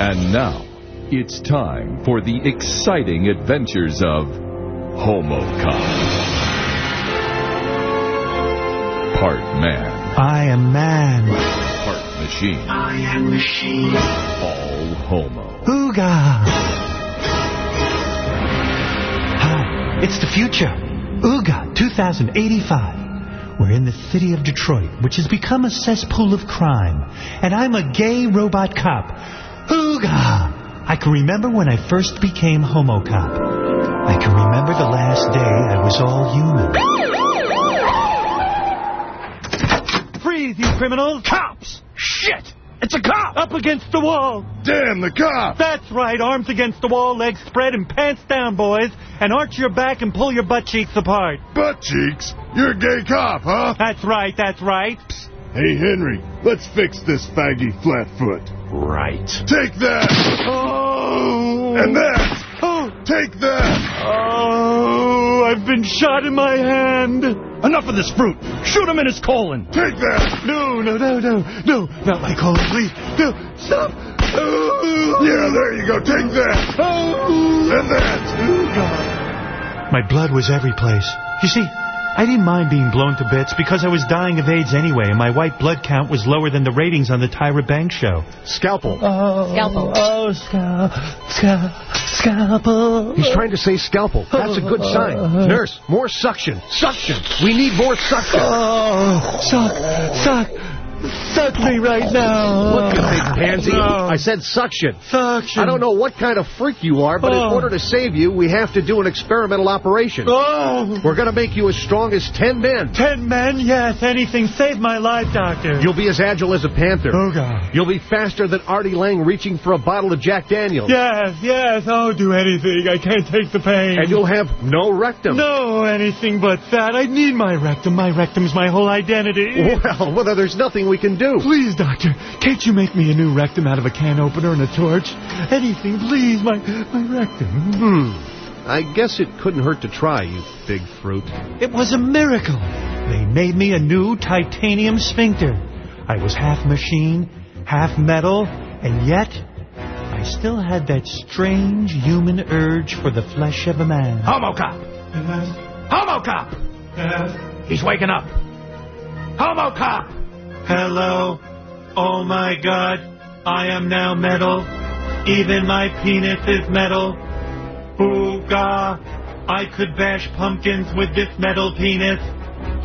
And now, it's time for the exciting adventures of Homo Cop. Part man, I am man. part machine. I am machine. All homo. Ooga. Hi, it's the future. Ooga 2085. We're in the city of Detroit, which has become a cesspool of crime. And I'm a gay robot cop. Ooga. I can remember when I first became Homo Cop. I can remember the last day I was all human. Freeze, you criminals! Cops! Shit! It's a cop! Up against the wall! Damn the cop! That's right, arms against the wall, legs spread, and pants down, boys. And arch your back and pull your butt cheeks apart. Butt cheeks? You're a gay cop, huh? That's right, that's right. Hey, Henry, let's fix this faggy flatfoot. Right. Take that! Oh! And that! Oh! Take that! Oh, I've been shot in my hand. Enough of this fruit. Shoot him in his colon. Take that! No, no, no, no, no, not my colon, please. No, stop. Oh. Yeah, there you go. Take that! Oh. And that! oh My blood was every place. You see, I didn't mind being blown to bits because I was dying of AIDS anyway, and my white blood count was lower than the ratings on the Tyra Banks show. Scalpel. Oh, Scalpel. Oh, scal, scal, scalpel. He's trying to say scalpel. That's a good oh. sign. Nurse, more suction. Suction. We need more suction. Oh, suck, suck, suck me right now. Look, you oh, big pansy. No. I said suction. Suction. I don't know what kind of freak you are, but in Oh. order to save you, we have to do an experimental operation. Oh, We're going to make you as strong as ten men. ten men, yes, anything. Save my life, doctor. You'll be as agile as a panther. Oh, God. You'll be faster than Artie Lange reaching for a bottle of Jack Daniels. Yes, yes, I'll do anything. I can't take the pain. And you'll have no rectum. No, anything but that. I need my rectum. My rectum's my whole identity. Well, well, there's nothing we can do. Please, doctor, can't you make me a new rectum out of a can opener and a torch? Anything, please, my my rectum. Hmm. I guess it couldn't hurt to try, you big fruit. It was a miracle. They made me a new titanium sphincter. I was half machine, half metal, and yet I still had that strange human urge for the flesh of a man. Homo cop. Homo cop. He's waking up. Homo cop. Hello. Oh my god. I am now metal. Even my penis is metal. Ooga. I could bash pumpkins with this metal penis.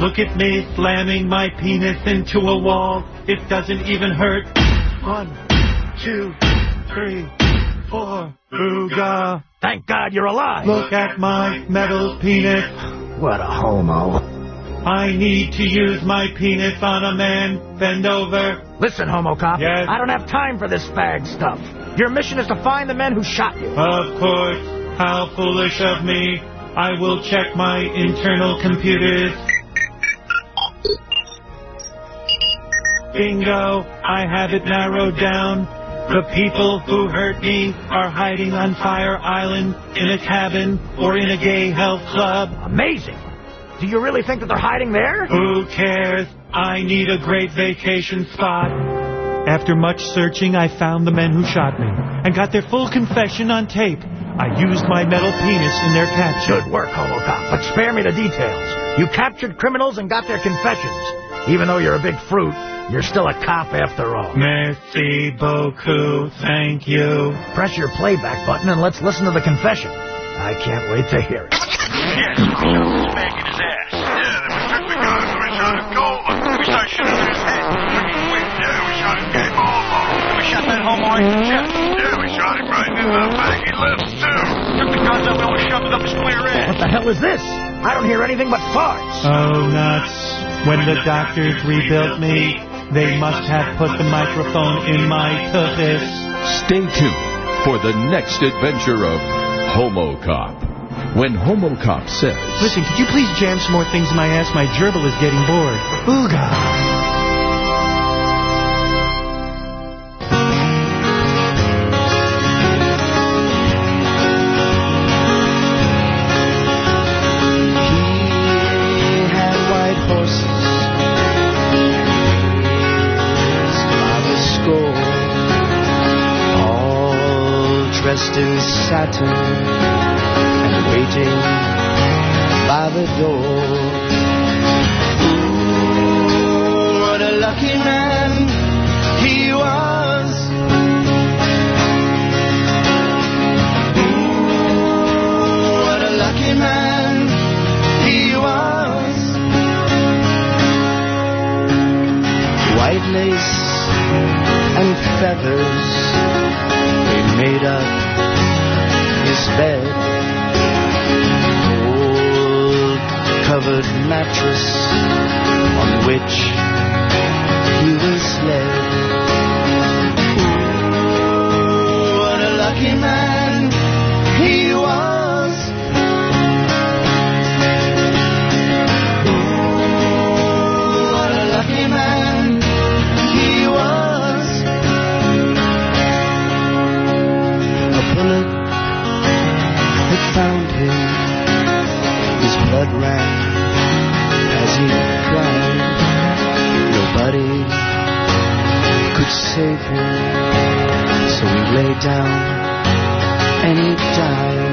Look at me slamming my penis into a wall. It doesn't even hurt. One, two, three, four. Ooga. Thank God you're alive. Look at my metal penis. What a homo. I need to use my penis on a man. Bend over. Listen, homo cop. Yes? I don't have time for this fag stuff. Your mission is to find the men who shot you. Of course. How foolish of me. I will check my internal computers. Bingo. I have it narrowed down. The people who hurt me are hiding on Fire Island in a cabin or in a gay health club. Amazing. Do you really think that they're hiding there? Who cares? I need a great vacation spot. After much searching, I found the men who shot me and got their full confession on tape. I used my metal penis in their capture. Good work, homo cop. But spare me the details. You captured criminals and got their confessions. Even though you're a big fruit, you're still a cop after all. Merci beaucoup. Thank you. Press your playback button and let's listen to the confession. I can't wait to hear it. Yes, we shot him smacking his ass. Yeah, then we took the gun and we shot his colon. We started shooting at his head. Wait, yeah, we shot his gay balls. We shot that homo in the chest. Yeah, we shot him right in the baggy lips, too. Took the guns up and we shoved it up his clear What the hell is this? I don't hear anything but farts. Oh, nuts. When the doctors rebuilt me, they must have put the microphone in my tuchus. Stay tuned for the next adventure of Homo Cop. When Homo Cop says, Listen, could you please jam some more things in my ass? My gerbil is getting bored. Ooga. Dressed in and waiting by the door. Ooh, what a lucky man he was. Ooh, what a lucky man he was. White lace and feathers, made up his bed. Old covered mattress on which he was led. Ooh, what a lucky man him, so he lay down and he died.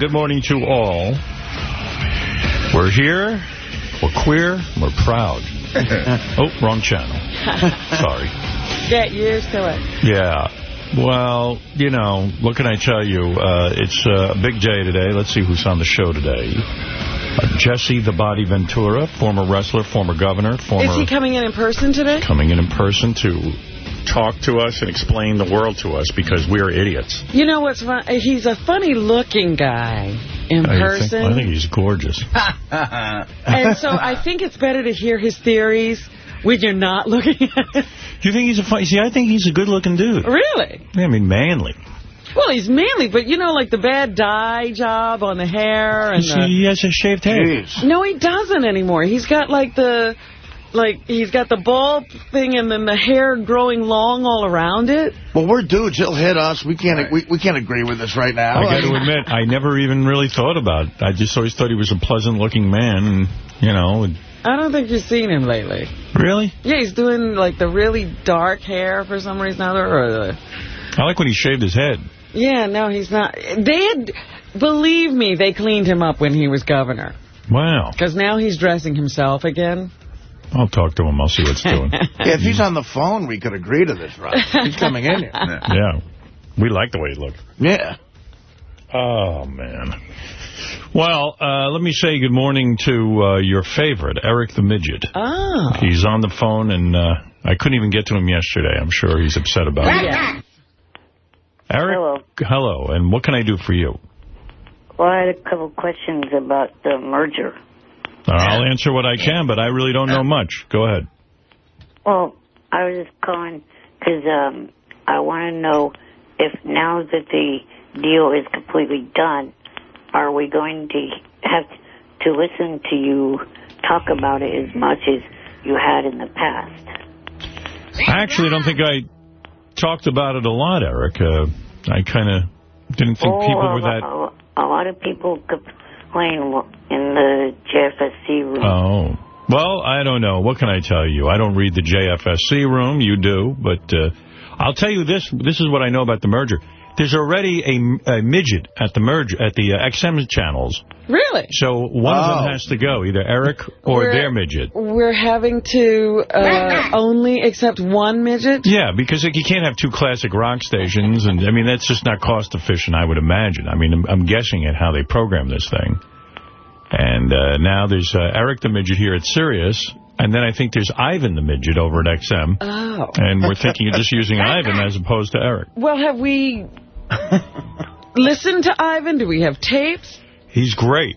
Good morning to all. We're here. We're queer. We're proud. oh, wrong channel. Sorry. Get used to it. Yeah. Well, you know, what can I tell you? Uh, it's uh, a big day today. Let's see who's on the show today. Uh, Jesse the Body Ventura, former wrestler, former governor, former Is he coming in in person today? coming in in person to talk to us and explain the world to us because we're idiots. You know what's fun? Uh, he's a funny-looking guy in I think, person. I think he's gorgeous. and so I think it's better to hear his theories when you're not looking at it. You think he's a funny? See, I think he's a good-looking dude. Really? I mean, manly. Well, he's manly, but you know, like the bad dye job on the hair and See, the... he has a shaved head. No, he doesn't anymore. He's got like the... Like, he's got the bald thing and then the hair growing long all around it. Well, we're dudes. He'll hit us. We can't. We, we can't agree with this right now. I got to admit, I never even really thought about it. I just always thought he was a pleasant-looking man, and, you know... I don't think you've seen him lately. Really? Yeah, he's doing like the really dark hair for some reason or other. Or the, I like when he shaved his head. yeah, no, he's not. They had, believe me, they cleaned him up when he was governor. Wow. Because now he's dressing himself again. I'll talk to him. I'll see what's doing. Yeah, if he's on the phone, we could agree to this, right? He's coming in here. yeah. We like the way he looked. Yeah. Oh, man. Well, uh, let me say good morning to uh, your favorite, Eric the Midget. Oh. He's on the phone, and uh, I couldn't even get to him yesterday. I'm sure he's upset about it. Yeah. Eric? Hello. Hello. Hello, and what can I do for you? Well, I had a couple questions about the merger. Uh, I'll answer what I can, but I really don't know much. Go ahead. Well, I was just calling because um, I want to know if now that the deal is completely done, are we going to have to listen to you talk about it as much as you had in the past? I actually don't think I talked about it a lot, Eric. Uh, I kind of didn't think oh, people were that... A, a lot of people complain in the JFSC room. Oh. Well, I don't know. What can I tell you? I don't read the JFSC room. You do. But uh, I'll tell you this. This is what I know about the merger. There's already a, a midget at the merger at the uh, XM channels. Really? So one of them has to go, either Eric or We're- their midget. We're having to uh, only accept one midget? Yeah, because like, you can't have two classic rock stations, and I mean that's just not cost efficient. I would imagine. I mean, I'm, I'm guessing at how they program this thing. And uh, now there's uh, Eric the midget here at Sirius, and then I think there's Ivan the midget over at XM. Oh. And we're thinking of just using Ivan as opposed to Eric. Well, have we listened to Ivan? Do we have tapes? He's great.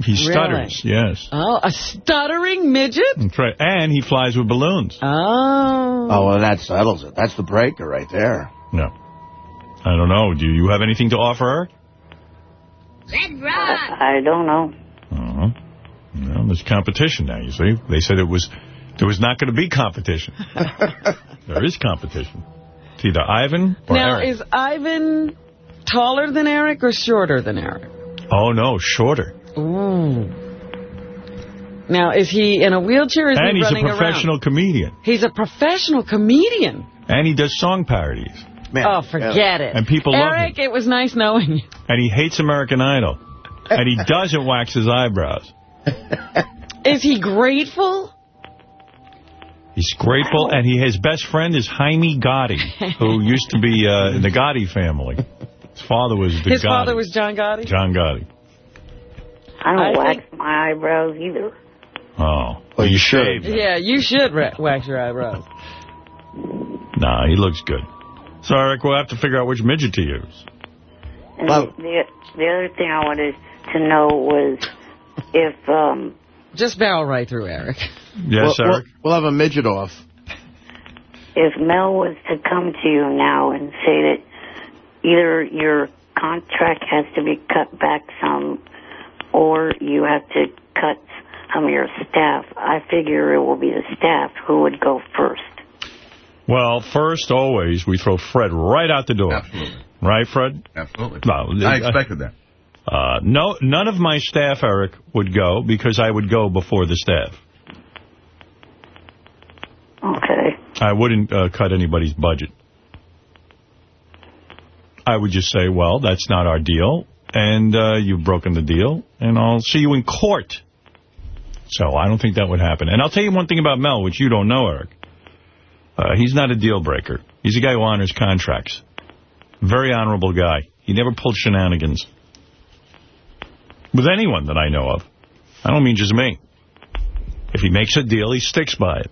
He Really? stutters, yes. Oh, a stuttering midget? That's right. And he flies with balloons. Oh. Oh, well, that settles it. That's the breaker right there. No. I don't know. Do you have anything to offer her? I don't know. Uh-huh. Well, there's competition now, you see. They said it was there was not going to be competition. there is competition. It's either Ivan or Now, Eric. is Ivan taller than Eric or shorter than Eric? Oh, no, shorter. Ooh. Now, is he in a wheelchair is And he he's a professional around? comedian. He's a professional comedian. And he does song parodies. oh, forget it. And people love Eric, it was nice knowing you. And he hates American Idol. And he doesn't wax his eyebrows. Is he grateful? He's grateful, and he his best friend is Jaime Gotti, who used to be uh, in the Gotti family. His father was the His Gotti. father was John Gotti? John Gotti. I don't I wax my eyebrows either. Oh. Well, you shaved. Yeah, you should wax your eyebrows. Nah, he looks good. So, Eric, we'll have to figure out which midget to use. And the, the the other thing I wanted to know was if um Just barrel right through, Eric. Yes, we'll, Eric? We'll, we'll have a midget off. if Mel was to come to you now and say that either your contract has to be cut back some or you have to cut some of your staff, I figure it will be the staff who would go first. Well, first, always, we throw Fred right out the door. Absolutely. Right, Fred? Absolutely. No, I uh, expected that. Uh, no, none of my staff, Eric, would go because I would go before the staff. Okay. I wouldn't uh, cut anybody's budget. I would just say, well, that's not our deal, and uh, you've broken the deal, and I'll see you in court. So I don't think that would happen. And I'll tell you one thing about Mel, which you don't know, Eric. Uh, he's not a deal breaker. He's a guy who honors contracts. Very honorable guy. He never pulled shenanigans. With anyone that I know of. I don't mean just me. If he makes a deal, he sticks by it.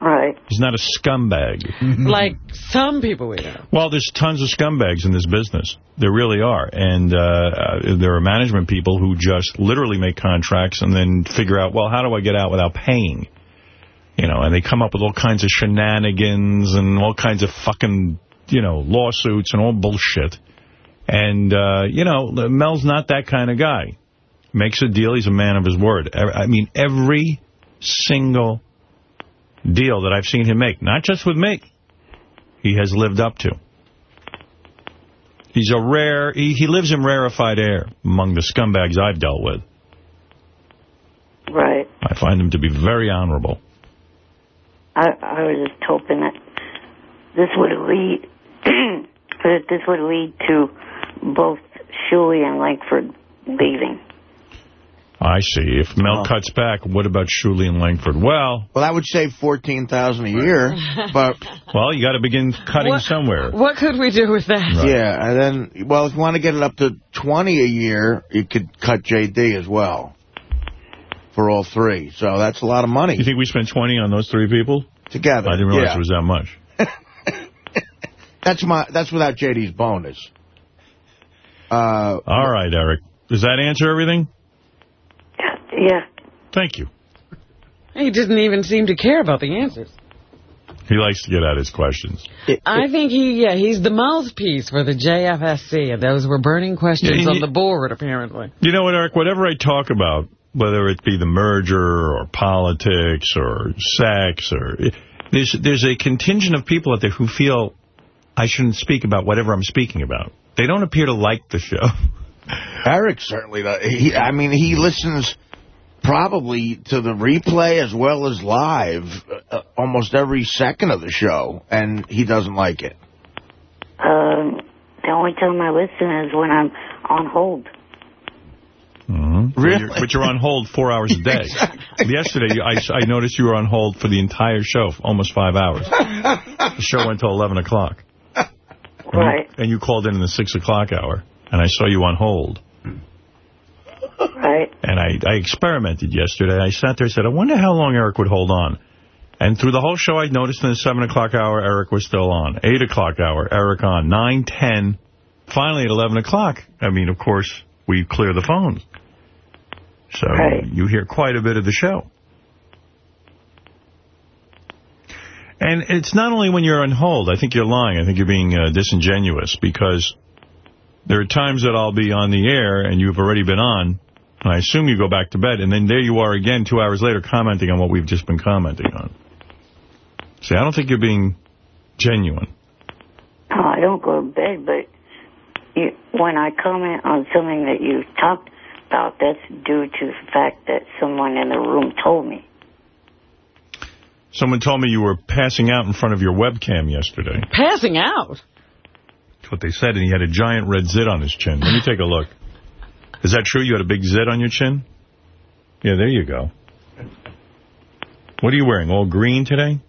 Right. He's not a scumbag. like some people we know. Well, there's tons of scumbags in this business. There really are. And uh, uh, there are management people who just literally make contracts and then figure out, well, how do I get out without paying? You know, and they come up with all kinds of shenanigans and all kinds of fucking, you know, lawsuits and all bullshit. And, uh, you know, Mel's not that kind of guy. Makes a deal, he's a man of his word. I mean, every single deal that I've seen him make, not just with me, he has lived up to. He's a rare, he, he lives in rarefied air among the scumbags I've dealt with. Right. I find him to be very honorable. I I was just hoping that this would lead that this would lead to both Shuli and Langford leaving. I see. If Mel oh. cuts back, what about Shuli and Langford? Well, Well, that would save 14,000 a year, but... well, you got to begin cutting What- somewhere. What could we do with that? Yeah, and then, well, if you want to get it up to 20 a year, you could cut J.D. as well for all three. So that's a lot of money. You think we spent 20 on those three people? Together, I didn't realize yeah. it was that much. That's my. That's without JD's bonus. Uh, All right, Eric. Does that answer everything? Yeah. Thank you. He didn't even seem to care about the answers. He likes to get at his questions. I think he, yeah, he's the mouthpiece for the JFSC, and those were burning questions Yeah, on the board, apparently. You know what, Eric? Whatever I talk about, whether it be the merger or politics or sex, or there's there's a contingent of people out there who feel I shouldn't speak about whatever I'm speaking about. They don't appear to like the show. Eric certainly does. He, I mean, he listens probably to the replay as well as live uh, almost every second of the show, and he doesn't like it. Um, the only time I listen is when I'm on hold. Mm-hmm. Really? But you're, but you're on hold four hours a day. Yesterday, I, I noticed you were on hold for the entire show, almost five hours. The show went till 11 o'clock. Right. And you called in in the 6 o'clock hour, and I saw you on hold. Right. And I, I experimented yesterday. I sat there and said, I wonder how long Eric would hold on. And through the whole show, I noticed in the 7 o'clock hour, Eric was still on. 8 o'clock hour, Eric on. 9, 10. Finally, at 11 o'clock, I mean, of course, we clear the phones. So you hear quite a bit of the show. And it's not only when you're on hold. I think you're lying. I think you're being uh, disingenuous because there are times that I'll be on the air and you've already been on, and I assume you go back to bed, and then there you are again two hours later commenting on what we've just been commenting on. See, I don't think you're being genuine. No, I don't go to bed, but you, when I comment on something that you've talked about, that's due to the fact that someone in the room told me. Someone told me you were passing out in front of your webcam yesterday. Passing out? That's what they said, and he had a giant red zit on his chin. Let me take a look. Is that true? You had a big zit on your chin? Yeah, there you go. What are you wearing? All green today?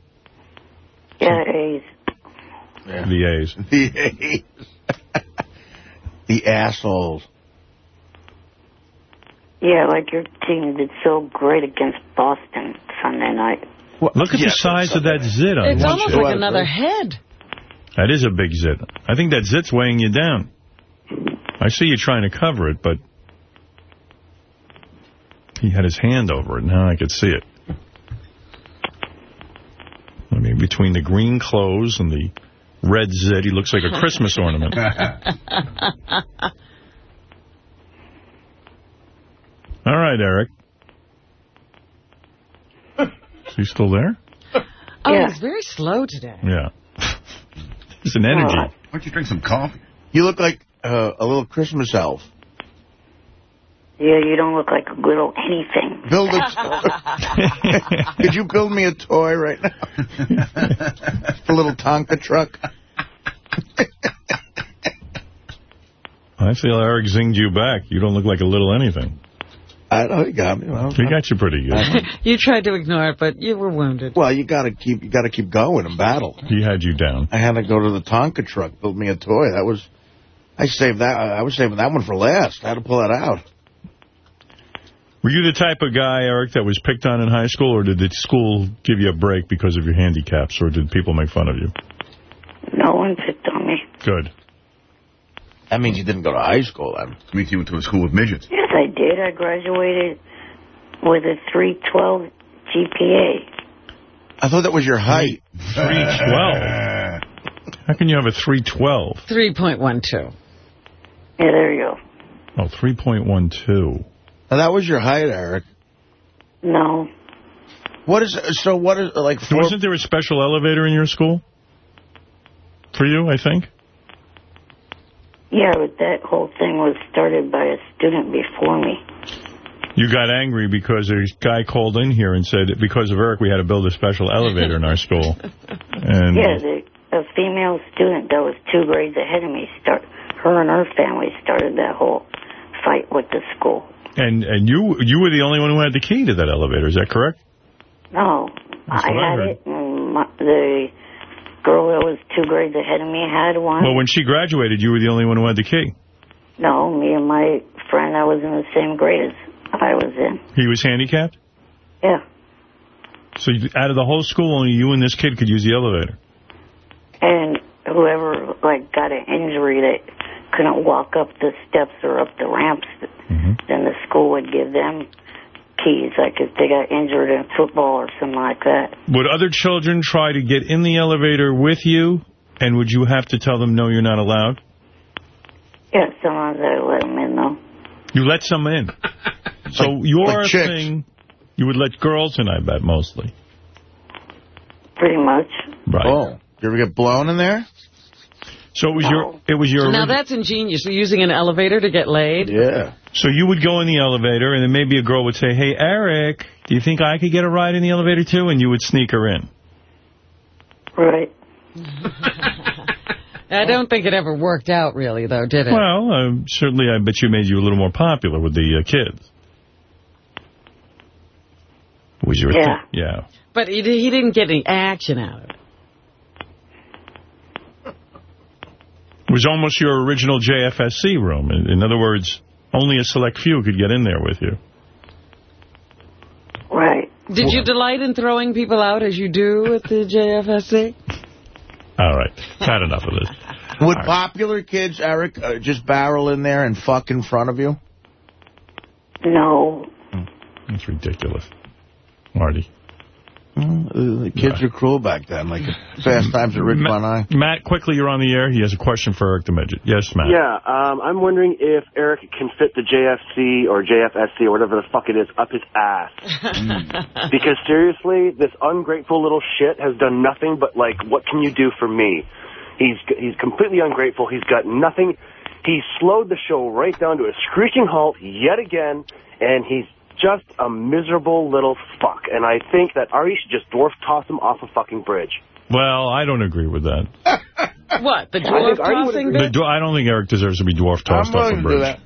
Yeah, A's. The A's. The A's. the assholes. Yeah, like your team did so great against Boston Sunday night. Look at the size of that zit on It's almost chin. like another head. That is a big zit. I think that zit's weighing you down. I see you trying to cover it, but he had his hand over it. Now I could see it. I mean, between the green clothes and the red zit, he looks like a Christmas ornament. All right, Eric. Is he still there? Oh, Yeah. he's very slow today. Yeah. it's an energy. Why don't you drink some coffee? You look like uh, a little Christmas elf. Yeah, you don't look like a little anything. Build a toy? Could you build me a toy right now? a little Tonka truck. I feel Eric zinged you back. You don't look like a little anything. I know he got me. Well, He got you pretty good. You tried to ignore it, but you were wounded. well, you got to keep you got to keep going in battle. He had you down. I had to go to the Tonka truck, build me a toy. That was, I saved that. I was saving that one for last. I had to pull that out. Were you the type of guy, Eric, that was picked on in high school, or did the school give you a break because of your handicaps, or did people make fun of you? No one picked on me. Good. That means you didn't go to high school then. means you went to a school with midgets. Yes, I did. I graduated with a 312 GPA. I thought that was your height. 312? How can you have a 312? 3.12. Yeah, there you go. Oh, 3.12. Now, that was your height, Eric. No. What is so? What is like? Four, Wasn't there a special elevator in your school? For you, I think? Yeah, but that whole thing was started by a student before me. You got angry because a guy called in here and said, because of Eric, we had to build a special elevator in our school. And Yeah, the, a female student that was two grades ahead of me, start, her and her family started that whole fight with the school. and and you you were the only one who had the key to that elevator. Is that correct? No, That's I had it, and my, the girl that was two grades ahead of me had one. Well, when she graduated, you were the only one who had the key. no, me and my friend I was in the same grade as I was in. He was handicapped? Yeah. So you, out of the whole school, only you and this kid could use the elevator. And whoever like got an injury that couldn't walk up the steps or up the ramps, Mm-hmm. then the school would give them keys, like if they got injured in football or something like that. Would other children try to get in the elevator with you, and would you have to tell them, no, you're not allowed? Yeah, sometimes I let them in though. You let some in. So Like- your like chicks. thing, you would let girls in, I bet, mostly. Pretty much. Right. Oh, you ever get blown in there? So it was your, it was your. Now that's ingenious. You're using an elevator to get laid? Yeah. So you would go in the elevator, and then maybe a girl would say, hey, Eric, do you think I could get a ride in the elevator, too? And you would sneak her in. Right. I don't think it ever worked out, really, though, did it? Well, uh, certainly I bet you made you a little more popular with the uh, kids. Was your Yeah. thing? Yeah. But he, he didn't get any action out of it. It was almost your original JFSC room. In, in other words, only a select few could get in there with you. Right. Did you delight in throwing people out as you do at the JFSC? All right. Had enough of this. Would popular kids, Eric, uh, just barrel in there and fuck in front of you? No. That's ridiculous. Marty. Uh, the kids were cruel back then, like Fast Times at Ridgemont High. Matt, quickly, you're on the air. He has a question for Eric the Midget. Yes, Matt. Yeah, um, I'm wondering if Eric can fit the JFC or JFSC or whatever the fuck it is up his ass. because seriously, this ungrateful little shit has done nothing but like, what can you do for me? He's he's completely ungrateful. He's got nothing. He slowed the show right down to a screeching halt yet again, and he's just a miserable little fuck. And I think that Ari should just dwarf toss him off a fucking bridge. Well, I don't agree with that. What, the I dwarf think Artie would tossing agree. The I don't think Eric deserves to be dwarf tossed off a bridge. that.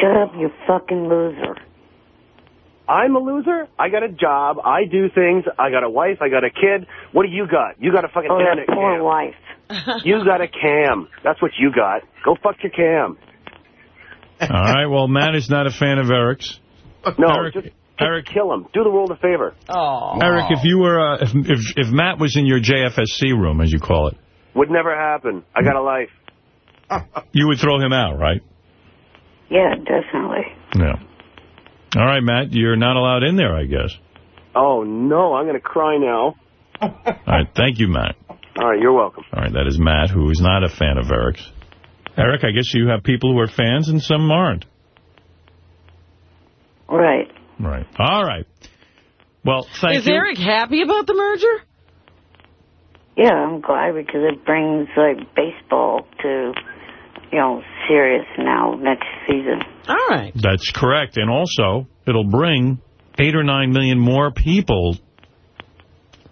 Shut up, you fucking loser. I'm a loser. I got a job. I do things. I got a wife. I got a kid. What do you got? You got a fucking Oh, tenant poor cam. wife. You got a cam. That's what you got. Go fuck your cam. All right. Well, Matt is not a fan of Eric's. No, Eric, just, just Eric, kill him. Do the world a favor. Oh. Eric, if you were, uh, if, if if Matt was in your JFSC room, as you call it, Would never happen. I got a life. you would throw him out, right? Yeah, definitely. Yeah. All right, Matt, you're not allowed in there, I guess. Oh, no. I'm going to cry now. All right. Thank you, Matt. All right, you're welcome. All right. That is Matt, who is not a fan of Eric's. Eric, I guess you have people who are fans and some aren't. Right. Right. All right. Well, thank Is you. Eric happy about the merger? Yeah, I'm glad because it brings like baseball to, you know, Sirius now next season. All right. That's correct. And also, it'll bring eight or nine million more people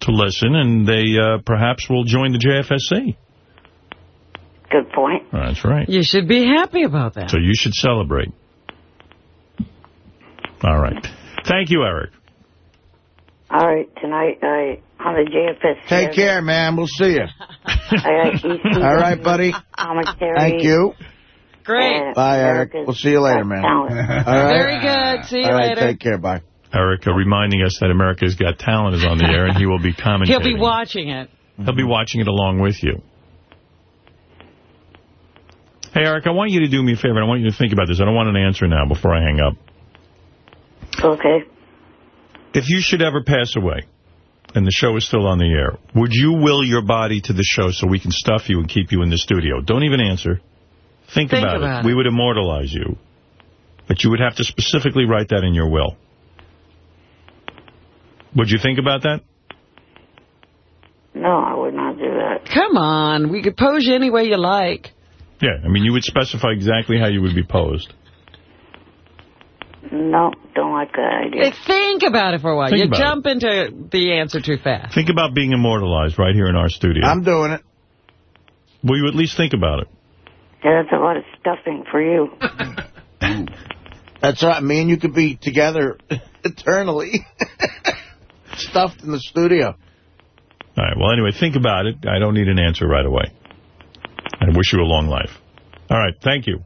to listen, and they uh, perhaps will join the JFSC. Good point. That's right. You should be happy about that. So you should celebrate. All right. Thank you, Eric. All right, tonight I on the JFS. Take care, man. We'll see you. I got EC All right, buddy. Commentary. Thank you. Great. and Bye, Eric. America's We'll see you later, man. All right. Very good. See you All right, later. take care. Bye. Eric uh, reminding us that America's Got Talent is on the air, and he will be commentating. He'll be watching it. He'll be watching it along with you. Hey, Eric, I want you to do me a favor. I want you to think about this. I don't want an answer now before I hang up. Okay. If you should ever pass away, and the show is still on the air, would you will your body to the show so we can stuff you and keep you in the studio? Don't even answer. Think, Think about, about it. it. We would immortalize you. But you would have to specifically write that in your will. Would you think about that? No, I would not do that. Come on. We could pose you any way you like. Yeah, I mean, you would specify exactly how you would be posed. No, don't like that idea. Hey, Think about it for a while. Think you about jump into the answer too fast. Think about being immortalized right here in our studio. I'm doing it. Will you at least think about it? Yeah, that's a lot of stuffing for you. That's right. Me and you could be together eternally. Stuffed in the studio. All right, well, anyway, think about it. I don't need an answer right away. I wish you a long life. All right, thank you.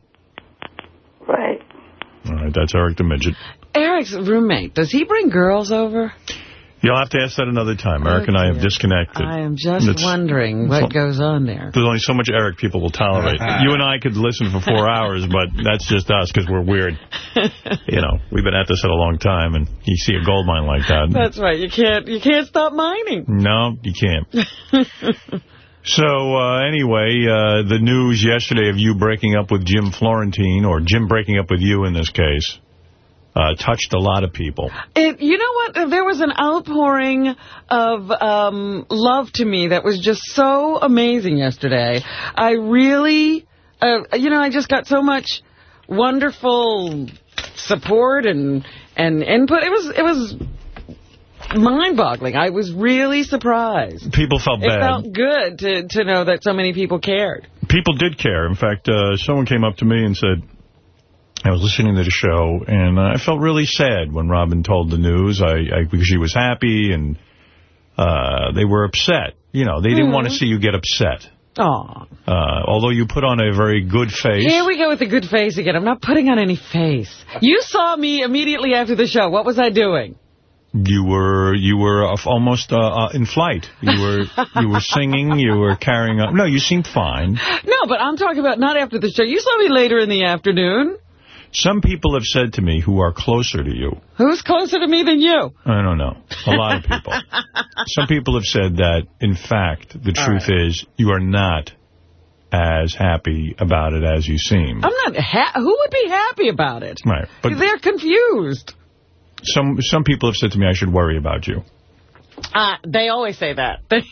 Right. All right, that's Eric the Midget. Eric's roommate, does he bring girls over? You'll have to ask that another time. Eric and I have disconnected. I am just It's- wondering what so- goes on there. There's only so much Eric people will tolerate. you and I could listen for four hours, but that's just us because we're weird. You know, we've been at this at a long time, and you see a gold mine like that. That's right. You can't you can't stop mining. No, you can't. So, uh, anyway, uh, the news yesterday of you breaking up with Jim Florentine, or Jim breaking up with you in this case, uh, touched a lot of people. It, you know what? There was an outpouring of um, love to me that was just so amazing yesterday. I really, uh, you know, I just got so much wonderful support and and input. It was it was mind-boggling. I was really surprised. People felt bad. It felt good to to know that so many people cared. People did care. In fact, uh, someone came up to me and said, I was listening to the show, and I felt really sad when Robin told the news I, I because she was happy, and uh, they were upset. You know, they didn't Mhm. want to see you get upset. Aw. Uh, although you put on a very good face. Here we go with the good face again. I'm not putting on any face. You saw me immediately after the show. What was I doing? You were you were almost uh, uh, in flight. You were you were singing. You were carrying on. No, you seemed fine. No, but I'm talking about not after the show. You saw me later in the afternoon. Some people have said to me who are closer to you. Who's closer to me than you? I don't know. A lot of people. Some people have said that, in fact, the All truth is you are not as happy about it as you seem. I'm not. Ha who would be happy about it? Right. But They're confused. Some some people have said to me I should worry about you. Uh, they always say that.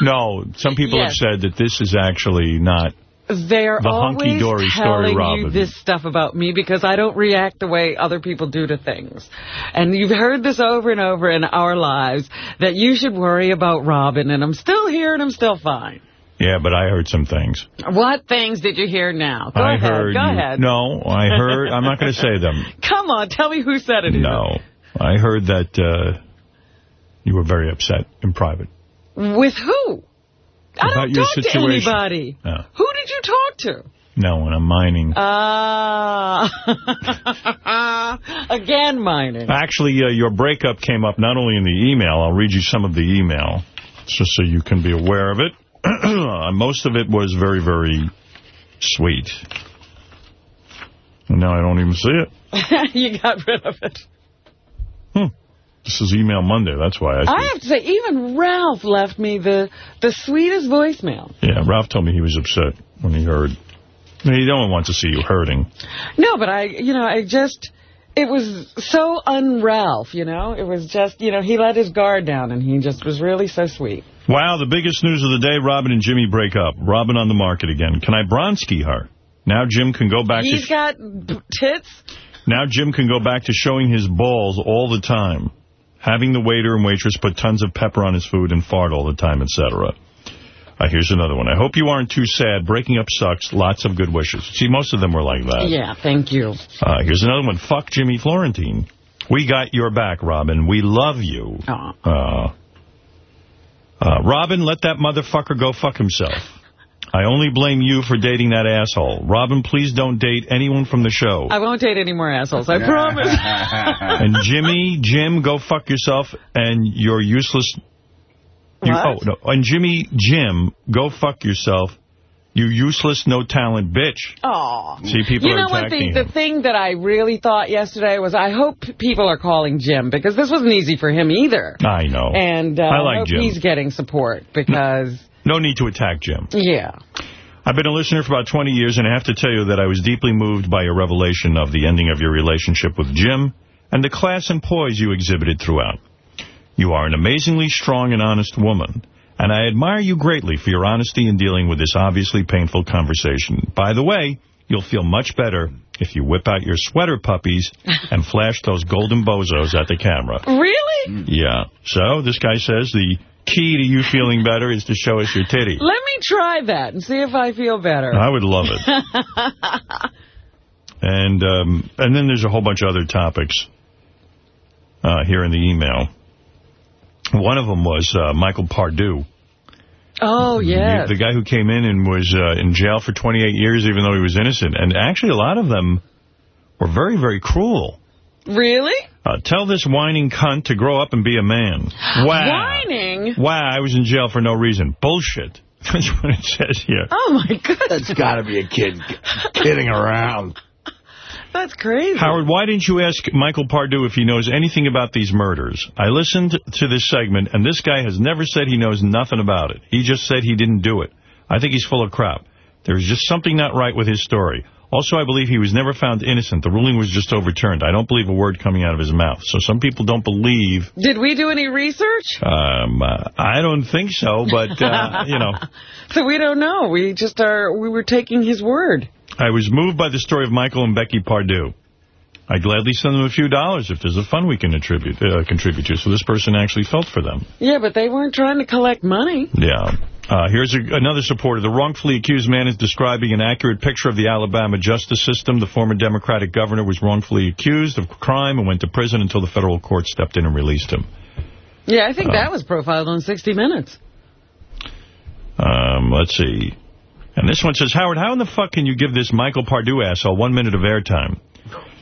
No, some people have said that this is actually not they're The always hunky-dory story, telling you this stuff about me because I don't react the way other people do to things. And you've heard this over and over in our lives that you should worry about Robin. And I'm still here and I'm still fine. Yeah, but I heard some things. What things did you hear now? Go I ahead. heard Go you, ahead. No, I heard I'm not going to say them. Come on, tell me who said it. No. I heard that uh, you were very upset in private. With who? I don't your talk to anybody. No. Who did you talk to? No, when I'm mining. Ah. Again, mining. Actually, uh, your breakup came up not only in the email. I'll read you some of the email just so you can be aware of it. Most of it was very, very sweet. And now I don't even see it. you got rid of it. Hmm. This is Email Monday. That's why I I have to say, even Ralph left me the the sweetest voicemail. Yeah, Ralph told me he was upset when he heard. I mean, He don't want to see you hurting. No, but I, you know, I just, it was so un-Ralph, you know? It was just, you know, he let his guard down and he just was really so sweet. Wow, the biggest news of the day, Robin and Jimmy break up. Robin on the market again. Can I Bronski her? Now Jim can go back He's to got tits. now Jim can go back to showing his balls all the time. Having the waiter and waitress put tons of pepper on his food and fart all the time, etc. Uh, here's another one. I hope you aren't too sad. Breaking up sucks. Lots of good wishes. See, most of them were like that. Yeah, thank you. Uh, here's another one. Fuck Jimmy Florentine. We got your back, Robin. We love you. Uh, uh, Robin, let that motherfucker go fuck himself. I only blame you for dating that asshole. Robin, please don't date anyone from the show. I won't date any more assholes, I promise. and Jimmy, Jim, go fuck yourself, and you're useless. You, What? oh, no. And Jimmy, Jim, go fuck yourself. You useless, no talent bitch. Aw. See, people you know what? The, the thing that I really thought yesterday was I hope people are calling Jim because this wasn't easy for him either. I know. And uh, I like hope Jim. he's getting support because, No need to attack Jim. yeah. I've been a listener for about 20 years, and I have to tell you that I was deeply moved by your revelation of the ending of your relationship with Jim and the class and poise you exhibited throughout. You are an amazingly strong and honest woman, and I admire you greatly for your honesty in dealing with this obviously painful conversation. By the way, you'll feel much better if you whip out your sweater puppies and flash those golden bozos at the camera. Really? Yeah. So, this guy says the key to you feeling better is to show us your titty. Let me try that and see if I feel better. I would love it. And um, and then there's a whole bunch of other topics uh, here in the email. One of them was uh, Michael Pardue. oh, yes. The guy who came in and was uh, in jail for 28 years even though he was innocent. And actually a lot of them were very, very cruel. Really? Uh, tell this whining cunt to grow up and be a man. Wow. Whining? Wow, I was in jail for no reason. Bullshit. That's what it says here. Oh, my goodness. That's got to be a kid kidding around. That's crazy. Howard, why didn't you ask Michael Pardue if he knows anything about these murders? I listened to this segment, and this guy has never said he knows nothing about it. He just said he didn't do it. I think he's full of crap. There's just something not right with his story. Also, I believe he was never found innocent. The ruling was just overturned. I don't believe a word coming out of his mouth. So some people don't believe. Did we do any research? Um, uh, I don't think so, but, uh, you know. So we don't know. We just are, we were taking his word. I was moved by the story of Michael and Becky Pardue. I'd gladly send them a few dollars if there's a fund we can attribute, uh, contribute to. So this person actually felt for them. Yeah, but they weren't trying to collect money. Yeah. Uh, here's a, another supporter. The wrongfully accused man is describing an accurate picture of the Alabama justice system. The former Democratic governor was wrongfully accused of crime and went to prison until the federal court stepped in and released him. Yeah, I think Uh. that was profiled on 60 Minutes. Um, let's see. And this one says, Howard, how in the fuck can you give this Michael Pardue asshole one minute of airtime?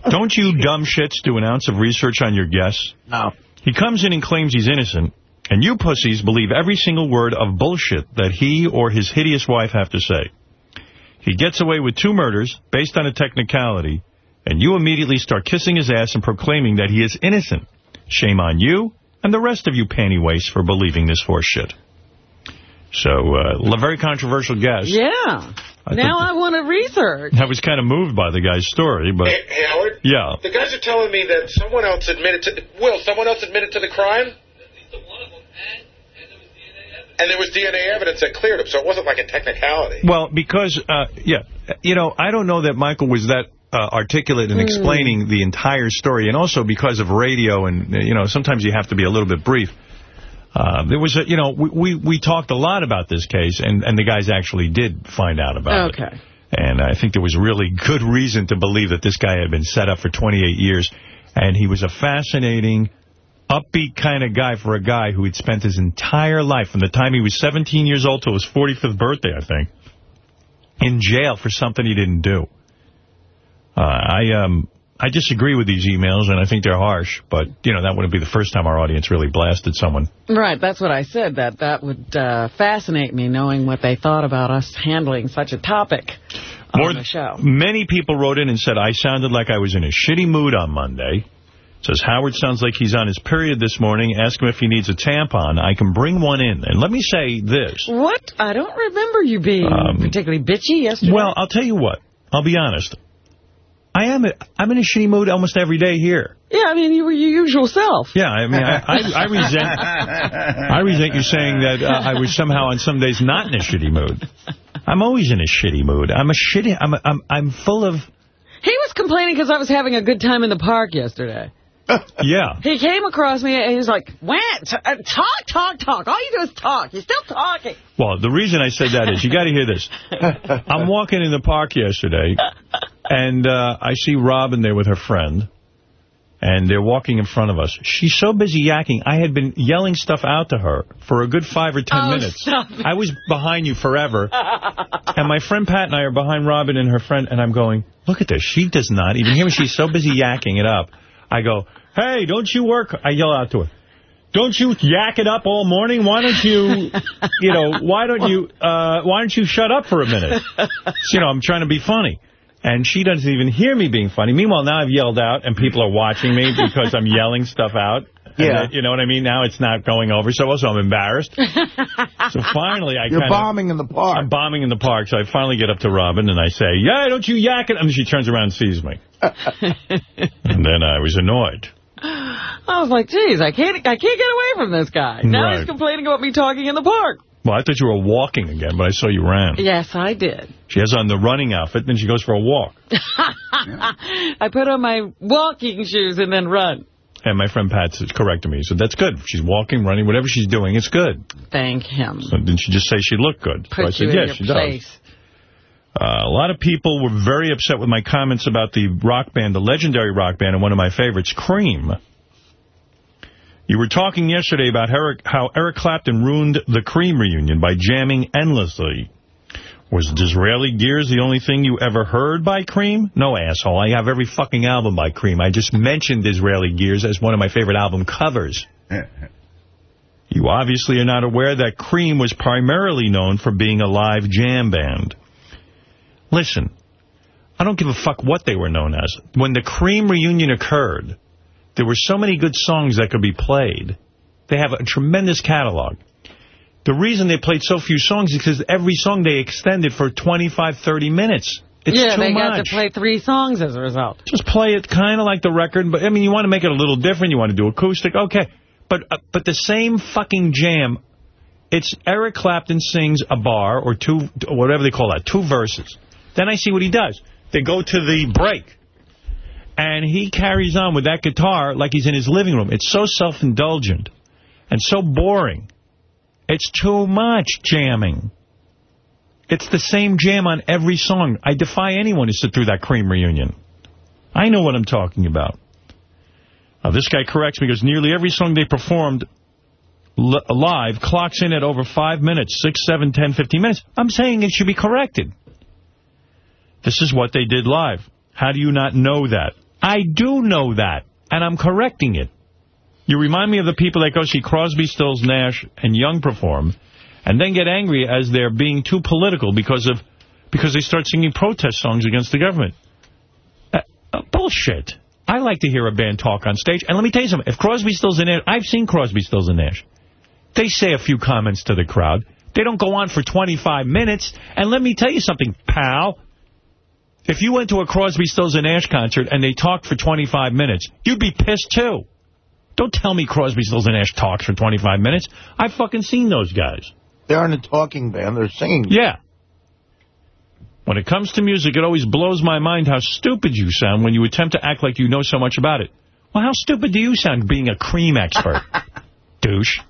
Don't you dumb shits do an ounce of research on your guests? No. He comes in and claims he's innocent, and you pussies believe every single word of bullshit that he or his hideous wife have to say. He gets away with two murders based on a technicality, and you immediately start kissing his ass and proclaiming that he is innocent. Shame on you and the rest of you panty for believing this horse shit. So, uh, a very controversial guess. Yeah. I now I want to research. I was kind of moved by the guy's story, but Hey, hey, Howard? yeah. The guys are telling me that someone else admitted to... Will, someone else admitted to the crime? And there was DNA evidence that cleared him, so it wasn't like a technicality. Well, because, uh, yeah, you know, I don't know that Michael was that uh, articulate in Hmm. explaining the entire story, and also because of radio, and, uh, you know, sometimes you have to be a little bit brief. Uh, there was, a, you know, we, we, we talked a lot about this case, and, and the guys actually did find out about it. Okay. And I think there was really good reason to believe that this guy had been set up for 28 years, and he was a fascinating, upbeat kind of guy for a guy who had spent his entire life, from the time he was 17 years old till his 45th birthday, I think, in jail for something he didn't do. Uh, I um I disagree with these emails, and I think they're harsh, but, you know, that wouldn't be the first time our audience really blasted someone. Right, that's what I said, that that would uh, fascinate me, knowing what they thought about us handling such a topic More on the show. Many people wrote in and said, I sounded like I was in a shitty mood on Monday. Says, Howard sounds like he's on his period this morning. Ask him if he needs a tampon. I can bring one in. And let me say this. What? I don't remember you being Um, particularly bitchy yesterday. Well, I'll tell you what. I'll be honest. I am. A, I'm in a shitty mood almost every day here. yeah, I mean, you were your usual self. Yeah, I mean, I, I, I resent. I resent you saying that uh, I was somehow on some days not in a shitty mood. I'm always in a shitty mood. I'm a shitty. I'm. A, I'm. I'm full of. He was complaining because I was having a good time in the park yesterday. Yeah. He came across me and he was like, Went, uh, talk, talk, talk. All you do is talk. You're still talking. Well, the reason I said that is you got to hear this. I'm walking in the park yesterday, and uh, I see Robin there with her friend, and they're walking in front of us. She's so busy yakking. I had been yelling stuff out to her for a good five or ten Oh, minutes. stop. I was behind you forever, and my friend Pat and I are behind Robin and her friend, and I'm going, look at this. She does not even hear me. She's so busy yakking it up. I go, hey, don't you work? I yell out to her. Don't you yak it up all morning? Why don't you, you know, why don't you, uh, why don't you shut up for a minute? So, you know, I'm trying to be funny. And she doesn't even hear me being funny. Meanwhile, now I've yelled out, and people are watching me because I'm yelling stuff out. Yeah. that- you know what I mean? Now it's not going over, so also I'm embarrassed. So finally, I You're kinda, bombing in the park. I'm bombing in the park, so I finally get up to Robin, and I say, yeah, don't you yak it? And she turns around and sees me. and then I was annoyed. I was like, geez, I can't, I can't get away from this guy. Now Right. he's complaining about me talking in the park. Well, I thought you were walking again, but I saw you ran. Yes, I did. She has on the running outfit, then she goes for a walk. I put on my walking shoes and then run. And my friend Pat corrected me. He said, that's good. She's walking, running, whatever she's doing, it's good. Thank him. So didn't she just say she looked good? so I said, yes, your she place. does. Uh, a lot of people were very upset with my comments about the rock band, the legendary rock band, and one of my favorites, Cream. You were talking yesterday about how Eric Clapton ruined the Cream reunion by jamming endlessly. Was Disraeli Gears the only thing you ever heard by Cream? No, asshole. I have every fucking album by Cream. I just mentioned Disraeli Gears as one of my favorite album covers. You obviously are not aware that Cream was primarily known for being a live jam band. Listen, I don't give a fuck what they were known as. When the Cream reunion occurred, there were so many good songs that could be played. They have a tremendous catalog. The reason they played so few songs is because every song they extended for 25, 30 minutes. It's yeah, too they much. got to play three songs as a result. Just play it kind of like the record, but I mean, you want to make it a little different. You want to do acoustic, okay. But uh, but the same fucking jam. It's Eric Clapton sings a bar or two, whatever they call that, two verses. Then I see what he does. They go to the break. And he carries on with that guitar like he's in his living room. It's so self-indulgent and so boring. It's too much jamming. It's the same jam on every song. I defy anyone to sit through that Cream reunion. I know what I'm talking about. Uh, this guy corrects me because nearly every song they performed li live clocks in at over five minutes, six, seven, ten, fifteen minutes. I'm saying it should be corrected. This is what they did live. How do you not know that? I do know that, and I'm correcting it. You remind me of the people that go see Crosby, Stills, Nash, and Young perform, and then get angry as they're being too political because of because they start singing protest songs against the government. Uh, uh, bullshit. I like to hear a band talk on stage. And let me tell you something. If Crosby, Stills, and Nash... I've seen Crosby, Stills, and Nash. They say a few comments to the crowd. They don't go on for 25 minutes. And let me tell you something, pal. If you went to a Crosby, Stills, and Nash concert and they talked for 25 minutes, you'd be pissed, too. Don't tell me Crosby, Stills, and Nash talks for 25 minutes. I've fucking seen those guys. They aren't a talking band. They're singing. Yeah. When it comes to music, it always blows my mind how stupid you sound when you attempt to act like you know so much about it. Well, how stupid do you sound being a cream expert? Douche.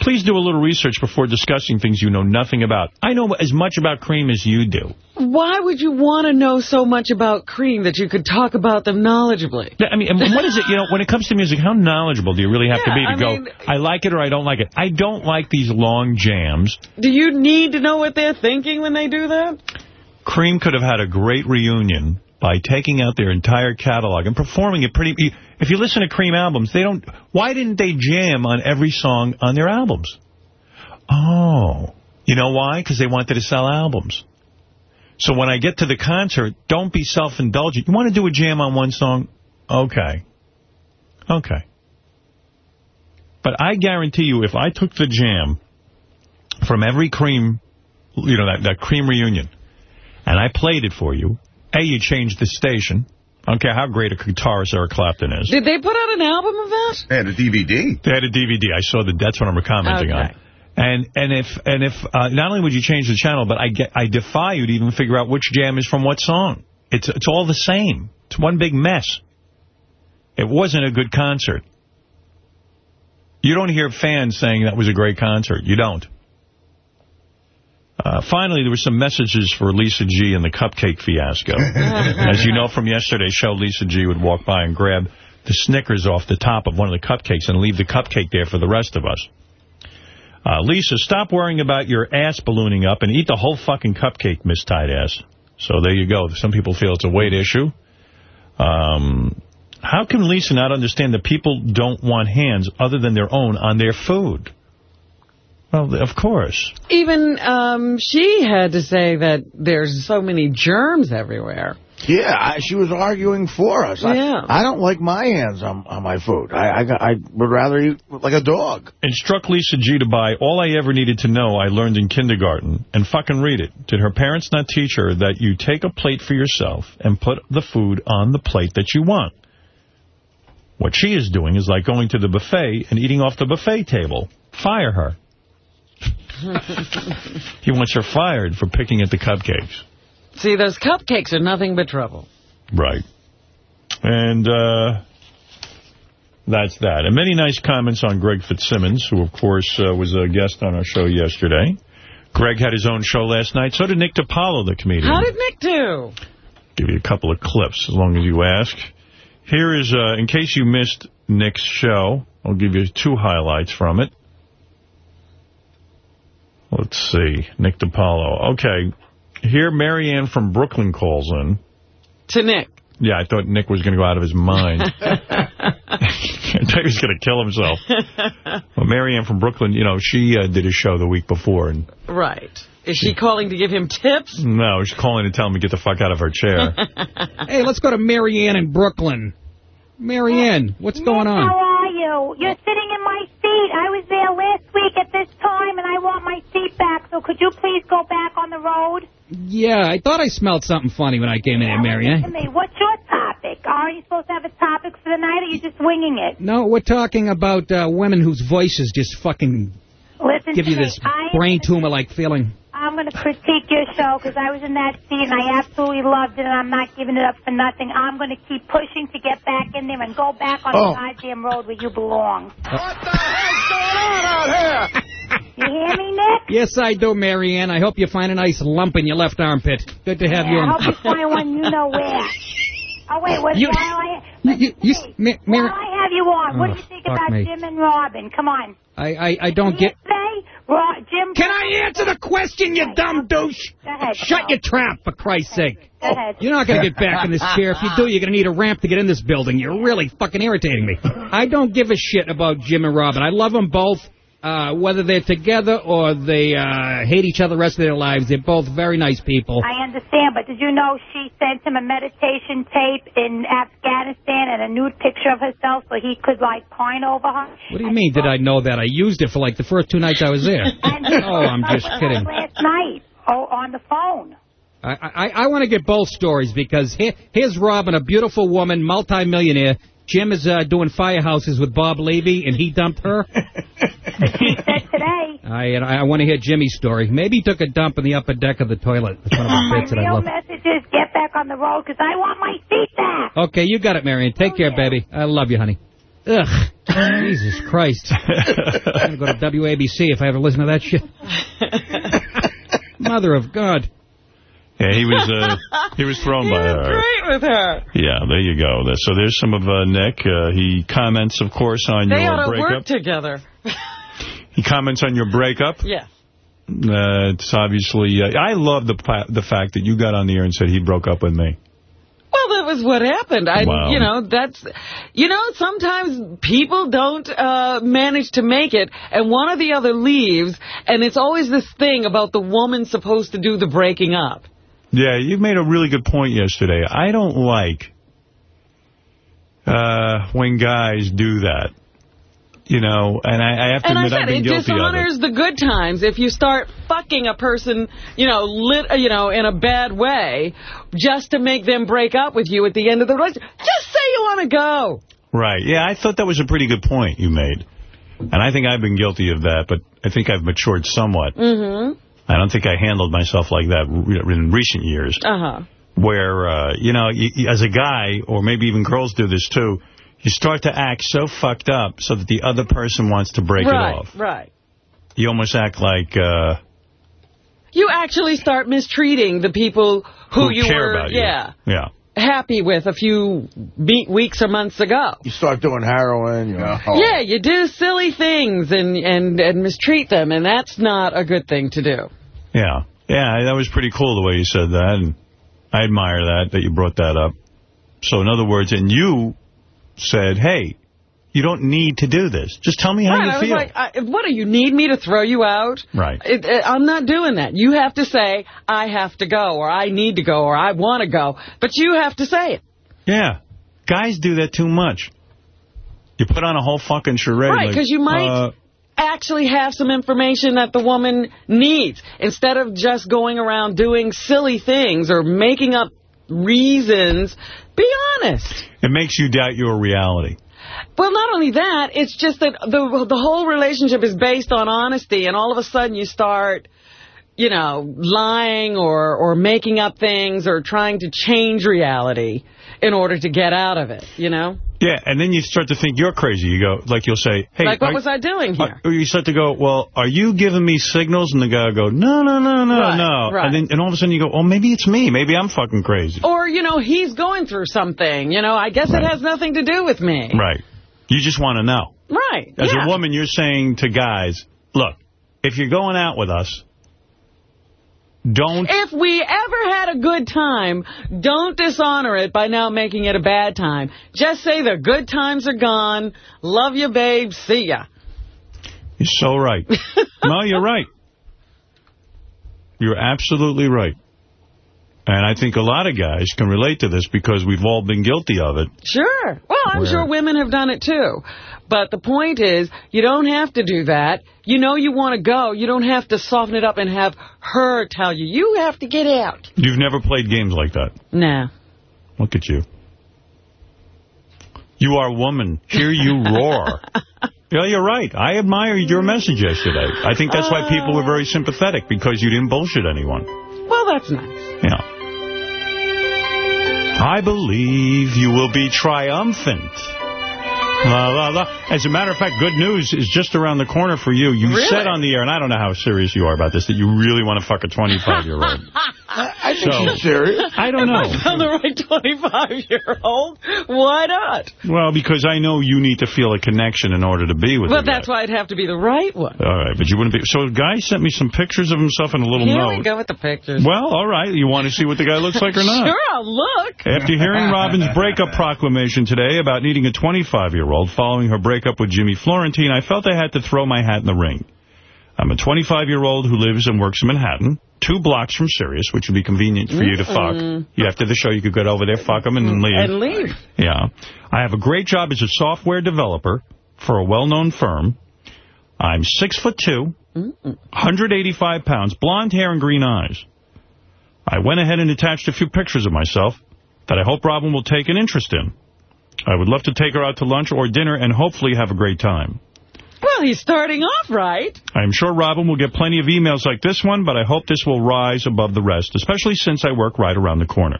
Please do a little research before discussing things you know nothing about. I know as much about cream as you do. Why would you want to know so much about Cream that you could talk about them knowledgeably? I mean, what is it, you know, when it comes to music, how knowledgeable do you really have to be to I go, mean- I like it or I don't like it? I don't like these long jams. Do you need to know what they're thinking when they do that? Cream could have had a great reunion by taking out their entire catalog and performing it pretty... If you listen to Cream albums, they don't... Why didn't they jam on every song on their albums? Oh. You know why? Because they wanted to sell albums. So when I get to the concert, don't be self-indulgent. You want to do a jam on one song? Okay. Okay. But I guarantee you, if I took the jam from every Cream, you know, that, that Cream reunion, and I played it for you, A, you changed the station. I don't care how great a guitarist Eric Clapton is. Did they put out an album of that? They had a DVD. They had a DVD. I saw that. That's what I'm commenting on. And and if and if uh, not only would you change the channel, but I get I defy you to even figure out which jam is from what song. It's it's all the same. It's one big mess. It wasn't a good concert. You don't hear fans saying that was a great concert. You don't. Uh, finally, there were some messages for Lisa G and the cupcake fiasco. As you know from yesterday's show, Lisa G would walk by and grab the Snickers off the top of one of the cupcakes and leave the cupcake there for the rest of us. Uh, Lisa, stop worrying about your ass ballooning up and eat the whole fucking cupcake, Miss Tight Ass. So there you go. Some people feel it's a weight issue. Um, how can Lisa not understand that people don't want hands other than their own on their food? Well, of course. Even um, she had to say that there's so many germs everywhere. Yeah, I, she was arguing for us. Yeah. I, I don't like my hands on, on my food. I, I I would rather eat like a dog. Instruct Lisa G to buy All I Ever Needed to Know I Learned in Kindergarten and fucking read it. Did her parents not teach her that you take a plate for yourself and put the food on the plate that you want? What she is doing is like going to the buffet and eating off the buffet table. Fire her. He wants her fired for picking at the cupcakes. See, those cupcakes are nothing but trouble. Right. And uh, that's that. And many nice comments on Greg Fitzsimmons, who, of course, uh, was a guest on our show yesterday. Greg had his own show last night. So did Nick DiPaolo, the comedian. How did Nick do? Give you a couple of clips, as long as you ask. Here is, uh, in case you missed Nick's show, I'll give you two highlights from it. Let's see. Nick DiPaolo. Okay. Here, Marianne from Brooklyn calls in. To Nick. Yeah, I thought Nick was going to go out of his mind. I thought he was going to kill himself. Well, Marianne from Brooklyn, you know, she uh, did a show the week before. and Right. Is she calling to give him tips? No, she's calling to tell him to get the fuck out of her chair. Hey, let's go to Marianne in Brooklyn. Marianne, what's going on? How are you? You're sitting in my seat. I was there last week at this time, and I want my seat back. So could you please go back on the road? Yeah, I thought I smelled something funny when I came in here, Listen Marianne. to me. What's your topic? Aren't you supposed to have a topic for the night, or are you just winging it? No, we're talking about uh, women whose voices just fucking Listen give you me. this I brain tumor-like feeling. I'm going to critique your show because I was in that seat and I absolutely loved it and I'm not giving it up for nothing. I'm going to keep pushing to get back in there and go back on Oh. the goddamn road where you belong. What the heck's going on out here? You hear me, Nick? Yes, I do, Marianne. I hope you find a nice lump in your left armpit. Good to have you. Yeah, I hope you find one you know where. Oh, wait, what, You- while I, You, you, you, Ma- while I have you on, what Oh, do you think about me. Jim and Robin? Come on. I, I, I don't get... Jim... Can I answer the question, you dumb douche? Ahead. Shut your trap, for Christ's sake. You're not going to get back in this chair. If you do, you're going to need a ramp to get in this building. You're really fucking irritating me. I don't give a shit about Jim and Robin. I love them both. Uh, whether they're together or they uh, hate each other the rest of their lives, they're both very nice people. I understand, but did you know she sent him a meditation tape in Afghanistan and a nude picture of herself so he could, like, pine over her? What do you mean, did I know that? I used it for like the first two nights I was there. oh, I'm just kidding. Last night, oh, on the phone. I, I, I want to get both stories because here, here's Robin, a beautiful woman, multimillionaire. Jim is uh, doing firehouses with Bob Levy, and he dumped her. She said today. I I want to hear Jimmy's story. Maybe he took a dump in the upper deck of the toilet. That's one of My bits that I real love. message is get back on the road because I want my seat back. Okay, you got it, Marion. Take care, baby. I love you, honey. Ugh, Jesus Christ. I'm going to go to WABC if I ever listen to that shit. Mother of God. Yeah, he was uh, he was thrown by her. Great with her. Yeah, there you go. So there's some of uh, Nick. Uh, he comments, of course, on They your ought to breakup. work together. He comments on your breakup. Yeah. Uh, it's obviously. Uh, I love the the fact that you got on the air and said he broke up with me. Well, that was what happened. I, Wow. you know, that's, you know, sometimes people don't uh, manage to make it, and one or the other leaves, and it's always this thing about the woman supposed to do the breaking up. Yeah, you made a really good point yesterday. I don't like uh, when guys do that. You know, and I, I have to And I admit I've said been it guilty of it. dishonors the good times if you start fucking a person, you know, lit, you know, in a bad way, just to make them break up with you at the end of the relationship. Just say you want to go. Right. Yeah, I thought that was a pretty good point you made. And I think I've been guilty of that, but I think I've matured somewhat. Mm-hmm. I don't think I handled myself like that in recent years. Uh-huh. Where, uh, you know, you, you- as a guy, or maybe even girls do this too, you start to act so fucked up so that the other person wants to break right, it off. right. You almost act like uh, You actually start mistreating the people who, who you care were, about you. yeah, Yeah. happy with a few be- weeks or months ago. You start doing heroin. You know. Yeah, you do silly things and, and, and mistreat them, and that's not a good thing to do. Yeah. Yeah, that was pretty cool the way you said that, and I admire that, that you brought that up. So in other words, and you said, hey, you don't need to do this. Just tell me how Right, you I was feel. like, I, what do you need me to throw you out? right. It, it, I'm not doing that. You have to say, I have to go, or I need to go, or I want to go. But you have to say it. Yeah. Guys do that too much. You put on a whole fucking charade. Right, like, because you might uh, actually have some information that the woman needs instead of just going around doing silly things or making up reasons. Be honest. it makes you doubt your reality. Well, not only that, it's just that the the whole relationship is based on honesty, and all of a sudden you start, you know, lying or or making up things or trying to change reality in order to get out of it, you know? Yeah, and then you start to think you're crazy. You go, like you'll say, hey. like, what are- was I doing here? Or you start to go, well, are you giving me signals? And the guy will go, no, no, no, no, Right, no. right. And then and all of a sudden you go, oh, maybe it's me. Maybe I'm fucking crazy. Or, you know, he's going through something. You know, I guess it has nothing to do with me. Right. You just want to know. Right. As yeah. a woman, you're saying to guys, look, if you're going out with us, don't... If we ever had a good time, don't dishonor it by now making it a bad time. Just say the good times are gone. Love you, babe. See ya. You're so right. no, you're right. You're absolutely right. And I think a lot of guys can relate to this because we've all been guilty of it. Sure. Well, I'm Where- sure women have done it too. But the point is, you don't have to do that. You know you want to go. You don't have to soften it up and have her tell you. You have to get out. You've never played games like that. Nah. Look at you. You are a woman. Hear you roar. yeah, you're right. I admired your message yesterday. I think that's why people were oh. very sympathetic, because you didn't bullshit anyone. Well, that's nice. Yeah. I believe you will be triumphant. La, la, la. As a matter of fact, good news is just around the corner for you. You Really? said on the air, and I don't know how serious you are about this, that you really want to fuck a 25-year-old. I think So- she's serious. I don't know. If I found the right 25-year-old, why not? Well, because I know you need to feel a connection in order to be with But the guy. that's why it'd have to be the right one. All right, but you wouldn't be... So a guy sent me some pictures of himself in a little Here note. we go with the pictures. Well, all right. You want to see what the guy looks like or not? Sure, I'll look. After hearing Robin's breakup proclamation today about needing a 25-year-old following her breakup with Jimmy Florentine, I felt I had to throw my hat in the ring. I'm a 25-year-old who lives and works in Manhattan, two blocks from Sirius, which would be convenient for you to fuck. You after the show, you could go over there, fuck them, and then leave. And leave. Yeah. I have a great job as a software developer for a well-known firm. I'm six foot two, 185 pounds, blonde hair and green eyes. I went ahead and attached a few pictures of myself that I hope Robin will take an interest in. I would love to take her out to lunch or dinner and hopefully have a great time. Well, he's starting off right. I am sure Robin will get plenty of emails like this one, but I hope this will rise above the rest, especially since I work right around the corner.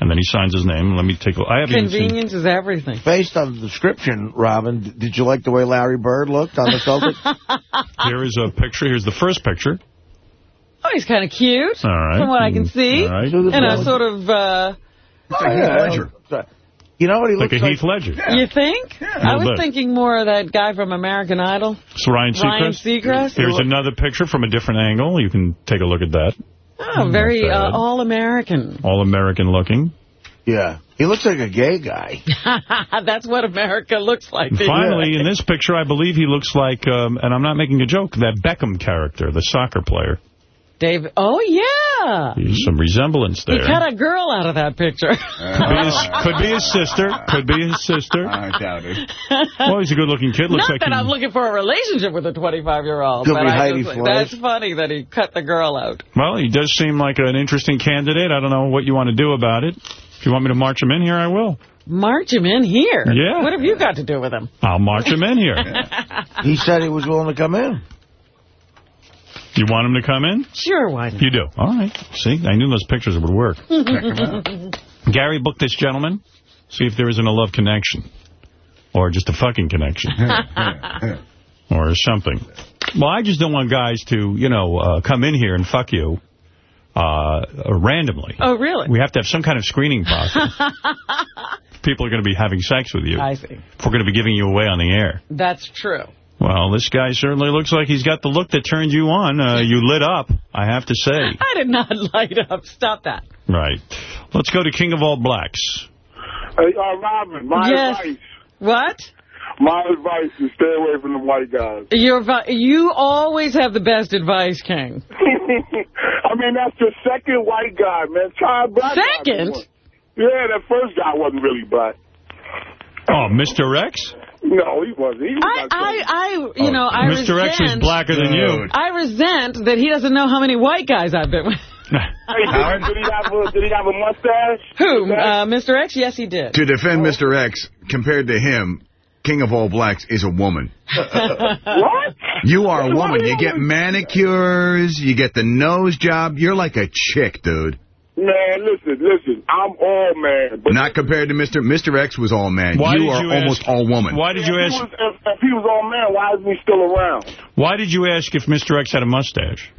And then he signs his name. Let me take a I haven't even seen- Convenience is everything. Based on the description, Robin, did you like the way Larry Bird looked on the Celtics? Here is a picture. Here's the first picture. Oh, he's kind of cute. All right. From what I can see. All right. And a sort of, uh, You know what he looks Like looks a like? Heath Ledger. you think? I was bit. thinking more of that guy from American Idol. It's Ryan Seacrest. Ryan Seacrest. Here's another picture from a different angle. You can take a look at that. Oh, very uh, all-American. All American looking. Yeah. He looks like a gay guy. That's what America looks like. Finally, in this picture, I believe he looks like, um, and I'm not making a joke, that Beckham character, the soccer player. David. Oh, yeah. There's some resemblance there. He there. cut a girl out of that picture. Uh, could be, his, could be his sister. Could be his sister. I doubt it. Well, he's a good-looking kid. Looks Not like that he- I'm looking for a relationship with a 25-year-old. Could but be Heidi just- That's funny that he cut the girl out. Well, he does seem like an interesting candidate. I don't know what you want to do about it. If you want me to march him in here, I will. March him in here? Yeah. What have you got to do with him? I'll march him in here. he said he was willing to come in. You want him to come in? Sure, why not? You do. All right. See, I knew those pictures would work. Gary, book this gentleman. See if there isn't a love connection. Or just a fucking connection. or something. Well, I just don't want guys to, you know, uh, come in here and fuck you uh, randomly. oh, really? We have to have some kind of screening process. People are going to be having sex with you. I see. If we're going to be giving you away on the air. That's true. Well, this guy certainly looks like he's got the look that turned you on. Uh, you lit up, I have to say. I did not light up. Stop that. Right. Let's go to King of All Blacks. Hey, uh, Robin, my Yes. advice. What? My advice is stay away from the white guys. Your vi- you always have the best advice, King. I mean, that's the second white guy, man. Try a black guy. Second? Yeah, that first guy wasn't really black. Oh, Mr. X? No, he wasn't. He was I, not I, I, you know, I Mr. X is blacker than you. I resent that he doesn't know how many white guys I've been with. Hey, did, did he have a, did he have a mustache? Who? Uh, Mr. X? Yes, he did. To defend Mr. X, compared to him, King of All Blacks is a woman. what? You are a woman. You get manicures, you get the nose job. You're like a chick, dude. Man, listen, listen. I'm all man. But Not compared to Mr. Mr. X was all man. Why you did are you almost ask- all woman. Why did you if ask? He was, if, if he was all man, why isn't he still around? Why did you ask if Mr. X had a mustache?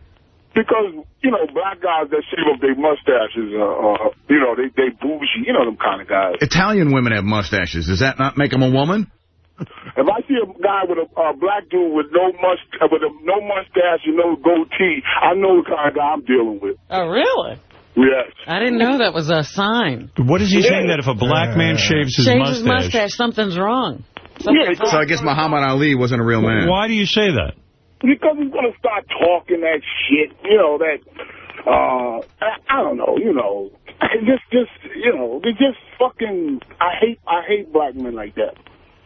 Because, you know, black guys that shave up their mustaches, uh, uh, you know, they, they bougie, you know them kind of guys. Italian women have mustaches. Does that not make them a woman? If I see a guy with a uh, black dude with no must with a no mustache and no goatee, I know the kind of guy I'm dealing with. Oh, really? Yes. I didn't know that was a sign. What is he saying, that if a black man shaves his Shaves mustache... his mustache, something's wrong. Yeah, So I guess Muhammad Ali wasn't a real man. Why do you say that? Because he's gonna start talking that shit, you know, that uh I, I don't know, you know. Just just you know, they just fucking I hate I hate black men like that.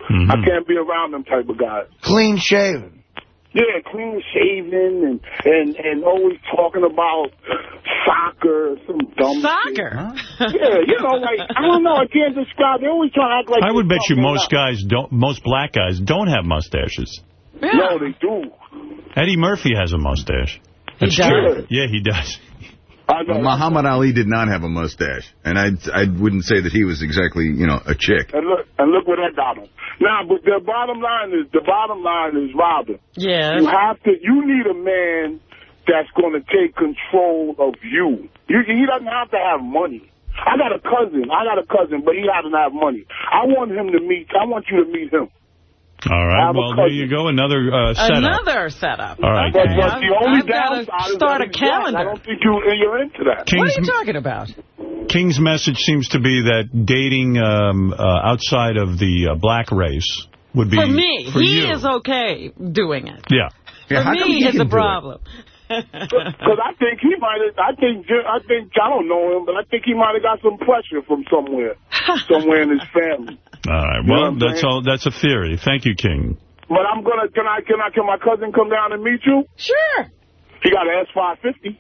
Mm-hmm. I can't be around them type of guys. Clean shaven. Yeah, clean shaven and and and always talking about soccer, some dumb Soccer? shit. Yeah, you know, like I don't know, I can't describe. They always try to act like I would bet you something most guys don't, most black guys don't have mustaches. No, they do. Eddie Murphy has a mustache. He That's does? true. Yeah, he does. Well, Muhammad Ali did not have a mustache, and I I wouldn't say that he was exactly you know a chick. And look, and look what that got him. Now, but the bottom line is, the bottom line is, Robin. Yeah. You have to, you need a man that's going to take control of you. you. He doesn't have to have money. I got a cousin. I got a cousin, but he doesn't have money. I want him to meet, I want you to meet him. All right. Well, there you go. Another uh, setup. Another setup. All right, But, but the only I've gotta downside is start a he's black. calendar. I don't think you, you're into that. What are you talking about? King's message seems to be that dating um, uh, outside of the uh, black race would be For me, for he you. is okay doing it. Yeah. For me, it's a problem. Because I think he might have, I think, I think, I don't know him, but I think he might have got some pressure from somewhere, somewhere in his family. All right. You know Well, that's saying? all. That's a theory. Thank you, King. But I'm gonna, can I, can I, can my cousin come down and meet you? Sure. He got an S550,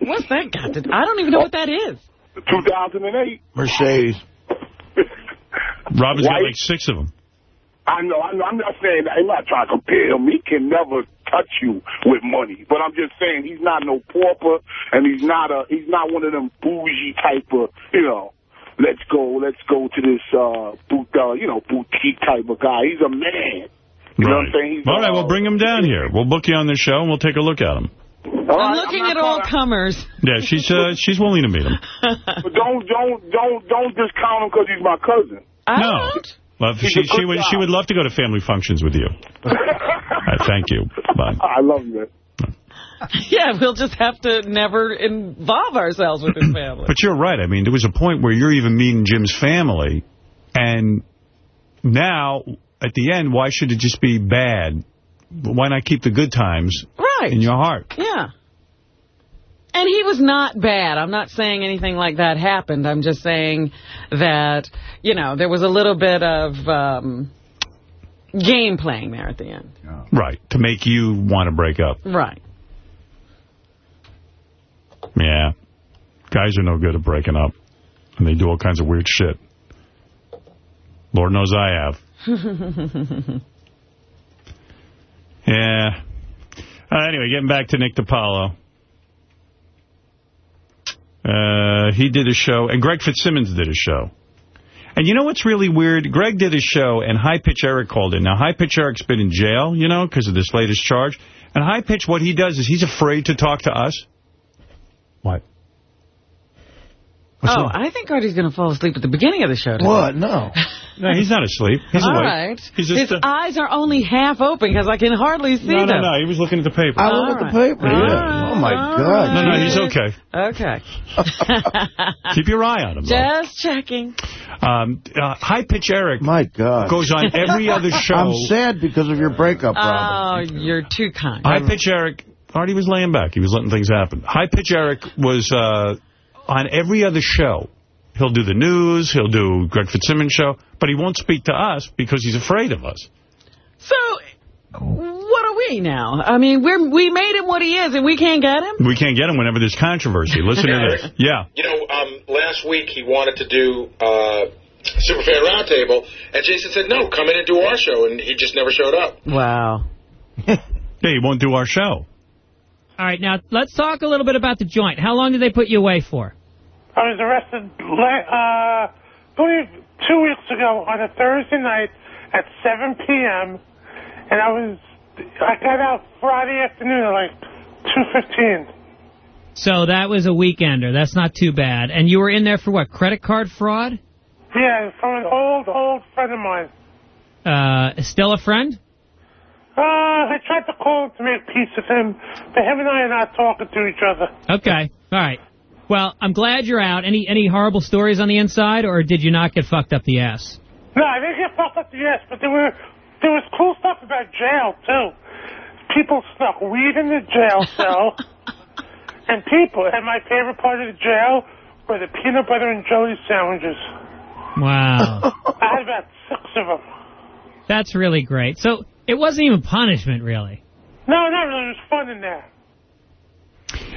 What's that got to do? I don't even know what that is. 2008. Mercedes. Robin's got like six of them. I know, I know, I'm not saying that, I'm not trying to compare him. He can never touch you with money. But I'm just saying he's not no pauper, and he's not a, he's not one of them bougie type of, you know, let's go, let's go to this, uh, boot, uh, you know, boutique type of guy. He's a man. You know what I'm saying? He's All right. we'll bring him down here. We'll book you on the show, and we'll take a look at him. I'm looking at all comers. Yeah, she's uh, she's willing to meet him. But don't, don't, don't, don't discount him because he's my cousin. I no. Well, she she would she would love to go to family functions with you. All right, thank you. Bye. I love you. Yeah, we'll just have to never involve ourselves with his family. But you're right. I mean, there was a point where you're even meeting Jim's family, and now, at the end, why should it just be bad? Why not keep the good times Right. in your heart? Yeah. And he was not bad. I'm not saying anything like that happened. I'm just saying that, you know, there was a little bit of um, game playing there at the end. Right, to make you want to break up. Right. Yeah. Guys are no good at breaking up, and they do all kinds of weird shit. Lord knows I have. Yeah. Uh, anyway, getting back to Nick DiPaolo. Uh, he did a show, and Greg Fitzsimmons did a show. And you know what's really weird? Greg did a show, and High Pitch Eric called in. Now, High Pitch Eric's been in jail, you know, because of this latest charge. And High Pitch, what he does is he's afraid to talk to us. What? What's oh, wrong? I think Artie's going to fall asleep at the beginning of the show. today. What? No. No, he's not asleep. He's All awake. right. He's just, His uh, eyes are only half open because I can hardly see no, no, them. no. He was looking at the paper. I All look at the paper. Yeah. right. Oh, my All God. No, no, he's okay. Okay. Keep your eye on him. though. Just checking. Um, uh, High Pitch Eric My God. goes on every other show. I'm sad because of your breakup, Robin. Oh, you're too kind. High Pitch Eric, Artie was laying back. He was letting things happen. High Pitch Eric was uh, on every other show. He'll do the news. He'll do Greg Fitzsimmons' show. But he won't speak to us because he's afraid of us. So, what are we now? I mean, we're we made him what he is, and we can't get him? We can't get him whenever there's controversy. Listen to this. Yeah. You know, um, last week he wanted to do uh, Superfan Roundtable, and Jason said, no, come in and do our show, and he just never showed up. Wow. Yeah, he won't do our show. All right, now let's talk a little bit about the joint. How long did they put you away for? I was arrested uh, believe two weeks ago on a Thursday night at 7 p.m. And I was I got out Friday afternoon at like 2:15. So that was a weekender. That's not too bad. And you were in there for what? Credit card fraud? Yeah, from an old old friend of mine. Uh, still a friend? Uh, I tried to call him to make peace with him, but him and I are not talking to each other. Okay. All right. Well, I'm glad you're out. Any any horrible stories on the inside, or did you not get fucked up the ass? No, I didn't get fucked up the ass, but there were there was cool stuff about jail too. People snuck weed in the jail cell, and people. And my favorite part of the jail were the peanut butter and jelly sandwiches. Wow. I had about six of them. That's really great. So it wasn't even punishment, really. No, really. It was fun in there.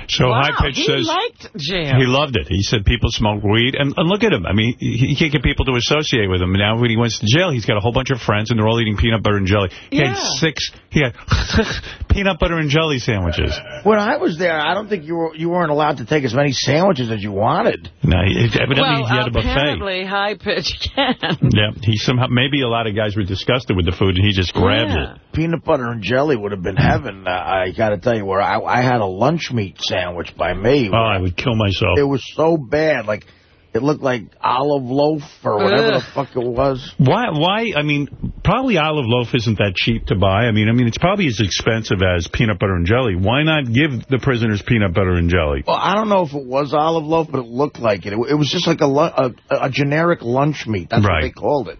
So wow, High Pitch he says liked jail. he loved it. He said people smoke weed. And, and look at him. I mean, he, he can't get people to associate with him. Now when he went to jail, he's got a whole bunch of friends, and they're all eating peanut butter and jelly. He Yeah. had six he had peanut butter and jelly sandwiches. When I was there, I don't think you were you weren't allowed to take as many sandwiches as you wanted. No, he, evidently well, he had a buffet. apparently high pitch can. Yeah, he somehow, maybe a lot of guys were disgusted with the food, and he just grabbed Yeah. it. Peanut butter and jelly would have been heaven. Uh, I got to tell you, where I, I had a lunch meat sandwich by me. Oh, I would kill myself. It was so bad. Like, it looked like olive loaf or whatever the fuck it was. Why? Why? I mean, probably olive loaf isn't that cheap to buy. I mean, I mean, it's probably as expensive as peanut butter and jelly. Why not give the prisoners peanut butter and jelly? Well, I don't know if it was olive loaf, but it looked like it. It, it was just like a, a a generic lunch meat. That's Right. what they called it.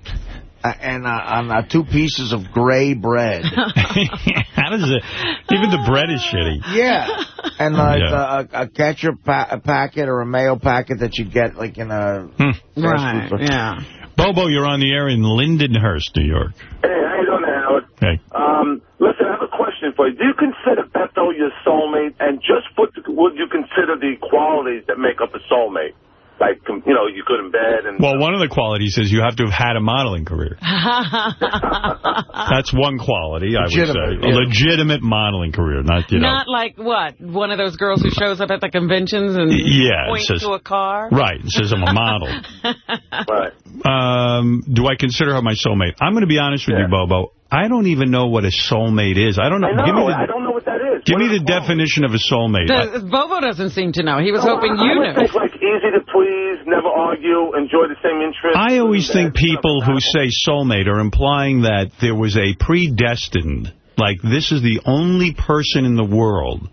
Uh, and uh, on uh, two pieces of gray bread. How does it? Even the bread is shitty. Yeah. And like Yeah. uh, a, a ketchup pa a packet or a mayo packet that you get like in a... Hmm. fast food store. yeah. Bobo, you're on the air in Lindenhurst, New York. Hey, how you doing, Howard? Hey. Um, listen, I have a question for you. Do you consider Beth your soulmate? And just what would you consider the qualities that make up a soulmate? Like, you know, you good in bed and... Well, one of the qualities is you have to have had a modeling career. That's one quality, I would say. Legitimate, A legitimate modeling career, not, you know. Not like what? One of those girls who shows up at the conventions and Yeah, points says- to a car? Right, it says I'm a model. right. Um, do I consider her my soulmate? I'm going to be honest with you, Bobo. I don't even know what a soulmate is. I don't know. I know, Give me the, I don't know what that is. give me the definition of a soulmate. I- The, Bobo doesn't seem to know. He was hoping I you would knew. like, easy to please, never argue, enjoy the same interests. I always think people who say soulmate are implying that there was a predestined, like this is the only person in the world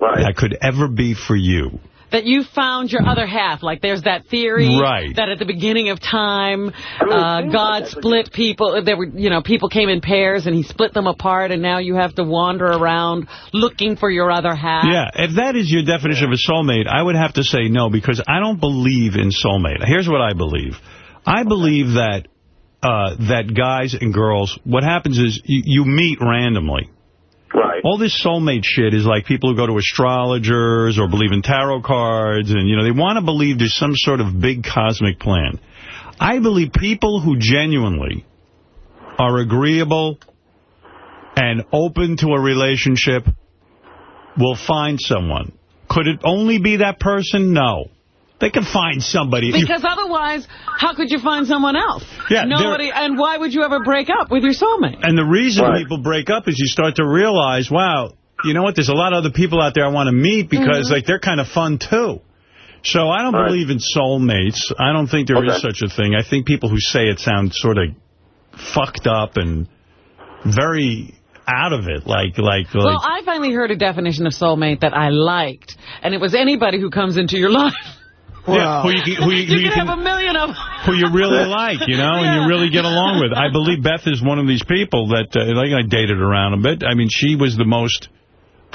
that could ever be for you. That you found your other half. Like there's that theory Right. that at the beginning of time, uh, God split people. There were, you know, people came in pairs and he split them apart and now you have to wander around looking for your other half. Yeah, if that is your definition of a soulmate, I would have to say no because I don't believe in soulmate. Here's what I believe. I believe that uh, that guys and girls, what happens is you, you meet randomly. Right. All this soulmate shit is like people who go to astrologers or believe in tarot cards, and, you know, they want to believe there's some sort of big cosmic plan. I believe people who genuinely are agreeable and open to a relationship will find someone. Could it only be that person? No. They can find somebody. Because otherwise, how could you find someone else? Yeah, Nobody. And why would you ever break up with your soulmate? And the reason people break up is you start to realize, wow, you know what, there's a lot of other people out there I want to meet because Mhm. like they're kind of fun too. So I don't believe in soulmates. I don't think there is such a thing. I think people who say it sound sort of fucked up and very out of it. Like, like, like. Well, I finally heard a definition of soulmate that I liked, and it was anybody who comes into your life. Yeah, who you, who you, who You you can can have a million of them. who you really like, you know, and you really get along with. I believe Beth is one of these people that, uh, like, I dated around a bit. I mean, she was the most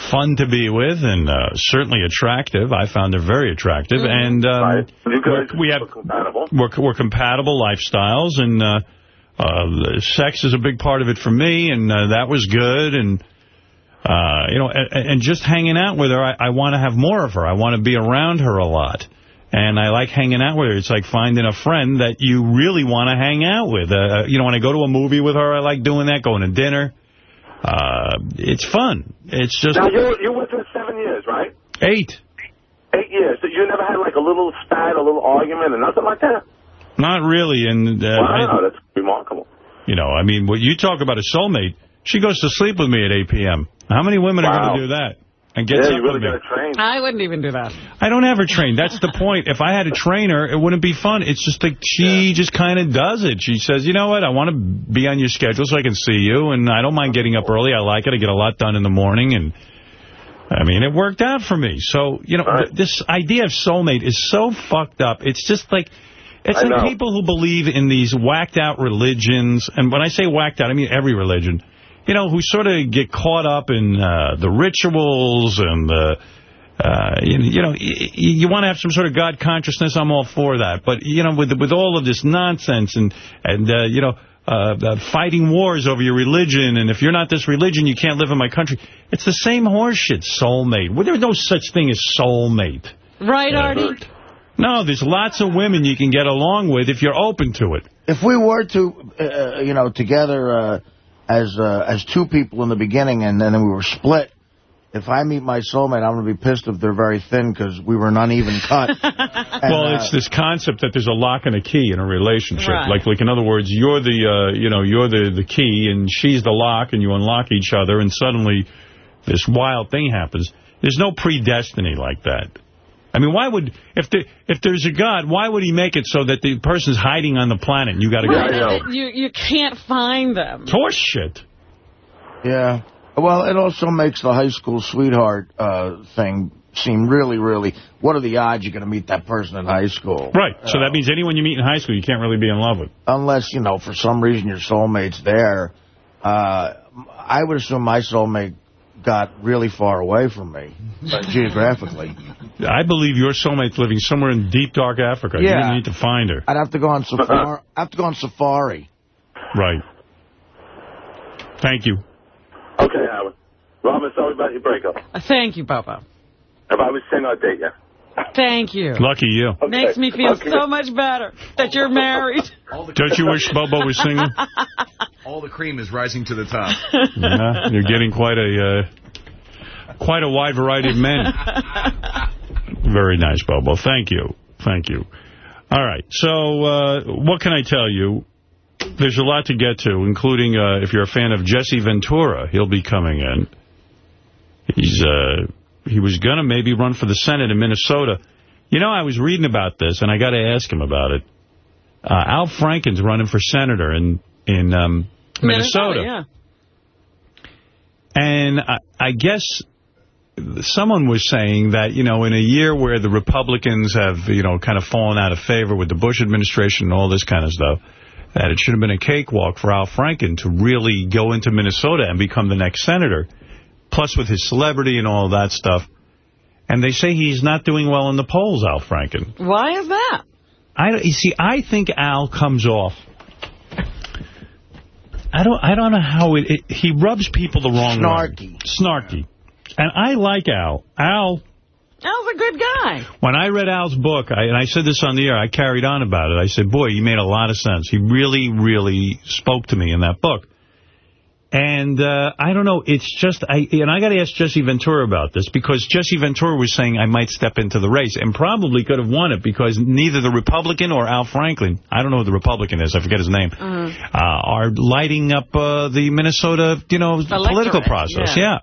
fun to be with and uh, certainly attractive. I found her very attractive. And um, we're, we have We're, we're compatible lifestyles, and uh, uh, sex is a big part of it for me, and uh, that was good. And uh, you know, and, and just hanging out with her, I, I want to have more of her. I want to be around her a lot. And I like hanging out with her. It's like finding a friend that you really want to hang out with. Uh, you know, when I go to a movie with her, I like doing that, going to dinner. Uh, it's fun. It's just Now, you you went through seven years, right? eight. Eight years. So you never had, like, a little spat, a little argument, or nothing like that? Not really. And uh, wow, I, that's remarkable. you know, I mean, when you talk about a soulmate, she goes to sleep with me at 8 p.m. How many women are going to do that? And gets yeah, up you really with me. got to train. I wouldn't even do that. I don't ever train. That's the point. If I had a trainer, it wouldn't be fun. It's just like she just kind of does it. She says, you know what, I want to be on your schedule so I can see you, and I don't mind getting up early. I like it. I get a lot done in the morning, and I mean, it worked out for me. So, you know, th this idea of soulmate is so fucked up. It's just like... It's I like know. people who believe in these whacked-out religions, and when I say whacked-out, I mean every religion, you know, who sort of get caught up in uh, the rituals and the... Uh, you, you know, y- y- you want to have some sort of God consciousness. I'm all for that. But you know, with with all of this nonsense and and uh, you know, uh, uh, fighting wars over your religion, and if you're not this religion, you can't live in my country. It's the same horseshit. Soulmate. Well, there's no such thing as soulmate. Right, Artie? No, there's lots of women you can get along with if you're open to it. If we were to, uh, you know, together uh, as uh, as two people in the beginning and then we were split, if I meet my soulmate, I'm going to be pissed if they're very thin because we were an uneven cut. And, well, uh, it's this concept that there's a lock and a key in a relationship. Right. Like, like in other words, you're the, uh, you know, you're the the key, and she's the lock, and you unlock each other, and suddenly this wild thing happens. There's no predestiny like that. I mean, why would if the if there's a God, why would he make it so that the person's hiding on the planet and you got to Right, go? You, you can't find them. It's horse shit. Yeah. Well, it also makes the high school sweetheart uh, thing seem really, really... What are the odds you're going to meet that person in high school? Right. So that means anyone you meet in high school, you can't really be in love with. Unless, you know, for some reason your soulmate's there. Uh, I would assume my soulmate got really far away from me, uh, geographically. I believe your soulmate's living somewhere in deep, dark Africa. You Yeah. didn't need to find her. I'd have to go on safari. I have to go on safari. Right. Thank you. Okay, Howard. Robin, sorry about your breakup. Uh, Thank you, Papa. If I was saying I'd date you. Thank you. Lucky you. Makes me feel Okay. so much better that you're married. Don't you wish Bobo was single? All the cream is rising to the top. Yeah, you're getting quite a uh, quite a wide variety of men. Very nice, Bobo. Thank you. Thank you. All right. So uh, what can I tell you? There's a lot to get to, including uh, if you're a fan of Jesse Ventura, he'll be coming in. He's uh, he was going to maybe run for the Senate in Minnesota. You know, I was reading about this, and I got to ask him about it. Uh, Al Franken's running for senator in in um, Minnesota. yeah. And I, I guess someone was saying that, you know, in a year where the Republicans have, you know, kind of fallen out of favor with the Bush administration and all this kind of stuff, that it should have been a cakewalk for Al Franken to really go into Minnesota and become the next senator, plus with his celebrity and all that stuff. And they say he's not doing well in the polls, Al Franken. Why is that? I you see. I think Al comes off. I don't. I don't know how it. it he rubs people the wrong Snarky. way. Snarky. Snarky. And I like Al. Al. Al's a good guy. When I read Al's book, I, and I said this on the air, I carried on about it. I said, boy, you made a lot of sense. He really, really spoke to me in that book. And uh, I don't know, it's just, I and I got to ask Jesse Ventura about this, because Jesse Ventura was saying I might step into the race, and probably could have won it, because neither the Republican or Al Franken, I don't know who the Republican is, I forget his name, uh, are lighting up uh, the Minnesota, you know, political process. yeah. yeah.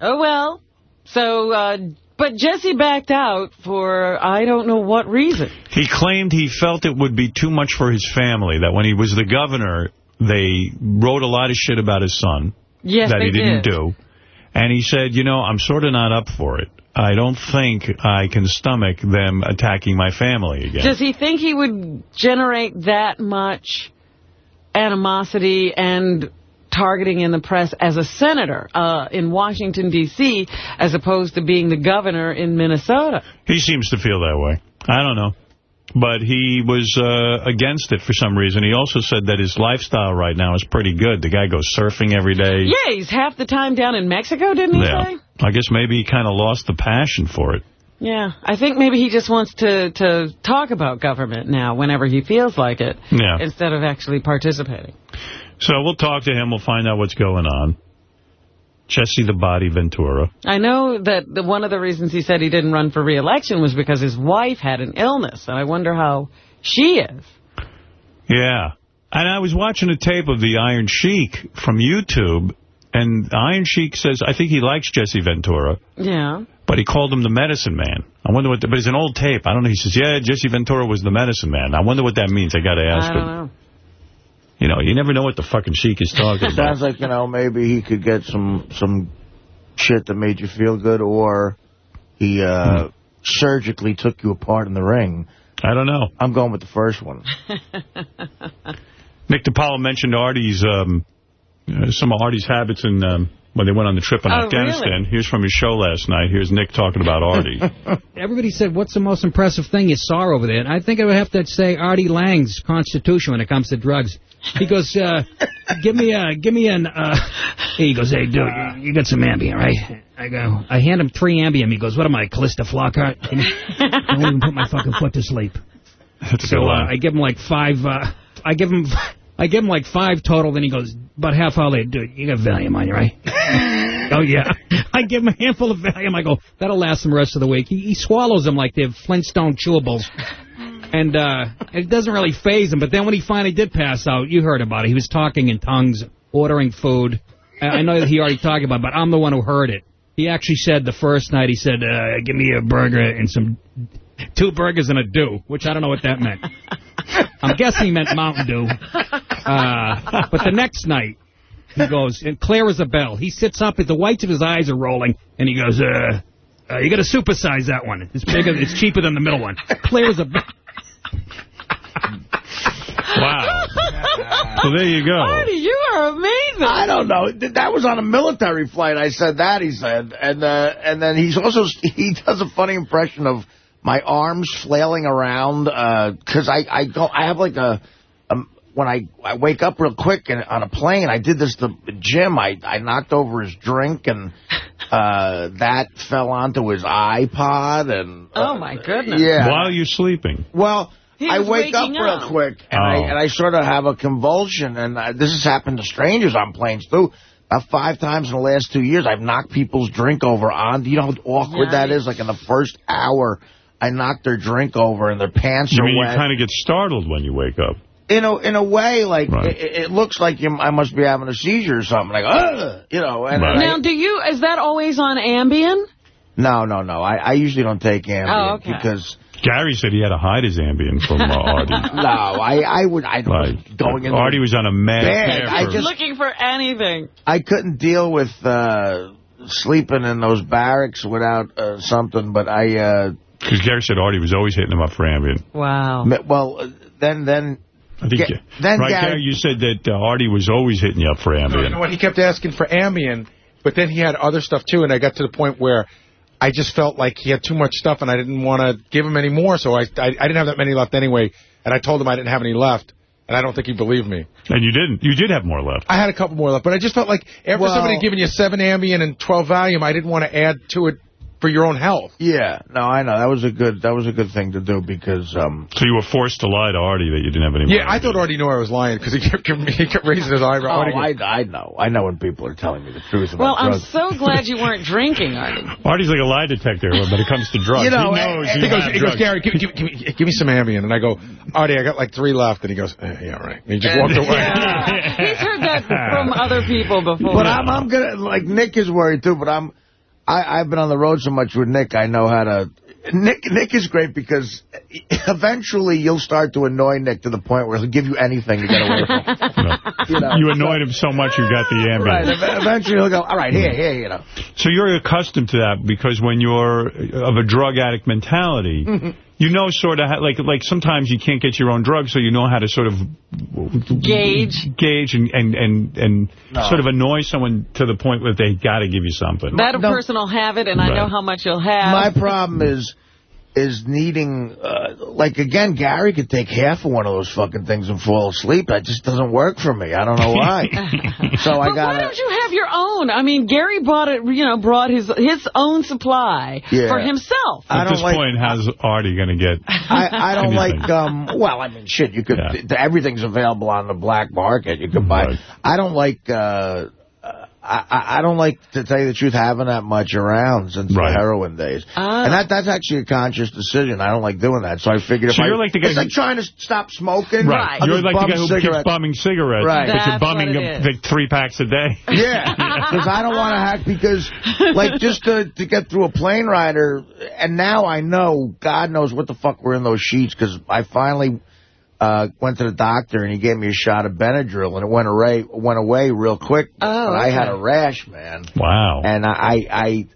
Oh, well. So, uh, but Jesse backed out for I don't know what reason. He claimed he felt it would be too much for his family, that when he was the governor, they wrote a lot of shit about his son Yes, that they he didn't did. do. And he said, you know, I'm sort of not up for it. I don't think I can stomach them attacking my family again. Does he think he would generate that much animosity and targeting in the press as a senator uh, in Washington, D.C., as opposed to being the governor in Minnesota? He seems to feel that way. I don't know. But he was uh, against it for some reason. He also said that his lifestyle right now is pretty good. The guy goes surfing every day. Yeah, he's half the time down in Mexico, didn't he Yeah. say? I guess maybe he kind of lost the passion for it. Yeah, I think maybe he just wants to, to talk about government now whenever he feels like it, Yeah. instead of actually participating. So we'll talk to him. We'll find out what's going on. Jesse the Body Ventura. I know that the, one of the reasons he said he didn't run for re-election was because his wife had an illness, and I wonder how she is. Yeah. And I was watching a tape of the Iron Sheik from YouTube, and Iron Sheik says, I think he likes Jesse Ventura, Yeah. but he called him the medicine man. I wonder what, the, but it's an old tape. I don't know. He says, yeah, Jesse Ventura was the medicine man. I wonder what that means. I got to ask I don't him. know. You know, you never know what the fucking Sheik is talking about. Sounds like, you know, maybe he could get some some shit that made you feel good, or he uh, surgically took you apart in the ring. I don't know. I'm going with the first one. Nick DiPaolo mentioned Artie's, um, uh, some of Artie's habits in, um, when they went on the trip in Oh, Afghanistan. really? Here's from his show last night. Here's Nick talking about Artie. Everybody said, what's the most impressive thing you saw over there? And I think I would have to say Artie Lange's constitution when it comes to drugs. He goes, uh, give me a, give me an, uh, he goes, hey, dude, you, you got some Ambien, right? I go, I hand him three Ambien. He goes, what am I, Calista Flockhart? I won't even put my fucking foot to sleep. That's So uh. I give him like five, uh, I give him, I give him like five total. Then he goes, about half hour later, dude, you got Valium on you, right? oh, yeah. I give him a handful of Valium. I go, that'll last him the rest of the week. He, he swallows them like they're Flintstone chewables. And uh, it doesn't really faze him. But then when he finally did pass out, you heard about it. He was talking in tongues, ordering food. I know that he already talked about it, but I'm the one who heard it. He actually said the first night, he said, uh, give me a burger and some two burgers and a dew, which I don't know what that meant. I'm guessing he meant Mountain Dew. Uh, but the next night, he goes, and clear as a bell. He sits up, the whites of his eyes are rolling, and he goes, uh, uh, you got to supersize that one. It's bigger, it's cheaper than the middle one. Clear as a bell. Wow. So there you go. Artie, you are amazing. I don't know. That was on a military flight. I said that, he said. And uh, and then he's also, he does a funny impression of my arms flailing around because I, I, go, I have like a, um, when I, I wake up real quick and on a plane, I did this to the gym. I, I knocked over his drink and uh, that fell onto his iPod. and Oh, my goodness. Yeah. While you're sleeping. Well, I wake up waking real up. quick, and, Oh. I, and I sort of have a convulsion, and uh, this has happened to strangers on planes, too. About five times in the last two years, I've knocked people's drink over on. Do you know how awkward that is? Like in the first hour, I knocked their drink over, and their pants You are mean you kind of get startled when you wake up? In a in a way, like Right. it, it looks like you, I must be having a seizure or something. Like, Ugh! you know. And Right. Now, do you, is that always on Ambien? no, no, no. I, I usually don't take Ambien Oh, okay. because Gary said he had to hide his Ambien from uh, Artie. no, I I would I Right. going in Artie was on a mad Bad. I for- just- Looking for anything. I couldn't deal with uh, sleeping in those barracks without uh, something, but I, uh, Because Gary said Artie was always hitting him up for Ambien. Wow. well, uh, then, then, I think, Ga- then right, Gary- Gary, you said that uh, Artie was always hitting you up for No, you know what? He kept asking for Ambien, but then he had other stuff too, and I got to the point where I just felt like he had too much stuff, and I didn't want to give him any more, so I, I I didn't have that many left anyway, and I told him I didn't have any left, and I don't think he believed me. And you didn't. You did have more left. I had a couple more left, but I just felt like after Well- somebody had given you seven Ambien and 12 Valium, I didn't want to add to it for your own health. yeah, no, I know that was a good that was a good thing to do because um, So you were forced to lie to Artie that you didn't have any. Yeah, I thought Artie knew I was lying because he kept, he kept raising his eyebrow. oh, I I know I know when people are telling me the truth about Well, I'm so glad you weren't drinking, Artie. Artie's like a lie detector when it comes to drugs. You know, he knows and- you He goes, have he goes. Gary, give, give, give, me- give me some Ambien. And I go, Artie, I got like three left. And he goes, eh, yeah, right. And he just walked away. He's heard that from other people before. But I'm I'm gonna like Nick is worried too. But I'm I I've been on the road so much with Nick. I know how to. Nick Nick is great because eventually you'll start to annoy Nick to the point where he'll give you anything to get away from. you know, You annoyed him so much you got the Ambien. Right. Eventually he'll go. All right, here, here, you know. So you're accustomed to that because when you're of a drug addict mentality, mm-hmm. You know sort of how, like like sometimes you can't get your own drugs, so you know how to sort of Gauge. gauge and and and, and No. sort of annoy someone to the point where they got to give you something. That No. person will have it, and I know how much you'll have. My problem is is needing uh, like again Gary could take half of one of those fucking things and fall asleep. That just doesn't work for me. I don't know why. so I but got why don't you have your own? I mean, Gary bought it, you know, brought his his own supply Yeah. for himself. I At don't this like- point, how's Artie going to get? I, I don't Anything. like, um, well, I mean, shit, you could, Yeah. everything's available on the black market. You could buy, Right. I don't like, uh, I, I I don't like, to tell you the truth, having that much around since Right. the heroin days. Ah. And that that's actually a conscious decision. I don't like doing that. So I figured if So I... you're like the guy it's who- like trying to stop smoking. Right. I'll You're like the bum guy who cigarettes. keeps bumming cigarettes, Right. but you're bumming what them it is. like three packs a day. Yeah, because I don't want to hack because, like, just to, to get through a plane rider, and now I know, God knows what the fuck were in those sheets, because I finally uh, went to the doctor, and he gave me a shot of Benadryl, and it went away, went away real quick. Oh, but I had a rash, man. Wow. And I, I,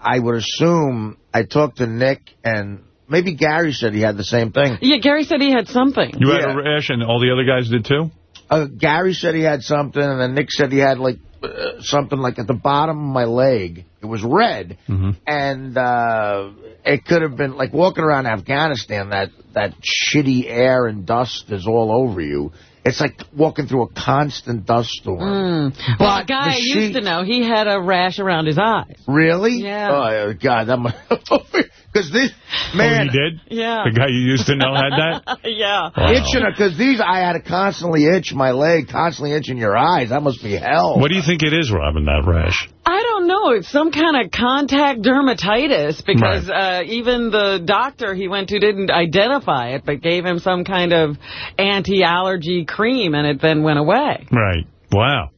I would assume, I talked to Nick, and maybe Gary said he had the same thing. Yeah, Gary said he had something. You had a rash, and all the other guys did too? Uh, Gary said he had something, and then Nick said he had, like, uh, something, like, at the bottom of my leg. It was red, Mm-hmm. and uh, it could have been, like, walking around Afghanistan, that, that shitty air and dust is all over you. It's like walking through a constant dust storm. Mm. Well, a guy I used to know, he had a rash around his eyes. Really? Yeah. Oh, God, that must... Because this, man... oh, you did? Yeah. The guy you used to know had that? yeah. Itching, because these, I had to constantly itch my leg, constantly itching your eyes. That must be hell. What do you think it is, Robin, that rash? I don't know. It's some kind of contact dermatitis because uh, even the doctor he went to didn't identify it, but gave him some kind of anti-allergy cream, and it then went away. Right. Wow.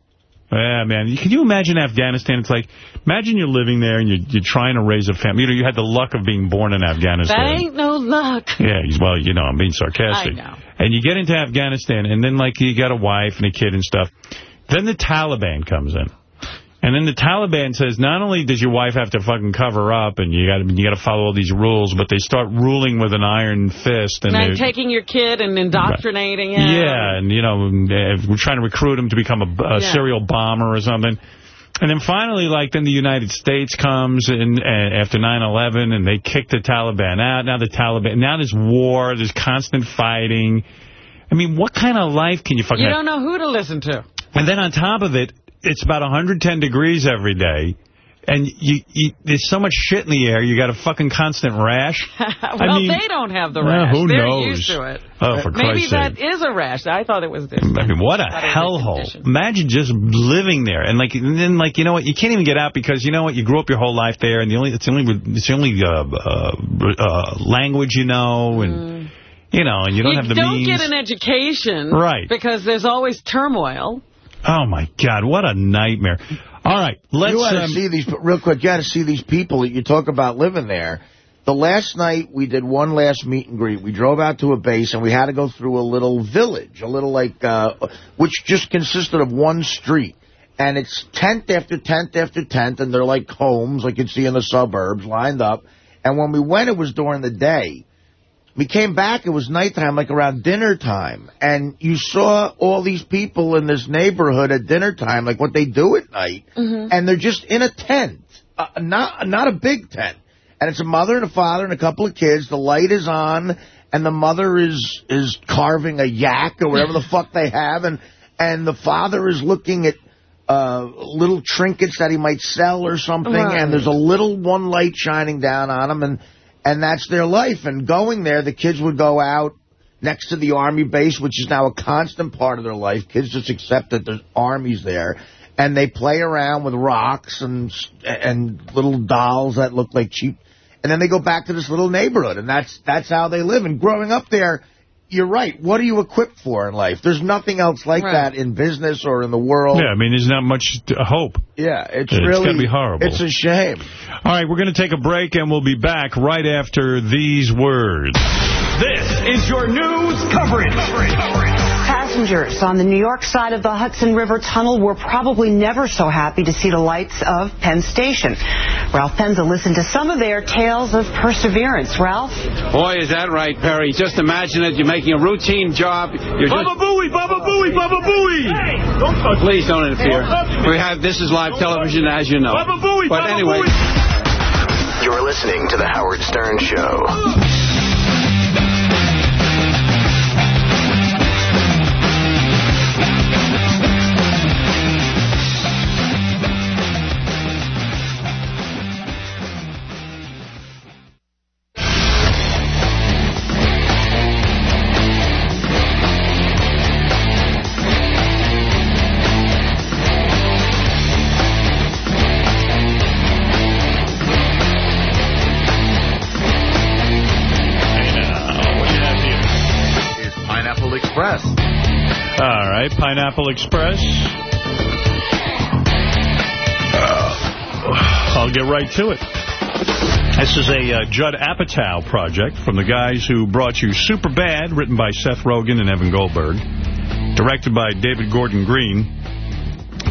Yeah, man. Can you imagine Afghanistan? It's like, imagine you're living there and you're, you're trying to raise a family. You know, you had the luck of being born in Afghanistan. That ain't no luck. Yeah, well, you know, I'm being sarcastic. I know. And you get into Afghanistan, and then, like, you got a wife and a kid and stuff. Then the Taliban comes in. And then the Taliban says, not only does your wife have to fucking cover up, and you got to you got to follow all these rules, but they start ruling with an iron fist. And they're- taking your kid and indoctrinating him. yeah, and, you know, we're trying to recruit him to become a, a Yeah. serial bomber or something. And then finally, like, then the United States comes in uh, after 9-11, and they kick the Taliban out. Now the Taliban, now there's war, there's constant fighting. I mean, what kind of life can you fucking You don't know who to listen to. And then on top of it, it's about 110 degrees every day. And you, you, there's so much shit in the air, you got a fucking constant rash. well, mean- they don't have the Well, rash. who They're knows? used to it. Oh, for Maybe Christ's that sake. is a rash. I thought it was this. I mean, what a Thought it was hellhole. Imagine just living there. And, like, and then, like, you know what? You can't even get out because, you know what? You grew up your whole life there, and the only it's the only, it's the only uh, uh, uh, language you know, and, you know, and you don't have the don't means. get an education. Right. Because there's always turmoil. Oh, my God. What a nightmare. All right. Let's... you got to um, see these, real quick, you got to see these people that you talk about living there. The last night, we did one last meet and greet. We drove out to a base, and we had to go through a little village, a little like, uh, which just consisted of one street. And it's tent after tent after tent, and they're like homes, like you'd see in the suburbs, lined up. And when we went, it was during the day. We came back, it was nighttime, like around dinner time. And you saw all these people in this neighborhood at dinner time, like what they do at night. And they're just in a tent, uh, not not a big tent. And it's a mother and a father and a couple of kids. The light is on, and the mother is is carving a yak or whatever the fuck they have. And, and the father is looking at uh, little trinkets that he might sell or something, Right. and there's a little one light shining down on him, and and that's their life. And going there, the kids would go out next to the army base, which is now a constant part of their life. Kids just accept that there's armies there, and they play around with rocks and and little dolls that look like cheap, and then they go back to this little neighborhood, and that's that's how they live. And growing up there. You're right. What are you equipped for in life? There's nothing else like that in business or in the world. Yeah, I mean, there's not much hope. Yeah, it's It's really gotta be horrible. It's a shame. All right, we're going to take a break, and we'll be back right after these words. This is your news coverage. Passengers on the New York side of the Hudson River Tunnel were probably never so happy to see the lights of Penn Station. Ralph Penza listened to some of their tales of perseverance. Ralph? Boy, is that right, Perry. Just imagine it. You're making a routine job. You're Baba just... Booey, Baba Booey, Baba Booey! Hey, don't touch. Please don't interfere. Don't touch. We have This is live television, as you know. Baba Booey, But Baba anyway... You're listening to The Howard Stern Show. Pineapple Express. I'll get right to it. This is a uh, Judd Apatow project from the guys who brought you Super Bad, written by Seth Rogen and Evan Goldberg, directed by David Gordon Green.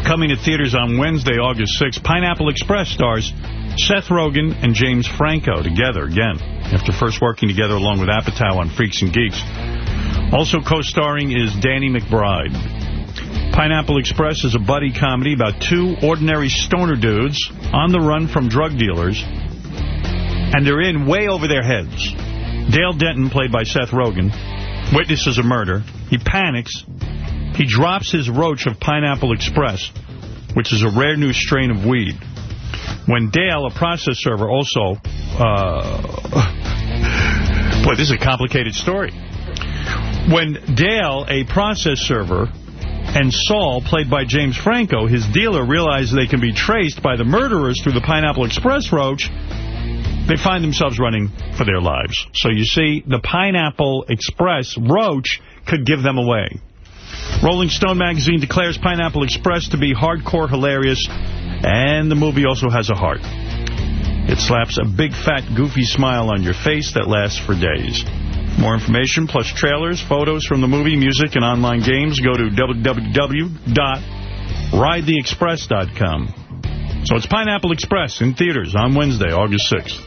Coming to theaters on Wednesday, August 6th, Pineapple Express stars Seth Rogen and James Franco together again, after first working together along with Apatow on Freaks and Geeks. Also co-starring is Danny McBride. Pineapple Express is a buddy comedy about two ordinary stoner dudes on the run from drug dealers, and they're in way over their heads. Dale Denton, played by Seth Rogen, witnesses a murder. He panics. He drops his roach of Pineapple Express, which is a rare new strain of weed. When Dale, a process server, also... Uh, boy, this is a complicated story. When Dale, a process server, and Saul, played by James Franco, his dealer, realize they can be traced by the murderers through the Pineapple Express roach, they find themselves running for their lives. So you see, the Pineapple Express roach could give them away. Rolling Stone magazine declares Pineapple Express to be hardcore hilarious, and the movie also has a heart. It slaps a big, fat, goofy smile on your face that lasts for days. More information, plus trailers, photos from the movie, music, and online games, go to www.ridetheexpress.com. So it's Pineapple Express in theaters on Wednesday, August 6th.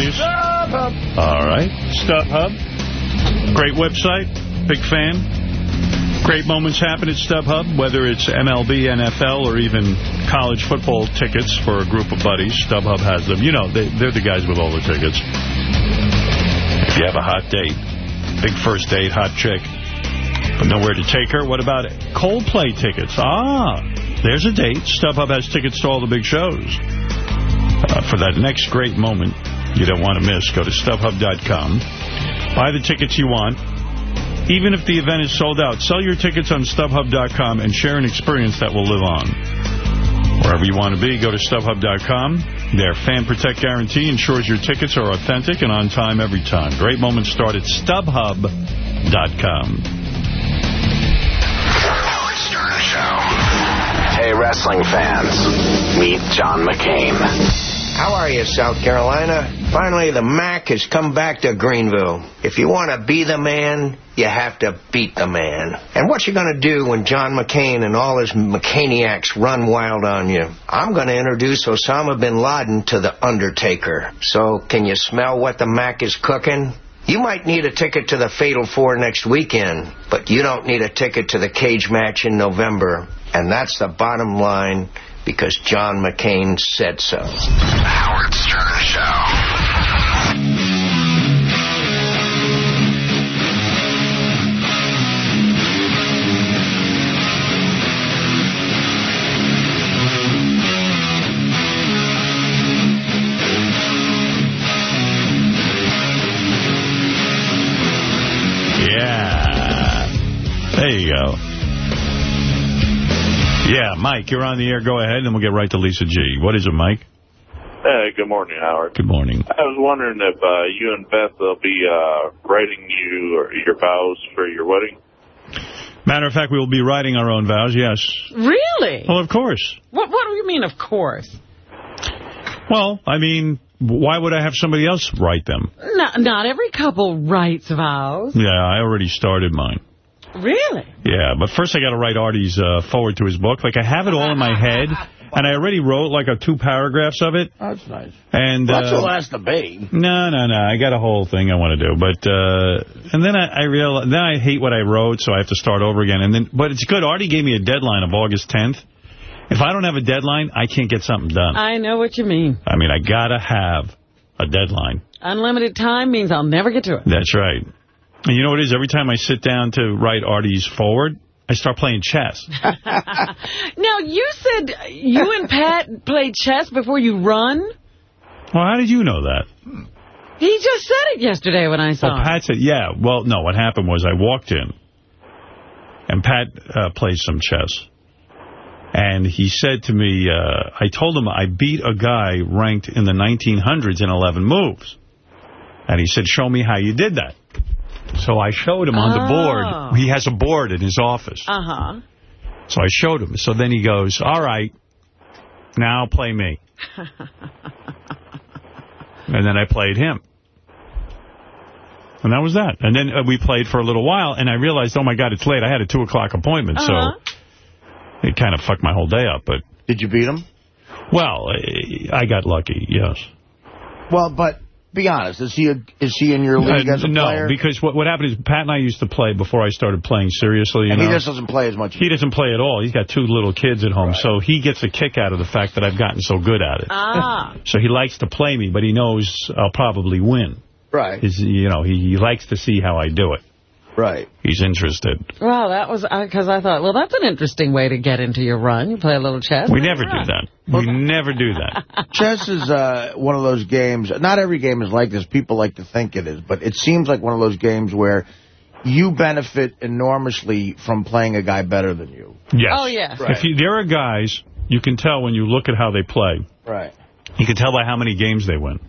You have here, please? All right. StubHub. Great website. Big fan. Great moments happen at StubHub, whether it's MLB, NFL, or even college football tickets for a group of buddies. StubHub has them. You know, they, they're the guys with all the tickets. If you have a hot date, big first date, hot chick, but nowhere to take her, what about Coldplay tickets? Ah, there's a date. StubHub has tickets to all the big shows. Uh, for that next great moment you don't want to miss, go to StubHub.com. Buy the tickets you want. Even if the event is sold out, sell your tickets on StubHub.com and share an experience that will live on. Wherever you want to be, go to StubHub.com. Their Fan Protect Guarantee ensures your tickets are authentic and on time every time. Great moments start at StubHub.com. Howard Stern Show. Hey, wrestling fans, meet John McCain. How are you, South Carolina? Finally, the Mac has come back to Greenville. If you want to be the man, you have to beat the man. And what you going to do when John McCain and all his McCainiacs run wild on you? I'm going to introduce Osama bin Laden to the Undertaker. So, can you smell what the Mac is cooking? You might need a ticket to the Fatal Four next weekend, but you don't need a ticket to the cage match in November. And that's the bottom line because John McCain said so. Howard Stern Show. Yeah. There you go. Yeah, Mike, you're on the air. Go ahead, and we'll get right to Lisa G. What is it, Mike? Hey, good morning, Howard. Good morning. I was wondering if uh, you and Beth will be uh, writing you or your vows for your wedding. Matter of fact, we will be writing our own vows, yes. Really? Well, of course. What, what do you mean, of course? Well, I mean, why would I have somebody else write them? Not, not every couple writes vows. Yeah, I already started mine. Really? Yeah, but first I got to write Artie's uh, foreword to his book. Like, I have it all in my head, and I already wrote, like, a two paragraphs of it. That's nice. And That's uh, all has to be. No, no, no. I got a whole thing I want to do, but uh, and then I, I realize then I hate what I wrote, so I have to start over again. And then, but it's good. Artie gave me a deadline of August 10th. If I don't have a deadline, I can't get something done. I know what you mean. I mean, I gotta have a deadline. Unlimited time means I'll never get to it. That's right. And you know what it is? Every time I sit down to write Artie's foreword, I start playing chess. Now, you said you and Pat played chess before you run? Well, how did you know that? He just said it yesterday when I saw Well, him. Pat said, yeah. Well, no, what happened was I walked in, and Pat uh, plays some chess. And he said to me, uh, I told him I beat a guy ranked in the 1900s in 11 moves. And he said, show me how you did that. So I showed him on the Oh. board. He has a board in his office. Uh-huh. So I showed him. So then he goes, all right, now play me. And then I played him. And that was that. And then uh, we played for a little while, and I realized, oh, my God, it's late. I had a 2 o'clock appointment, Uh-huh. so it kind of fucked my whole day up. But Did you beat him? Well, I I got lucky, yes. Well, but be honest. Is he a, is he in your league Uh, as a no, player? because what, what happened is Pat and I used to play before I started playing seriously. You and know? he just doesn't play as much. He doesn't play at all. He's got two little kids at home, so he gets a kick out of the fact that I've gotten so good at it. Ah. So he likes to play me, but he knows I'll probably win. Right. He's, you know, he, he likes to see how I do it. Right. He's interested. Well, that was because I thought, well, that's an interesting way to get into your run. You play a little chess. We never you do run. that. We never do that. Chess is uh, one of those games. Not every game is like this. People like to think it is, but it seems like one of those games where you benefit enormously from playing a guy better than you. Yes. Oh, yes. If you, there are guys, you can tell when you look at how they play. Right. You can tell by how many games they win.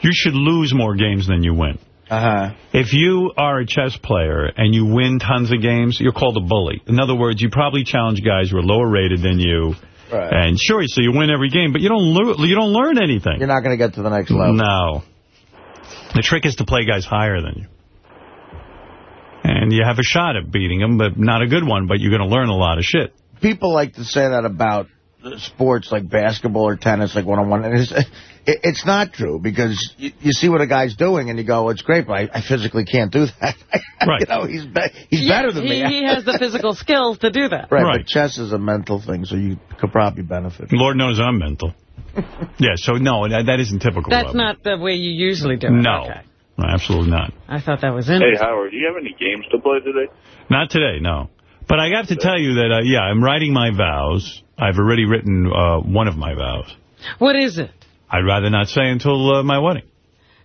You should lose more games than you win. Uh-huh. If you are a chess player and you win tons of games, you're called a bully. In other words, you probably challenge guys who are lower rated than you. Right. And sure, so you win every game, but you don't learn, you don't learn anything. You're not going to get to the next level. No. The trick is to play guys higher than you. And you have a shot at beating them, but not a good one, but you're going to learn a lot of shit. People like to say that about sports like basketball or tennis, like one-on-one. And it's, it, it's not true because you, you see what a guy's doing and you go, it's great, but I, I physically can't do that. Right. you know, he's, be he's Yeah, better than he, me. He has the physical skills to do that. Right, Right. but chess is a mental thing, so you could probably benefit. Lord knows I'm mental. yeah, so no, that, that isn't typical. That's Rob. not the way you usually do it. No. Okay. No, absolutely not. I thought that was interesting. Hey, interesting. Howard, do you have any games to play today? Not today, no. But I got to tell you that, uh, yeah, I'm writing my vows. I've already written uh, one of my vows. What is it? I'd rather not say until uh, my wedding.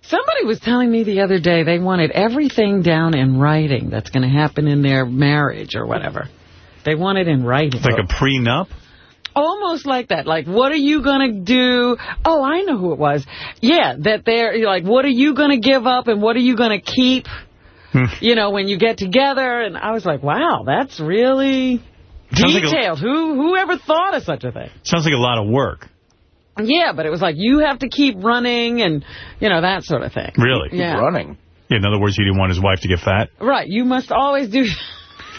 Somebody was telling me the other day they wanted everything down in writing that's going to happen in their marriage or whatever. They want it in writing. It's like a prenup. Almost like that. Like, what are you going to do? Oh, I know who it was. Yeah, that they're like, what are you going to give up and what are you going to keep? Hmm. you know, when you get together. And I was like, wow, that's really Sounds like a- detailed. Who ever thought of such a thing? Sounds like a lot of work. Yeah, but it was like, you have to keep running and, you know, that sort of thing. Really? Yeah. running. In other words, he didn't want his wife to get fat. Right. You must always do...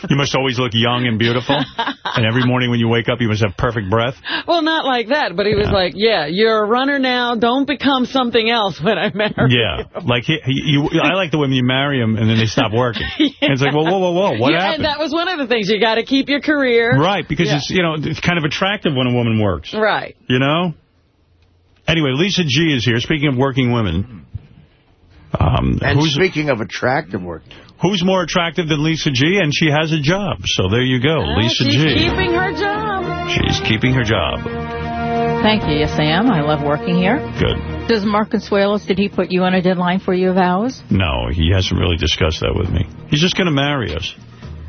You must always look young and beautiful. and every morning when you wake up, you must have perfect breath. Well, not like that, but he was like, yeah, you're a runner now. Don't become something else when I marry Yeah. Like, he, he, you, I like the women you marry them and then they stop working. And it's like, whoa, whoa, whoa, whoa, what yeah, happened? And that was one of the things. You got to keep your career. Right, because Yeah. it's, you know, it's kind of attractive when a woman works. Right. You know? Anyway, Lisa G is here. Speaking of working women. Um, And who's, speaking of attractive work, who's more attractive than Lisa G? And she has a job. So there you go, Ah, Lisa she's G. keeping her job. She's keeping her job. Thank you. Yes, I am. I love working here. Good. Does Mark Consuelos, did he put you on a deadline for your vows? No, he hasn't really discussed that with me. He's just going to marry us.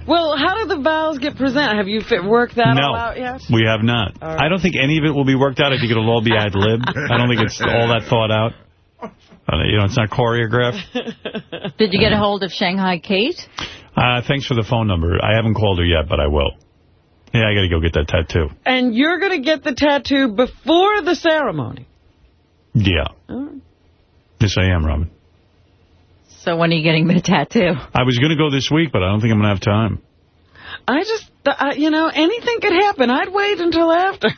Well, how did the vows get presented? Have you fit, worked that no, all out yet? we have not. Right. I don't think any of it will be worked out. I think it'll all be ad lib. I don't think it's all that thought out. Uh, you know, it's not choreographed. Did you get a hold of Shanghai Kate? Uh, thanks for the phone number. I haven't called her yet, but I will. Yeah, I got to go get that tattoo. And you're going to get the tattoo before the ceremony. Yeah. Yes, I am, Robin. So when are you getting the tattoo? I was going to go this week, but I don't think I'm going to have time. I just, uh, you know, anything could happen. I'd wait until after.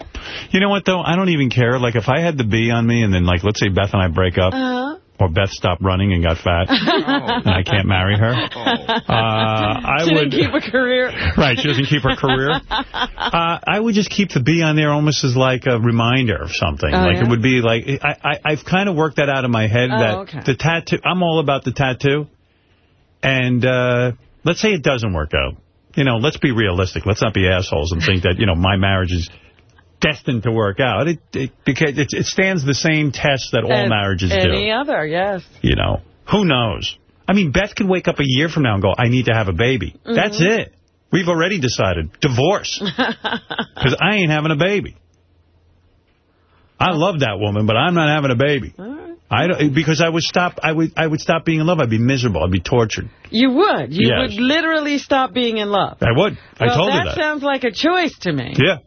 You know what, though? I don't even care. Like, if I had the B on me and then, like, let's say Beth and I break up, Uh, or Beth stopped running and got fat, and I can't marry her, uh, I she would... keep a career. Right, she doesn't keep her career. Uh, I would just keep the B on there almost as like a reminder of something. Oh, like yeah? it would be like I, I I've kind of worked that out in my head Oh, that okay. the tattoo. I'm all about the tattoo, and uh, let's say it doesn't work out. you know, let's be realistic. Let's not be assholes and think that, you know, my marriage is destined to work out. It it, because it, it stands the same test that all As marriages do. Any other, yes. You know, who knows? I mean, Beth could wake up a year from now and go, I need to have a baby. That's Mhm. it. We've already decided. Divorce. Because I ain't having a baby. I love that woman, but I'm not having a baby. I don't, because I would stop. I would. I would stop being in love. I'd be miserable. I'd be tortured. You would. You Yes. would literally stop being in love. I would. I well, told that her that. sounds like a choice to me. Yeah.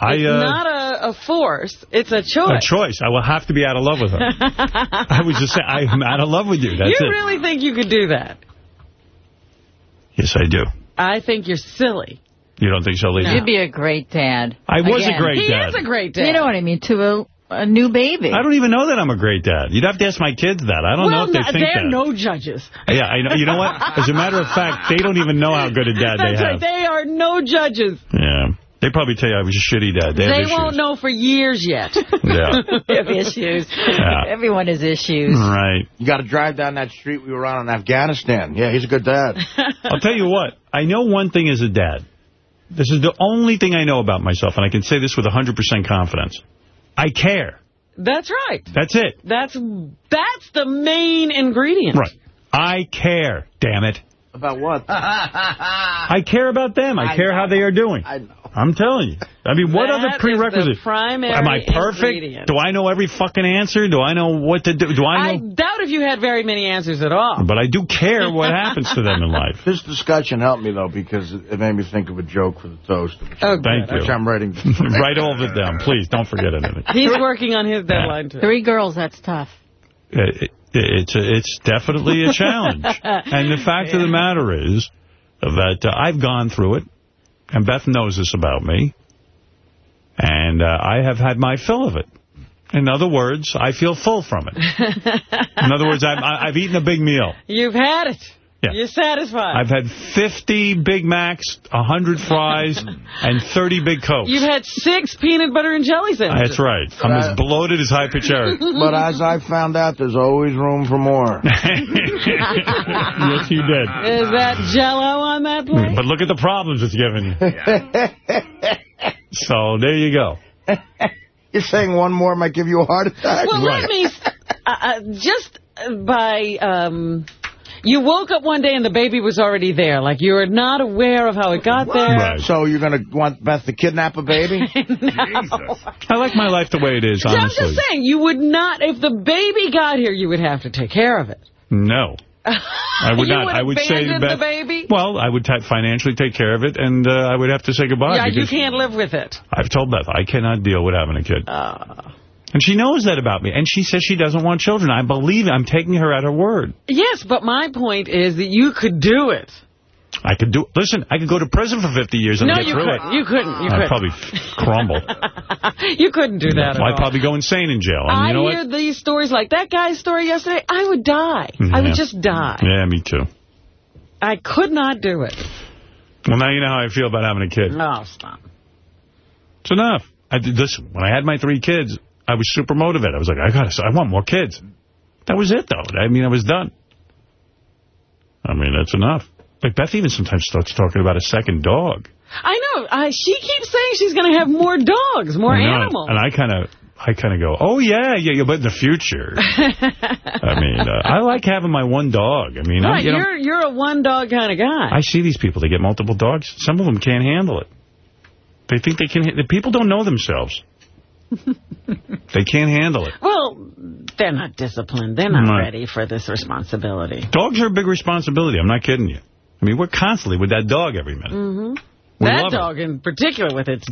I. it's Uh, not a, a force. It's a choice. a choice. choice. I will have to be out of love with her. I was just saying, I'm out of love with you. That's you it. really think you could do that? Yes, I do. I think you're silly. You don't think so, Lisa? You'd be a great dad. I was a great he dad. He is a great dad. You know what I mean? To a, a new baby. I don't even know that I'm a great dad. You'd have to ask my kids that. I don't well, know if they no, think they're that. no judges. Yeah, I know. You know what? As a matter of fact, they don't even know how good a dad they That's right. have. They are no judges. Yeah. They probably tell you I was a shitty dad. They, They, won't know for years yet. Yeah. They have issues. Yeah. Everyone has issues. Right. You got to drive down that street we were on in Afghanistan. Yeah, he's a good dad. I'll tell you what. I know one thing as a dad. This is the only thing I know about myself, and I can say this with 100% confidence. I care. That's right. That's it. That's that's the main ingredient. Right. I care, damn it. About what? I care about them. I, I care know. how they are doing. I know. I'm telling you. I mean, what That other is the prerequisite? primary Am I perfect? ingredient. Do I know every fucking answer? Do I know what to do? Do I know? I doubt if you had very many answers at all. But I do care what happens to them in life. This discussion helped me, though, because it it made me think of a joke for the toast. Which, Oh, Thank which you. I'm writing. Write all of it down, please. Don't forget anything. He's working on his deadline, too. Three girls, that's tough. It- it- it's a, it's definitely a challenge. And the fact of the matter is that uh, I've gone through it, and Beth knows this about me, and uh, I have had my fill of it. In other words, I feel full from it. In other words, I've, I- I've eaten a big meal. You've had it. Yeah. You're satisfied. I've had 50 Big Macs, 100 fries, and 30 Big Cokes. You've had six peanut butter and jelly sandwiches. That's right. I'm as bloated as High Pitch Eric. But as I found out, there's always room for more. yes, you did. Is that jello on that plate? But look at the problems it's given you. So there you go. You're saying one more might give you a heart attack? Well, let me, uh, uh, just by, um, you woke up one day and the baby was already there. Like, you were not aware of how it got there. So you're going to want Beth to kidnap a baby? no. I like my life the way it is, See, I'm just saying, you would not, if the baby got here, you would have to take care of it. No. I would You not. would I would say to abandon Beth, the baby? well, I would financially take care of it, and uh, I would have to say goodbye. yeah, you can't live with it. I've told Beth I cannot deal with having a kid. Uh, and she knows that about me. And she says she doesn't want children. I believe it. I'm taking her at her word. yes, but my point is that you could do it. I could do. Listen, I could go to prison for 50 years and no, get you through couldn't. it. You couldn't. You I'd couldn't. probably crumble. you couldn't do that at I'd probably go insane in jail. And I you know hear what? these stories like that guy's story yesterday. I would die. I would just die. Yeah, me too. I could not do it. Well, now you know how I feel about having a kid. No, stop. It's enough. I did listen. When I had my three kids, I was super motivated. I was like, I got to. I want more kids. That was it, though. I mean, I was done. I mean, that's enough. Like Beth even sometimes starts talking about a second dog. I know. I, she keeps saying she's going to have more dogs, more animals. And I kind of, I kind of go, oh yeah, yeah, yeah, but in the future. I mean, uh, I like having my one dog. I mean, right, you know, you're you're a one dog kind of guy. I see these people. They get multiple dogs. Some of them can't handle it. They think they can. The people don't know themselves. They can't handle it. well, they're not disciplined. They're not Right. ready for this responsibility. Dogs are a big responsibility. I'm not kidding you. I mean, we're constantly with that dog every minute. hmm That love her. dog in particular with its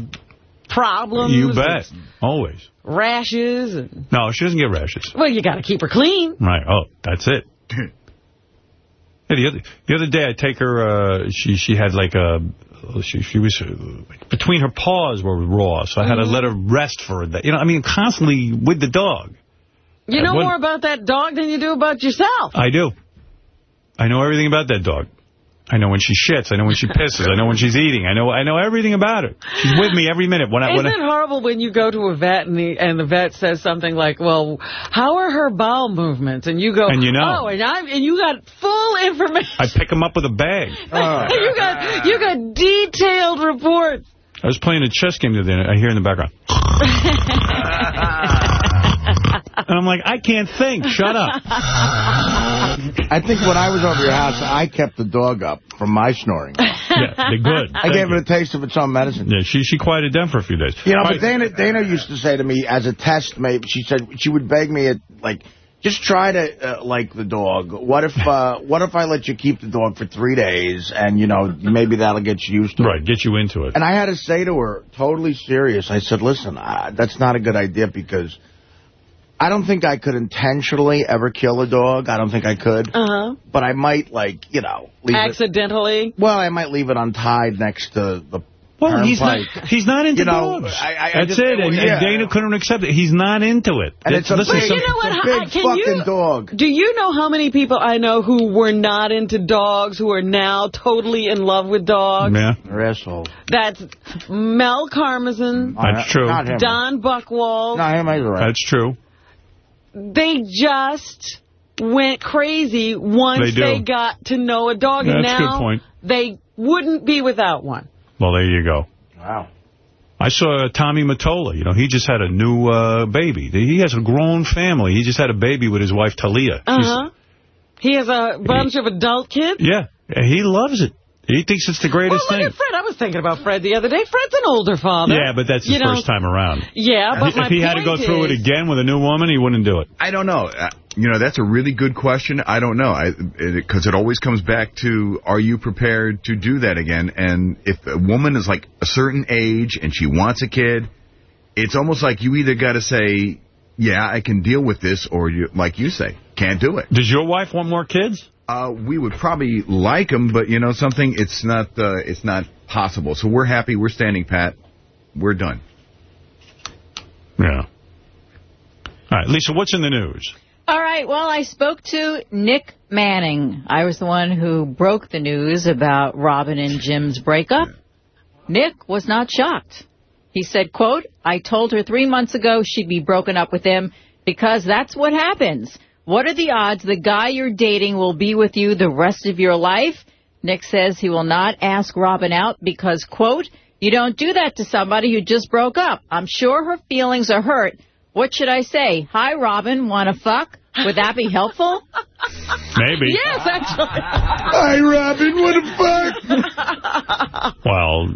problems. You bet. Always. Rashes. No, she doesn't get rashes. well, you got to keep her clean. Right. Oh, that's it. Yeah, the other the other day, I take her. Uh, she she had like a she she was uh, between her paws were raw, so I had to Mhm. let her rest for a day. You know, I mean, constantly with the dog. You know wouldn't- more about that dog than you do about yourself. I do. I know everything about that dog. I know when she shits. I know when she pisses. I know when she's eating. I know I know everything about it. She's with me every minute. When I, Isn't when it I, horrible when you go to a vet and the, and the vet says something like, well, how are her bowel movements? And you go, And you know. oh, and, I'm, and you got full information. I pick them up with a bag. you got you got detailed reports. I was playing a chess game the other day. I hear in the background. and I'm like, I can't think. Shut up. I think when I was over your house, I kept the dog up from my snoring. Yeah, they're good. I Thank gave you. it a taste of its own medicine. Yeah, she she quieted down for a few days. You know, but Dana Dana used to say to me as a test, maybe she said she would beg me at like. Just try to uh, like the dog. What if uh, what if I let you keep the dog for three days, and you know maybe that'll get you used to it. Right, get you into it. And I had to say to her, totally serious. I said, listen, uh, that's not a good idea because I don't think I could intentionally ever kill a dog. I don't think I could. Uh-huh. But I might, like, you know, leave it. Accidentally. Well, I might leave it untied next to the Well, he's not, he's not into You know, dogs. I- I- I That's just- it. And, yeah. and Dana couldn't accept it. He's not into it. And it's a Listen, big- some- You know what? It's big can fucking you, dog. Do you know how many people I know who were not into dogs, who are now totally in love with dogs? Yeah. They're assholes. That's Mel Karmazin, That's true. Not him. Don Buchwald. No, him either. Right. That's true. They just went crazy once They they got to know a dog, and That's a good now point. they wouldn't be without one. Well, there you go. Wow. I saw Tommy Mottola. You know, he just had a new uh, baby. He has a grown family. He just had a baby with his wife, Thalia. Uh-huh. He has a bunch of adult kids. Yeah, he loves it. He thinks it's the Well, greatest look thing. at Fred. I was thinking about Fred the other day. Fred's an older father. Yeah, but that's his know, first time around. Yeah, but if my he had to go point through is- it again with a new woman, he wouldn't do it. I don't know. Uh, you know, that's a really good question. I don't know. Because it, always comes back to, are you prepared to do that again? And if a woman is like a certain age and she wants a kid, it's almost like you either got to say, yeah, I can deal with this, or you, like you say, can't do it. Does your wife want more kids? Uh, we would probably like them, but you know something, it's not uh, it's not possible. So we're happy. We're standing pat. We're done. Yeah. All right, Lisa, what's in the news? All right, well, I spoke to Nick Manning. I was the one who broke the news about Robin and Jim's breakup. Nick was not shocked. He said, quote, I told her three months ago she'd be broken up with him because that's what happens. What are the odds the guy you're dating will be with you the rest of your life? Nick says he will not ask Robin out because, quote, you don't do that to somebody who just broke up. I'm sure her feelings are hurt. What should I say? Hi, Robin. Want to fuck? Would that be helpful? Maybe. Yes, actually. Hi, Robin. What the fuck? Well,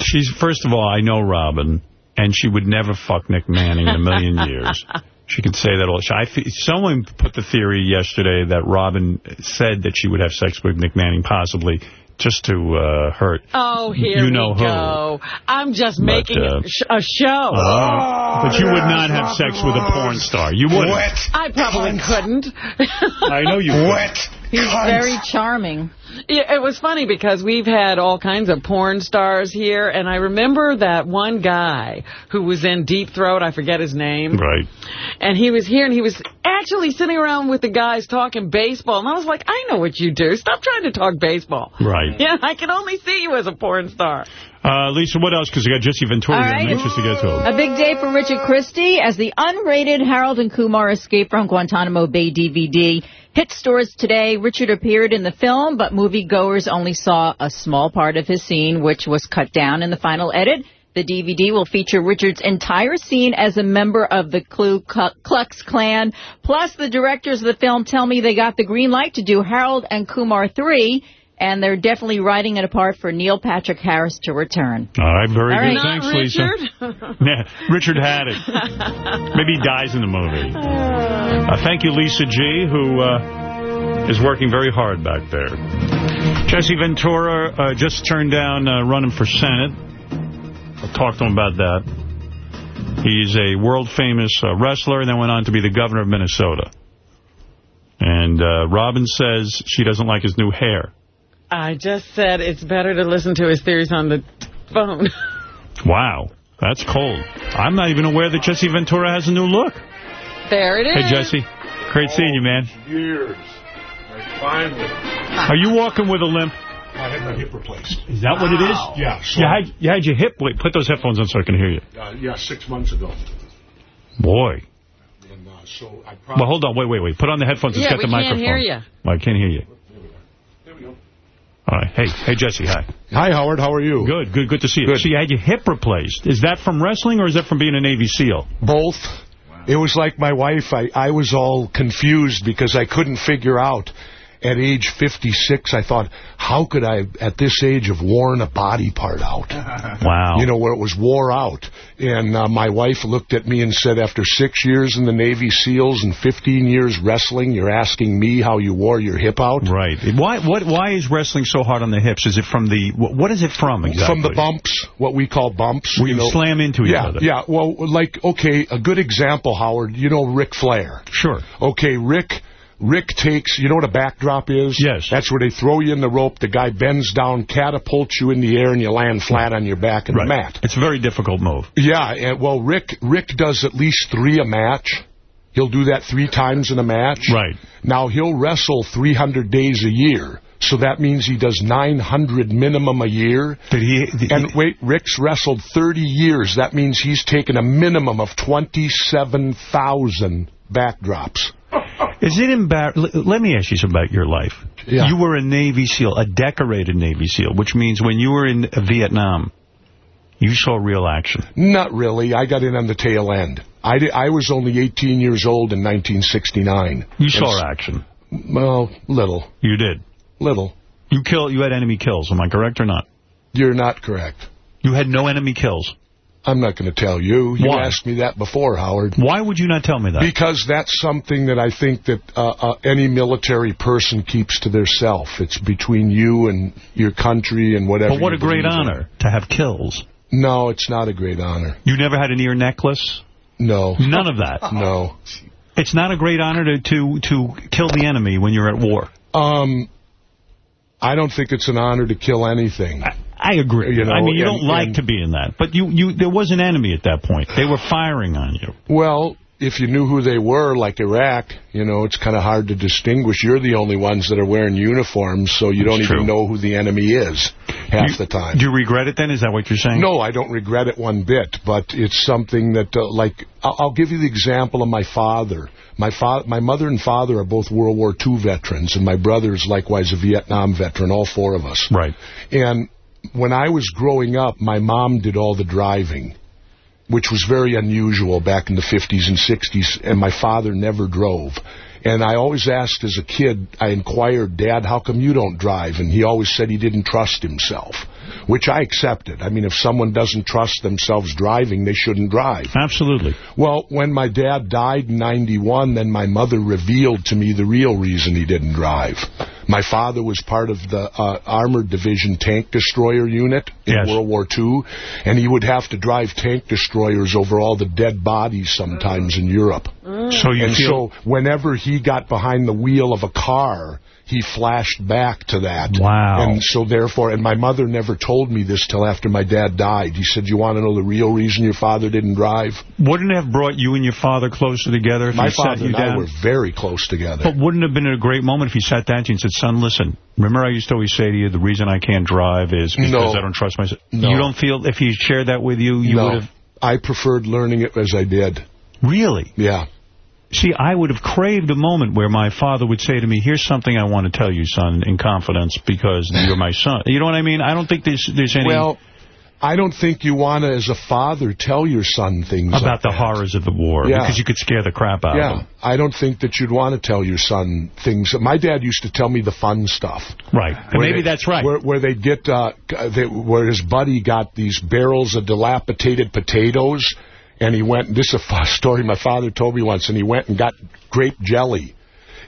she's first of all, I know Robin, and she would never fuck Nick Manning in a million years. She could say that all. I, fe- someone put the theory yesterday that Robin said that she would have sex with Nick Manning, possibly just to uh, hurt. Oh, here You we know who. go. I'm just making uh, a, sh- a show. Uh, but you would not have sex with a porn star. You wouldn't. I probably couldn't. I know you would. He's very charming. Yeah, it was funny because we've had all kinds of porn stars here, and I remember that one guy who was in Deep Throat, I forget his name. Right. And he was here, and he was actually sitting around with the guys talking baseball, and I was like, I know what you do. Stop trying to talk baseball. Right. Yeah, I can only see you as a porn star. Uh, Lisa, what else? Because we got Jesse Ventura here. I'm anxious to get to him. A big day for Richard Christie as the unrated Harold and Kumar Escape from Guantanamo Bay DVD hit stores today. Richard appeared in the film, but moviegoers only saw a small part of his scene, which was cut down in the final edit. The DVD will feature Richard's entire scene as a member of the Ku Klux Klan. Plus, the directors of the film tell me they got the green light to do Harold and Kumar 3, and they're definitely writing it apart for Neil Patrick Harris to return. All right, very All good. right. Thanks, Not Lisa. Richard. Yeah, Richard had it. Maybe he dies in the movie. Uh, thank you, Lisa G., who uh, is working very hard back there. Jesse Ventura uh, just turned down uh, running for Senate. I'll talk to him about that. He's a world-famous uh, wrestler and then went on to be the governor of Minnesota. And uh, Robin says she doesn't like his new hair. I just said it's better to listen to his theories on the phone. Wow, that's cold. I'm not even aware that Jesse Ventura has a new look. there it is. Hey, Jesse. Great seeing you, man. Years. Finally. Are you walking with a limp? I had my hip replaced. Is that what it is? Yeah. So, You had, you had your hip... Wait, put those headphones on so I can hear you. uh, yeah, six months ago. Boy. And uh, so I. Well, hold on. Wait, wait, wait. Put on the headphones. It's Yeah, got we the can't microphone. hear you. Well, I can't hear you. All right. Hey, hey, Jesse, hi. Hi, Howard. How are you? Good, good, good to see you. So you had your hip replaced. Is that from wrestling or is that from being a Navy SEAL? Both. It was like my wife. I, I was all confused because I couldn't figure out. At age 56, I thought, how could I, at this age, have worn a body part out? Wow. You know, where it was wore out. And uh, my wife looked at me and said, after six years in the Navy SEALs and 15 years wrestling, you're asking me how you wore your hip out? Right. Why What? Why is wrestling so hard on the hips? Is it from the... wh- What is it from exactly? From the bumps, what we call bumps. Where you slam into each yeah, other. Yeah, well, like, okay, a good example, Howard, you know Ric Flair. Sure. Okay, Rick... Rick takes, you know what a backdrop is? Yes. That's where they throw you in the rope, the guy bends down, catapults you in the air, and you land flat on your back in Right. the mat. It's a very difficult move. Yeah, and, well, Rick Rick does at least three a match. He'll do that three times in a match. Right. Now, he'll wrestle 300 days a year, so that means he does 900 minimum a year. Did he... Did And wait, Rick's wrestled 30 years. That means he's taken a minimum of 27,000 backdrops. Is it embarrassing? Let me ask you something about your life. Yeah. You were a Navy SEAL, a decorated Navy SEAL, which means when you were in Vietnam, you saw real action. Not really. I got in on the tail end. I, di- I was only 18 years old in 1969. You saw action. Well, little. You did. Little. You kill. You had enemy kills. Am I correct or not? You're not correct. You had no enemy kills. I'm not going to tell you. You Why? asked me that before, Howard. Why would you not tell me that? Because that's something that I think that uh, uh, any military person keeps to their self. It's between you and your country and whatever. but what a great in. honor to have kills. No, it's not a great honor. You never had an ear necklace? No. None of that. No. It's not a great honor to to to kill the enemy when you're at war. Um, I don't think it's an honor to kill anything. I agree. You know, I mean, you and- don't like to be in that, but you you there was an enemy at that point. They were firing on you. Well, if you knew who they were, like Iraq, you know, it's kind of hard to distinguish. You're the only ones that are wearing uniforms, so you don't That's even know who the enemy is half the time. Do you regret it then? Is that what you're saying? No, I don't regret it one bit, but it's something that, uh, like, I'll, I'll give you the example of my father. My fa my mother and father are both World War II veterans, and my brother is likewise a Vietnam veteran, all four of us. Right. And when I was growing up, my mom did all the driving, which was very unusual back in the 50s and 60s, and my father never drove. And I always asked as a kid, I inquired, Dad, how come you don't drive? And he always said he didn't trust himself, which I accepted. I mean, if someone doesn't trust themselves driving, they shouldn't drive. Absolutely. Well, when my dad died in 91, then my mother revealed to me the real reason he didn't drive. My father was part of the uh, Armored Division Tank Destroyer Unit in Yes. World War II, and he would have to drive tank destroyers over all the dead bodies sometimes in Europe. So you and feel- so whenever he got behind the wheel of a car, he flashed back to that. Wow. And so therefore, and my mother never told me this till after my dad died. He said, you want to know the real reason your father didn't drive? Wouldn't it have brought you and your father closer together if My he sat father you and down? I were very close together. But wouldn't it have been a great moment if he sat down to you and said, son, listen, remember I used to always say to you, the reason I can't drive is because No. I don't trust myself. No. You don't feel, if he shared that with you, you no, would have... I preferred learning it as I did. Really? Yeah. See, I would have craved a moment where my father would say to me, here's something I want to tell you, son, in confidence, because you're my son. You know what I mean? I don't think there's, there's any... Well, I don't think you want to, as a father, tell your son things about like the that. horrors of the war, Yeah. because you could scare the crap out of him. Yeah. I don't think that you'd want to tell your son things. My dad used to tell me the fun stuff. Right. Maybe they- that's right. Where, where they get, uh, they, where his buddy got these barrels of dilapidated potatoes, and he went. This is a story my father told me once, and he went and got grape jelly.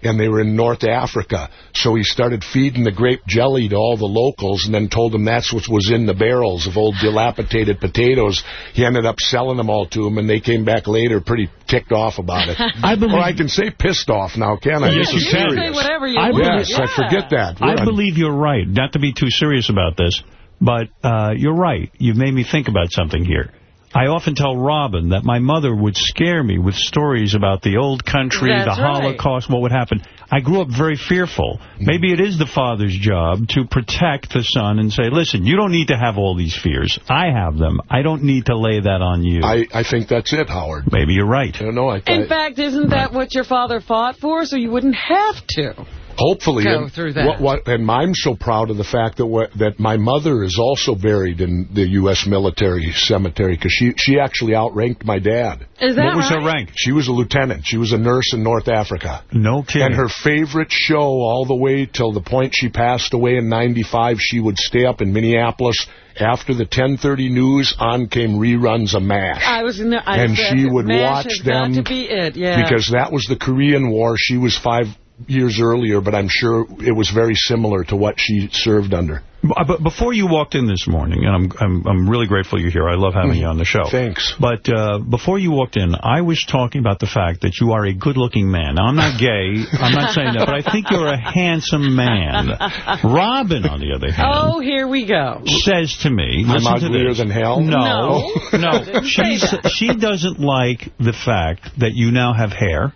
And they were in North Africa. So he started feeding the grape jelly to all the locals and then told them that's what was in the barrels of old dilapidated potatoes. He ended up selling them all to them, and they came back later pretty ticked off about it. I believe- Or I can say pissed off now, can I? Yes, This you is can. serious. Say whatever you I want. believe- Yes, I forget that. We're I on- believe you're right. Not to be too serious about this, but uh, you're right. You've made me think about something here. I often tell Robin that my mother would scare me with stories about the old country, That's the right. Holocaust, what would happen. I grew up very fearful. Maybe it is the father's job to protect the son and say, listen, you don't need to have all these fears. I have them. I don't need to lay that on you. I, I think that's it, Howard. Maybe you're right. I don't know. I, In I, fact, isn't that what your father fought for, so you wouldn't have to? Hopefully, go and through that. What, what, and I'm so proud of the fact that what, that my mother is also buried in the U.S. military cemetery because she she actually outranked my dad. Is that What was her rank? She was a lieutenant. She was a nurse in North Africa. No kidding. And her favorite show all the way till the point she passed away in 95, she would stay up in Minneapolis after the 1030 news on came reruns of MASH. I was in the, I and said she would MASH watch has got them to be it, yeah. because that was the Korean War. She was five years earlier, but I'm sure it was very similar to what she served under. Uh, But before you walked in this morning, and I'm I'm, I'm really grateful you're here. I love having you on the show. Thanks. But uh, before you walked in, I was talking about the fact that you are a good-looking man. Now, I'm not gay. I'm not saying that, but I think you're a handsome man. Robin, on the other hand, Oh, here we go. says to me, I'm listen uglier than hell? No, No. no. I She's, she doesn't like the fact that you now have hair.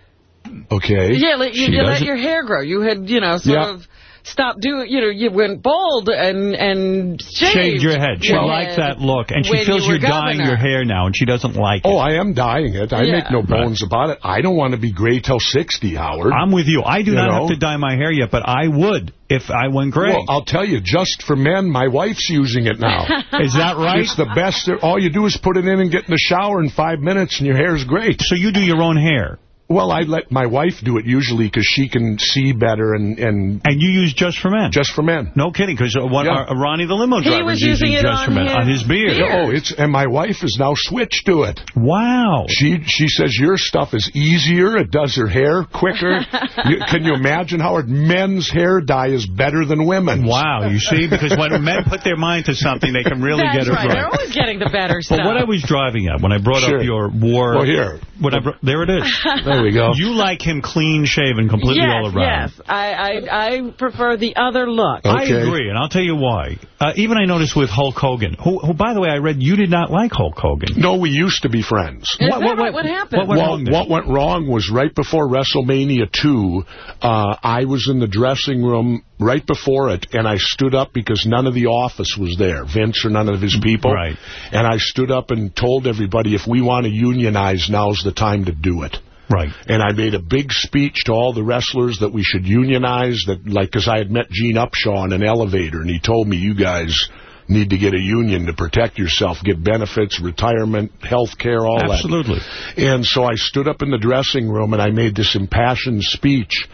Okay. Yeah, let, you, you let your hair grow. You had, you know, sort Yeah. of stopped doing, you know, you went bald and and shaved, Shaved your head. She your likes head that look. And she feels you you're dyeing governor. your hair now, and she doesn't like it. Oh, I am dying it. I Yeah. make no bones about it. I don't want to be gray till 60, Howard. I'm with you. I do You not know? have to dye my hair yet, but I would if I went gray. Well, I'll tell you, just for men, my wife's using it now. Is that right? It's the best. All you do is put it in and get in the shower in five minutes, and your hair's great. So you do your own hair? Well, I let my wife do it usually because she can see better and, and... And you use Just for Men? Just for Men. No kidding, because uh, one- Yeah. uh, Ronnie the limo driver was is using using it Just on for Men his on his beard. beard. Oh, it's and my wife has now switched to it. Wow. She she says your stuff is easier. It does her hair quicker. you, can you imagine, Howard? Men's hair dye is better than women's. Wow, you see? Because when men put their mind to something, they can really That's get it right. They're always getting the better stuff. But what I was driving at when I brought Sure. up your war... Well, here. When I there it is. There we go. You like him clean shaven completely yes, all around. yes. I, I I prefer the other look. I agree, and I'll tell you why. Uh, even I noticed with Hulk Hogan, who, who, by the way, I read you did not like Hulk Hogan. No, we used to be friends. Is What- that what- right? What happened? what went well, wrong what went wrong was right before WrestleMania 2, uh, I was in the dressing room right before it, and I stood up because none of the office was there, Vince or none of his people. Right. And I stood up and told everybody, if we want to unionize, now's the time to do it. Right. And I made a big speech to all the wrestlers that we should unionize, that like, because I had met Gene Upshaw in an elevator, and he told me, you guys need to get a union to protect yourself, get benefits, retirement, health care, all that. Absolutely. And so I stood up in the dressing room and I made this impassioned speech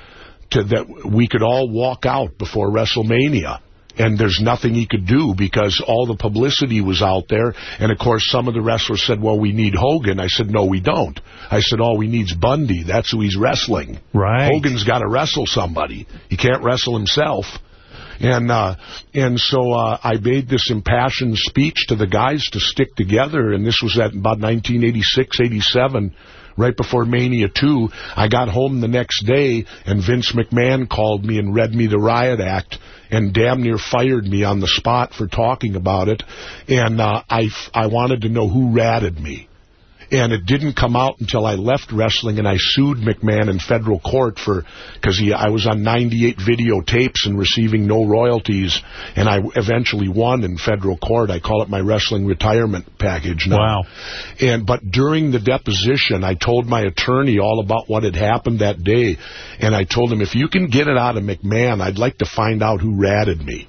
to that we could all walk out before WrestleMania. And there's nothing he could do because all the publicity was out there. And, of course, some of the wrestlers said, well, we need Hogan. I said, no, we don't. I said, all we need's Bundy. That's who he's wrestling. Right. Hogan's got to wrestle somebody. He can't wrestle himself. And uh, and so uh, I made this impassioned speech to the guys to stick together, and this was at about 1986, 87, right before Mania 2. I got home the next day, and Vince McMahon called me and read me the riot act, and damn near fired me on the spot for talking about it. And uh, I I wanted to know who ratted me. And it didn't come out until I left wrestling, and I sued McMahon in federal court for because he I was on 98 videotapes and receiving no royalties, and I eventually won in federal court. I call it my wrestling retirement package now. Wow. And but during the deposition, I told my attorney all about what had happened that day, and I told him if you can get it out of McMahon, I'd like to find out who ratted me.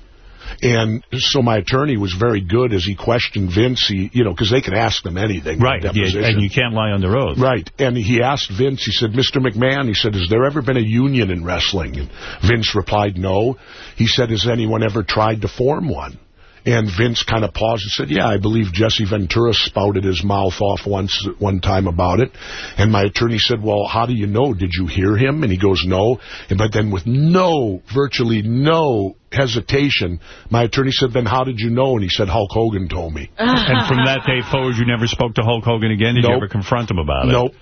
And so my attorney was very good as he questioned Vince, he, you know, because they could ask them anything. Right, yeah, and you can't lie under oath. Right, and he asked Vince, he said, Mr. McMahon, he said, has there ever been a union in wrestling? And Vince replied, no. He said, has anyone ever tried to form one? And Vince kind of paused and said, yeah, I believe Jesse Ventura spouted his mouth off once one time about it. And my attorney said, well, how do you know? Did you hear him? And he goes, no. And, but then with no, virtually no hesitation, my attorney said, then how did you know? And he said, Hulk Hogan told me. And from that day forward, you never spoke to Hulk Hogan again? Did you Nope. ever confront him about it? Nope.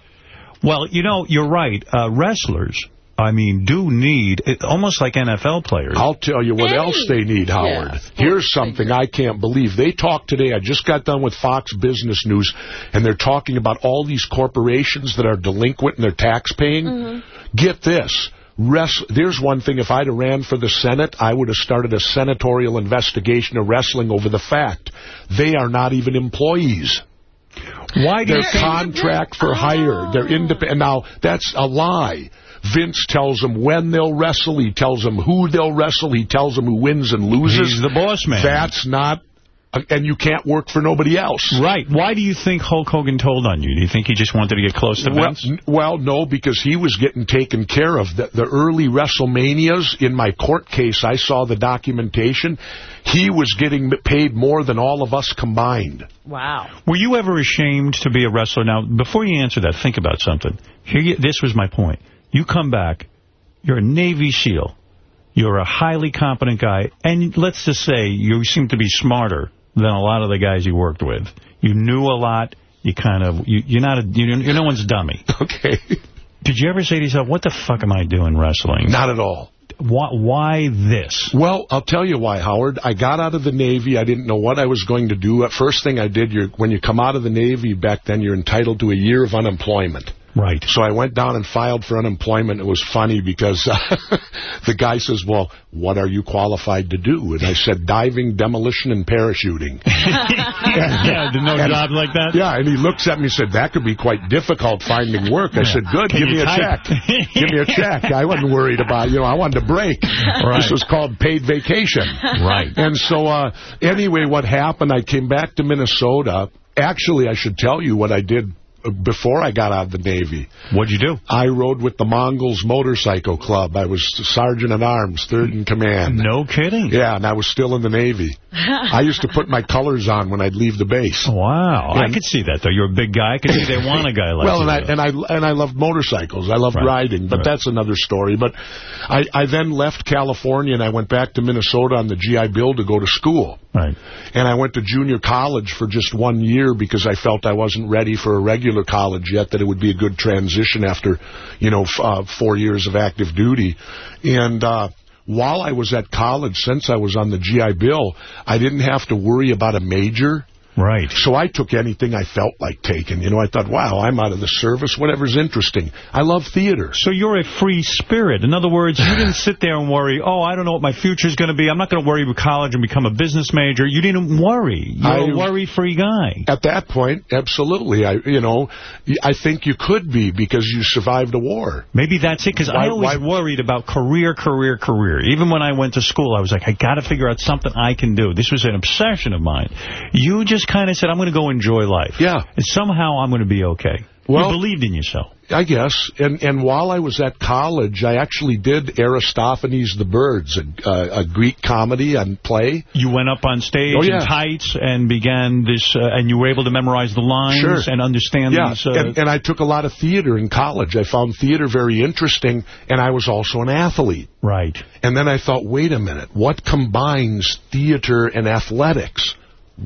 Well, you know, you're right. Uh, wrestlers I mean, do need, almost like NFL players. I'll tell you what else they need, Howard. Here's something I can't believe. They talked today, I just got done with Fox Business News, and they're talking about all these corporations that are delinquent in their tax paying. Mm-hmm. Get this. Res There's one thing, if I'd have ran for the Senate, I would have started a senatorial investigation of wrestling over the fact they are not even employees. Why do They're contract for hire. They're independent. Now, that's a lie. Vince tells them when they'll wrestle. He tells them who they'll wrestle. He tells them who wins and loses. He's the boss man. That's not... And you can't work for nobody else. Right. Why do you think Hulk Hogan told on you? Do you think he just wanted to get close to Well, Vince? n- well, no, because he was getting taken care of. The, the early WrestleManias, in my court case, I saw the documentation. He was getting paid more than all of us combined. Wow. Were you ever ashamed to be a wrestler? Now, before you answer that, think about something. Here, you, this was my point. You come back, you're a Navy SEAL, you're a highly competent guy, and let's just say you seem to be smarter than a lot of the guys you worked with. You knew a lot. You kind of, you, you're not a, you're, you're no one's dummy. Okay. Did you ever say to yourself, what the fuck am I doing wrestling? Not at all. Why, why this? Well, I'll tell you why, Howard. I got out of the Navy. I didn't know what I was going to do. First thing I did, you're, when you come out of the Navy back then, you're entitled to a year of unemployment. Right. So I went down and filed for unemployment. It was funny because uh, the guy says, well, what are you qualified to do? And I said, diving, demolition, and parachuting. yeah, no And- job like that? Yeah, and he looks at me and said, that could be quite difficult finding work. I said, good, Can give you me a type? check. give me a check. I wasn't worried about, you know, I wanted to break. Right. This was called paid vacation. Right. And so, uh, anyway, what happened, I came back to Minnesota. Actually, I should tell you what I did before I got out of the Navy. What'd you do? I rode with the Mongols Motorcycle Club. I was sergeant at arms, third in command. No kidding. Yeah, and I was still in the Navy. I used to put my colors on when I'd leave the base. Wow. I could see that, though. You're a big guy. I could see they want a guy like well, you. and I though. and I and I loved motorcycles. I loved Right. riding, but Right. that's another story. But I I then left California and I went back to Minnesota on the GI Bill to go to school. Right. And I went to junior college for just one year because I felt I wasn't ready for a regular college yet. That it would be a good transition after, you know, uh, four years of active duty. And uh, while I was at college, since I was on the GI Bill, I didn't have to worry about a major. Right. So I took anything I felt like taking. You know, I thought, wow, I'm out of the service. Whatever's interesting. I love theater. So you're a free spirit. In other words, you didn't sit there and worry, oh, I don't know what my future's going to be. I'm not going to worry about college and become a business major. You didn't worry. You're a I- worry-free guy. At that point, absolutely. I, you know, I think you could be because you survived a war. Maybe that's it, because I always why- worried about career, career, career. Even when I went to school, I was like, I got to figure out something I can do. This was an obsession of mine. You just kind of said, I'm going to go enjoy life. Yeah. And somehow I'm going to be okay. Well- you believed in yourself. I guess. And and while I was at college, I actually did Aristophanes the Birds, a, a, a Greek comedy and play. You went up on stage Oh, yeah. in tights and began this, uh, and you were able to memorize the lines Sure. and understand Yeah, these. Uh, and, and I took a lot of theater in college. I found theater very interesting, and I was also an athlete. right. And then I thought, wait a minute, what combines theater and athletics?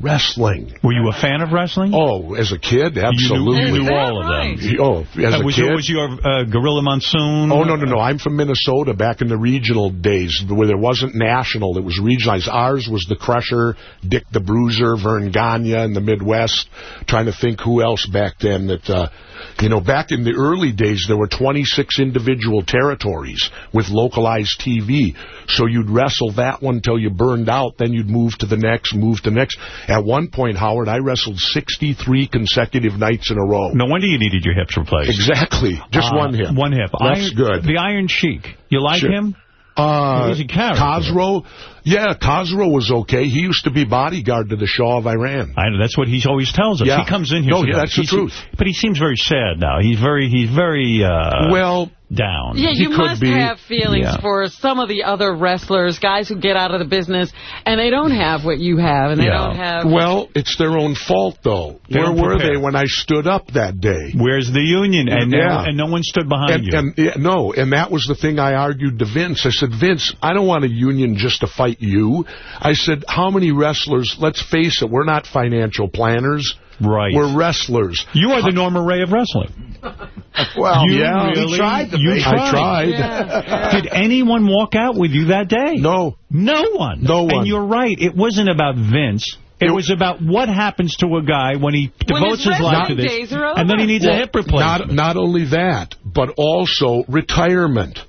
Wrestling. Were you a fan of wrestling? Oh, as a kid, You knew, absolutely. you knew all of them. Oh, as Uh, a was, kid. your, was your uh, Gorilla Monsoon? Oh, no, no, no. I'm from Minnesota back in the regional days where there wasn't national. It was regionalized. Ours was the Crusher, Dick the Bruiser, Verne Gagne in the Midwest. Trying to think who else back then that, uh, you know, back in the early days, there were 26 individual territories with localized TV. So you'd wrestle that one till you burned out. Then you'd move to the next, move to the next. At one point, Howard, I wrestled 63 consecutive nights in a row. No wonder you needed your hips replaced. Exactly. Just Uh, one hip. One hip. That's good. The Iron Sheik. You like Sure. him? Uh, He's a character. Yeah, Khosrow was okay. He used to be bodyguard to the Shah of Iran. I know that's what he always tells us. Yeah. He comes in here. No, yeah, that's the truth. But he seems very sad now. He's very, he's very uh, well down. Yeah, you must have feelings Yeah. for some of the other wrestlers, guys who get out of the business, and they don't have what you have, and they Yeah. don't have... Well, it's their own fault, though. They Where were prepare. they when I stood up that day? Where's the union? And Yeah. no, and no one stood behind And, you. and yeah, no, and that was the thing I argued to Vince. I said, Vince, I don't want a union just to fight you. I said, how many wrestlers, let's face it, we're not financial planners. Right. We're wrestlers. You are the Norma Rae of wrestling. Well, you yeah, really, he tried to you tried. I tried. Did anyone walk out with you that day? No. No one. No one. And you're right. It wasn't about Vince. It was about what happens to a guy when he When devotes his his life to wrestling this, days and then he over. needs a hip replacement. Not, not only that, but also retirement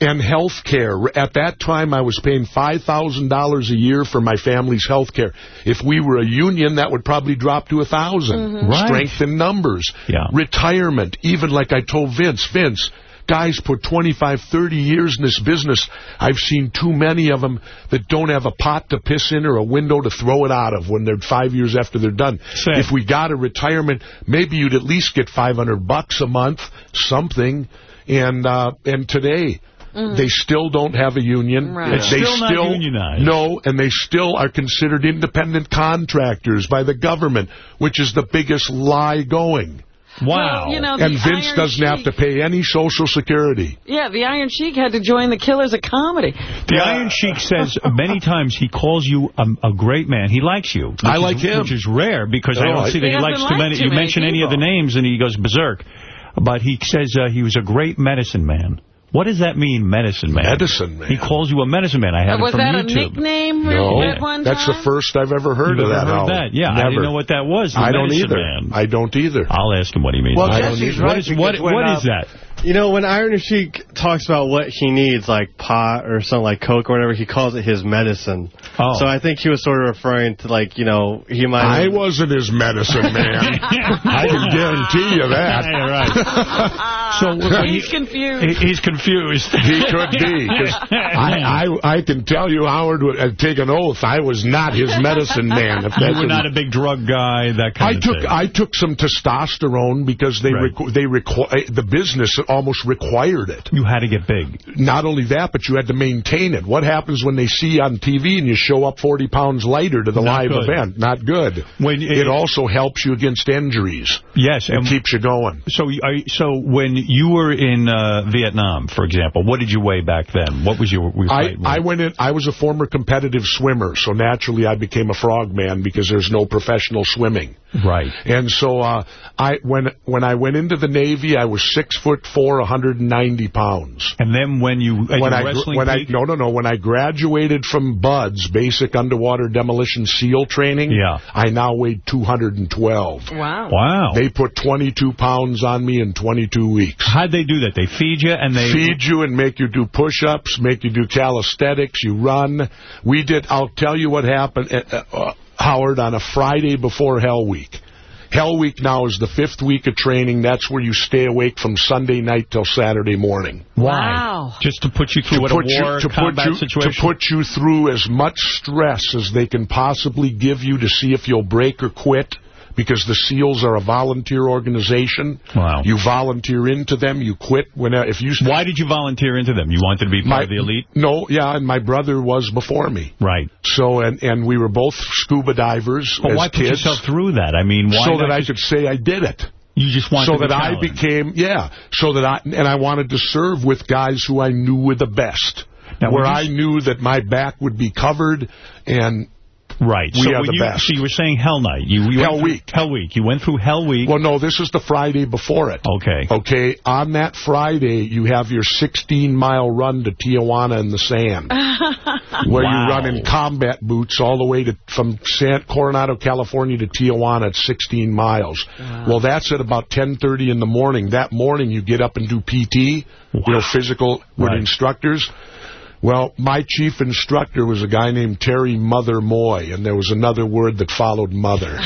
and health care. At that time, I was paying $5,000 a year for my family's health care. If we were a union, that would probably drop to a 1000 Mhm. Right. Strength in numbers. Yeah. Retirement. Even like I told Vince, Vince, guys put 25, 30 years in this business. I've seen too many of them that don't have a pot to piss in or a window to throw it out of when they're five years after they're done. Sad. If we got a retirement, maybe you'd at least get 500 bucks a month, something. And uh, and today, they still don't have a union. Right. It's They still not unionized. No, and they still are considered independent contractors by the government, which is the biggest lie going. Wow. Well, you know, and Vince Iron doesn't have to pay any Social Security. Yeah, the Iron Sheik had to join the Killers of Comedy. The Iron Sheik says many times he calls you a, a great man. He likes you. which I is- like him. Which is rare because I Oh, don't I- see that He he, likes doesn't too many. too You many mention any of the names and he goes berserk. But he says uh, he was a great medicine man. What does that mean, medicine man? Medicine man. He calls you a medicine man. I have was it from YouTube. Was that YouTube. a nickname No, at one that's time? the first I've ever heard You've of ever that. heard that? Yeah, I Never. didn't know what that was. the I don't either. Man. I don't either. I'll ask him what he means. Well, I don't Jesse's either. right What is, what, when, what uh, is that? You know, when Iron Sheik talks about what he needs, like pot or something like Coke or whatever, he calls it his medicine. Oh. So I think he was sort of referring to, like, you know, he might... I wasn't his medicine man. I can guarantee you that. Yeah, right. So He's you- confused. he- he's confused. He could be. 'cause I, I, I can tell you, Howard would uh, take an oath. I was not his medicine man. If You were not a big drug guy, that kind I of took thing. I took some testosterone because they Right. they requ- the business almost required it. You had to get big. Not only that, but you had to maintain it. What happens when they see you on TV and you show up 40 pounds lighter to the Not live good. event? Not good. When it, also helps you against injuries. Yes, It and keeps you going. so you- so when you were in uh, Vietnam, for example, what did you weigh back then? What was your, your I. I went in. I was a former competitive swimmer, so naturally I became a frogman because there's no professional swimming. Right. And so uh, I when when I went into the Navy, I was six foot four, 190 pounds. And then when you when your I wrestling when I no no no when I graduated from BUDS, basic underwater demolition SEAL training, Yeah. I now weighed 212. Wow. Wow. They put 22 pounds on me in 22 weeks. How'd they do that? They feed you and they feed you and make you do push-ups, make you do calisthenics, you run. We did, I'll tell you what happened, uh, uh, Howard, on a Friday before Hell Week. Hell Week now is the fifth week of training. That's where you stay awake from Sunday night till Saturday morning. Why? Just to put you through what a war to combat put you, situation? To put you through as much stress as they can possibly give you to see if you'll break or quit. Because the SEALs are a volunteer organization. Wow. You volunteer into them. You quit when if you. Why did you volunteer into them? You wanted to be part My- of the elite? No, yeah, and my brother was before me. Right. So, and and we were both scuba divers But why put yourself through that? I mean, why so that I could say I did it. You just wanted so that I became, yeah, so that I, and I wanted to serve with guys who I knew were the best. Now, where I knew that my back would be covered and Right. we so are the you, best. So you were saying Hell Night. You, you Hell went through- Week. Hell Week. You went through Hell Week. Well, no, this is the Friday before it. Okay. Okay, on that Friday, you have your 16-mile run to Tijuana in the sand, where Wow. you run in combat boots all the way to from San Coronado, California to Tijuana at 16 miles. Well, that's at about 10:30 in the morning. That morning, you get up and do PT, you know, physical with Right. instructors. Well, my chief instructor was a guy named Terry Mother Moy, and there was another word that followed mother.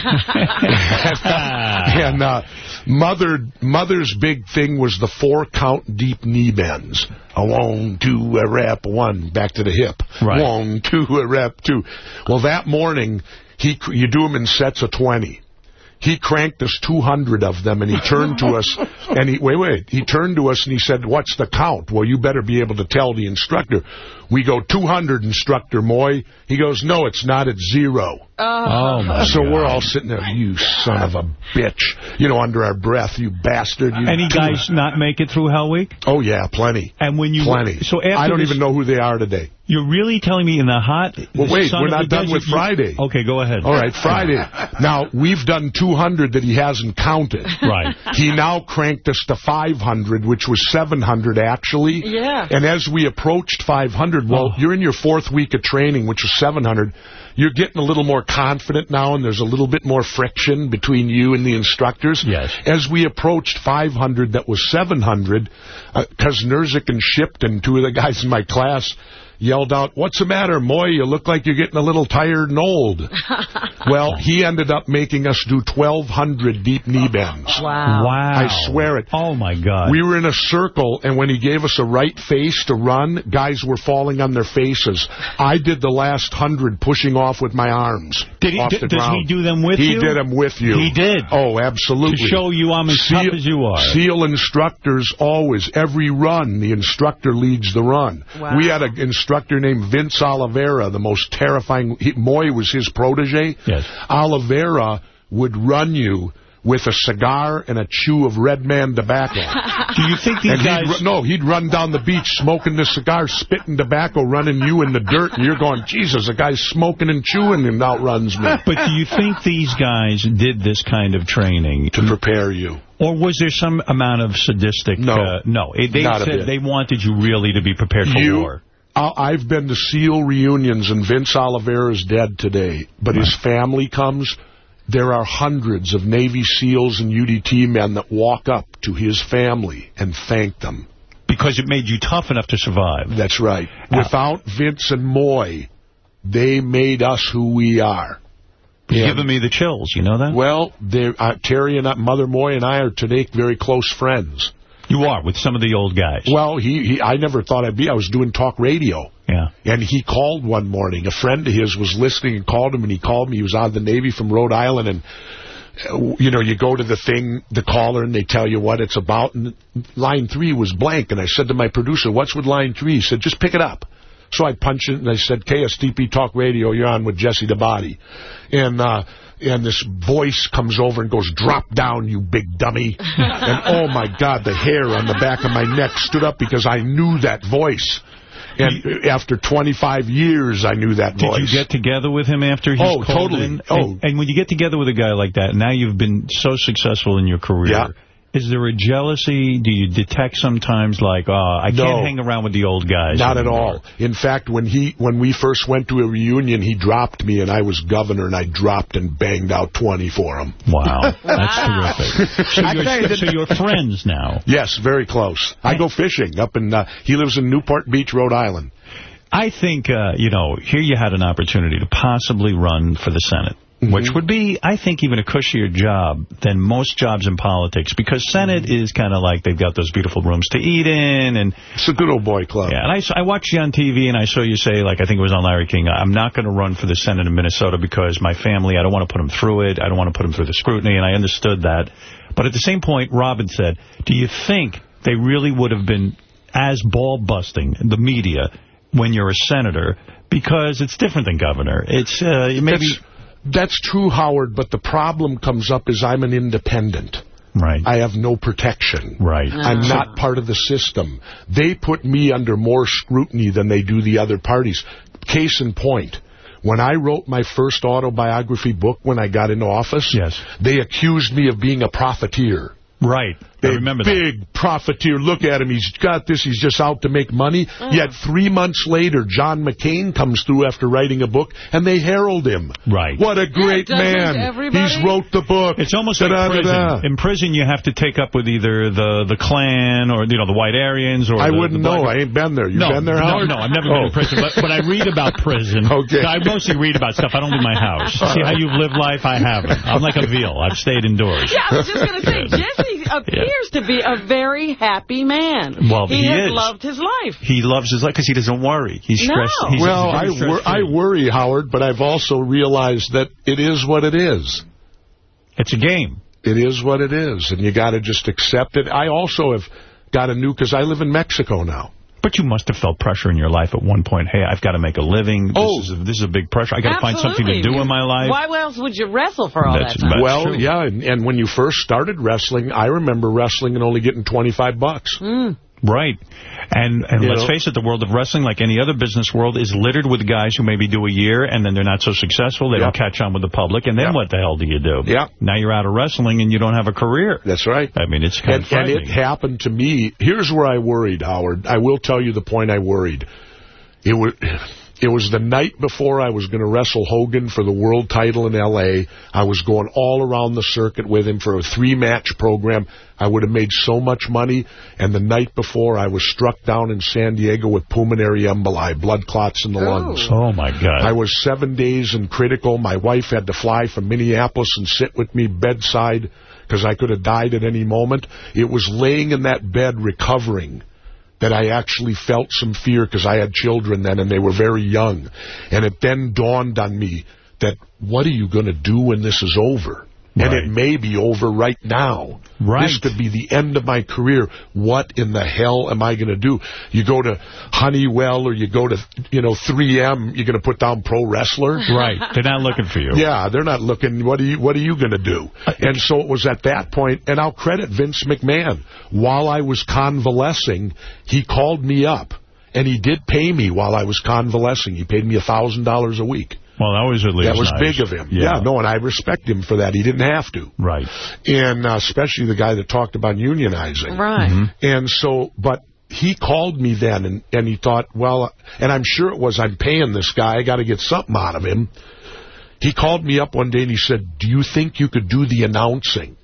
and uh, mother, mother's big thing was the four count deep knee bends. A one, two, a rep, one, back to the hip. Right. One, two, a rep, two. Well, that morning, he you do them in sets of 20 he cranked us 200 of them, and he turned to us, and he, wait, wait, he turned to us and he said, what's the count? Well, you better be able to tell the instructor. We go 200, instructor Moy. He goes, no, it's not, at zero. Oh. oh, my So God. we're all sitting there, you son of a bitch. You know, under our breath, you bastard. You Any guys not make it through Hell Week? Oh, yeah, plenty. And when you Plenty. so after I don't even know who they are today. You're really telling me in the hot? Well, wait, son we're not done desert, with you- Friday. Okay, go ahead. All right, Friday. Now, we've done 200 that he hasn't counted. Right. He now cranked us to 500, which was 700, actually. Yeah. And as we approached 500, well, Oh. you're in your fourth week of training, which was 700. You're getting a little more confident now, and there's a little bit more friction between you and the instructors. Yes. As we approached 500, that was 700, because uh, Nerzik and Shipton, two of the guys in my class, yelled out, what's the matter, Moy? You look like you're getting a little tired and old. well, he ended up making us do 1,200 deep knee bends. Wow. Wow. I swear it. Oh, my God. We were in a circle, and when he gave us a right face to run, guys were falling on their faces. I did the last hundred pushing off with my arms. Did he- off the does ground. he do them with he you? He did them with you. He did? Oh, absolutely. To show you I'm as tough as you are. SEAL instructors always, every run, the instructor leads the run. Wow. We had an instructor named Vince Oliveira, the most terrifying. He, Moy was his protege. Yes. Oliveira would run you with a cigar and a chew of Red Man tobacco. Do you think these and guys... He'd, no, he'd run down the beach smoking the cigar, spitting tobacco, running you in the dirt, and you're going, Jesus, a guy's smoking and chewing and outruns me. But do you think these guys did this kind of training to prepare you? Or was there some amount of sadistic... No. Uh, no. They said they wanted you really to be prepared for You- war. I- I've been to SEAL reunions, and Vince Oliveira is dead today, but his family comes. There are hundreds of Navy SEALs and UDT men that walk up to his family and thank them. Because it made you tough enough to survive. That's right. Without Vince and Moy, they made us who we are. You're giving me the chills, you know that? Well, uh, Terry and I, Mother Moy and I are today very close friends. You are, with some of the old guys. Well, he, he I never thought I'd be. I was doing talk radio. Yeah. And he called one morning. A friend of his was listening and called him, and he called me. He was out of the Navy from Rhode Island, and, uh, you know, you go to the thing, the caller, and they tell you what it's about, and line three was blank. And I said to my producer, what's with line three? He said, just pick it up. So I punched it, and I said, KSTP Talk Radio, you're on with Jesse The Body. And, uh, and this voice comes over and goes, drop down, you big dummy. and, oh, my God, the hair on the back of my neck stood up because I knew that voice. And after 25 years, I knew that Did voice. Did you get together with him after he's Oh, called totally. in? Oh. And, and when you get together with a guy like that, now you've been so successful in your career, Yeah. Is there a jealousy? Do you detect sometimes like, oh, I No. can't hang around with the old guys Not at all. In fact, when he when we first went to a reunion, he dropped me, and I was governor, and I dropped and banged out 20 for him. Wow. That's terrific. So you you're, so you're friends now. Yes, very close. I go fishing up in, uh, he lives in Newport Beach, Rhode Island. I think, uh, you know, here you had an opportunity to possibly run for the Senate, Mm-hmm. which would be, I think, even a cushier job than most jobs in politics, because Senate Mm-hmm. is kind of like they've got those beautiful rooms to eat in. and It's a good old boy club. Yeah, and I watched you on TV, and I saw you say, like, I think it was on Larry King, I'm not going to run for the Senate in Minnesota because my family, I don't want to put them through it. I don't want to put them through the scrutiny, and I understood that. But at the same point, Robin said, do you think they really would have been as ball-busting, the media, when you're a senator? Because it's different than governor. It's uh, maybe... That's, that's true, Howard, but the problem comes up is I'm an independent. Right. I have no protection. Right. I'm ah. not part of the system. They put me under more scrutiny than they do the other parties. Case in point, when I wrote my first autobiography book when I got into office, yes. they accused me of being a profiteer. Right. I Big, remember big profiteer. Look at him. He's got this. He's just out to make money. Mm. Yet three months later, John McCain comes through after writing a book, and they herald him. Right. What a great doesn't man. everybody? He's wrote the book. It's almost like Da-da-da-da. prison. In prison, you have to take up with either the the Klan or you know the White Aryans or I the, wouldn't the know. I ain't been there. You no, been there, no, Howard? no, I've never Oh. been in oh. prison, but, but I read about prison. Okay. I mostly read about stuff. I don't leave my house. See how you've lived life? I haven't. I'm like a veal. I've stayed indoors. Yeah, I was just going to say, Jesse appears to be a very happy man. Well, he has is. loved his life. He loves his life because he doesn't worry. He's No. stressed. He's well, I, very wor- I worry, Howard, but I've also realized that it is what it is. It's a game. It is what it is, and you got to just accept it. I also have got a new, because I live in Mexico now. But you must have felt pressure in your life at one point. Hey, I've got to make a living. This, Oh. is, a, this is a big pressure. I got to find something to do in my life. Why else would you wrestle for all That's that time? well, yeah, and, and when you first started wrestling, I remember wrestling and only getting 25 bucks. Mm. Right. And and You let's know? face it, the world of wrestling, like any other business world, is littered with guys who maybe do a year and then they're not so successful. They don't catch on with the public. And then what the hell do you do? Yeah. Now you're out of wrestling and you don't have a career. That's right. I mean, it's kind And, of and it happened to me. Here's where I worried, Howard. I will tell you the point I worried. It was... It was the night before I was going to wrestle Hogan for the world title in L.A. I was going all around the circuit with him for a three-match program. I would have made so much money. And the night before, I was struck down in San Diego with pulmonary emboli, blood clots in the oh. lungs. Oh, my God. I was seven days in critical. My wife had to fly from Minneapolis and sit with me bedside because I could have died at any moment. It was laying in that bed recovering that I actually felt some fear because I had children then and they were very young. And it then dawned on me that what are you going to do when this is over? And it may be over right now. Right. This could be the end of my career. What in the hell am I going to do? You go to Honeywell or you go to, you know, 3M, you're going to put down pro wrestler? Right. They're not looking for you. Yeah, they're not looking. What are you What are you going to do? Uh, and so it was at that point, and I'll credit Vince McMahon. While I was convalescing, he called me up, and he did pay me while I was convalescing. He paid me a thousand dollars a week. Well, that was at least That was nice. big of him. Yeah. Yeah. no, and I respect him for that. He didn't have to. Right. And uh, especially the guy that talked about unionizing. Right. Mm-hmm. And so, but he called me then, and, and he thought, well, and I'm sure it was, I'm paying this guy, I got to get something out of him. He called me up one day and he said, do you think you could do the announcing?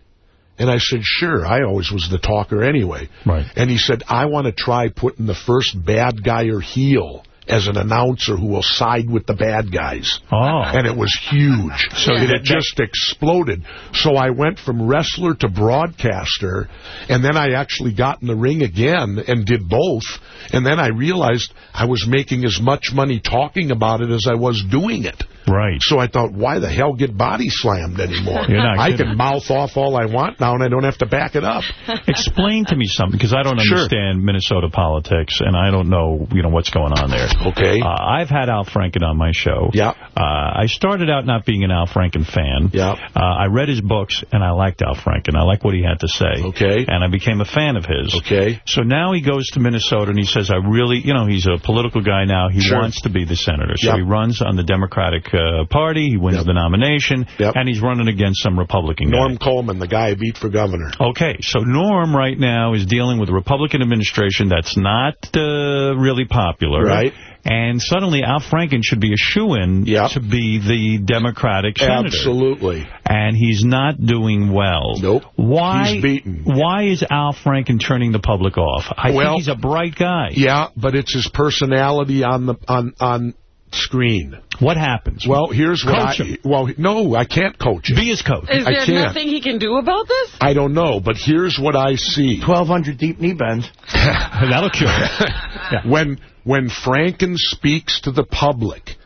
And I said, sure, I always was the talker anyway. Right. And he said, I want to try putting the first bad guy or heel as an announcer who will side with the bad guys. Oh. And it was huge. So that- it just exploded. So I went from wrestler to broadcaster, and then I actually got in the ring again and did both. And then I realized I was making as much money talking about it as I was doing it. Right. So I thought, why the hell get body slammed anymore? I can mouth off all I want now, and I don't have to back it up. Explain to me something, because I don't Sure. understand Minnesota politics, and I don't know, you know, what's going on there. Okay. Uh, I've had Al Franken on my show. Yeah. Uh, I started out not being an Al Franken fan. Yeah. Uh, I read his books, and I liked Al Franken. I like what he had to say. Okay. And I became a fan of his. Okay. So now he goes to Minnesota, and he says, I really, you know, he's a political guy now. He Sure. wants to be the senator. So Yep. he runs on the Democratic uh, Party. He wins the nomination. Yep. And he's running against some Republican guy. Norm Coleman, the guy I beat for governor. Okay, so Norm right now is dealing with a Republican administration that's not uh, really popular. Right. And suddenly Al Franken should be a shoo-in Yep. to be the Democratic senator. Absolutely. And he's not doing well. Nope. Why, He's beaten. Why is Al Franken turning the public off? I Well- think he's a bright guy. Yeah, but it's his personality on the on on screen. What happens? Well, here's what Coach I him. well no, I can't coach him. Be his coach. Is I there can't. nothing he can do about this? I don't know, but here's what I see. 1,200 deep knee bends. That'll cure it. When when Franken speaks to the public,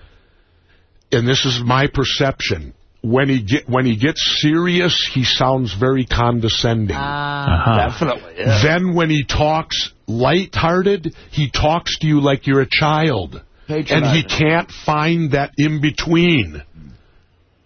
and this is my perception, when he get when he gets serious, he sounds very condescending. Uh-huh. Definitely, yeah. Then when he talks lighthearted, he talks to you like you're a child. And he can't find that in-between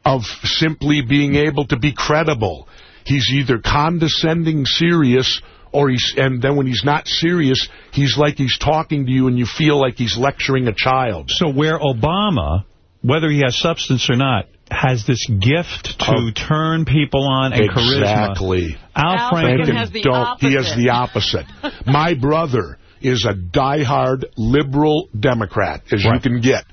of simply being able to be credible. He's either condescending serious or he's and then when he's not serious, he's like he's talking to you and you feel like he's lecturing a child. So where Obama, whether he has substance or not, has this gift to Oh. turn people on and charisma. Exactly. Al Al Franken Franken has the don't. He has the opposite. My brother is a diehard liberal Democrat, as Right. you can get.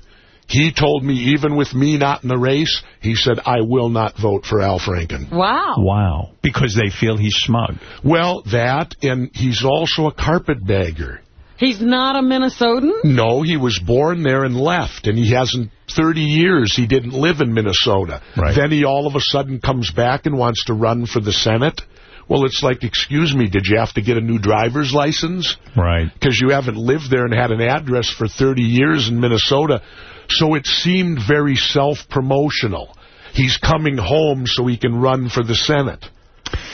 He told me, even with me not in the race, he said, I will not vote for Al Franken. Wow. Wow. Because they feel he's smug. Well, that, and he's also a carpetbagger. He's not a Minnesotan? No, he was born there and left, and he hasn't, 30 years he didn't live in Minnesota. Right. Then he all of a sudden comes back and wants to run for the Senate. Well, it's like, excuse me, did you have to get a new driver's license? Right. Because you haven't lived there and had an address for 30 years in Minnesota. So it seemed very self-promotional. He's coming home so he can run for the Senate.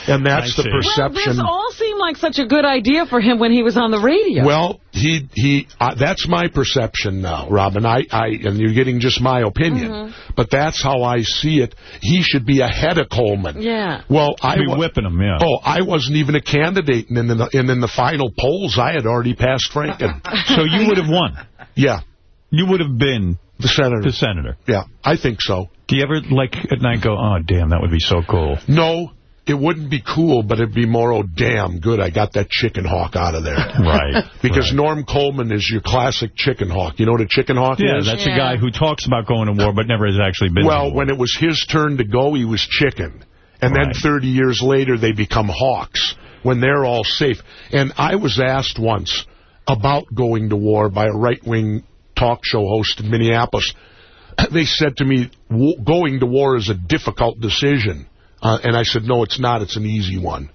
And that's I the see. Well, perception. this all seemed like such a good idea for him when he was on the radio. Well, he he. Uh, that's my perception now, Robin. I, I and you're getting just my opinion, Mhm. but that's how I see it. He should be ahead of Coleman. Yeah. Well, I Be whipping him, yeah. Oh, I wasn't even a candidate, and in the and in the final polls, I had already passed Franken. So you would have won. Yeah. You would have been the senator. The senator. Yeah, I think so. Do you ever, like, at night go, oh, damn, that would be so cool? No, it wouldn't be cool, but it'd be more, oh, damn, good, I got that chicken hawk out of there. Right. Because Norm Coleman is your classic chicken hawk. You know what a chicken hawk Yeah, is? that's a guy who talks about going to war but never has actually been Well, when it was his turn to go, he was chicken. And then 30 years later, they become hawks when they're all safe. And I was asked once about going to war by a right-wing talk show host in Minneapolis. They said to me, "Wo- going to war is a difficult decision. Uh, and I said, no, it's not. It's an easy one.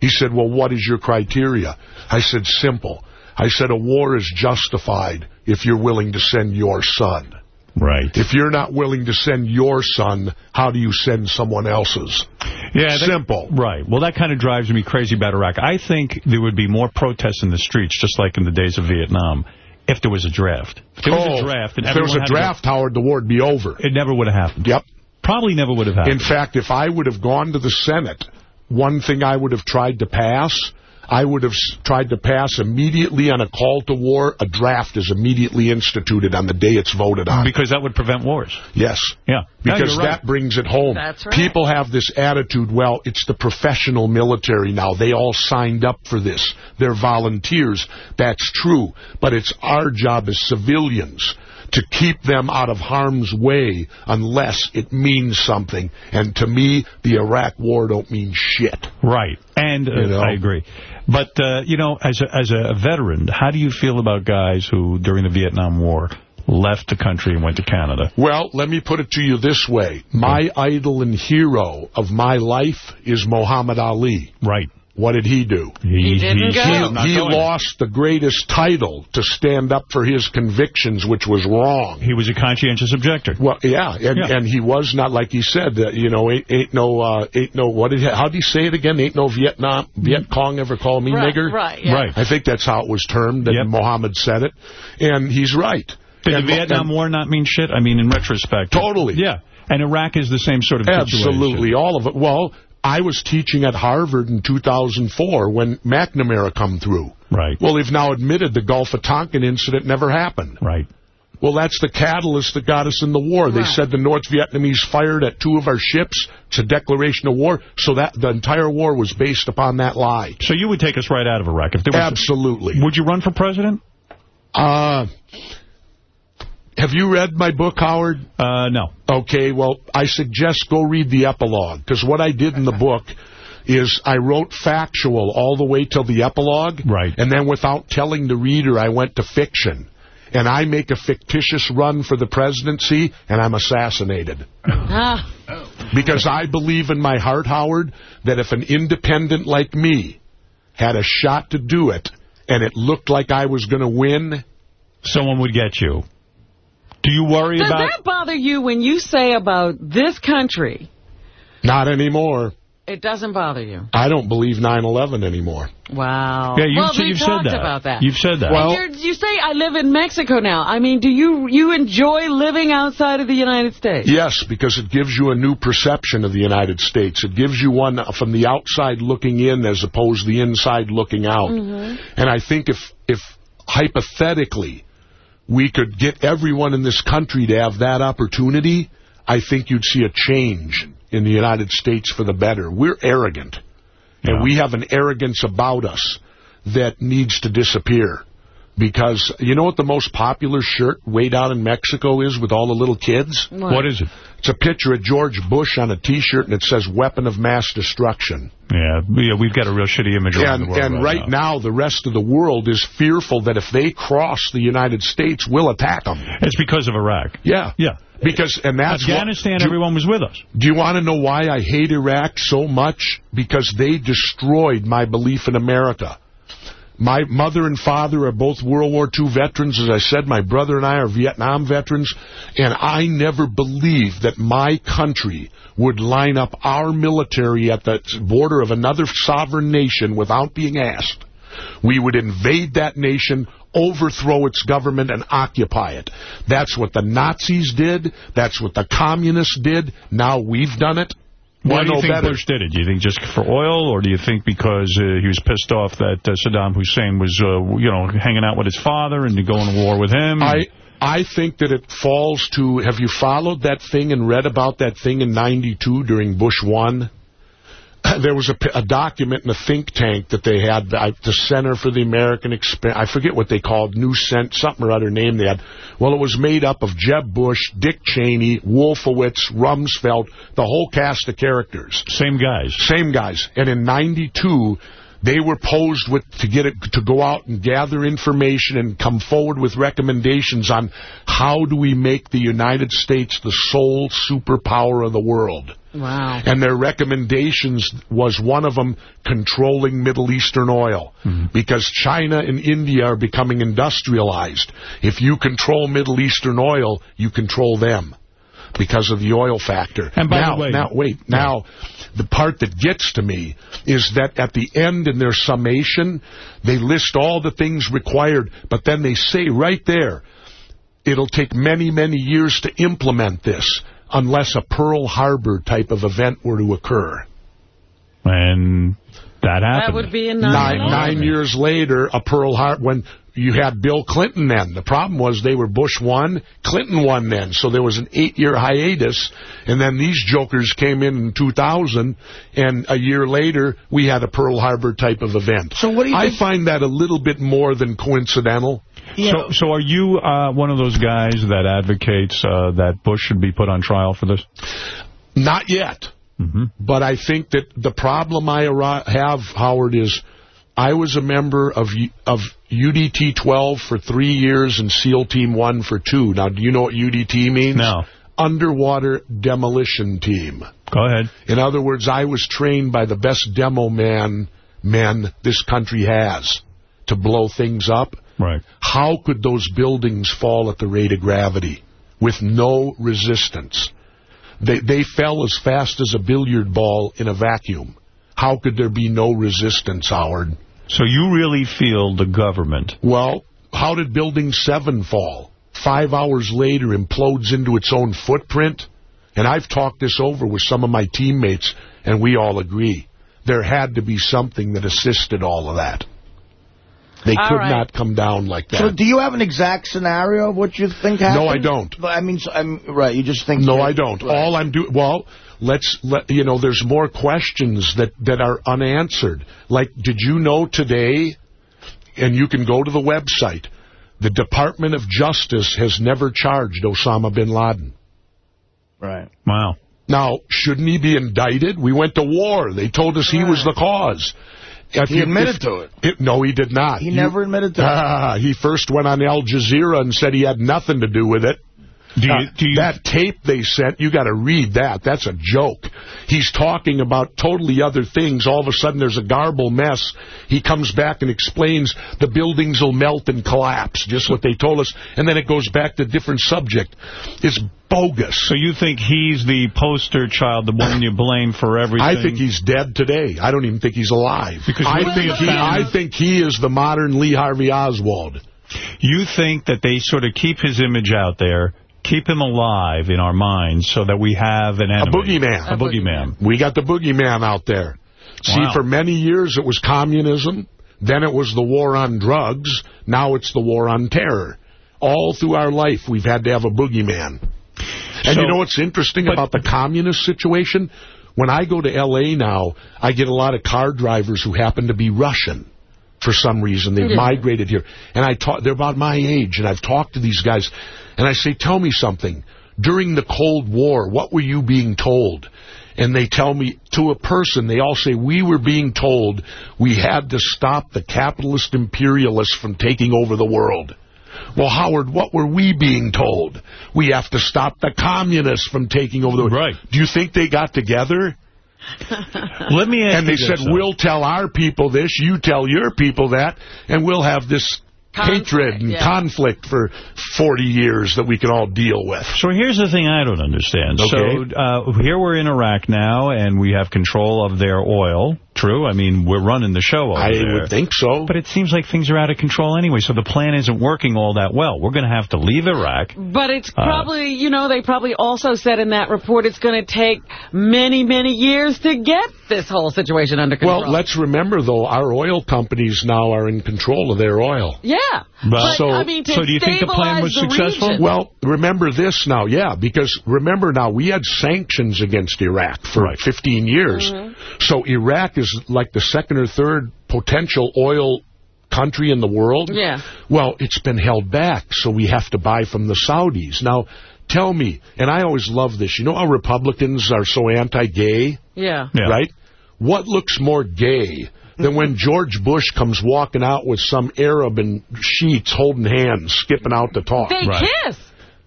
He said, well, what is your criteria? I said, simple. I said, a war is justified if you're willing to send your son. Right. If you're not willing to send your son, how do you send someone else's? Yeah, that- Simple. Right. Well, that kind of drives me crazy about Iraq. I think there would be more protests in the streets, just like in the days of Vietnam, if there was a draft. If there was Oh, a draft, and if there was a to go- Howard, the war would be over. it never would have happened. Yep. Probably never would have happened. In fact, if I would have gone to the Senate, one thing I would have tried to pass, I would have tried to pass immediately on a call to war, a draft is immediately instituted on the day it's voted on. because that would prevent wars. Yes. Yeah. Because you're right. that brings it home. That's right. People have this attitude, well, it's the professional military now. They all signed up for this. They're volunteers. That's true. But it's our job as civilians to keep them out of harm's way unless it means something. And to me, the Iraq war don't mean shit. Right. And uh, You know? I agree. But, uh, you know, as a, as a veteran, how do you feel about guys who, during the Vietnam War, left the country and went to Canada? Well, let me put it to you this way. My idol and hero of my life is Muhammad Ali. Right. What did he do? He, didn't He, he lost the greatest title to stand up for his convictions, which was wrong. He was a conscientious objector. Well, yeah, and, Yeah. and he was not like he said. Uh, you know, ain't, ain't no, uh, ain't no. What did he, how did he say it again? Ain't no Vietnam Viet Cong ever call me Right, nigger. right, yeah. Right. I think that's how it was termed. And Mohammed said it, and he's right. Did And- the Vietnam and- War not mean shit? I mean, in retrospect. Totally. Yeah. And Iraq is the same sort of situation. Absolutely, all of it. Well, I was teaching at Harvard in 2004 when McNamara come through. Right. Well, they've now admitted the Gulf of Tonkin incident never happened. Right. Well, that's the catalyst that got us in the war. They said the North Vietnamese fired at two of our ships. It's a declaration of war. So that the entire war was based upon that lie. So you would take us right out of Iraq if there was. Absolutely. Would you run for president? Uh, have you read my book, Howard? Uh, no. Okay, well, I suggest go read the epilogue, because what I did in the book is I wrote factual all the way till the epilogue. Right. And then without telling the reader, I went to fiction. And I make a fictitious run for the presidency, and I'm assassinated. Ah, Because I believe in my heart, Howard, that if an independent like me had a shot to do it, and it looked like I was going to win... Someone would get you. Do you worry Does about... Does that bother you when you say about this country, Not anymore. it doesn't bother you? I don't believe 9-11 anymore. Wow. Yeah, you well, said- we you've said that. about that. You've said that. Well- you're, say I live in Mexico now. I mean, do you you enjoy living outside of the United States? Yes, because it gives you a new perception of the United States. It gives you one from the outside looking in as opposed to the inside looking out. Mhm. And I think if, if hypothetically we could get everyone in this country to have that opportunity, I think you'd see a change in the United States for the better. We're arrogant. And we have an arrogance about us that needs to disappear. Because you know what the most popular shirt way down in Mexico is with all the little kids? What? What is it? It's a picture of George Bush on a T-shirt, and it says weapon of mass destruction. Yeah, yeah, uh, we've got a real shitty image around And, the world and right right now, the rest of the world is fearful that if they cross the United States, we'll attack them. It's because of Iraq. Yeah. Yeah. Because, and that's what- Afghanistan, do- everyone was with us. Do you want to know why I hate Iraq so much? Because they destroyed my belief in America. My mother and father are both World War II veterans. As I said, my brother and I are Vietnam veterans. And I never believed that my country would line up our military at the border of another sovereign nation without being asked. We would invade that nation, overthrow its government, and occupy it. That's what the Nazis did. That's what the communists did. Now we've done it. Why do you think better. Bush did it? Do you think just for oil, or do you think because uh, he was pissed off that uh, Saddam Hussein was, uh, you know, hanging out with his father and going to war with him? I I think that it falls to, have you followed that thing and read about that thing in 92 during Bush 1? There was a document in a think tank that they had, I- the Center for the American Experience, I forget what they called, New Cent, something or other name they had. Well, it was made up of Jeb Bush, Dick Cheney, Wolfowitz, Rumsfeld, the whole cast of characters. Same guys. Same guys. And in 92, they were posed with to get it to go out and gather information and come forward with recommendations on how do we make the United States the sole superpower of the world. Wow. And their recommendations was one of them controlling Middle Eastern oil. Mm-hmm. Because China and India are becoming industrialized. If you control Middle Eastern oil, you control them because of the oil factor. And by the way- now wait, now the part that gets to me is that at the end in their summation, they list all the things required, but then they say right there, it'll take many, many years to implement this unless a Pearl Harbor type of event were to occur. And that happened. That would be a Nine, 9 nine years later, a Pearl Harbor, when you had Bill Clinton then. The problem was they were Bush won, Clinton won then. So there was an eight-year hiatus, and then these jokers came in in 2000, and a year later, we had a Pearl Harbor type of event. So what do you I find that a little bit more than coincidental. So, so are you uh, one of those guys that advocates uh, that Bush should be put on trial for this? Not yet. But I think that the problem I have, Howard, is I was a member of of UDT 12 for three years and SEAL Team 1 for two. Now, do you know what UDT means? No. Underwater Demolition Team. Go ahead. In other words, I was trained by the best demo man men this country has to blow things up. Right. How could those buildings fall at the rate of gravity with no resistance? They they fell as fast as a billiard ball in a vacuum. How could there be no resistance, Howard? So you really feel the government... Well, how did Building 7 fall? Five hours later implodes into its own footprint? And I've talked this over with some of my teammates, and we all agree. There had to be something that assisted all of that. They All could right. not come down like that. So do you have an exact scenario of what you think happened? No, I don't. I mean, so, I mean, right, you just think... No, I don't. Right. All I'm doing, well, let's, let, you know, there's more questions that, that are unanswered. Like, did you know today, and you can go to the website, the Department of Justice has never charged Osama bin Laden. Right. Wow. Now, shouldn't he be indicted? We went to war. They told us he was the cause. If He admitted to it. No, he did not. He You- never admitted to it. He first went on Al Jazeera and said he had nothing to do with it. Do you, Uh, do you, that tape they sent, you got to read that. That's a joke. He's talking about totally other things. All of a sudden, there's a garble mess. He comes back and explains the buildings will melt and collapse, just what they told us. And then it goes back to a different subject. It's bogus. so you think he's the poster child, the one you blame for everything? I think he's dead today. I don't even think he's alive. Because I think think he, I think he is the modern Lee Harvey Oswald. You think that they sort of keep his image out there, keep him alive in our minds so that we have an enemy. A boogeyman. A boogeyman. We got the boogeyman out there. See, Wow. for many years it was communism. Then it was the war on drugs. Now it's the war on terror. All through our life, we've had to have a boogeyman. And So- you know what's interesting about the communist situation? When I go to L.A. now, I get a lot of car drivers who happen to be Russian for some reason. They've mm-hmm. migrated here. And I talk, they're about my age, and I've talked to these guys, and I say, tell me something. During the Cold War, what were you being told? And they tell me, to a person, they all say, we were being told we had to stop the capitalist imperialists from taking over the world. Well, Howard, what were we being told? We have to stop the communists from taking over the world. Right. Do you think they got together? Let me ask And they said, this, we'll tell our people this, you tell your people that, and we'll have this Conflict, hatred and yeah. conflict for 40 years that we can all deal with. So here's the thing I don't understand. Okay. So uh, here we're in Iraq now, and we have control of their oil. True. I mean, we're running the show over I there. would think so. But it seems like things are out of control anyway, so the plan isn't working all that well. We're going to have to leave Iraq. But it's Uh, probably, you know, they probably also said in that report it's going to take many, many years to get this whole situation under control. Well, let's remember, though, our oil companies now are in control of their oil. yeah. Well, but, I mean, to stabilize the region. Well, remember this now, yeah, because remember now, we had sanctions against Iraq for 15 years. Mm-hmm. So Iraq is like the second or third potential oil country in the world. Yeah. Well, it's been held back, so we have to buy from the Saudis. Now, tell me, and I always love this, you know how Republicans are so anti-gay? Yeah. Right? What looks more gay than when George Bush comes walking out with some Arab in sheets holding hands, skipping out to talk? They kiss.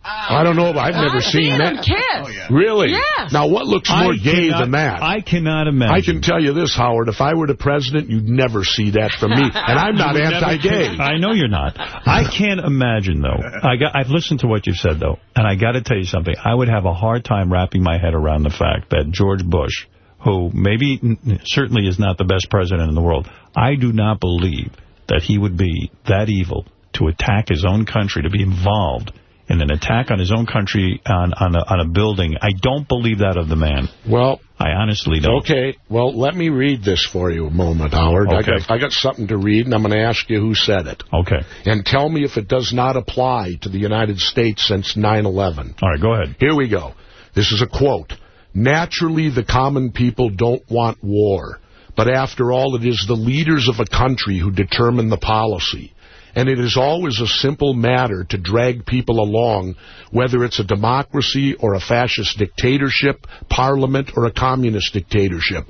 I don't know, I've never I've seen seen that. kiss. Oh, really? Yes. Now, what looks I more gay cannot- than that? I cannot imagine. I can tell you this, Howard. If I were the president, you'd never see that from me. And I'm not You would never- anti-gay. I know you're not. I can't imagine, though. I got, I've listened to what you've said, though, and I got to tell you something. I would have a hard time wrapping my head around the fact that George Bush, who maybe certainly is not the best president in the world, I do not believe that he would be that evil to attack his own country, to be involved in an attack on his own country on, on, a, on a building. I don't believe that of the man. Well, I honestly don't. Okay, well, let me read this for you a moment, Howard. I, Okay. got, I got something to read, and I'm going to ask you who said it. Okay. And tell me if it does not apply to the United States since 9-11. All right, go ahead. Here we go. This is a quote. Naturally, the common people don't want war. But after all, it is the leaders of a country who determine the policy. And it is always a simple matter to drag people along, whether it's a democracy or a fascist dictatorship, parliament or a communist dictatorship.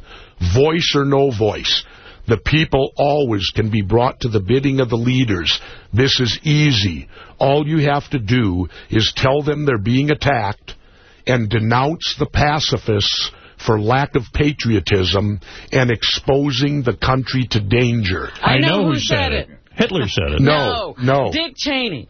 Voice or no voice. The people always can be brought to the bidding of the leaders. This is easy. All you have to do is tell them they're being attacked and denounce the pacifists for lack of patriotism and exposing the country to danger. I know who said it. Hitler said it. No, no. Dick Cheney.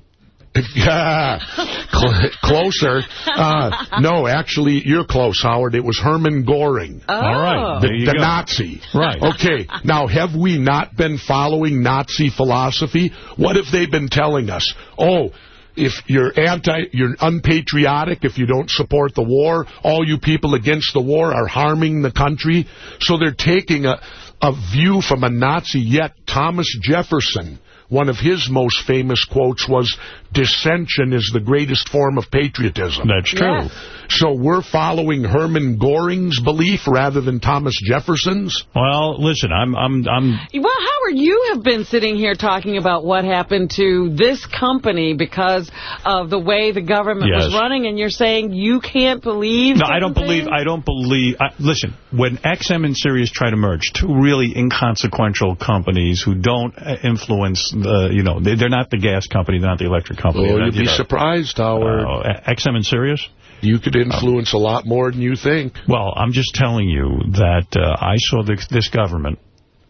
Yeah, Cl- closer. Uh, no, actually, you're close, Howard. It was Hermann Goring. Oh. All right, The, the. Nazi. Right. Okay, now, have we not been following Nazi philosophy? What have they been telling us? Oh, if you're anti, you're unpatriotic, if you don't support the war, all you people against the war are harming the country. So they're taking a, a view from a Nazi. Yet Thomas Jefferson, one of his most famous quotes was, dissension is the greatest form of patriotism. That's true. Yes. So we're following Herman Goring's belief rather than Thomas Jefferson's? Well, listen, I'm, I'm, I'm. Well, Howard, you have been sitting here talking about what happened to this company because of the way the government was running, and you're saying you can't believe No, I don't believe. things? I don't believe. I, listen, when XM and Sirius try to merge, two really inconsequential companies who don't uh, influence the, you know, they, they're not the gas company, they're not the electric company. Oh, they're you'd you be know, surprised, Howard. uh, XM and Sirius. You could influence a lot more than you think. Well, I'm just telling you that uh, I saw this, this government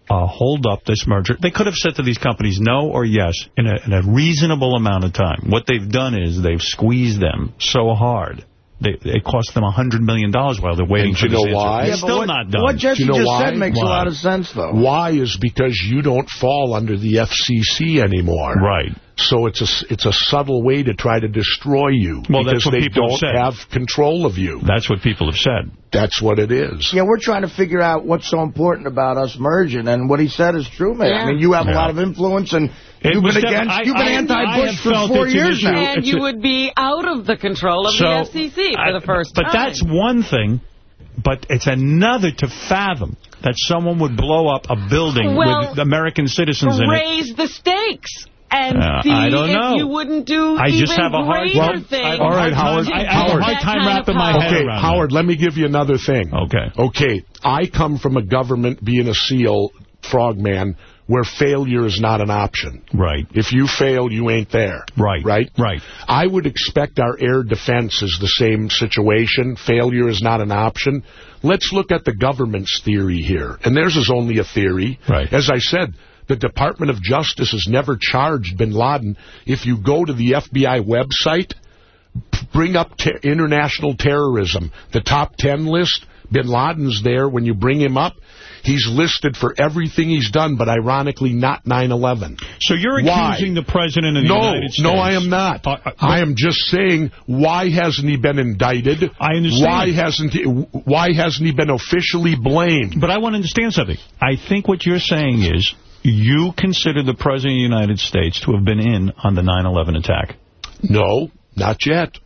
uh, hold up this merger. They could have said to these companies no or yes in a, in a reasonable amount of time. What they've done is they've squeezed them so hard. They, it cost them $100 million while they're waiting And for you this know answer. why? It's Yeah, still what- not done. what Jesse Do you know just why? said makes a lot of sense, though. Why is because you don't fall under the FCC anymore. Right. So it's a, it's a subtle way to try to destroy you. Well, because that's what they people don't have said. have control of you. That's what people have said. That's what it is. Yeah, we're trying to figure out what's so important about us merging, and what he said is true, man. Yeah. I mean, you have a lot of influence, and It you've been against, I- you've been I- I anti-Bush have for four it's an years now. And It's you a- would be out of the control of So, the FCC for I- the first but time. that's one thing. But it's another to fathom that someone would blow up a building Well, with American citizens in it. raise the stakes and Uh, see I don't know. if you wouldn't do I even just have a hard greater well, things. all right, Howard. I- I get have a hard that time kind of wrapping my head Okay, around Howard, let me give you another thing. Okay. Okay, I come from a government being a SEAL frogman where failure is not an option. Right. If you fail, you ain't there. Right. Right? Right. I would expect our air defense is the same situation. Failure is not an option. Let's look at the government's theory here. And theirs is only a theory. Right. As I said, the Department of Justice has never charged bin Laden. If you go to the FBI website, bring up ter international terrorism, the top 10 list, bin Laden's there. When you bring him up, he's listed for everything he's done, but ironically not 9-11. So you're Why? accusing the President of the no, United States. No, I am not. Uh, uh, I am just saying, why hasn't he been indicted? I understand. Why hasn't he, why hasn't he been officially blamed? But I want to understand something. I think what you're saying is you consider the President of the United States to have been in on the 9-11 attack. No, not yet.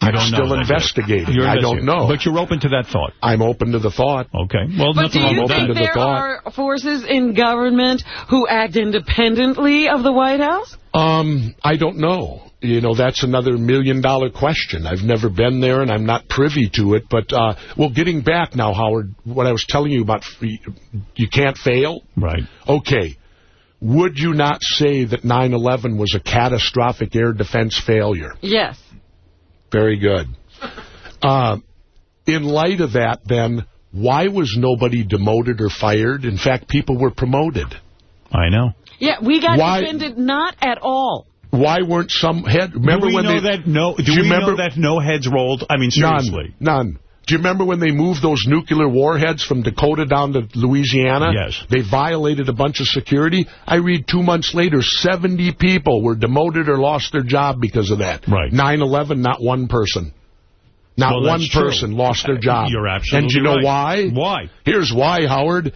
I don't I'm know still investigating. You're I don't know. But you're open to that thought. I'm open to the thought. Okay. Well, But do nothing wrong you with think that. there are forces in government who act independently of the White House? Um, I don't know. You know, that's another million-dollar question. I've never been there, and I'm not privy to it. But, uh, well, getting back now, Howard, what I was telling you about you can't fail. Right. Okay. Would you not say that 9-11 was a catastrophic air defense failure? Yes. Very good. Uh, in light of that, then, why was nobody demoted or fired? In fact, people were promoted. I know. Yeah, we got Why- defended not at all. Why weren't some head? Remember do we when know they, that no? Do, Do you we remember know that no heads rolled? I mean, seriously. None. None. Do you remember when they moved those nuclear warheads from Dakota down to Louisiana? Yes. They violated a bunch of security. I read two months later, 70 people were demoted or lost their job because of that. Right. 9-11, not one person. Not Well, one that's true. person lost their uh, job. You're absolutely And you know right. why? Why? Here's why, Howard.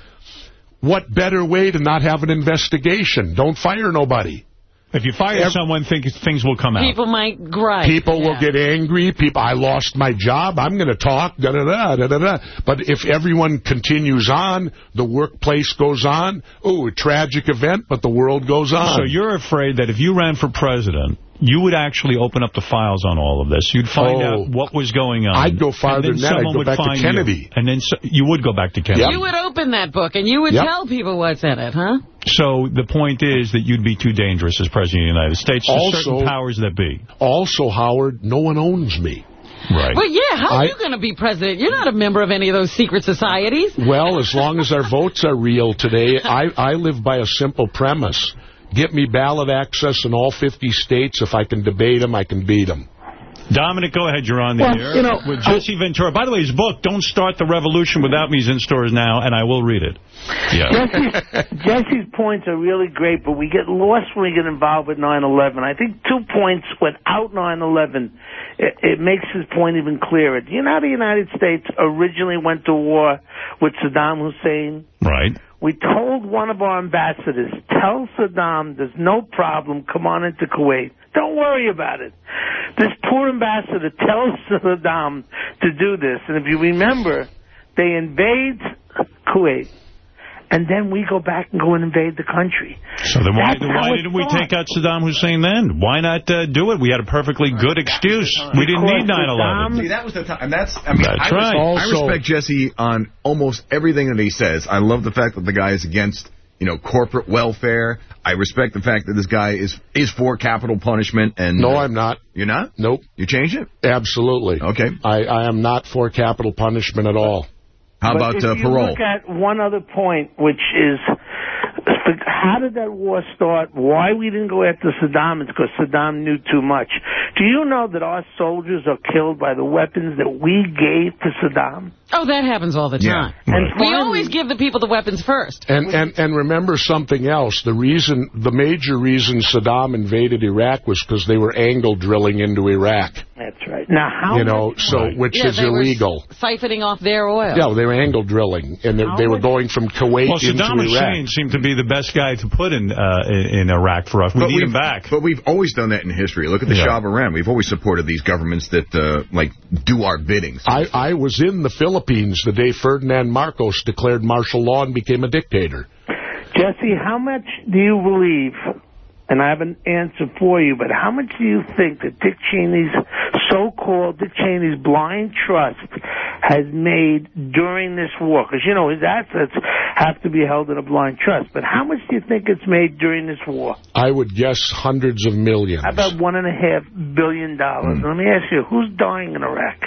What better way to not have an investigation? Don't fire nobody. If you fire Ev- someone, think things will come out. People might gripe. People will get angry. People, I lost my job. I'm going to talk. Da da da da da da. But if everyone continues on, the workplace goes on. Oh, a tragic event, but the world goes on. So you're afraid that if you ran for president, you would actually open up the files on all of this. You'd find Oh. out what was going on. I'd go farther and then than that. I'd go back to Kennedy. You, and then so, you would go back to Kennedy. You would open that book and you would Yep. tell people what's in it, huh? So the point is that you'd be too dangerous as president of the United States to Also- certain powers that be. also, Howard, no one owns me. Right. But yeah, how are I- you going to be president? You're not a member of any of those secret societies. Well, as long as our votes are real today, I, I live by a simple premise. Get me ballot access in all 50 states. If I can debate them, I can beat them. Dominic, go ahead. You're on the Well, air you know, with Jesse Ventura. By the way, his book, Don't Start the Revolution Without Me, is in stores now, and I will read it. Yeah. Jesse's, Jesse's points are really great, but we get lost when we get involved with 9/11. I think two points without 9/11, it, it makes his point even clearer. Do you know how the United States originally went to war with Saddam Hussein? Right. We told one of our ambassadors, tell Saddam there's no problem, come on into Kuwait. Don't worry about it. This poor ambassador tells Saddam to do this, and if you remember, they invade Kuwait, and then we go back and go and invade the country. So then why, then why didn't we take out Saddam Hussein then? Why not uh, do it? We had a perfectly good excuse. We didn't need 9-11. See, that was the time. And that's, I mean, That's I, right. I Also- respect Jesse on almost everything that he says. I love the fact that the guy is against, you know, corporate welfare. I respect the fact that this guy is is for capital punishment. And No, uh, I'm not. You're not? Nope. You change it? Absolutely. Okay. I, I am not for capital punishment at all. How But about if uh, you parole? look at one other point, which is how did that war start? Why we didn't go after Saddam is because Saddam knew too much. Do you know that our soldiers are killed by the weapons that we gave to Saddam? Oh, that happens all the Yeah, time. right. we always give the people the weapons first. And, and and remember something else. The reason, the major reason Saddam invaded Iraq was because they were angle drilling into Iraq. That's right. Now, how you know, much- so which Yeah, is they were illegal. Siphoning off their oil. Yeah, they were angle drilling, and they, they were going from Kuwait Well, into Saddam Iraq. Hussein seemed to be the best guy to put in uh, in, in Iraq for us. We But need him back. But we've always done that in history. Look at the Yeah. Shah of Iran. We've always supported these governments that, uh, like, do our bidding. I, I was in the Philippines the day Ferdinand Marcos declared martial law and became a dictator. Jesse, how much do you believe, and I have an answer for you, but how much do you think that Dick Cheney's so-called Dick Cheney's blind trust has made during this war? Because, you know, his assets have to be held in a blind trust. But how much do you think it's made during this war? I would guess hundreds of millions. About one and a half billion dollars. Hmm. Let me ask you, who's dying in Iraq?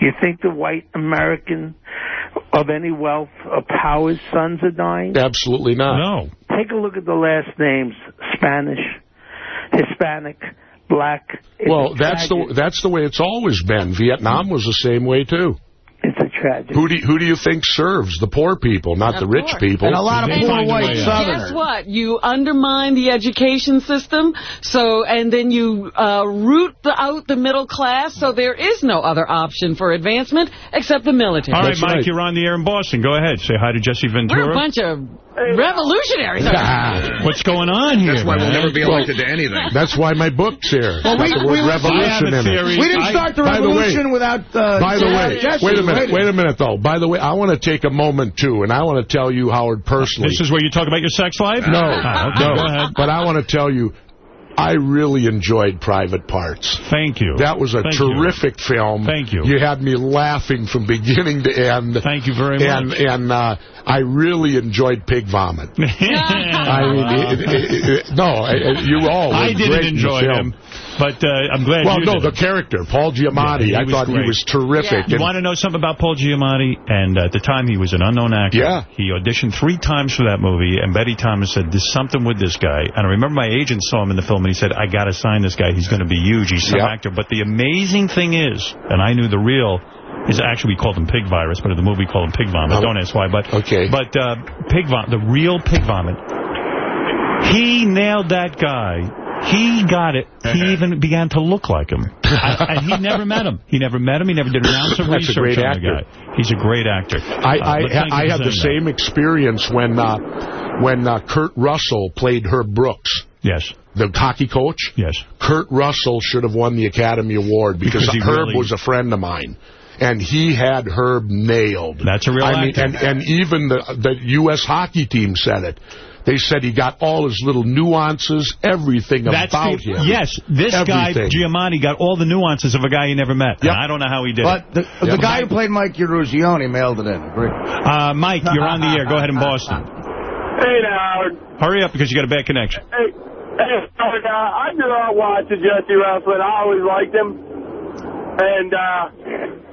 You think the white American of any wealth or power's sons are dying? Absolutely not. No. Take a look at the last names: Spanish, Hispanic, black. It's Well, a that's the that's the way it's always been. Vietnam was the same way too. It's a tragedy. Who do you, who do you think serves the poor people, not Of the rich course. people? And a lot of They poor find white. Southerners. Guess what? You undermine the education system, so and then you uh, root the, out the middle class, so there is no other option for advancement except the military. All right, Mike, you're on the air in Boston. Go ahead. Say hi to Jesse Ventura. We're a bunch of revolutionaries. What's going on here? That's why we'll man? never be elected to anything. That's why my book's here. Well, we- Got the we- revolution I have a in it. We didn't start the By way- revolution without, uh, by the way, Jesse. wait a minute, Wait a minute though. By the way, I want to take a moment too, and I want to tell you, Howard, personally. This is where you talk about your sex life? No, Ah, okay, no. Go ahead. But I want to tell you, I really enjoyed Private Parts. Thank you. That was a Thank you. terrific film. Thank you. You had me laughing from beginning to end. Thank you very and, much. And uh, I really enjoyed Pig Vomit. I mean, it, it, it, no, you all were I didn't enjoy him, but uh, I'm glad Well, you no, did. the character, Paul Giamatti, Yeah, I thought great. he was terrific. You want to know something about Paul Giamatti? And uh, at the time, he was an unknown actor. Yeah. He auditioned three times for that movie, and Betty Thomas said, there's something with this guy. And I remember my agent saw him in the film, and he said, I got to sign this guy. He's going to be huge. He's some Yeah. actor. But the amazing thing is, and I knew the real is actually we called him pig virus, but in the movie we called him pig vomit. Oh. Don't ask why, but okay. But uh, pig vomit, the real pig vomit. He nailed that guy. He got it. He even began to look like him. I, and he never met him. He never met him. He never did an ounce of That's a research great on the guy. He's a great actor. I, Uh, I, had the same experience when uh, when uh, Kurt Russell played Herb Brooks. Yes. The hockey coach? Yes. Kurt Russell should have won the Academy Award because, Because Herb really- was a friend of mine. And he had Herb nailed. That's a real I mean, actor. and, and even the, the U.S. hockey team said it. They said he got all his little nuances, everything That's about the, him. Yes, this guy, Everything. Giamatti, got all the nuances of a guy he never met. And I don't know how he did But it. the, the guy who played Mike Eruzione mailed it in. Agree. Uh, Mike, you're on the air. Go ahead in Boston. Hey, now, Howard. Hurry up because you got a bad connection. Hey, hey, Howard, uh, I grew up watching Jesse wrestling. I always liked him. And uh,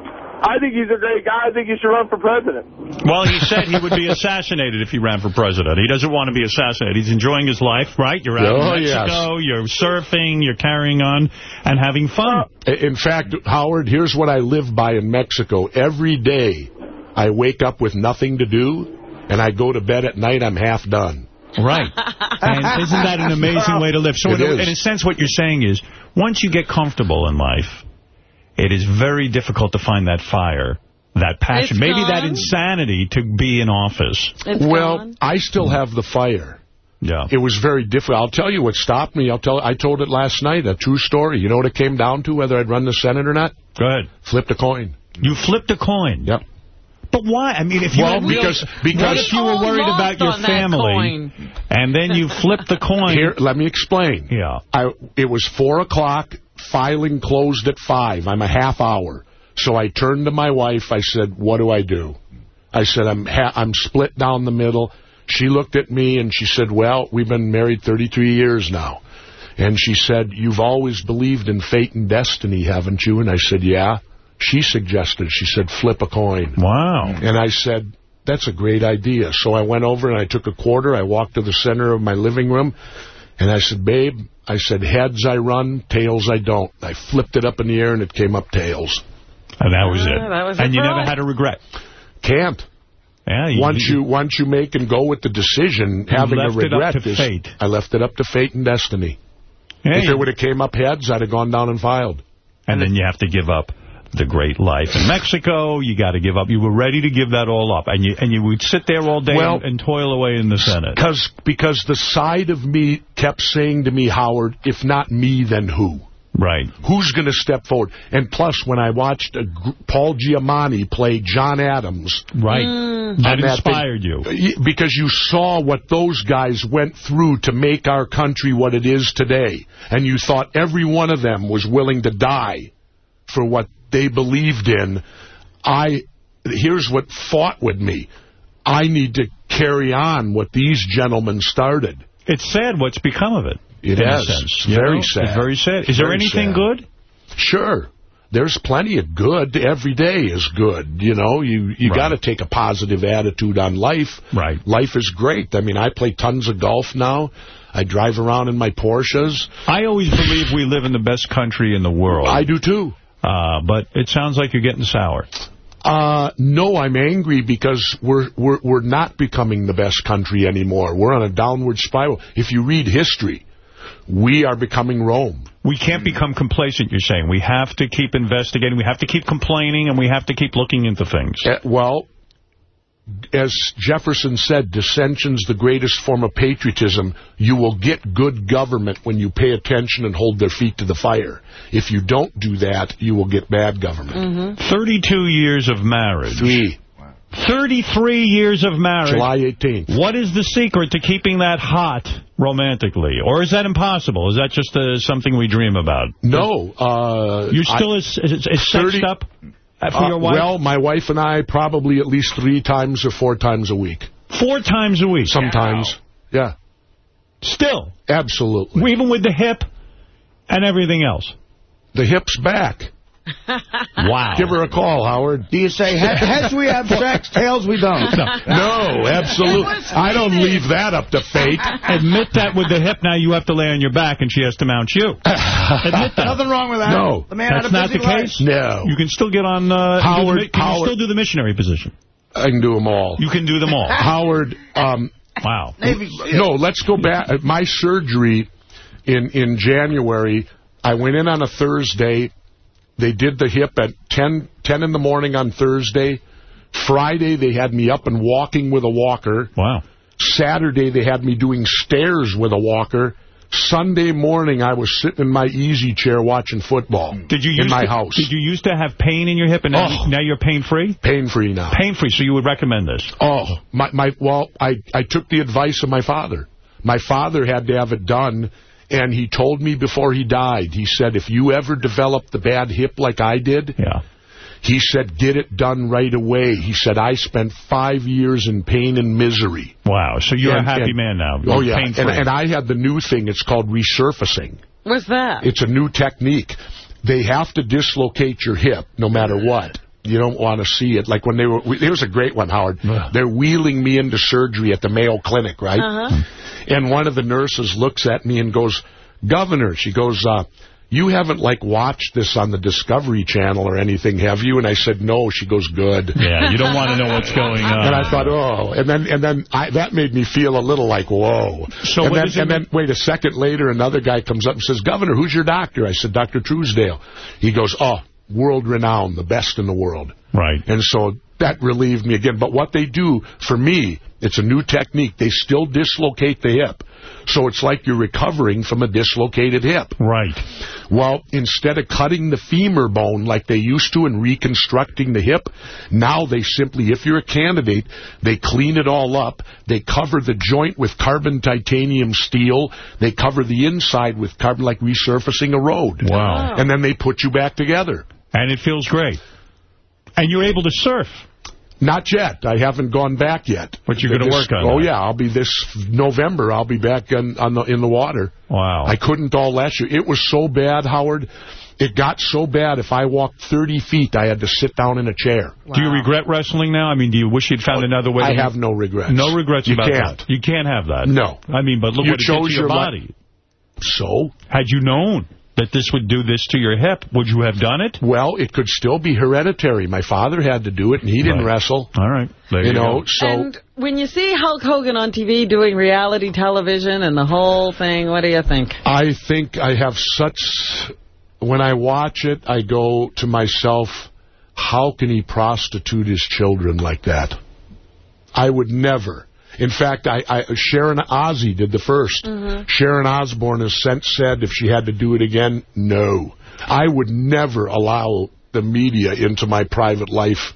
I think he's a great guy. I think he should run for president. Well, he said he would be assassinated if he ran for president. He doesn't want to be assassinated. He's enjoying his life, right? You're out Oh, in yes. Mexico, you're surfing, you're carrying on, and having fun. In fact, Howard, here's what I live by in Mexico. Every day, I wake up with nothing to do, and I go to bed at night, I'm half done. Right. And isn't that an amazing way to live? So It in is. in a sense, what you're saying is, once you get comfortable in life, it is very difficult to find that fire, that passion, It's maybe that insanity to be in office. It's well, gone. I still have the fire. Yeah. It was very difficult. I'll tell you what stopped me. I'll tell. I told it last night, a true story. You know what it came down to, whether I'd run the Senate or not? Go ahead. Flipped a coin. You flipped a coin. Yep. But why? I mean, if you Well, were because- what because- you were worried about your family, and then you flipped the coin? Here, let me explain. Yeah. I, it was 4 o'clock. Filing closed at 5. I'm a half hour. So I turned to my wife. I said, what do I do? I said, I'm, ha I'm split down the middle. She looked at me and she said, well, we've been married 33 years now. And she said, you've always believed in fate and destiny, haven't you? And I said, yeah. She suggested, she said, flip a coin. Wow. And I said, that's a great idea. So I went over and I took a quarter. I walked to the center of my living room. And I said, babe, I said, heads I run, tails I don't. I flipped it up in the air and it came up tails. And that was it. Ah, that was and you for never had a regret. Can't. Yeah, Once you once you make and go with the decision, You having left a it up regret to is, fate. I left it up to fate and destiny. Yeah, if it would have came up heads, I'd have gone down and filed. and then you have to give up the great life in Mexico. You got to give up. You were ready to give that all up, and you and you would sit there all day Well, and, and toil away in the Senate. Because because the side of me kept saying to me, Howard, if not me, then who? Right. Who's going to step forward? And plus, when I watched uh, G- Paul Giamatti play John Adams... Right. Mm. That on thing- inspired you. Because you saw what those guys went through to make our country what it is today. And you thought every one of them was willing to die for what they believed in. I Here's what fought with me. I need to carry on what these gentlemen started. It's sad what's become of it. It in has. A sense, It's very know? sad. It's very sad. Is there Very anything sad. good? Sure. There's plenty of good. Every day is good. You know, you, you Right. got to take a positive attitude on life. Right. Life is great. I mean, I play tons of golf now. I drive around in my Porsches. I always believe we live in the best country in the world. I do too. Uh, but it sounds like you're getting sour. Uh, no, I'm angry because we're, we're, we're not becoming the best country anymore. We're on a downward spiral. If you read history, we are becoming Rome. We can't become complacent, you're saying. We have to keep investigating. We have to keep complaining, and we have to keep looking into things. Uh, well, as Jefferson said, dissension's the greatest form of patriotism. You will get good government when you pay attention and hold their feet to the fire. If you don't do that, you will get bad government. 32 years of marriage. Three. 33 years of marriage. July 18th. What is the secret to keeping that hot romantically? Or is that impossible? Is that just uh, something we dream about? No. Uh, You're still I- as, as, as sexed 30 up for Uh, your wife? Well, my wife and I probably at least three times or four times a week. Four times a week? Sometimes. Yeah. Still? Absolutely. Even with the hip and everything else? The hip's back. Wow. Give her a call, Howard. Do you say, heads we have sex, tails we don't? No, absolutely. I don't leave that up to fate. Admit that with the hip, now you have to lay on your back and she has to mount you. Admit that. Nothing wrong with that. No. The man That's had a not busy the life. case? No. You can still get on... Uh, Howard- the mi- can you Howard- still do the missionary position? I can do them all. You can do them all. Howard, um, Wow. no, let's go back. My surgery in, in January, I went in on a Thursday. They did the hip at 10, 10 in the morning on Thursday. Friday, they had me up and walking with a walker. Wow. Saturday, they had me doing stairs with a walker. Sunday morning, I was sitting in my easy chair watching football Did you in my to, house. Did you used to have pain in your hip and now, Oh. now you're pain-free? Pain-free now. Pain-free, so you would recommend this? Oh, my, my, well, I, I took the advice of my father. My father had to have it done, and he told me before he died, he said, if you ever develop the bad hip like I did, Yeah. he said, get it done right away. He said, I spent five years in pain and misery. Wow, so you're And- a happy and- man now. Oh, You're yeah. And, and I had the new thing. It's called resurfacing. What's that? It's a new technique. They have to dislocate your hip no matter what. You don't want to see it. Like when they were, it was a great one, Howard. They're wheeling me into surgery at the Mayo Clinic, right? Uh-huh. And one of the nurses looks at me and goes, Governor, she goes, uh, you haven't, like, watched this on the Discovery Channel or anything, have you? And I said, no. She goes, good. Yeah, you don't want to know what's going on. And I thought, oh, and then and then I, that made me feel a little like, whoa. So and then, and then wait a second later, another guy comes up and says, Governor, who's your doctor? I said, Dr. Trousdale. He goes, oh, world renowned, the best in the world. Right. And so that relieved me again. But what they do, for me, it's a new technique. They still dislocate the hip. So it's like you're recovering from a dislocated hip. Right. Well, instead of cutting the femur bone like they used to and reconstructing the hip, now they simply, if you're a candidate, they clean it all up. They cover the joint with carbon titanium steel. They cover the inside with carbon, like resurfacing a road. Wow. And then they put you back together. And it feels great. And you're able to surf. Not yet. I haven't gone back yet. But you're gonna work on Oh, that. yeah. I'll be this November. I'll be back on, on the, in the water. Wow. I couldn't all last year. It was so bad, Howard. It got so bad, if I walked 30 feet, I had to sit down in a chair. Wow. Do you regret wrestling now? I mean, do you wish you'd found oh, another way? I to- have no regrets. No regrets You about can't. that. You can't have that. No. I mean, but look You what it did chose to your, your body. So? Had you known that this would do this to your hip, would you have done it? Well, it could still be hereditary. My father had to do it, and he didn't Right. wrestle. All right. There You you know, go. so... and when you see Hulk Hogan on TV doing reality television and the whole thing, what do you think? I think I have such... When I watch it, I go to myself, how can he prostitute his children like that? I would never. In fact, I, I Sharon Ozzy did the 1st mm-hmm. Sharon Osbourne has since said if she had to do it again, no. I would never allow the media into my private life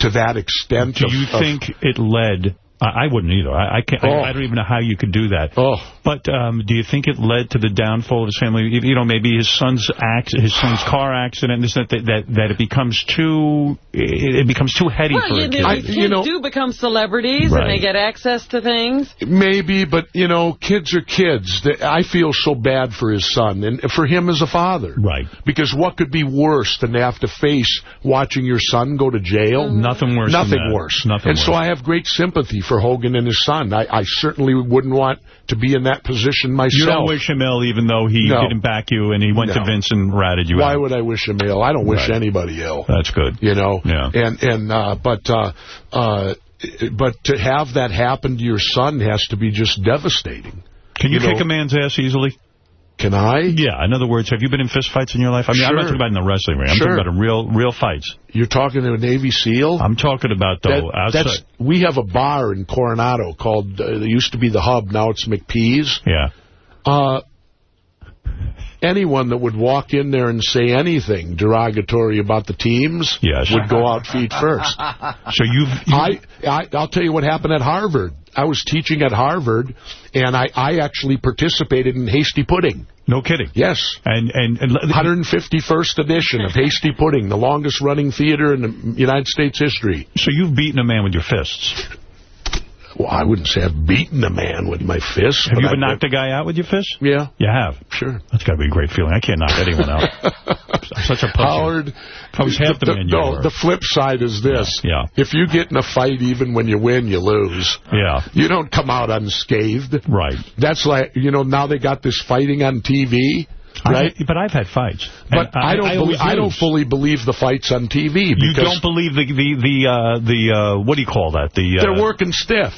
to that extent. Do of- you of- think it led... I, I wouldn't either. I, I can't. Oh. I, I don't even know how you could do that. Oh. But um, do you think it led to the downfall of his family? You you know, maybe his son's act, his son's car accident, this, that, that, that it becomes too, it, it becomes too heady Well, for you a know, kid. kids do become celebrities and they get access to things. Maybe, but, you know, kids are kids. I feel so bad for his son and for him as a father. Right. Because what could be worse than to have to face watching your son go to jail? Nothing worse than Nothing that. worse. Nothing and so. I have great sympathy for Hogan and his son. I, I certainly wouldn't want to be in that position myself. You don't wish him ill, even though he No. didn't back you and he went to No. Vince and ratted you Why out. would I wish him ill? I don't wish Right. anybody ill. That's good. You know? Yeah. And, and, uh, but, uh, uh, but to have that happen to your son has to be just devastating. Can you, You know- kick a man's ass easily? Can I? Yeah. In other words, have you been in fist fights in your life? I mean, I'm not talking about in the wrestling ring. I'm Sure. talking about in real, real fights. You're talking to a Navy SEAL? I'm talking about, though, That- outside. that's we have a bar in Coronado called uh, it used to be the Hub, now it's McP's. Yeah. Uh, anyone that would walk in there and say anything derogatory about the teams Yes. would go out feet first. So you've... I, I I'll tell you what happened at Harvard. I was teaching at Harvard, and I, I actually participated in Hasty Pudding. No kidding. Yes. And, and, and 151st edition of Hasty Pudding, the longest running theater in the United States history. So you've beaten a man with your fists. Well, I wouldn't say I've beaten a man with my fists. Have you ever knocked a guy out with your fist? Yeah. You have? Sure. That's got to be a great feeling. I can't knock anyone out. I'm such a pussy. Howard, I was half the, man you no, were. the flip side is this. Yeah. If you get in a fight, even when you win, you lose. Yeah. You don't come out unscathed. Right. That's like, you know, now they got this fighting on TV, right? I, but I've had fights. But And I, don't. belie- always I don't fully believe the fights on TV. You don't believe the the the uh, the uh, what do you call that? The uh, they're working stiff.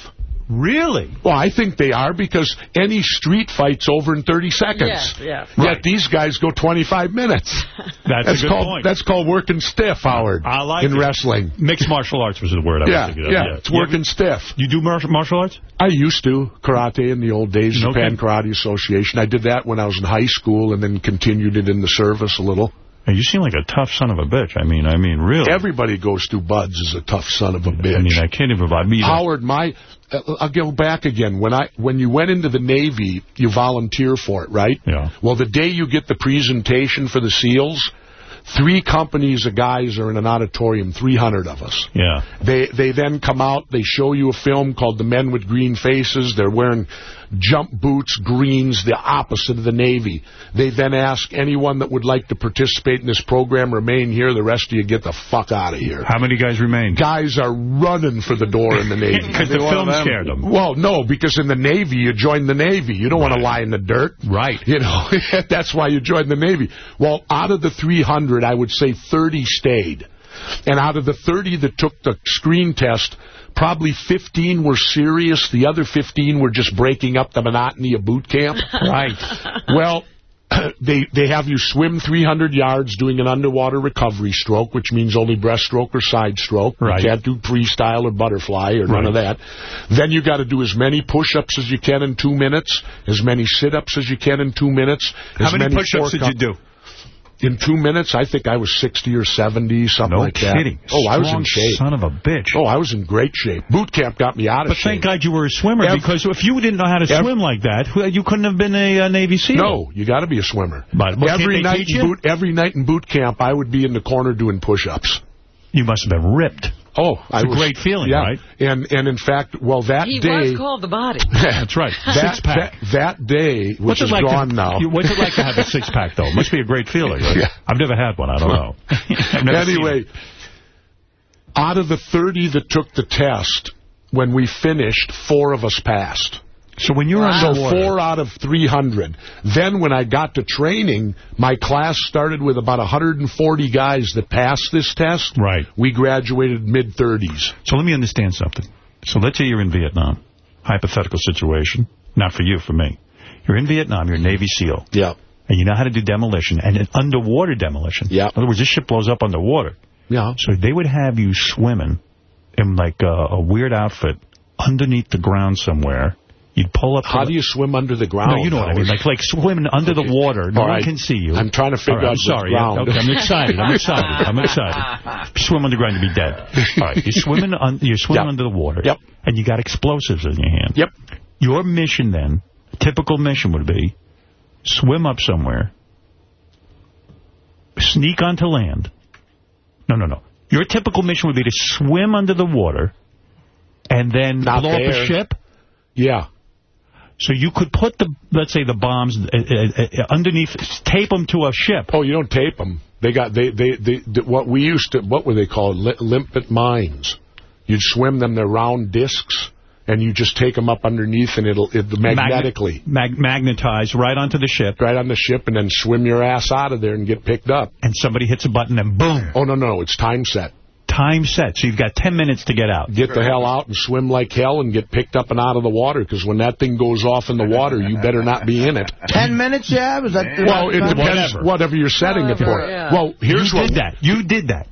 Really? Well, I think they are because any street fight's over in 30 seconds. Yes, yes. Yet these guys go 25 minutes. That's, a good called point. that's called working stiff, Howard. I like in it. wrestling. Mixed martial arts was the word I Yeah, was thinking of. yeah, it's working ever- stiff. You do martial arts? I used to karate in the old days, No Japan kidding. Karate Association. I did that when I was in high school, and then continued it in the service a little. You seem like a tough son of a bitch. I mean, I mean, really. Everybody goes through BUD/S as a tough son of a bitch. I mean, I can't even. I mean, Howard, my, uh, I'll go back again. When I when you went into the Navy, you volunteer for it, right? Yeah. Well, the day you get the presentation for the SEALs, three companies of guys are in an auditorium, 300 of us. Yeah. They they then come out, they show you a film called The Men with Green Faces. They're wearing jump boots, greens, the opposite of the Navy. They then ask anyone that would like to participate in this program, remain here. The rest of you get the fuck out of here. How many guys remain? Guys are running for the door in the Navy. Because the film scared them. Well, no, because in the Navy, you join the Navy. You don't want to lie in the dirt. Right. You know, that's why you join the Navy. Well, out of the 300, I would say 30 stayed. And out of the 30 that took the screen test, probably 15 were serious. The other 15 were just breaking up the monotony of boot camp. Right. Well, they they have you swim 300 yards doing an underwater recovery stroke, which means only breaststroke or side stroke. Right. You can't do freestyle or butterfly or none of that. Then you got to do as many push-ups as you can in two minutes, as many sit-ups as you can in two minutes. How as many push-ups did you do? In two minutes, I think I was 60 or 70, something No like that. No kidding. Oh, I was in shape. son of a bitch. Oh, I was in great shape. Boot camp got me out of But shape. But thank God you were a swimmer, Ev- because if you didn't know how to Ev- swim like that, you couldn't have been a, uh Navy SEAL. No, you got to be a swimmer. But, but every night in boot every night in boot camp, I would be in the corner doing push-ups. You must have been ripped. Oh, I It's a was, great feeling, yeah. right? And and in fact, well, that He day, was called the body. That's right. that, Six-pack. that that day, which What's it is like gone to, now. you- What's it like to have a six-pack, though? It must be a great feeling. Right? Yeah. I've never had one. I don't know. I've never anyway, it. out of the 30 that took the test, when we finished, four of us passed. So when you're So underwater, four out of 300. Then when I got to training, my class started with about 140 guys that passed this test. Right. We graduated mid-30s. So let me understand something. So let's say you're in Vietnam. Hypothetical situation. Not for you, for me. You're in Vietnam. You're a Navy SEAL. Yeah. And you know how to do demolition. And an underwater demolition. Yeah. In other words, this ship blows up underwater. Yeah. So they would have you swimming in like a, a weird outfit underneath the ground somewhere. You'd pull up. How do you swim under the ground? No, you know what I mean. Like like swimming under the water. No All one right. can see you. I'm trying to figure right, out I'm the sorry. ground. Okay, I'm excited. I'm excited. I'm excited. Swim underground, you'd be dead. All right, you're swimming. Un, you're swimming Yep. under the water. Yep. And you got explosives in your hand. Yep. Your mission then typical mission would be swim up somewhere, sneak onto land. No, no, no. Your typical mission would be to swim under the water and then Not blow up a ship. Yeah. So you could put the, let's say, the bombs uh, uh, uh, underneath, tape them to a ship. Oh, you don't tape them. They got they they, they, th what we used to what were they called Li limpet mines. You'd swim them. They're round discs, and you just take them up underneath, and it'll it magnetically Mag magnetize right onto the ship. right on the ship, and then swim your ass out of there and get picked up. And somebody hits a button, and boom. Oh no no, it's time set. Time set. So you've got 10 minutes to get out. Get the hell out and swim like hell and get picked up and out of the water because when that thing goes off in the water, you better not be in it. Ten minutes, yeah? Was that Well, it depends Whatever. whatever, you're setting it for. yeah. Well, here's You what did that. You did that.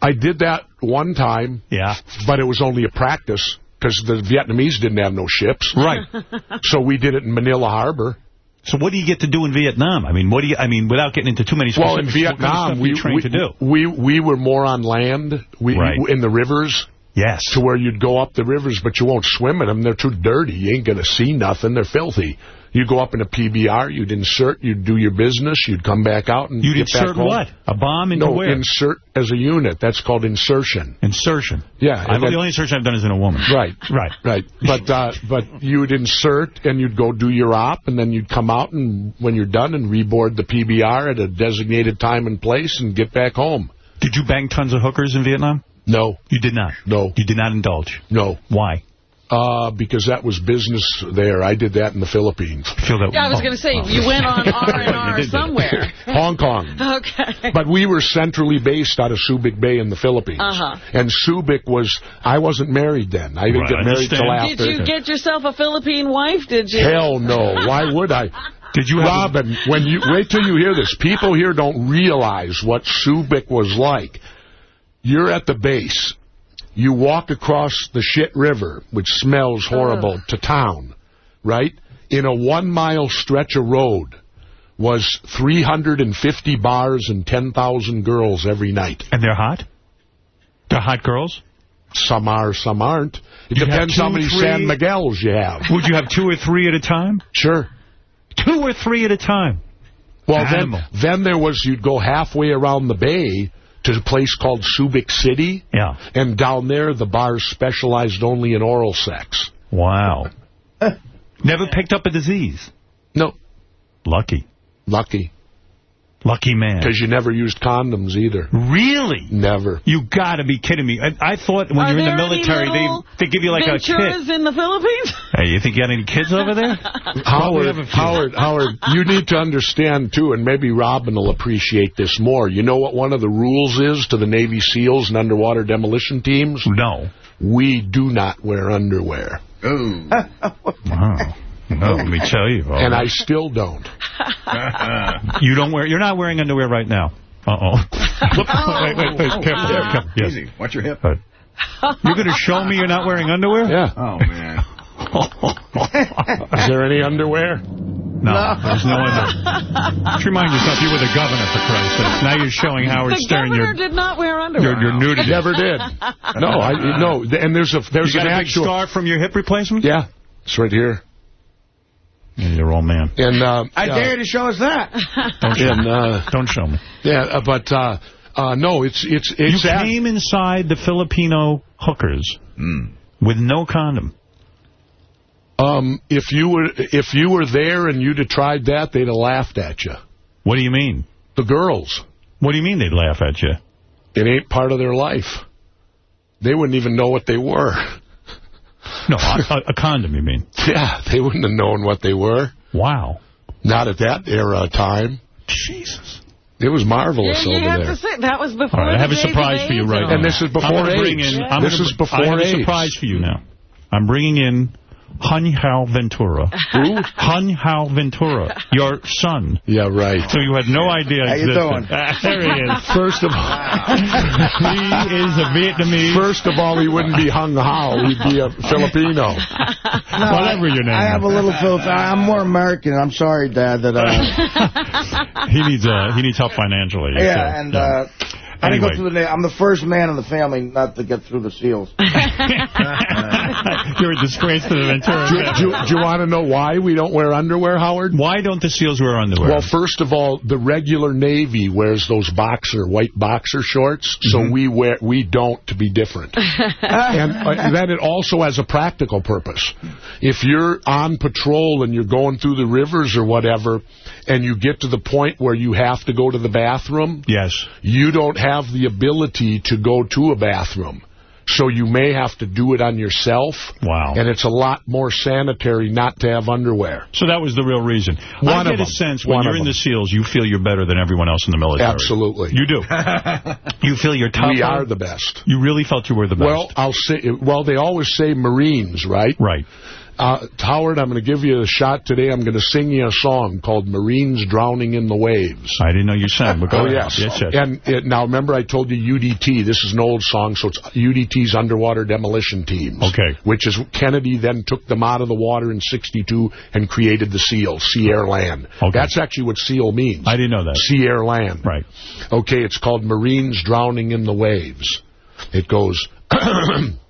I did that one time. Yeah. But it was only a practice because the Vietnamese didn't have no ships. Right. so we did it in Manila Harbor. So what do you get to do in Vietnam? I mean, what do you? I mean, without getting into too many Well, in specifics, what kind of Vietnam, we, you trained we, to do. we we were more on land, we Right. in the rivers. Yes. To where you'd go up the rivers, but you won't swim in them. They're too dirty. You ain't going to see nothing. They're filthy. You go up in a PBR, you'd insert, you'd do your business, you'd come back out and You'd get back insert what? A bomb into no, where? insert as a unit. That's called insertion. Insertion. Yeah. I've, the only insertion I've done is in a woman. Right, Right. right. But uh, but you would insert and you'd go do your op, and then you'd come out and when you're done and reboard the PBR at a designated time and place and get back home. Did you bang tons of hookers in Vietnam? No, You did not. no, You did not indulge. no. Why? Uh, because that was business there. I did that in the Philippines. Feel that? Yeah, I was going to say, you went on R&R somewhere. Hong Kong. Okay. But we were centrally based out of Subic Bay in the Philippines. Uh-huh. And Subic was, I wasn't married then. I didn't Right, get married till understand. after. Did you get yourself a Philippine wife, did you? Hell no. Why would I? Did you have a- Robin, when you wait till you hear this. People here don't realize what Subic was like. You're at the base. You walk across the shit river, which smells horrible, to town, right? In a one-mile stretch of road was 350 bars and 10,000 girls every night. And they're hot? They're hot girls? Some are, some aren't. It You have depends how many three- San Miguels you have. Would you have two or three at a time? Sure. Two or three at a time. Well, Animal. then, then there was, you'd go halfway around the bay to a place called Subic City. Yeah. And down there, the bars specialized only in oral sex. Wow. Never picked up a disease. No. Lucky. Lucky. Lucky man. Because you never used condoms either. Really? Never. You got to be kidding me. I, I thought when Are you're in the military, they they give you like a Venturas kit. in the Philippines? Hey, you think you got any kids over there? Probably have Howard. Howard, Howard, you need to understand, too, and maybe Robin will appreciate this more. You know what one of the rules is to the Navy SEALs and underwater demolition teams? No. We do not wear underwear. Ooh. Wow. No, let me tell you. Oh. And I still don't. You don't wear. You're not wearing underwear right now. Uh oh. wait, wait, wait. Careful, Yeah, careful. Yes. Easy. Watch your hip. Good. You're going to show me you're not wearing underwear? Yeah. Oh, man. Is there any underwear? No, there's no underwear. Just remind yourself you were the governor, for Christ's sake. Now you're showing Howard the Stern governor your, did not wear underwear. your, your nudity. Never did. No, I no. And there's a there's You got an a big actual. scar from your hip replacement? Yeah, it's right here. Yeah, you're old man. And uh, I uh, dare you to show us that. Don't show and me. uh, Don't show me. yeah, uh, but uh, uh, no, it's it's You it's at- came inside the Filipino hookers with no condom. um if you were if you were there and you'd have tried that, they'd have laughed at you. What do you mean? The girls. What do you mean they'd laugh at you? It ain't part of their life. They wouldn't even know what they were. No, a, a, a condom, you mean? Yeah, they wouldn't have known what they were. Wow. Not at that era of time. Jesus. It was marvelous Yeah, you over have there. to say, that was before All right, I have a surprise for you right now. And this is before I'm gonna bring AIDS. in, Yeah. I'm This gonna, is before I have AIDS. a surprise for you now. I'm bringing in Hun Hao Ventura. Who? Hun Hao Ventura, your son. Yeah, right. So you had no idea How you existed. doing? Ah, there he is. First of all, he is a Vietnamese. first of all, he wouldn't be hung how. He'd be a Filipino. Whatever your name I have a is. little Philip. I'm more American. I'm sorry, Dad, that uh, He needs uh, he needs help financially. yeah, so, and uh, I didn't Anyway. go through the. na- I'm the first man in the family not to get through the seals. You're a disgrace to the Ventura Do, do, do you want to know why we don't wear underwear, Howard? Why don't the SEALs wear underwear? Well, first of all, the regular Navy wears those boxer, white boxer shorts, so we wear we don't to be different. and uh, then it also has a practical purpose. If you're on patrol and you're going through the rivers or whatever, and you get to the point where you have to go to the bathroom, yes, you don't have the ability to go to a bathroom. So you may have to do it on yourself. Wow. And it's a lot more sanitary not to have underwear. So that was the real reason. I get of a sense when One you're in the SEALs, you feel you're better than everyone else in the military. Absolutely. You do. you feel you're tougher. We are the best. You really felt you were the best. Well, I'll say. Well, they always say Marines, right? Right. Uh, Howard, I'm going to give you a shot today. I'm going to sing you a song called Marines Drowning in the Waves. I didn't know you sang, but oh, yes. Yes, yes. And it, now, remember I told you UDT. This is an old song, so it's UDT's Underwater Demolition Teams. Okay. Which is, Kennedy then took them out of the water in 62 and created the SEAL, Sea Air Land. Okay. That's actually what SEAL means. I didn't know that. Sea Air Land. Right. Okay, it's called Marines Drowning in the Waves. It goes...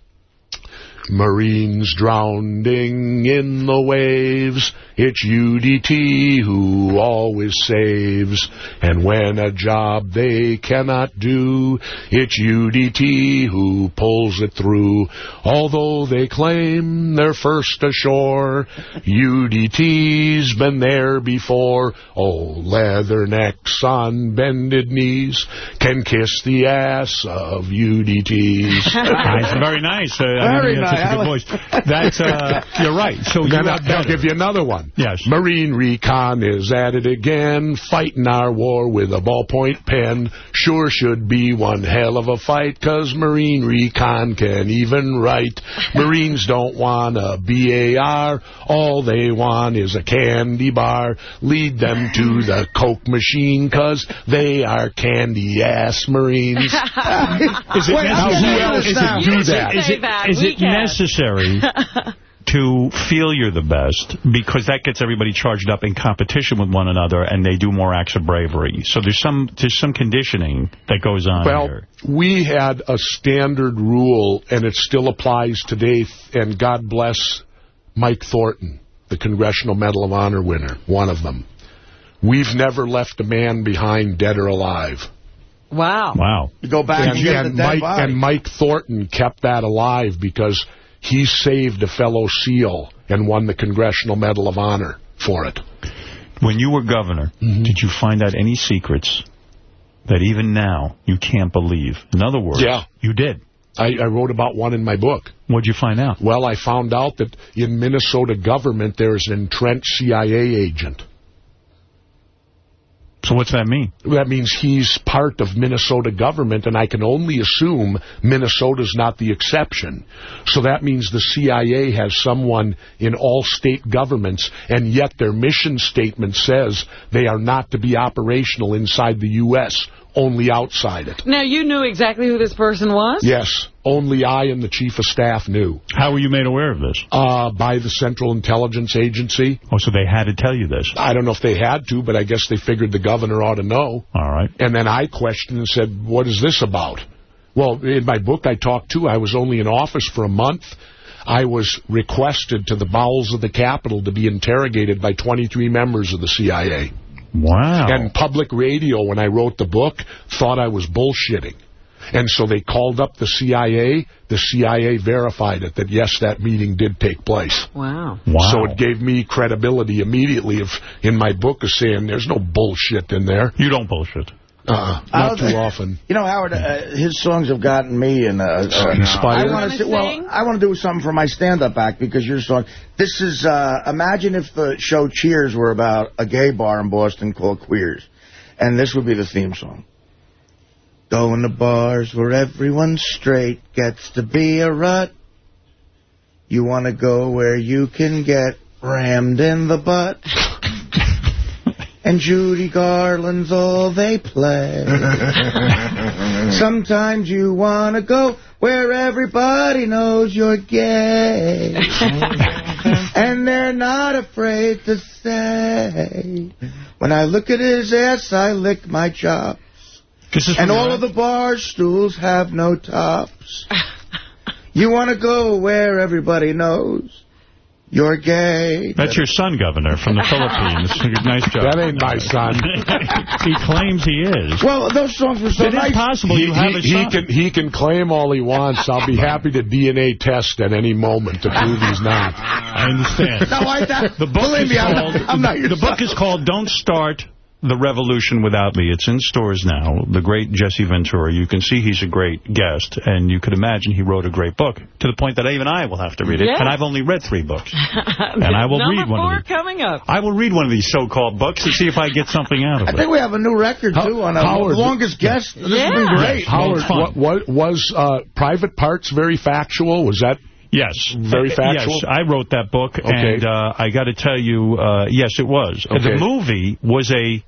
Marines drowning in the waves. It's UDT who always saves. And when a job they cannot do, it's UDT who pulls it through. Although they claim they're first ashore, UDT's been there before. Oh, leathernecks on bended knees can kiss the ass of UDTs. nice, very nice. Uh, I Very mean, that's a good voice. That's uh, you're right. So you then I'll, I'll give you another one. Yes. Marine Recon is at it again, fighting our war with a ballpoint pen. Sure should be one hell of a fight, 'cause Marine Recon can even write. Marines don't want a BAR, all they want is a candy bar. Lead them to the Coke machine, 'cause they are candy-ass Marines. Is it Wait, necessary? who else is can it, do it- that? Is it, that. is We it can. necessary to feel you're the best because that gets everybody charged up in competition with one another and they do more acts of bravery. So there's some there's some conditioning that goes on Well, here. we had a standard rule, and it still applies today, and God bless Mike Thornton, the Congressional Medal of Honor winner, one of them. We've never left a man behind, dead or alive. Wow. Wow. You go back and, And, get and the dead Mike, body. and Mike Thornton kept that alive because he saved a fellow SEAL and won the Congressional Medal of Honor for it. When you were governor, Mm-hmm. did you find out any secrets that even now you can't believe? In other words, Yeah. you did. I, I wrote about one in my book. What'd you find out? Well, I found out that in Minnesota government there is an entrenched CIA agent. So what's that mean? That means he's part of Minnesota government, and I can only assume Minnesota's not the exception. So that means the CIA has someone in all state governments, and yet their mission statement says they are not to be operational inside the U.S., only outside it. Now, you knew exactly who this person was? Yes, only I and the chief of staff knew. How were you made aware of this? Uh, by the Central Intelligence Agency. Oh, so they had to tell you this. I don't know if they had to, but I guess they figured the governor ought to know. All right. And then I questioned and said, what is this about? Well, in my book I talked to, I was only in office for a month. I was requested to the bowels of the Capitol to be interrogated by 23 members of the CIA. Wow. And public radio, when I wrote the book, thought I was bullshitting. And so they called up the CIA. The CIA verified it, that yes, that meeting did take place. Wow. Wow. So it gave me credibility immediately of, in my book of saying there's no bullshit in there. You don't bullshit. Uh, not too often. You know, Howard, uh, his songs have gotten me and uh, uh, Inspired? I want to well, I want to do something for my stand-up act because your song. This is uh, imagine if the show Cheers were about a gay bar in Boston called Queers, and this would be the theme song. Going to bars where everyone's straight gets to be a rut. You want to go where you can get rammed in the butt. And Judy Garland's all they play. Sometimes you want to go where everybody knows you're gay. and they're not afraid to say, when I look at his ass, I lick my chops. And all of the bar stools have no tops. you want to go where everybody knows you're gay. That's your son, Governor, from the Philippines. nice job. That ain't my son. he claims he is. Well, those songs were so It is nice. possible He, you have he, a he son. can he can claim all he wants. I'll be happy to DNA test at any moment to prove he's not. I understand. No, I, that, The book believe is me, I'm, called, I'm not your The book is called Don't Start the Revolution Without Me. It's in stores now. The great Jesse Ventura. You can see he's a great guest, and you could imagine he wrote a great book, to the point that even I will have to read it. Yeah. And I've only read three books. and I will Number read one four of these. coming up. I will read one of these so-called books and see if I get something out of it. I think we have a new record, too, on our Howard- longest guest. This Yeah. has been great. Howard, fun. what, what was uh, Private Parts very factual? Was that Yes. Very factual? Yes, I wrote that book, Okay. and uh, I got to tell you, uh, yes, it was. Okay. The movie was a,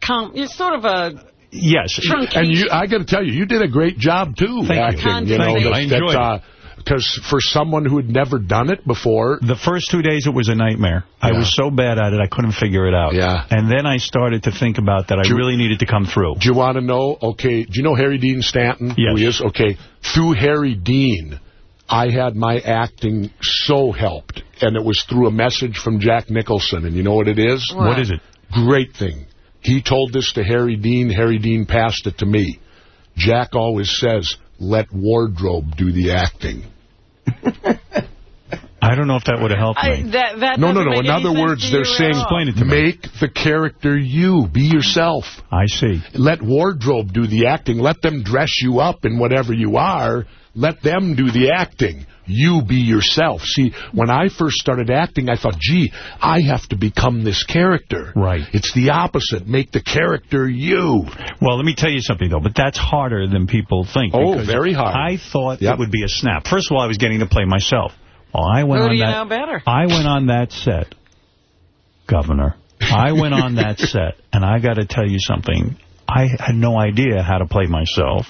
Com it's sort of a yes. truncated. And you, I got to tell you, you did a great job too Thank you. acting. You, know, Thank you. that- I enjoyed that, Because uh, for someone who had never done it before, The first two days, it was a nightmare. I was so bad at it, I couldn't figure it out. Yeah. And then I started to think about that I Do- really needed to come through. do you want to know? Okay, do you know Harry Dean Stanton? Yes. Who he is? Okay, through Harry Dean, I had my acting so helped, and it was through a message from Jack Nicholson. And you know what it is? What? What is it? Great thing. He told this to Harry Dean. Harry Dean passed it to me. Jack always says, "Let wardrobe do the acting." I don't know if that would have helped I, me. that, that No, no, no. In other words, they're saying. Explain it to me. make the character you. Be yourself. I see. Let wardrobe do the acting. Let them dress you up in whatever you are. Let them do the acting. You be yourself. See, when I first started acting, I thought, gee, I have to become this character. Right. It's the opposite. Make the character you. Well, let me tell you something, though, but that's harder than people think. Oh, very hard. I thought Yep. it would be a snap. First of all, I was getting to play myself. Well, I went Who on do you that. know better? I went on that set, Governor. I went on that set, and I got to tell you something. I had no idea how to play myself.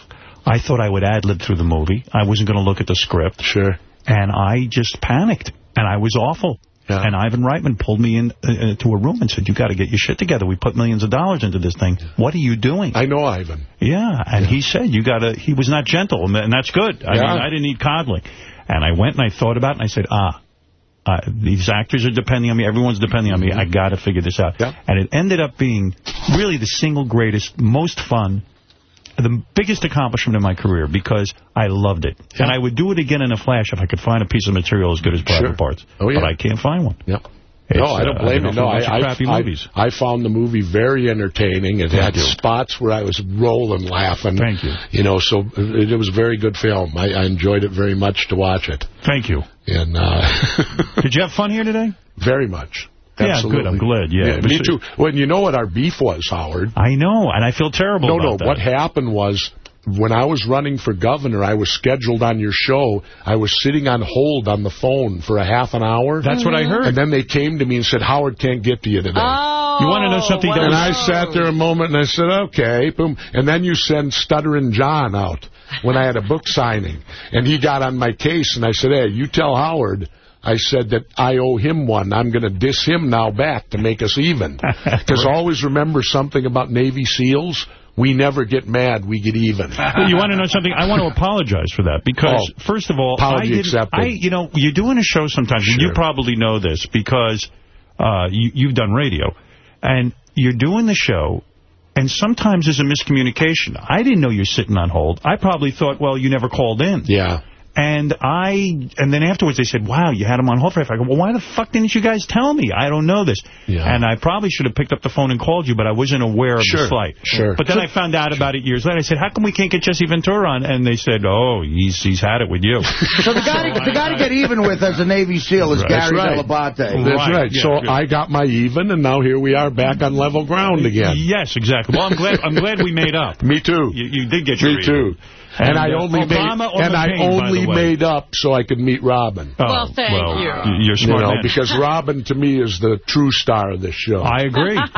I thought I would ad-lib through the movie. I wasn't going to look at the script. Sure. And I just panicked, and I was awful. Yeah. And Ivan Reitman pulled me in uh, uh, to a room and said, you got to get your shit together. We put millions of dollars into this thing. What are you doing? I know Ivan. Yeah, and he said you got to. He was not gentle, and and that's good. I Yeah. mean, I didn't need coddling. And I went and I thought about it, and I said, ah, uh, these actors are depending on me. Everyone's depending on me. I got to figure this out. Yeah. And it ended up being really the single greatest, most fun, the biggest accomplishment in my career because I loved it. And I would do it again in a flash if I could find a piece of material as good as Private Sure. Parts. Oh, yeah. But I can't find one. Yep. It's, no, I don't uh, blame I you. No, for a bunch of I, I. I, I found the movie very entertaining. It Thank had you. spots where I was rolling laughing. Thank you. You know, so it, it was a very good film. I, I enjoyed it very much to watch it. Thank you. And uh, Did you have fun here today? very much. Yeah, Absolutely. good. I'm glad. Yeah. But me so- too. Well, you know what our beef was, Howard? I know, and I feel terrible No, about no. that. What happened was when I was running for governor, I was scheduled on your show. I was sitting on hold on the phone for a half an hour. That's what I heard. And then they came to me and said, Howard can't get to you today. Oh, You wanna know something that And I sat there a moment and I said, okay, boom. And then you send Stuttering John out when I had a book signing. And he got on my case and I said, hey, you tell Howard. I said that I owe him one. I'm going to diss him now back to make us even. Because always remember something about Navy SEALs. We never get mad. We get even. Well, you want to know something? I want to apologize for that because, Oh. first of all, Apology I accepted. I, you know, you're doing a show sometimes, and you probably know this because uh, you, you've done radio, and you're doing the show, and sometimes there's a miscommunication. I didn't know you're sitting on hold. I probably thought, well, you never called in. Yeah. And I, and then afterwards they said, wow, you had him on hold for a I go, well, why the fuck didn't you guys tell me? I don't know this. Yeah. And I probably should have picked up the phone and called you, but I wasn't aware of Sure, the slight. sure. But then I found out about it years later. I said, how come we can't get Jesse Ventura on? And they said, oh, he's he's had it with you. So the guy, to, the guy to get even with as a Navy SEAL is That's Gary right. Dell'Abate. That's Right, right. yeah, so good. I got my even, and now here we are back on level ground again. Yes, exactly. Well, I'm glad I'm glad we made up. Me too. You, you did get your Me reading. too. And, I uh, only Obama made or and I McCain, by only made up so I could meet Robin. Oh, Well, thank well, you. You're a You smart know, man. because Robin to me is the true star of this show. I agree.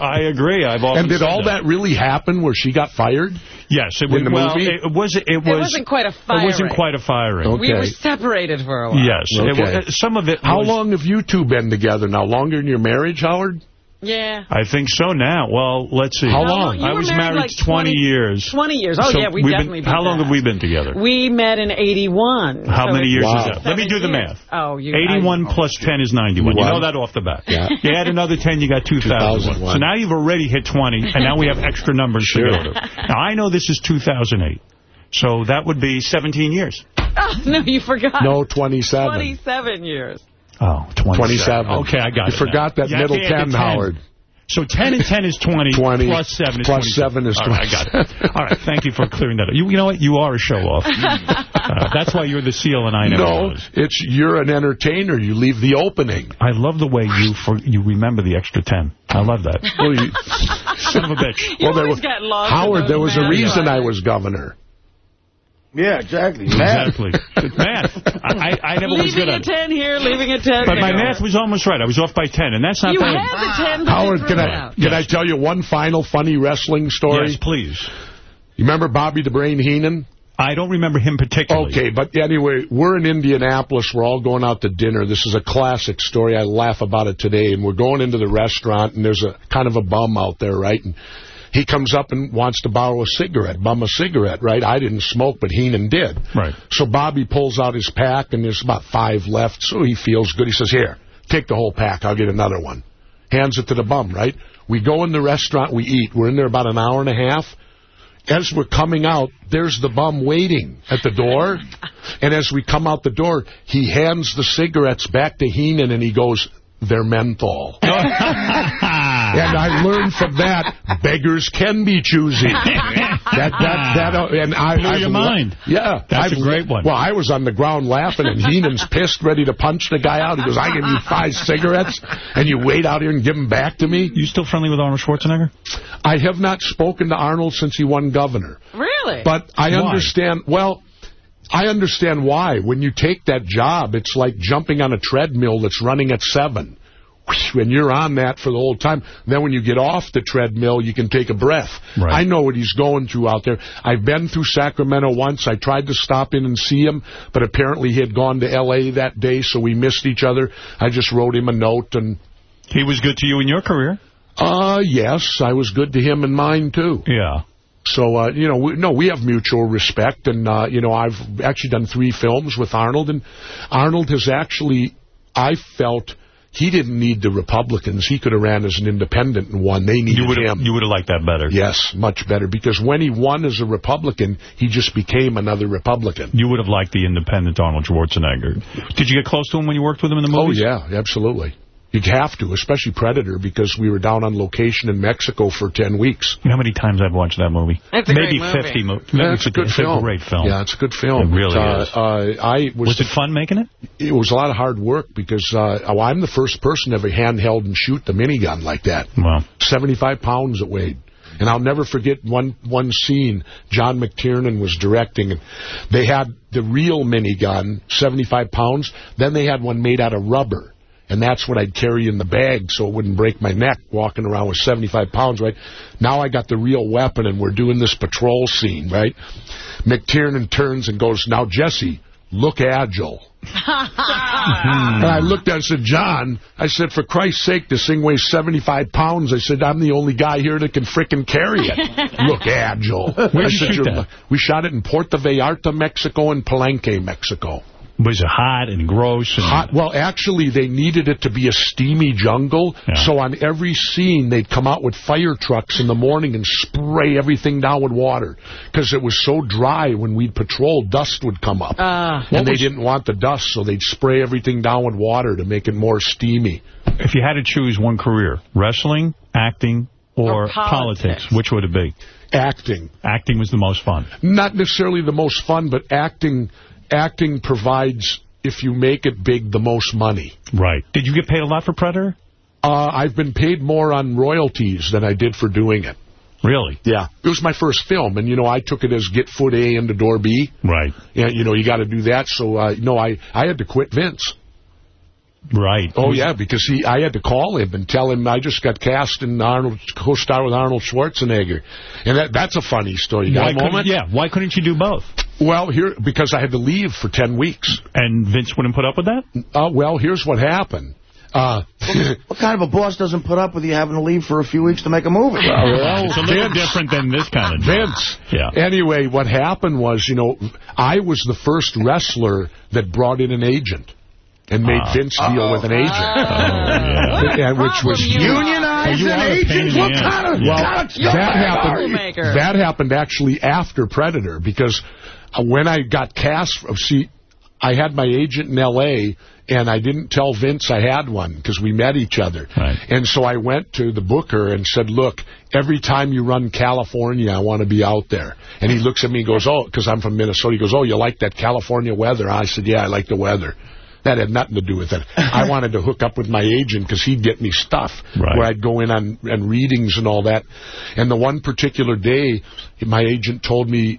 I agree. I've often and did said all that really happen where she got fired? Yes, it was. In the well, movie? it was. It was. wasn't quite a firing. It wasn't quite a firing. Okay. We were separated for a while. Yes. It Okay. wa- some of it. How was- long have you two been together now? Longer than your marriage, Howard? Yeah. I think so now. Well, let's see. How long? You I was married married like 20, 20 years. 20 years. Oh, So yeah, we we've definitely been, beat How long that. have we been together? We met in 81. How So many years been is that? Let me do the math. Oh, you 81 plus 10 is 91. You One. know that off the bat. Yeah. You add another 10, you got 2001. 2001. So now you've already hit 20, and now we have extra numbers Sure. to go to. Now, I know this is 2008. So that would be 17 years. Oh, no, you forgot. No, 27. 27 years. Oh, 27. 27. Okay, I got you it. You forgot now. that You middle to add 10, Howard. So 10 and 10 is 20, 20 plus 7 is plus 22. 7 is All right, I got it. All right, thank you for clearing that up. You, you know what? You are a show-off. Uh, that's why you're the seal and I never No, was. it's you're an entertainer. You leave the opening. I love the way you for, you remember the extra 10. I love that. Well, you, Son of a bitch. well, there was- get lost Howard, there was a math reason I was governor. Yeah, exactly. Exactly. math. I, I, I never was good at at it. 10 here, leaving a 10 But my math was almost right. I was off by 10, and that's not You bad. had the 10, but Howard, can I out. can I tell you one final funny wrestling story? Yes, please. You remember Bobby the Brain Heenan? I don't remember him particularly. Okay, but anyway, we're in Indianapolis. We're all going out to dinner. This is a classic story. I laugh about it today. And we're going into the restaurant, and there's a kind of a bum out there, right? And he comes up and wants to borrow a cigarette, bum a cigarette, right? I didn't smoke, but Heenan did. Right. So Bobby pulls out his pack, and there's about five left, so he feels good. He says, here, take the whole pack. I'll get another one. Hands it to the bum, right? We go in the restaurant, we eat. We're in there about an hour and a half. As we're coming out, there's the bum waiting at the door. And as we come out the door, he hands the cigarettes back to Heenan, and he goes, they're menthol. and I learned from that, beggars can be choosy. that, that, that, uh, and I, Blew I've your mind. Yeah. That's I've a great one. Well, I was on the ground laughing, and Heenan's pissed, ready to punch the guy out. He goes, I give you five cigarettes, and you wait out here and give them back to me? You still friendly with Arnold Schwarzenegger? I have not spoken to Arnold since he won governor. Really? But I Why? understand, well, I understand why. When you take that job, it's like jumping on a treadmill that's running at seven. And you're on that for the whole time. Then when you get off the treadmill, you can take a breath. Right. I know what he's going through out there. I've been through Sacramento once. I tried to stop in and see him, but apparently he had gone to L.A. that day, so we missed each other. I just wrote him a note and... He was good to you in your career. Uh, yes, I was good to him and mine, too. Yeah. So, uh, you know, we, no, we have mutual respect, and, uh, you know, I've actually done three films with Arnold, and Arnold has actually, I felt, he didn't need the Republicans. He could have ran as an independent and won. They needed You would have him. you would have liked that better. Yes, much better, because when he won as a Republican, he just became another Republican. You would have liked the independent Arnold Schwarzenegger. Did you get close to him when you worked with him in the Oh, yeah, absolutely. You have to, especially Predator, because we were down on location in Mexico for 10 weeks. You know how many times I've watched that movie? It's a Maybe great movie. 50 movies. Yeah, it's a good it's film. a great film. Yeah, it's a good film. It really uh, is. Uh, I was, Was it fun making it? it was a lot of hard work because uh, well, I'm the first person to ever handheld and shoot the minigun like that. Wow. 75 pounds it weighed. And I'll never forget one one scene. John McTiernan was directing, and they had the real minigun, 75 pounds. Then they had one made out of rubber. And that's what I'd carry in the bag so it wouldn't break my neck walking around with 75 pounds, right? Now I got the real weapon and we're doing this patrol scene, right? McTiernan turns and goes, now, Jesse, look agile. And I looked at it and said, John, I said, for Christ's sake, this thing weighs 75 pounds. I said, I'm the only guy here that can frickin' carry it. Look agile. Where'd you said, shoot that? We shot it in Puerto Vallarta, Mexico, and Palenque, Mexico. Was it hot and gross? And Hot. Well, actually, they needed it to be a steamy jungle, Yeah. so on every scene, they'd come out with fire trucks in the morning and spray everything down with water. Because it was so dry when we'd patrol, dust would come up. Ah. and they was- didn't want the dust, so they'd spray everything down with water to make it more steamy. If you had to choose one career, wrestling, acting, or, Or politics. which would it be? Acting. Acting was the most fun. Not necessarily the most fun, but acting acting provides, if you make it big, the most money. Right. Did you get paid a lot for Predator? Uh, I've been paid more on royalties than I did for doing it. Really? Yeah. It was my first film, and, you know, I took it as get foot A into door B. Right. Yeah, you know, you got to do that. So, uh, no, I, I had to quit Vince. Right. Oh, yeah, because he, I had to call him and tell him I just got cast in Arnold, co-star with Arnold Schwarzenegger. And that, that's a funny story. You got Why? Yeah. Why couldn't you do both? Well, here, because I had to leave for 10 weeks. And Vince wouldn't put up with that? Uh, well, here's what happened. Uh, what kind of a boss doesn't put up with you having to leave for a few weeks to make a movie? Well, it's a little Vince. different than this kind of job. Vince. Yeah. Anyway, what happened was, you know, I was the first wrestler that brought in an agent and made Ah. Vince deal with an agent. Oh, yeah. And which was Unionized Oh, you an are a pain agent? What kind of... Well, kind of that happened. troublemaker. That happened actually after Predator because uh, when I got cast, uh, see, I had my agent in L.A. and I didn't tell Vince I had one because we met each other. Right. And so I went to the booker and said, "Look, every time you run California, I want to be out there." And he looks at me and goes, "Oh, because I'm from Minnesota." He goes, "Oh, you like that California weather?" I said, "Yeah, I like the weather." That had nothing to do with it. I wanted to hook up with my agent because he'd get me stuff Right. where I'd go in on and readings and all that. And the one particular day, my agent told me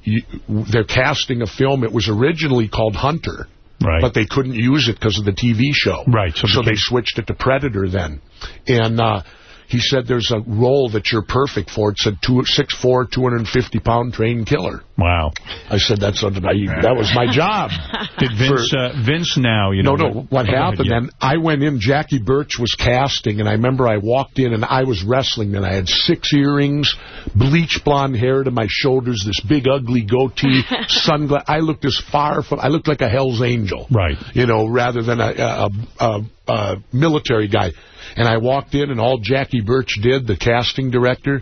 they're casting a film. It was originally called Hunter. Right. But they couldn't use it because of the TV show. Right, so So, they switched it to Predator then. And uh, he said there's a role that you're perfect for. It said two, 6'4", 250-pound trained killer. Wow. I said, that's what I, that was my job. Did Vince, uh, Vince now, you know... no. No. What ahead, happened yeah. then, I went in, Jackie Burch was casting, and I remember I walked in and I was wrestling, and I had six earrings, bleach blonde hair to my shoulders, this big ugly goatee, sunglasses. I looked as far from, I looked like a Hell's Angel. Right. You know, rather than a, a, a, a military guy. And I walked in, and all Jackie Burch did, the casting director,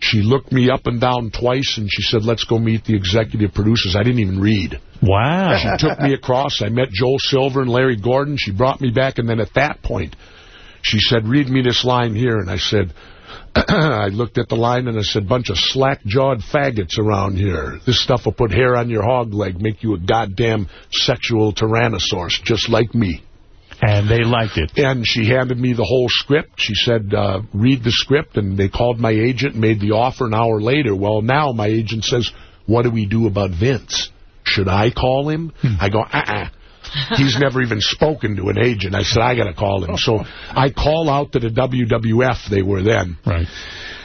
she looked me up and down twice, and she said, let's go meet the executive producers. I didn't even read. Wow. She took me across. I met Joel Silver and Larry Gordon. She brought me back, and then at that point, she said, read me this line here. And I said, I looked at the line and I said, bunch of slack-jawed faggots around here. This stuff will put hair on your hog leg, make you a goddamn sexual tyrannosaurus, just like me. And they liked it. And she handed me the whole script. She said, uh, read the script. And they called my agent and made the offer an hour later. Well, now my agent says, what do we do about Vince? Should I call him? I go, uh-uh. He's never even spoken to an agent. I said, I got to call him. So I call out to the WWF they were then. Right.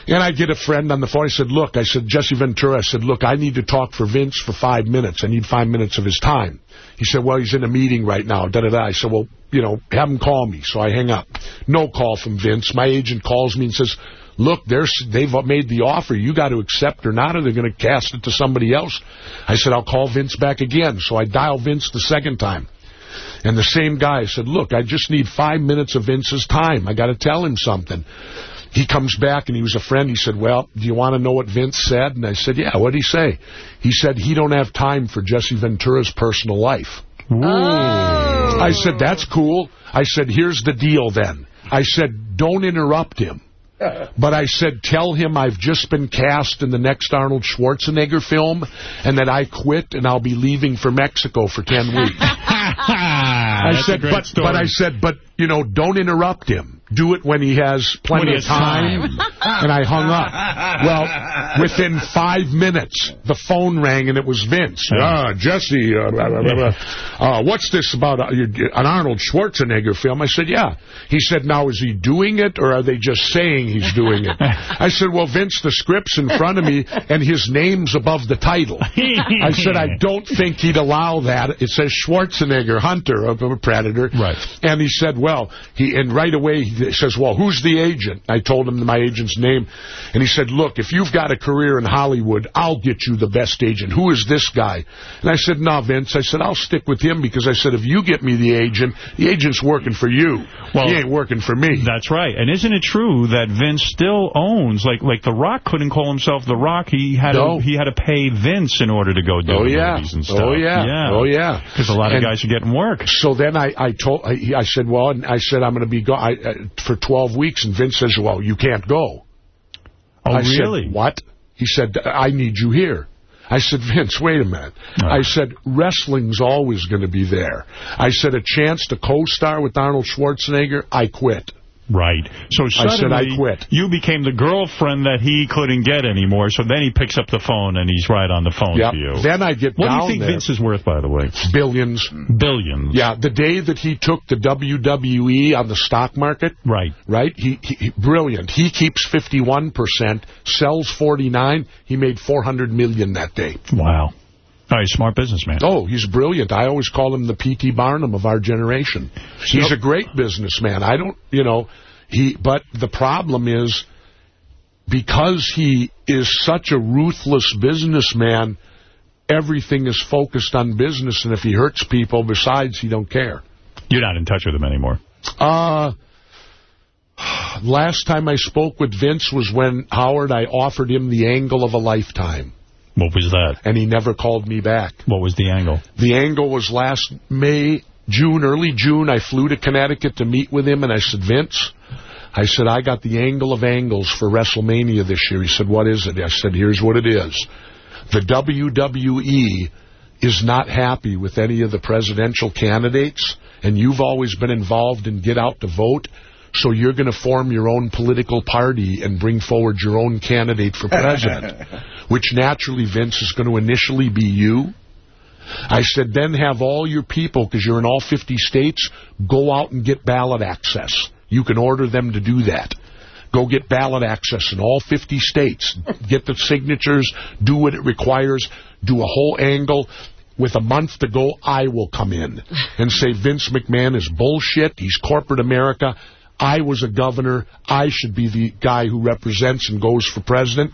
And I get a friend on the phone. I said, look, I said, Jesse Ventura, I said, look, I need to talk for Vince for five minutes. I need five minutes of his time. He said, well, he's in a meeting right now, da-da-da. I said, well, you know, have him call me. So I hang up. No call from Vince. My agent calls me and says, look, they've made the offer. You got to accept or not, or they're going to cast it to somebody else. I said, I'll call Vince back again. So I dial Vince the second time. And the same guy said, look, I just need five minutes of Vince's time. I got to tell him something. He comes back, and he was a friend. He said, well, do you want to know what Vince said? And I said, yeah, what did he say? He said he don't have time for Jesse Ventura's personal life. I said, that's cool. I said, here's the deal then. I said, don't interrupt him. But I said, tell him I've just been cast in the next Arnold Schwarzenegger film and that I quit and I'll be leaving for Mexico for 10 weeks. I That's a said, great but, story. but I said, but, you know, don't interrupt him. Do it when he has plenty of time. time. and I hung up. Well, within five minutes, the phone rang and it was Vince. Ah, Jesse, uh, blah, blah, blah. Uh, what's this about uh, an Arnold Schwarzenegger film? I said, yeah. He said, now, is he doing it or are they just saying he's doing it? I said, well, Vince, the script's in front of me and his name's above the title. I said, I don't think he'd allow that. It says Schwarzenegger, Hunter of a Predator. Right. And he said, well, he and right away he says, well, who's the agent? I told him my agent's name. And he said, look, if you've got a career in Hollywood, I'll get you the best agent. Who is this guy? And I said, no, Vince. I said, I'll stick with him because I said, if you get me the agent, the agent's working for you. Well, he ain't working for me. That's right. And isn't it true that Vince still owns, like like The Rock couldn't call himself The Rock. He had No. to, he had to pay Vince in order to go do Oh, yeah. movies and stuff. Oh, yeah. Yeah. Oh, yeah. Because a lot of And- guys are getting work. So then I, I told I, I said, well, I said I'm going to be gone uh, for 12 weeks, and Vince says, well, you can't go. Oh, I really? Said, what? He said, I need you here. I said, Vince, wait a minute. I said, wrestling's always going to be there. I said, a chance to co-star with Arnold Schwarzenegger, I quit. Right. So I said, suddenly I quit. you became the girlfriend that he couldn't get anymore. So then he picks up the phone and he's right on the phone Yep. to you. Then I get what do you think there. Vince is worth, by the way? Billions. Billions. Yeah, the day that he took the WWE on the stock market. Right. Right? He, he, he Brilliant. He keeps 51%, sells 49 He made 400 million that day. Wow. Oh, he's a smart businessman. Oh, he's brilliant. I always call him the P.T. Barnum of our generation. He's a great businessman. I don't, you know, he. but the problem is because he is such a ruthless businessman, everything is focused on business, and if he hurts people, besides, he don't care. You're not in touch with him anymore. Uh, last time I spoke with Vince was when, Howard, I offered him the angle of a lifetime. What was that? And he never called me back. What was the angle? The angle was last May, June, early June. I flew to Connecticut to meet with him, and I said, Vince, I said, I got the angle of angles for WrestleMania this year. He said, what is it? I said, here's what it is. The WWE is not happy with any of the presidential candidates, and you've always been involved in Get Out to Vote, so you're going to form your own political party and bring forward your own candidate for president, which naturally, Vince, is going to initially be you. I said, then have all your people, because you're in all 50 states, go out and get ballot access. You can order them to do that. Go get ballot access in all 50 states. Get the signatures. Do what it requires. Do a whole angle. With a month to go, I will come in and say Vince McMahon is bullshit. He's corporate America. I was a governor. I should be the guy who represents and goes for president.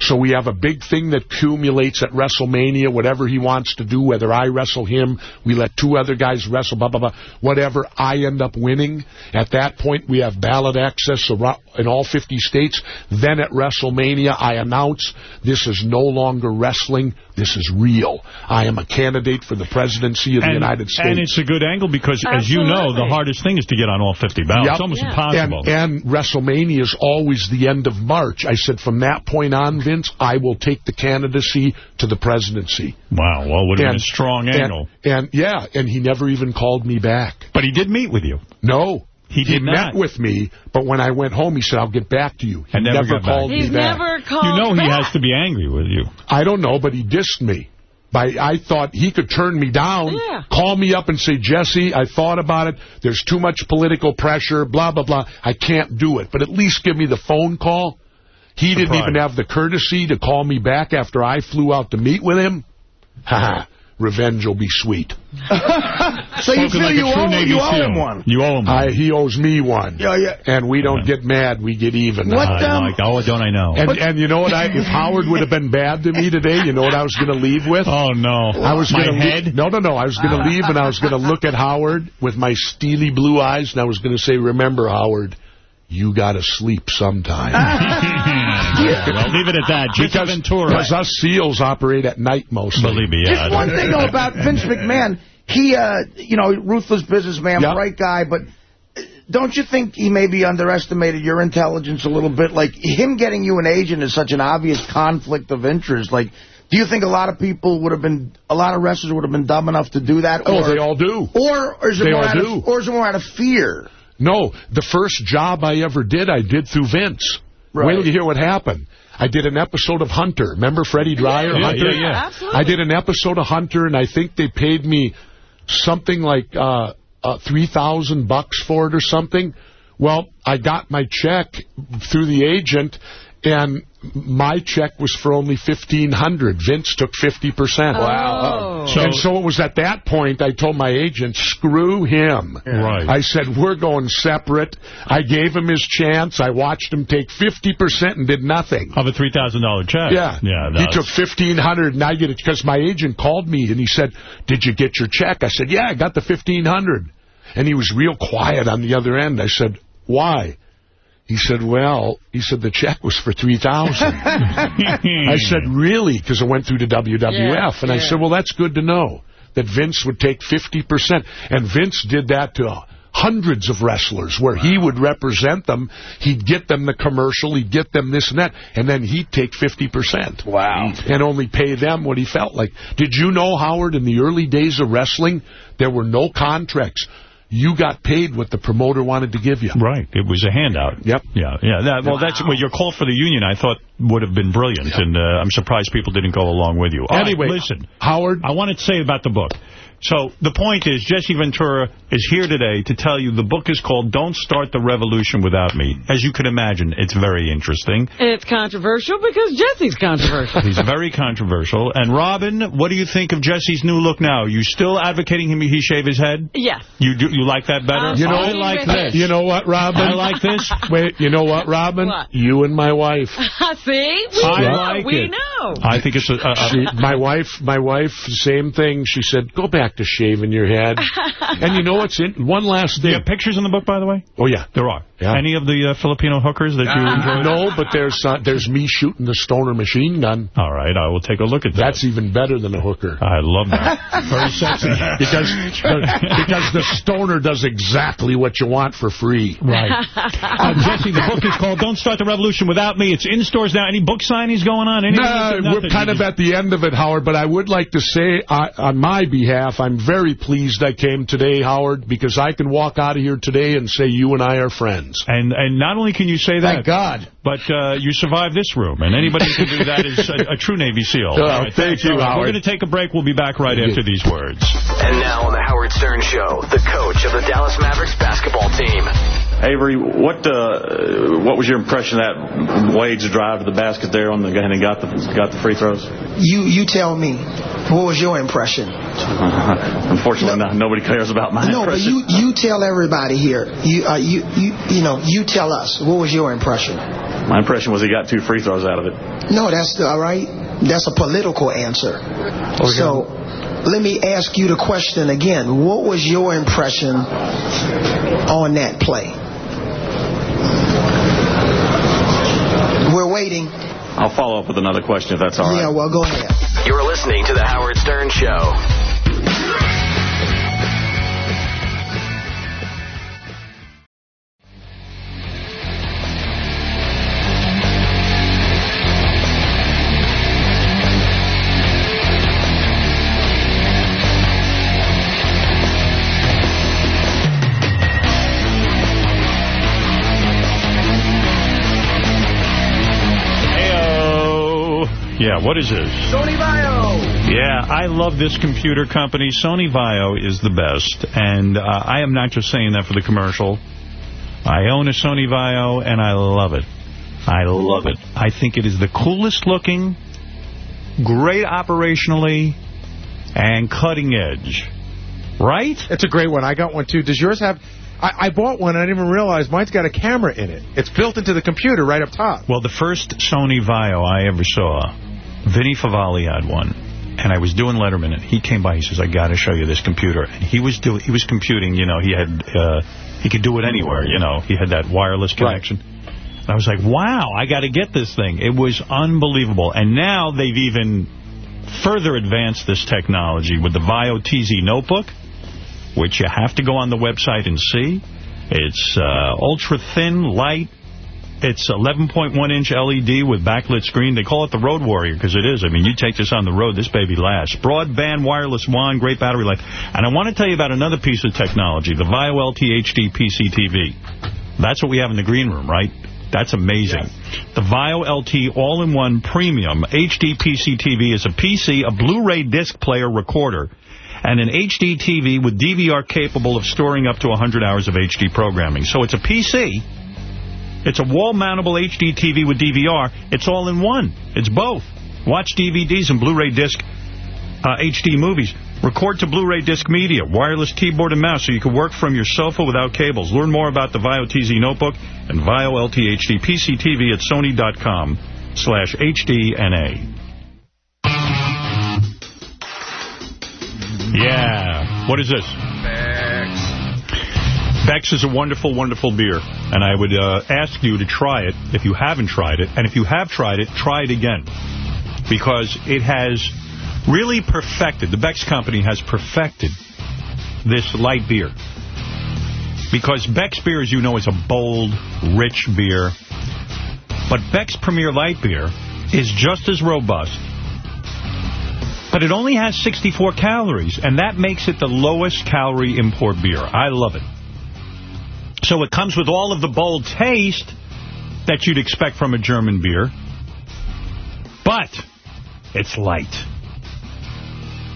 So we have a big thing that accumulates at WrestleMania, whatever he wants to do, whether I wrestle him, we let two other guys wrestle, blah, blah, blah, whatever, I end up winning. At that point, we have ballot access in all 50 states. Then at WrestleMania, I announce this is no longer wrestling, this is real. I am a candidate for the presidency of the United States. And it's a good angle because, as you know, the hardest thing is to get on all 50 ballots. Yep. It's almost impossible. And, and WrestleMania is always the end of March. I said, from that point on, Vince, I will take the candidacy to the presidency. Wow, well, would have been a strong and- angle. And, yeah, and he never even called me back. But he did meet with you. No. He did met not. with me, but when I went home, he said, I'll get back to you. He And never got back. called He's me back. never called You know he has to be angry with you. I don't know, but he dissed me. By, I thought he could turn me down, Yeah. call me up and say, Jesse, I thought about it. There's too much political pressure, blah, blah, blah. I can't do it. But at least give me the phone call. He didn't even have the courtesy to call me back after I flew out to meet with him. Ha ha. Revenge will be sweet. So you Spoken feel like a you true owe, Navy you owe him one. You owe him one. I, he owes me one. Yeah, yeah. And we don't get mad, we get even. What, I um, like, oh, don't I know? And, and you know what? I, if Howard would have been bad to me today, you know what I was going to leave with? oh, no. I was My going to head? No, no, no. I was going to leave, and I was going to look at Howard with my steely blue eyes, and I was going to say, remember, Howard, you got to sleep sometime. yeah, well, leave it at that. Jesse because, Ventura. because us SEALs operate at night mostly. Believe me, yeah. Just one thing, though, about Vince McMahon. He, uh, you know, ruthless businessman, Yep. bright guy, but uh, don't you think he maybe underestimated your intelligence a little bit? Like, him getting you an agent is such an obvious conflict of interest. Like, do you think a lot of people would have been, a lot of wrestlers would have been dumb enough to do that? Oh, or, they all do. Or, or is it They more all out do. Of, or is it more out of fear? No, the first job I ever did, I did through Vince. Right. Wait till you hear what happened. I did an episode of Hunter. Remember Freddie Dryer? Yeah, Hunter? yeah, yeah. Absolutely. I did an episode of Hunter, and I think they paid me something like uh, uh, 3000 bucks for it or something. Well, I got my check through the agent, and my check was for only 1,500. Vince took 50%. Wow. So- and so it was at that point I told my agent, screw him. Right. I said, we're going separate. I gave him his chance. I watched him take 50% and did nothing. Of a $3,000 check. Yeah. Yeah. He took 1,500 and I get it because my agent called me and he said, did you get your check? I said, yeah, I got the $1,500. And he was real quiet on the other end. I said, why? He said, well, he said the check was for 3000 I said, really? Because it went through to WWF. Yeah, and I said, well, that's good to know that Vince would take 50%. And Vince did that to hundreds of wrestlers where he would represent them. He'd get them the commercial. He'd get them this and that. And then he'd take 50%. Wow. And only pay them what he felt like. Did you know, Howard, in the early days of wrestling, there were no contracts. You got paid what the promoter wanted to give you. Right. It was a handout. Yep. Yeah. Yeah. That, well, that's well, your call for the union. I thought would have been brilliant, and uh, I'm surprised people didn't go along with you. All right, Anyway, listen, Howard, I want to say about the book. So the point is, Jesse Ventura is here today to tell you the book is called Don't Start the Revolution Without Me. As you can imagine, it's very interesting. It's controversial because Jesse's controversial. He's very controversial. And Robin, what do you think of Jesse's new look now? You still advocating him he shave his head? Yes. You do, you like that better? You know, I like this. You know what, Robin? I like this. Wait, you know what, Robin? What? You and my wife. See? We I know. like we it. know. I think it's a... a, a She, my wife, my wife, same thing. She said, "Go back to shaving your head." and you know what's in? One last do you have pictures in the book, by the way? Oh yeah, There are. Yeah. Any of the uh, Filipino hookers that you enjoy? no, but there's uh, there's me shooting the stoner machine gun. All right, I will take a look at that. That's even better than a hooker. I love that. Very sexy. because because the stoner does exactly what you want for free. Right. Uh, Jesse, the book is called Don't Start the Revolution Without Me. It's in stores now. Any book signings going on? Any No, we're kind of at the end of it, Howard, but I would like to say uh, on my behalf, I'm very pleased I came today, Howard, because I can walk out of here today and say you and I are friends. And and not only can you say that, Thank God. but uh, you survived this room, and anybody who can do that is a, a true Navy SEAL. Oh, All right, thank you, All right, Howard. We're going to take a break. We'll be back right after these words. And now on the Howard Stern Show, the coach of the Dallas Mavericks basketball team. Avery, what uh, what was your impression of that Wade's drive to the basket there on the and he got the got the free throws? You you tell me, what was your impression? Unfortunately, not, nobody cares about my no, but you you tell everybody here. You uh, you you you know you tell us. What was your impression? My impression was he got two free throws out of it. No, that's all right. That's a political answer. So let me ask you the question again. What was your impression on that play? We're waiting. I'll follow up with another question if that's all right. Yeah, well, go ahead. You're listening to the Howard Stern Show. Yeah, what is this? Sony VAIO. Yeah, I love this computer company. Sony VAIO is the best, and uh, I am not just saying that for the commercial. I own a Sony VAIO, and I love it. I love it. I think it is the coolest looking, great operationally, and cutting edge. Right? It's a great one. I got one, too. Does yours have... I, I bought one, and I didn't even realize mine's got a camera in it. It's built into the computer right up top. Well, the first Sony VAIO I ever saw, Vinnie Favale had one. And I was doing Letterman, and he came by. He says, I got to show you this computer. And he was doing, he was computing, you know, he had, uh, he could do it anywhere, you know. He had that wireless connection. And I was like, wow, I got to get this thing. It was unbelievable. And now they've even further advanced this technology with the VAIO TZ notebook, which you have to go on the website and see. It's uh, ultra thin, light. It's 11.1-inch LED with backlit screen. They call it the Road Warrior because it is. I mean, you take this on the road, this baby lasts. Broadband wireless WAN, great battery life. And I want to tell you about another piece of technology, the VAIO LT HD PC TV. That's what we have in the green room, right? That's amazing. The VAIO LT All-in-One Premium HD PC TV is a PC, a Blu-ray disc player recorder, and an HD TV with DVR capable of storing up to 100 hours of HD programming. So it's a PC. It's a wall-mountable HD TV with DVR. It's all in one. It's both. Watch DVDs and Blu-ray disc uh, HD movies. Record to Blu-ray disc media, wireless keyboard and mouse so you can work from your sofa without cables. Learn more about the VAIO TZ Notebook and VAIO LT HD PC TV at sony.com slash HDNA. Yeah. What is this? Beck's is a wonderful, wonderful beer. And I would uh, ask you to try it if you haven't tried it. And if you have tried it, try it again. Because it has really perfected, the Beck's company has perfected this light beer. Because Beck's beer, as you know, is a bold, rich beer. But Beck's Premier Light Beer is just as robust. But it only has 64 calories, and that makes it the lowest calorie import beer. I love it. So it comes with all of the bold taste that you'd expect from a German beer. But it's light.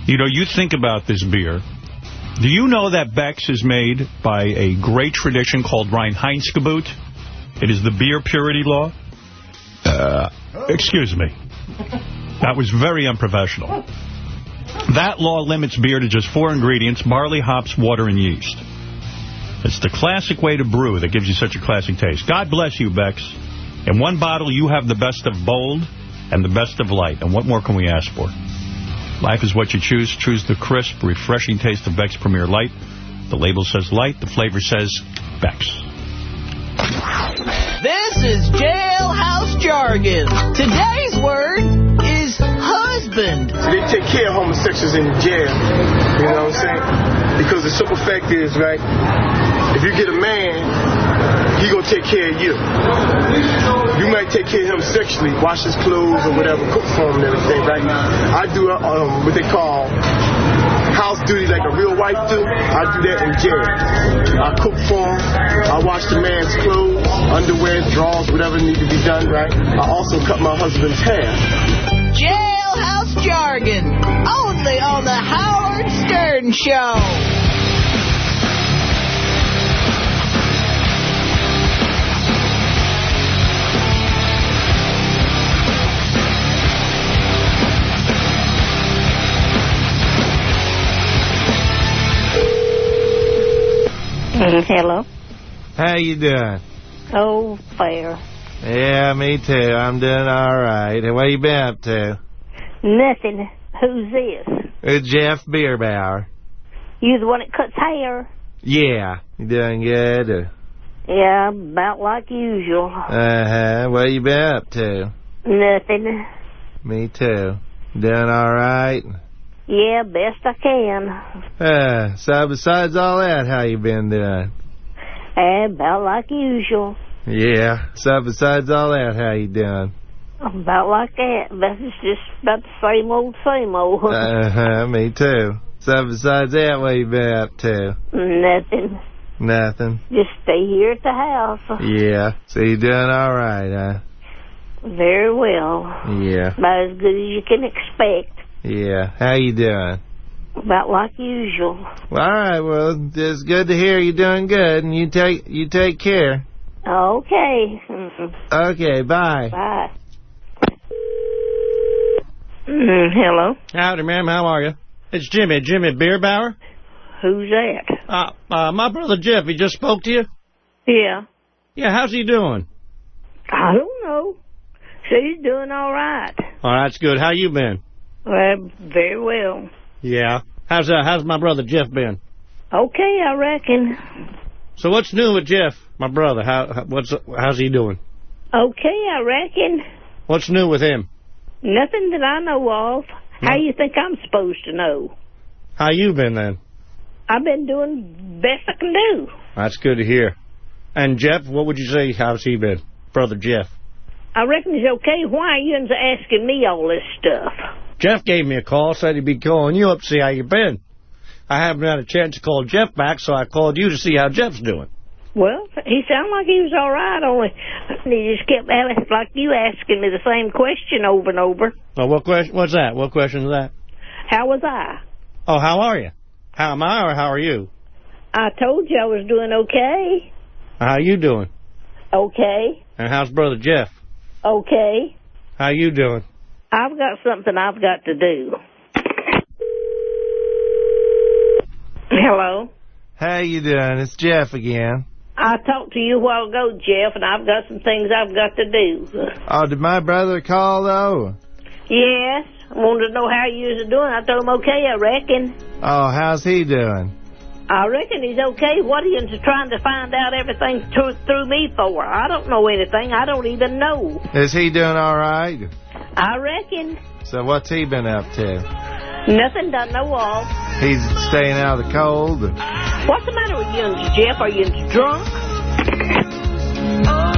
You know, you think about this beer. Do you know that Beck's is made by a great tradition called Reinheitsgebot? It is the beer purity law. Uh, excuse me. That was very unprofessional. That law limits beer to just four ingredients, barley, hops, water, and yeast. It's the classic way to brew that gives you such a classic taste. God bless you, Beck's. In one bottle, you have the best of bold and the best of light. And what more can we ask for? Life is what you choose. Choose the crisp, refreshing taste of Beck's Premier Light. The label says light. The flavor says Beck's. This is jailhouse jargon. Today's word is husband. They take care of homosexuals in jail. You know what I'm saying? Because the simple fact is, right, if you get a man, he gonna take care of you. You might take care of him sexually, wash his clothes or whatever, cook for him and everything, right? I do um, what they call house duty like a real wife do. I do that in jail. I cook for him. I wash the man's clothes, underwear, drawers, whatever need to be done, right? I also cut my husband's hair. Jailhouse jargon. Only on the Howard Stern Show. hello. How you doing? Oh, fair. Yeah, me too. I'm doing all right. And what you been up to? Nothing. Who's this? It's Jeff Beerbauer. You the one that cuts hair? Yeah. You doing good? Or... Yeah, about like usual. Uh-huh. What you been up to? Nothing. Me too. Doing all right? Yeah, best I can. Uh, so besides all that, how you been doing? Uh, about like usual. Yeah. So besides all that, how you doing? About like that. That's just about the same old, same old. Uh-huh, me too. So besides that, what you been up to? Nothing. Nothing. Just stay here at the house. Yeah. So you doing all right, huh? Very well. Yeah. About as good as you can expect. Yeah. How you doing? About like usual. All right. Well, it's good to hear you doing good, and you take you take care. Okay. Okay. Bye. Bye. Mm, hello. Howdy, ma'am. How are you? It's Jimmy. Jimmy Beerbauer. Who's that? Uh, uh, my brother Jeff. He just spoke to you? Yeah. Yeah, how's he doing? I don't know. She's doing all right. All right. that's good. How you been? Well, very well. Yeah. How's uh, how's my brother Jeff been? Okay, I reckon. So what's new with Jeff, my brother? How, what's how's he doing? Okay, I reckon. What's new with him? Nothing that I know of. How you think I'm supposed to know? How you been then? I've been doing best I can do. That's good to hear. And Jeff, what would you say? How's he been, brother Jeff? I reckon he's okay. Why are you asking me all this stuff? Jeff gave me a call, said he'd be calling you up to see how you've been. I haven't had a chance to call Jeff back, so I called you to see how Jeff's doing. Well, he sounded like he was all right, only he just kept asking, like you asking me the same question over and over. Oh, what question? What's that? What question is that? How was I? Oh, how are you? How am I or how are you? I told you I was doing okay. How you doing? Okay. And how's brother Jeff? Okay. How you doing? I've got something I've got to do. Hello? How you doing? It's Jeff again. I talked to you a while ago, Jeff, and I've got some things I've got to do. Oh, did my brother call, though? Yes. I wanted to know how you was doing. I told him okay, I reckon. Oh, how's he doing? I reckon he's okay. What are you trying to find out everything through, through me for? I don't know anything. I don't even know. Is he doing all right? I reckon. So what's he been up to? Nothing done no of. He's staying out of the cold? What's the matter with you, Jeff? Are you drunk? Oh,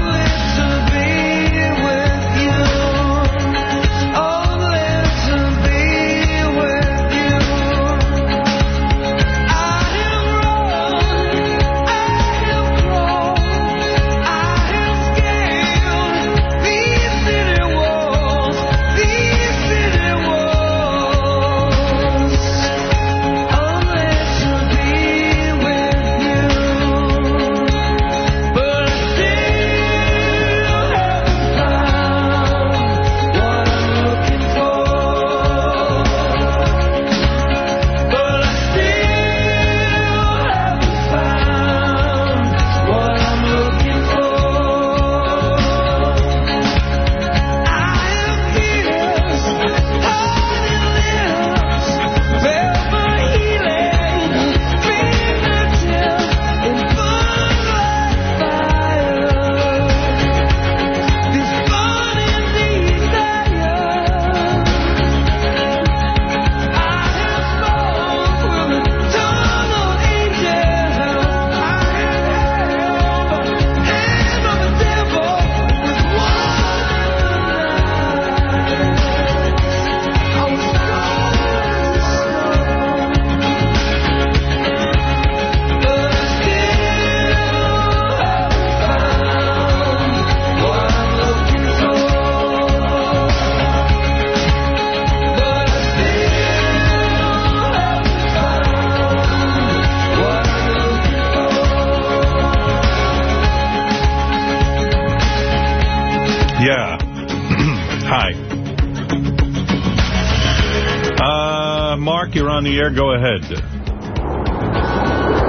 Go ahead.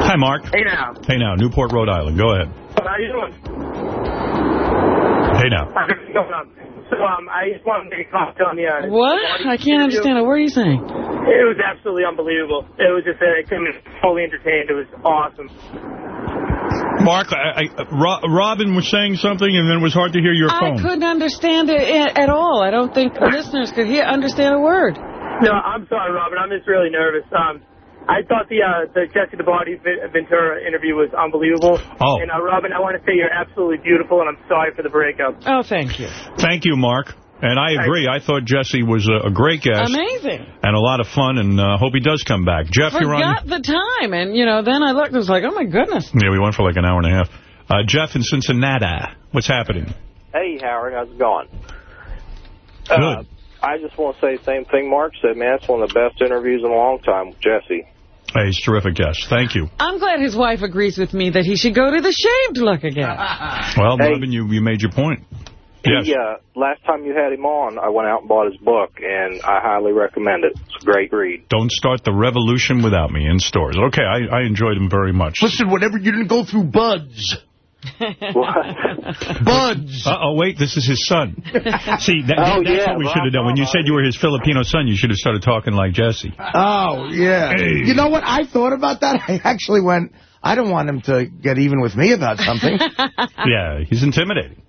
Hi, Mark. Hey now. Hey now, Newport, Rhode Island. Go ahead. How are you doing? Hey now. So um, I just wanted to make a comment on the... Uh, What? I can't interview. understand it. What are you saying? It was absolutely unbelievable. It was just, uh, I couldn't totally entertained. It was awesome. Mark, I, I, Ro Robin was saying something, and then it was hard to hear your I phone. I couldn't understand it at all. I don't think listeners could hear understand a word. No, I'm sorry, Robin. I'm just really nervous. Um, I thought the uh, the Jesse the Body Ventura interview was unbelievable. Oh. And uh, Robin, I want to say you're absolutely beautiful, and I'm sorry for the breakup. Oh, thank you. Thank you, Mark. And I agree. I thought Jesse was a, a great guest. Amazing. And a lot of fun, and uh, hope he does come back. Jeff, you're on. Forgot the time, and you know, then I looked. and was like, oh my goodness. Yeah, we went for like an hour and a half. Uh, Jeff in Cincinnati. What's happening? Hey, Howard, how's it going? Good. Uh, I just want to say the same thing Mark said, man. It's one of the best interviews in a long time with Jesse. Hey, he's a terrific guest. Thank you. I'm glad his wife agrees with me that he should go to the shaved look again. Well, Hey. Robin, you, you made your point. Yes. Uh, last time you had him on, I went out and bought his book, and I highly recommend it. It's a great read. Don't start the revolution without me in stores. Okay, I, I enjoyed him very much. Listen, whenever you didn't go through BUD/S. Buds. Uh-oh, wait, this is his son. See, that, Oh, that's yeah, what we should have done. When you said you were his Filipino son, you should have started talking like Jesse. Oh, yeah. Hey. You know what? I thought about that. I actually went, I don't want him to get even with me about something. yeah, he's intimidating.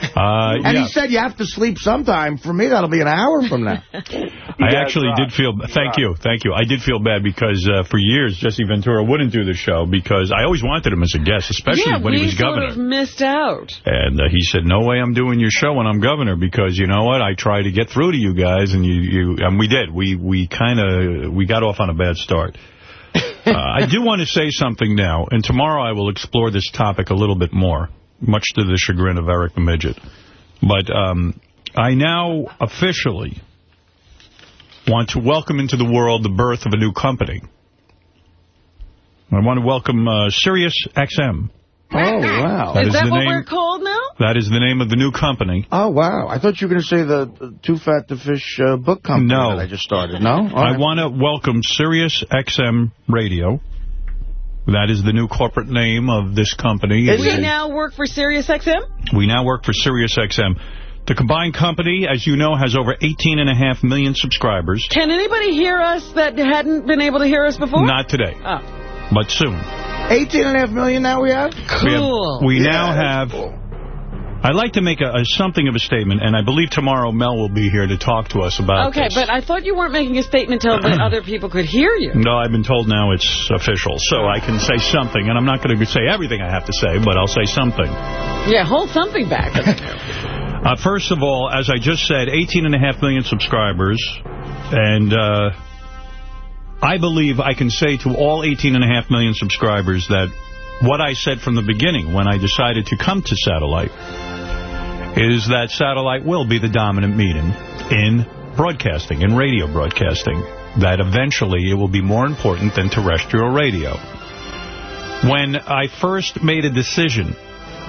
Uh, and yeah. he said you have to sleep sometime. For me, that'll be an hour from now. I actually did feel, thank you, thank you. I did feel bad because uh, for years, Jesse Ventura wouldn't do the show because I always wanted him as a guest, especially yeah, when he we was sort governor. of missed out. And uh, he said, no way I'm doing your show when I'm governor because, you know what, I try to get through to you guys, and you, you and we did. We we kind of, we got off on a bad start. uh, I do want to say something now, and tomorrow I will explore this topic a little bit more, much to the chagrin of Eric the Midget. But um, I now officially want to welcome into the world the birth of a new company. I want to welcome uh, Sirius XM. Oh, wow. That is is that the what name- we're called now? That is the name of the new company. Oh, wow. I thought you were going to say the, the Too Fat to Fish uh, book company No. that I just started. No? All I right. want to welcome Sirius XM Radio. That is the new corporate name of this company. we now work for Sirius XM? We now work for Sirius XM. The combined company, as you know, has over 18.5 million subscribers. Can anybody hear us that hadn't been able to hear us before? Not today, Oh, but soon. Eighteen and a half million now we have? We, have- cool. we now have... I'd like to make a, a something of a statement, and I believe tomorrow Mel will be here to talk to us about Okay, this. but I thought you weren't making a statement until the other people could hear you. No, I've been told now it's official, so I can say something, and I'm not going to say everything I have to say, but I'll say something. Yeah, hold something back. Uh, first of all, as I just said, 18.5 million subscribers, and uh, I believe I can say to all 18.5 million subscribers that what I said from the beginning when I decided to come to Satellite is that Satellite will be the dominant medium in broadcasting, in radio broadcasting, that eventually it will be more important than terrestrial radio. When I first made a decision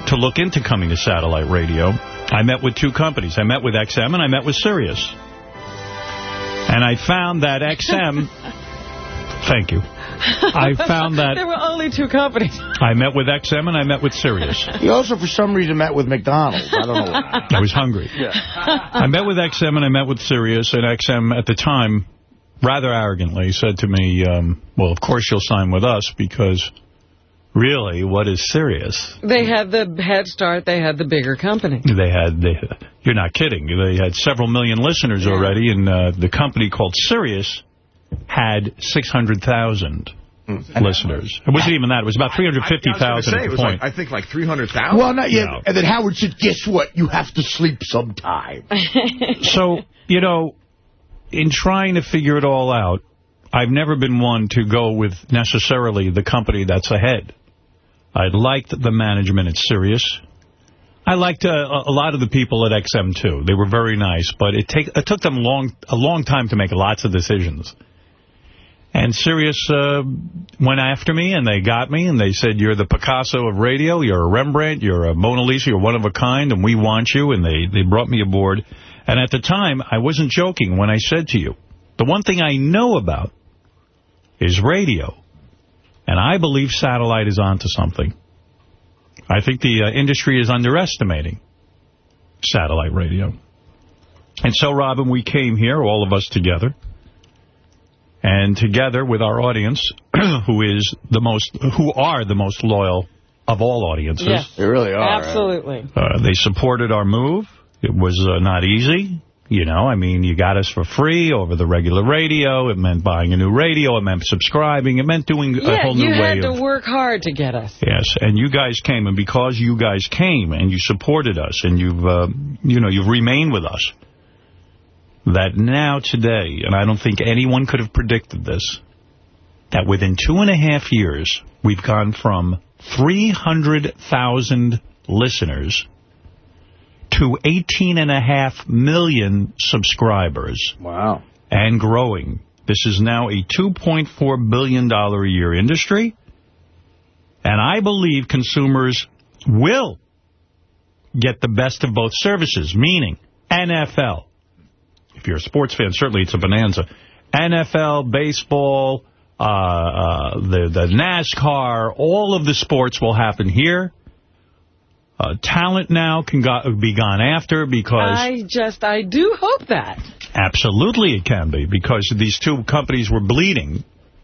to look into coming to satellite radio, I met with two companies. I met with XM and I met with Sirius. And I found that XM... thank you. I found that... there were only two companies. I met with XM and I met with Sirius. He also, for some reason, met with McDonald's. I don't know why. I was hungry. Yeah. I met with XM and I met with Sirius, and XM at the time, rather arrogantly, said to me, um, well, of course you'll sign with us because, really, what is Sirius? They had the head start. They had the bigger company. They had, they, you're not kidding, they had several million listeners already, and uh, the company called Sirius had 600,000 listeners. It wasn't even that. It was about 350,000 I at the point. like, I think like 300,000. Well, not yet. No. And then Howard said, guess what? You have to sleep sometime. so, you know, in trying to figure it all out, I've never been one to go with necessarily the company that's ahead. I liked the management at Sirius. I liked uh, a a lot of the people at XM, too. They were very nice, but it, take, it took them long, a long time to make lots of decisions. And Sirius uh, went after me, and they got me, and they said, you're the Picasso of radio, you're a Rembrandt, you're a Mona Lisa, you're one of a kind, and we want you, and they, they brought me aboard. And at the time, I wasn't joking when I said to you, the one thing I know about is radio. And I believe satellite is onto something. I think the uh, industry is underestimating satellite radio. And so, Robin, we came here, all of us together, and together with our audience, who is the most, who are the most loyal of all audiences. Yes. They really are. Absolutely. Uh, they supported our move. It was uh, not easy. You know, I mean, you got us for free over the regular radio. It meant buying a new radio. It meant subscribing. It meant doing a whole new way. Yeah, you way had of... to work hard to get us. Yes, and you guys came, and because you guys came and you supported us and you've, uh, you know, you've remained with us, that now today, and I don't think anyone could have predicted this, that within two and a half years, we've gone from 300,000 listeners to 18.5 million subscribers. Wow. And growing. This is now a $2.4 billion a year industry. And I believe consumers will get the best of both services, meaning NFL. If you're a sports fan, certainly it's a bonanza. NFL, baseball, uh, uh, the, the NASCAR, all of the sports will happen here. Uh, talent now can go, be gone after because... I just, I do hope that. Absolutely it can be, because these two companies were bleeding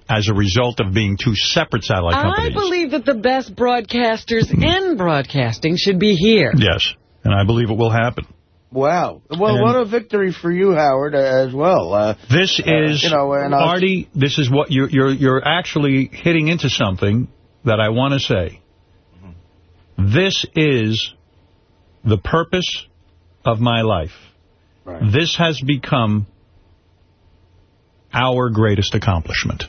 as a result of being two separate satellite companies. I believe that the best broadcasters in broadcasting should be here. Yes, and I believe it will happen. Wow. Well, And- what a victory for you, Howard, uh, as well. Uh, This uh, is, you know, and us- Artie, this is what you're, you're, you're actually hitting into something that I want to say. This is the purpose of my life. This has become our greatest accomplishment.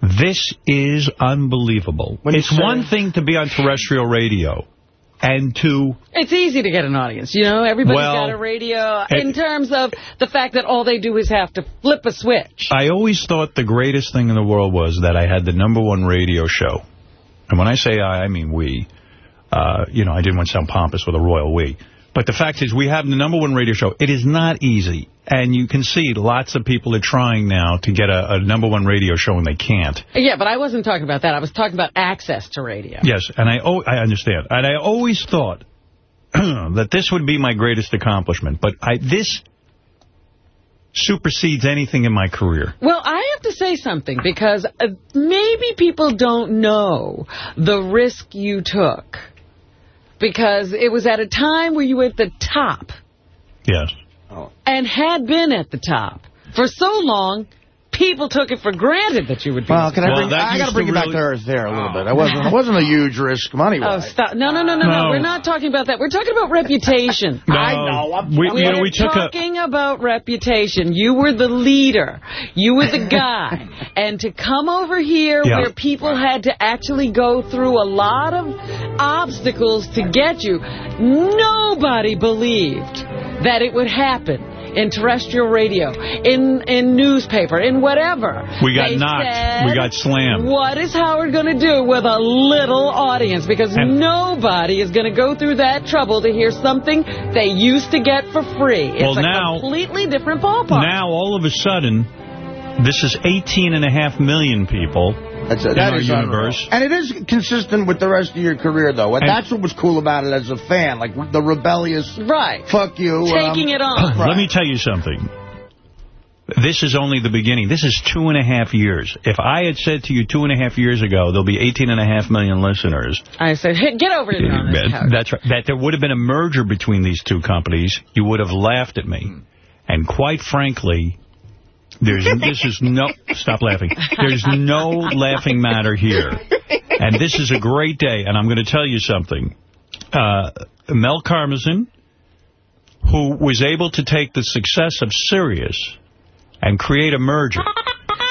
This is unbelievable. When It's one thing to be on terrestrial radio and to It's easy to get an audience, you know. Everybody's Well, got a radio. it- In terms of the fact that all they do is have to flip a switch. I always thought the greatest thing in the world was that I had the number one radio show. And when I say I, I mean we. Uh, you know, I didn't want to sound pompous with a royal we. But the fact is, we have the number one radio show. It is not easy. And you can see lots of people are trying now to get a, a number one radio show, and they can't. Yeah, but I wasn't talking about that. I was talking about access to radio. Yes, and I oh, I understand. And I always thought that this would be my greatest accomplishment. But I this supersedes anything in my career. Well, I have to say something because uh, maybe people don't know the risk you took. Because it was at a time where you were at the top Yes. Oh. and had been at the top for so long, people took it for granted that you would be. Well, can I bring? that I got to bring to you back really- to earth there a little oh. bit. I wasn't. It wasn't a huge risk money Oh, wise. stop. No, no, no, no, no, No. We're not talking about that. We're talking about reputation. No, I know. I'm- we- you We're we took a- talking about reputation. You were the leader. You were the guy. and to come over here Yeah. where people had to actually go through a lot of obstacles to get you, nobody believed that it would happen. In terrestrial radio, in in newspaper, in whatever. We got They knocked. said, We got slammed. What is Howard going to do with a little audience? Because And- nobody is going to go through that trouble to hear something they used to get for free. It's Well, a now- completely different ballpark. Now, all of a sudden, this is 18 and a half million people That's in that our is universe. unreal. And it is consistent with the rest of your career, though. And, And- that's what was cool about it as a fan, like the rebellious, right? Fuck you, Taking um, it on. Let me tell you something. This is only the beginning. This is two and a half years. If I had said to you two and a half years ago there'll be 18 and a half million listeners, I said, hey, get over here on this that, couch. that's right, that there would have been a merger between these two companies, you would have laughed at me. And quite frankly, there's this is no stop laughing. There's no laughing matter here. And this is a great day. And I'm going to tell you something. Uh, Mel Karmazin, who was able to take the success of Sirius and create a merger,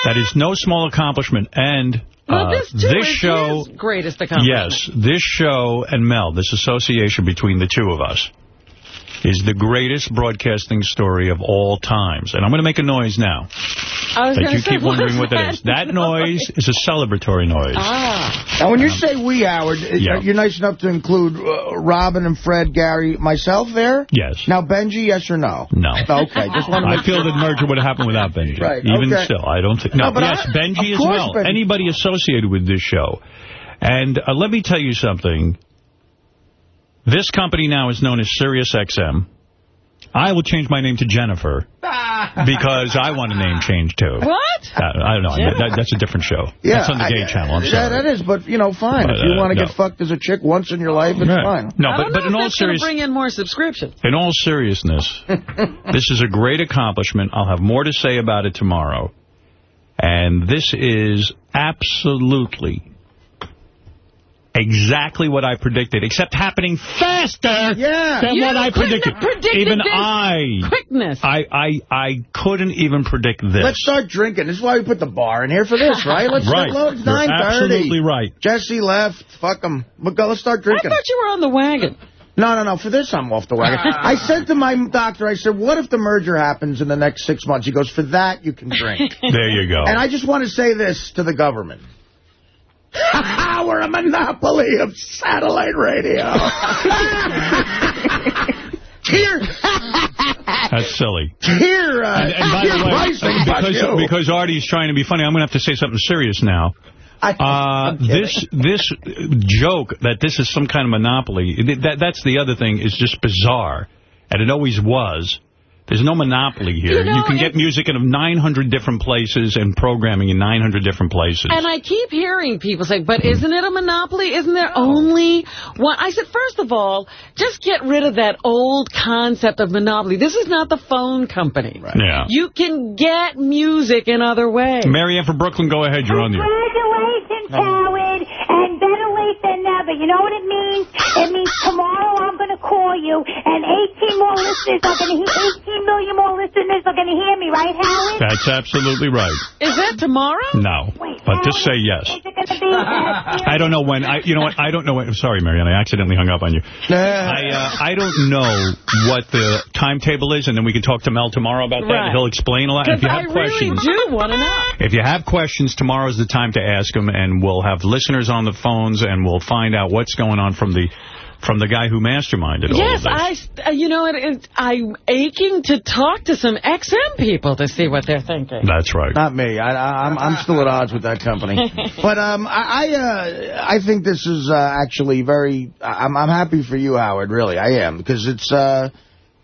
that is no small accomplishment. And well, uh, this, this is show, greatest accomplishment. yes, this show and Mel, this association between the two of us, is the greatest broadcasting story of all times. And I'm going to make a noise now. I was That you say, keep wondering what what's that is. That noise is a celebratory noise. Ah. Now, when you say we, Howard, Yeah. you're nice enough to include uh, Robin and Fred, Gary, myself there? Yes. Now, Benji, yes or no? No. Okay, just want to I feel sure. that merger would have happened without Benji. Right, Even okay. still, I don't think. No, No, but yes, I- Benji of as well. Benji. Anybody associated with this show. And uh, let me tell you something. This company now is known as Sirius XM. I will change my name to Jennifer because I want a name change too. What? Uh, I don't know. That, that's a different show. Yeah, that's on the gay I- channel. I'm yeah, sorry. that is, but, you know, fine. But, if you uh, want to no. get fucked as a chick once in your life, it's Right. fine. No, but, don't but in all that's going serious, to bring in more subscriptions. in all seriousness, this is a great accomplishment. I'll have more to say about it tomorrow. And this is absolutely exactly what I predicted, except happening faster yeah. than You what I predicted. predicted even this I, quickness. I, I, I couldn't even predict this. Let's start drinking. This is why we put the bar in here for this, right? Let's Right. start. It's You're 9.30. absolutely right. Jesse left. Fuck him. But go, let's start drinking. I thought you were on the wagon. No, no, no. For this, I'm off the wagon. I said to my doctor, I said, what if the merger happens in the next six months? He goes, for that, you can drink. There you go. and I just want to say this to the government. We're a monopoly of satellite radio. Here, That's silly. here, uh, And, and by the way, because, because Artie's trying to be funny, I'm going to have to say something serious now. Uh, this this joke that this is some kind of monopoly, that that's the other thing, is just bizarre. And it always was. There's no monopoly here. You know, can get music in 900 different places and programming in 900 different places. And I keep hearing people say, but isn't it a monopoly? Isn't there only one? I said, first of all, just get rid of that old concept of monopoly. This is not the phone company. Yeah. You can get music in other ways. Marianne from Brooklyn, go ahead. You're on the air. Congratulations, Howard, and better late than never. You know what it means? It means tomorrow I'm going to call you, and 18 more listeners are going to hear, 18 million more listeners are going to hear me, right, Howard? That's absolutely right. Is that tomorrow? No. Wait, But just say yes. Is it going to be I don't know when. I, you know what? I don't know when. I'm sorry, Marianne. I accidentally hung up on you. I uh, I don't know what the timetable is, and then we can talk to Mel tomorrow about that. Right. He'll explain a lot. If Because you I have really questions, do want to know. if you have questions, tomorrow's the time to ask them, and we'll have listeners on the phones, and we'll find out what's going on from the from the guy who masterminded all of Yes, this. I, uh, you know, it, it, I'm aching to talk to some XM people to see what they're thinking. That's right. Not me. I, I, I'm, I'm still at odds with that company. but um, I I, uh, I think this is uh, actually very. I'm I'm happy for you, Howard. Really, I am because it's. Uh,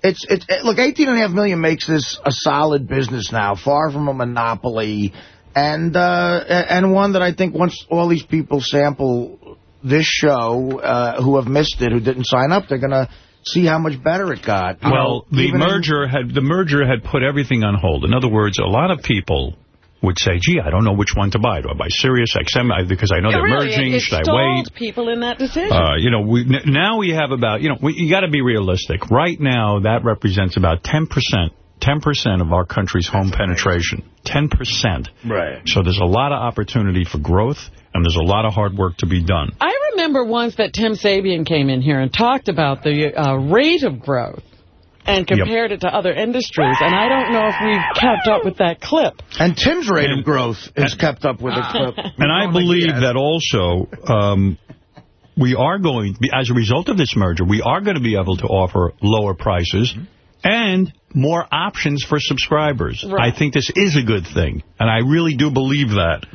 it's it's it, look, eighteen and a half million makes this a solid business now, far from a monopoly, and uh, and one that I think once all these people sample this show uh, who have missed it, who didn't sign up, they're gonna see how much better it got. Well, know, the merger had the merger had put everything on hold. In other words, a lot of people would say, "Gee, I don't know which one to buy. Do I buy Sirius XM I- because I know Yeah, they're really, merging? it, it Should I stalled wait?" people in that decision. Uh, you know, we, n- now we have about, you know, we, you got to be realistic. Right now, that represents about 10%, 10% of our country's home penetration. 10%. Right. So there's a lot of opportunity for growth, and there's a lot of hard work to be done. I remember once that Tim Sabian came in here and talked about the uh, rate of growth and Yep. compared it to other industries, and I don't know if we've kept up with that clip. And Tim's rate of growth is kept up with it. And I believe that also um, we are going, as a result of this merger, we are going to be able to offer lower prices and more options for subscribers. Right. I think this is a good thing, and I really do believe that.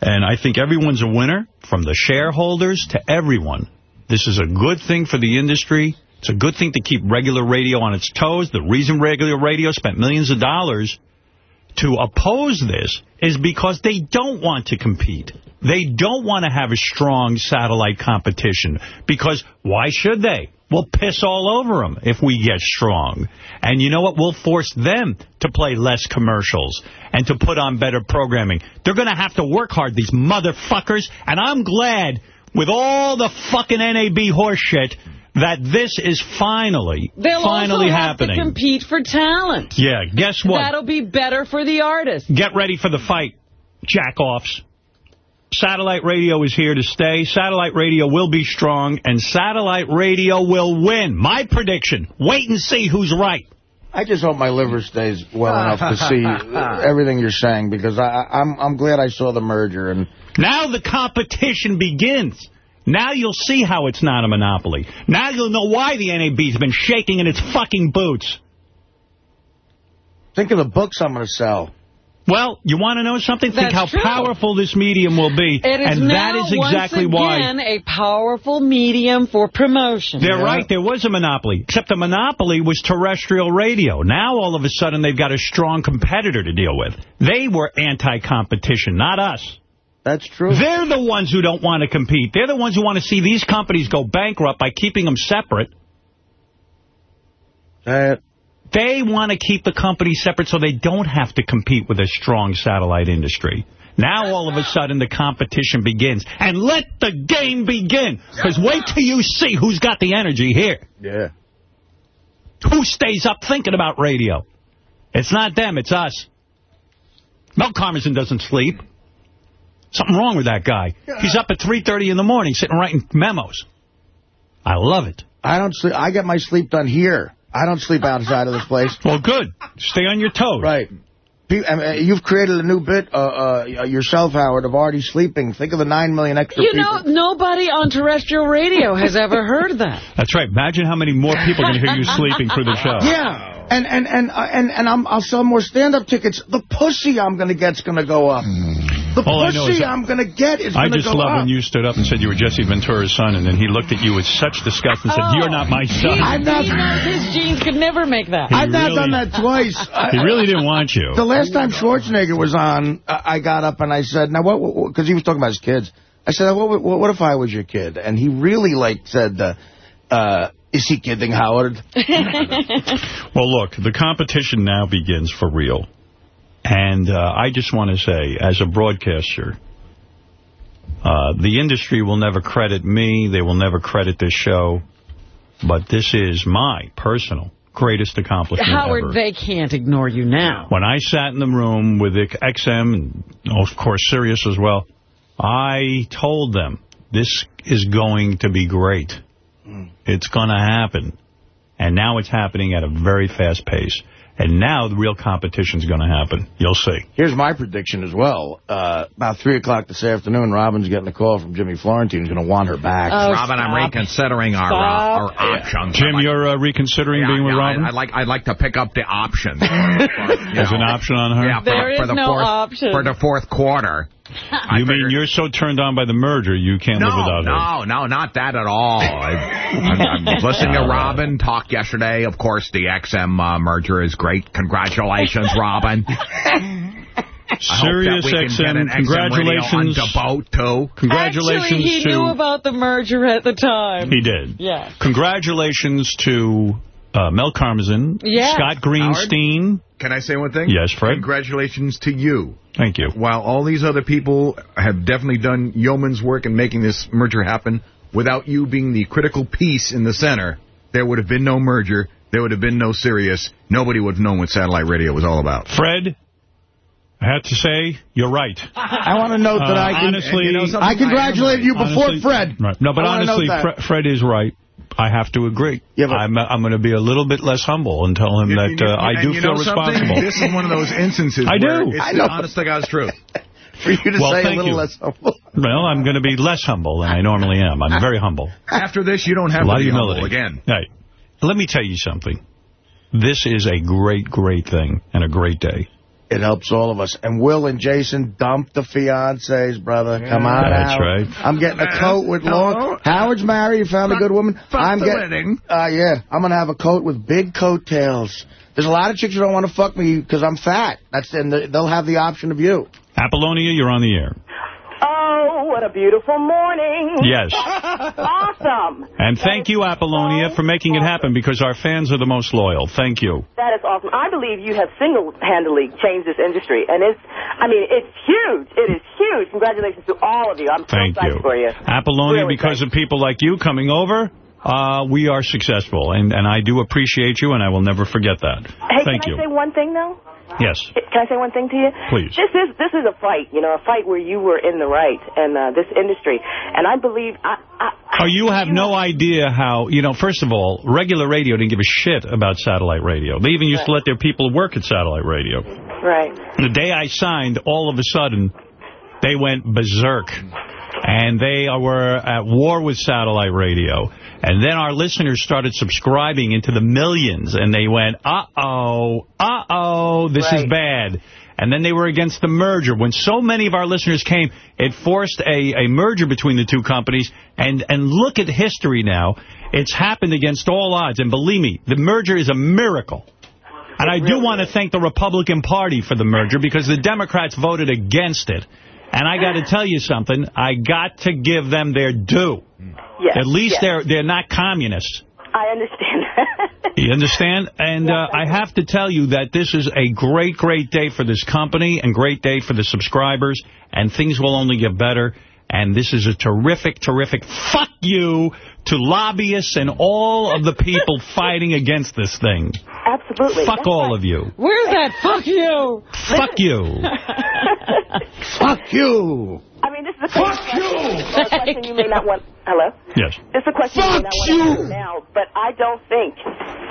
And I think everyone's a winner, from the shareholders to everyone. This is a good thing for the industry. It's a good thing to keep regular radio on its toes. The reason regular radio spent millions of dollars to oppose this is because they don't want to compete. They don't want to have a strong satellite competition because why should they? We'll piss all over them if we get strong. And you know what? We'll force them to play less commercials and to put on better programming. They're going to have to work hard, these motherfuckers. And I'm glad, with all the fucking NAB horseshit, that this is finally, They'll finally also have happening. to compete for talent. Yeah, guess what? That'll be better for the artist. Get ready for the fight, jack-offs. Satellite radio is here to stay. Satellite radio will be strong, and satellite radio will win. My prediction. Wait and see who's right. I just hope my liver stays well enough to see everything you're saying because I, I'm I'm glad I saw the merger and Now the competition begins. Now you'll see how it's not a monopoly. Now you'll know why the NAB's been shaking in its fucking boots. think of the books I'm going to sell. Well, you want to know something? Think how true. powerful this medium will be. It is and now, that is exactly once why. again, a powerful medium for promotion. They're right. There was a monopoly, except the monopoly was terrestrial radio. Now, all of a sudden, they've got a strong competitor to deal with. They were anti-competition, not us. That's true. They're the ones who don't want to compete. They're the ones who want to see these companies go bankrupt by keeping them separate. They want to keep the company separate so they don't have to compete with a strong satellite industry. Now, all of a sudden, the competition begins. And let the game begin. Because wait till you see who's got the energy here. Yeah. Who stays up thinking about radio? It's not them, it's us. Mel Karmazin doesn't sleep. Something wrong with that guy. He's up at 3.30 in the morning sitting writing memos. I love it. I don't sleep. I get my sleep done here. I don't sleep outside of this place. Well, good. Stay on your toes. Right. Pe- I mean, you've created a new bit uh, uh, yourself, Howard, of Artie sleeping. Think of the nine million extra You people. know, nobody on terrestrial radio has ever heard that. That's right. Imagine how many more people are going to hear you sleeping through the show. Yeah. And and and uh, and and I'm, I'll sell more stand-up tickets. The pussy I'm going to get's going to go up. The All I know pussy is I'm going to get is I going to just love up. when you stood up and said you were Jesse Ventura's son, and then he looked at you with such disgust and said, Oh. you're not my son. He, he knows his genes could never make that. I've now really- done that twice. He really didn't want you. The last time Schwarzenegger was on, uh, I got up and I said, now what, because he was talking about his kids. I said, what, what, what if I was your kid? And he really, like, said, uh, uh, is he kidding, Howard? Well, look, the competition now begins for real. And uh, I just want to say, as a broadcaster, uh, the industry will never credit me. They will never credit this show. But this is my personal greatest accomplishment Howard, ever. they can't ignore you now. When I sat in the room with the XM and, of course, Sirius as well, I told them, this is going to be great. It's going to happen. And now it's happening at a very fast pace. And now the real competition is going to happen. You'll see. Here's my prediction as well. Uh, about 3 o'clock this afternoon, Robin's getting a call from Jimmy Florentine. He's going to want her back. Oh, Robin, I'm stop. reconsidering our uh, our options. Jim, like- you're uh, reconsidering yeah, being with Robin? I'd, I'd like I'd like to pick up the option. There's an option on her? Yeah, for, There for the no fourth, option. For the fourth quarter. You mean you're so turned on by the merger you can't No, live without her? no, no, not that at all. I, I'm, I'm listening to Robin talk yesterday. Of course, the XM uh, merger is great. Congratulations, Robin. Sirius I hope that we can get XM, an XM radio on congratulations. the boat, too. Congratulations Actually, he to... knew about the merger at the time. He did. Yeah. Congratulations to uh, Mel Karmazin, Yes. Scott Greenstein. Can I say one thing? Yes, Fred. Congratulations to you. Thank you. While all these other people have definitely done yeoman's work in making this merger happen, without you being the critical piece in the center, there would have been no merger. There would have been no Sirius. Nobody would have known what satellite radio was all about. Fred, I have to say, you're right. I want to note that Uh, I can. honestly, you know something? I congratulated you before Honestly- Fred. Right. No, but I wanna note honestly. Fre- Fred is right. I have to agree. Yeah, I'm, I'm going to be a little bit less humble and tell him that uh, I do feel responsible. This is one of those instances I where do. it's I the know. honest to God's truth. For you to Well, say a thank little you. less humble. Well, I'm going to be less humble than I normally am. I'm very humble. After this, you don't have a lot to of humility. humble again. Right. Let me tell you something. This is a great, great thing and a great day. It helps all of us. And Will and Jason dumped the fiancés, brother. Come on That's out. right. I'm getting a coat with long... Howard's married. He found a good woman. I'm the getting... wedding. Uh, yeah. I'm going to have a coat with big coattails. There's a lot of chicks who don't want to fuck me because I'm fat. That's and they'll have the option of you. Apollonia, you're on the air. What a beautiful morning. Yes. awesome. And thank you, Apollonia, for making it happen because our fans are the most loyal. Thank you. That is awesome. I believe you have single-handedly changed this industry, and it's, I mean, it's huge. It is huge. Congratulations to all of you. I'm so Thank excited you. for you. Apollonia, Really because of people like you coming over, uh, we are successful. And, and I do appreciate you, and I will never forget that. Hey, Thank can you. I say one thing, though? Yes. Can I say one thing to you? Please. This is this is a fight, you know, a fight where you were in the right and uh, this industry. And I believe I, I Oh, you have no idea how, you know, first of all, regular radio didn't give a shit about satellite radio. They even used to let their people work at satellite radio. Right. And The day I signed, all of a sudden, they went berserk. And they were at war with satellite radio. And then our listeners started subscribing into the millions. And they went, uh-oh, uh-oh, this is bad. And then they were against the merger. When so many of our listeners came, it forced a, a merger between the two companies. And, and look at history now. It's happened against all odds. And believe me, the merger is a miracle. And I do want to thank the Republican Party for the merger because the Democrats voted against it. And I got to tell you something. I got to give them their due. Yes, At least yes. they're they're not communists. I understand. You understand? And uh, I have to tell you that this is a great, great day for this company and great day for the subscribers. And things will only get better. And this is a terrific, terrific fuck you to lobbyists and all of the people fighting against this thing. Absolutely. Fuck That's all of you. Where's that fuck you? Fuck you. Fuck you. I mean, this is a question, a question you may not want. Hello? Yes. This is a question you may not want to now, but I don't think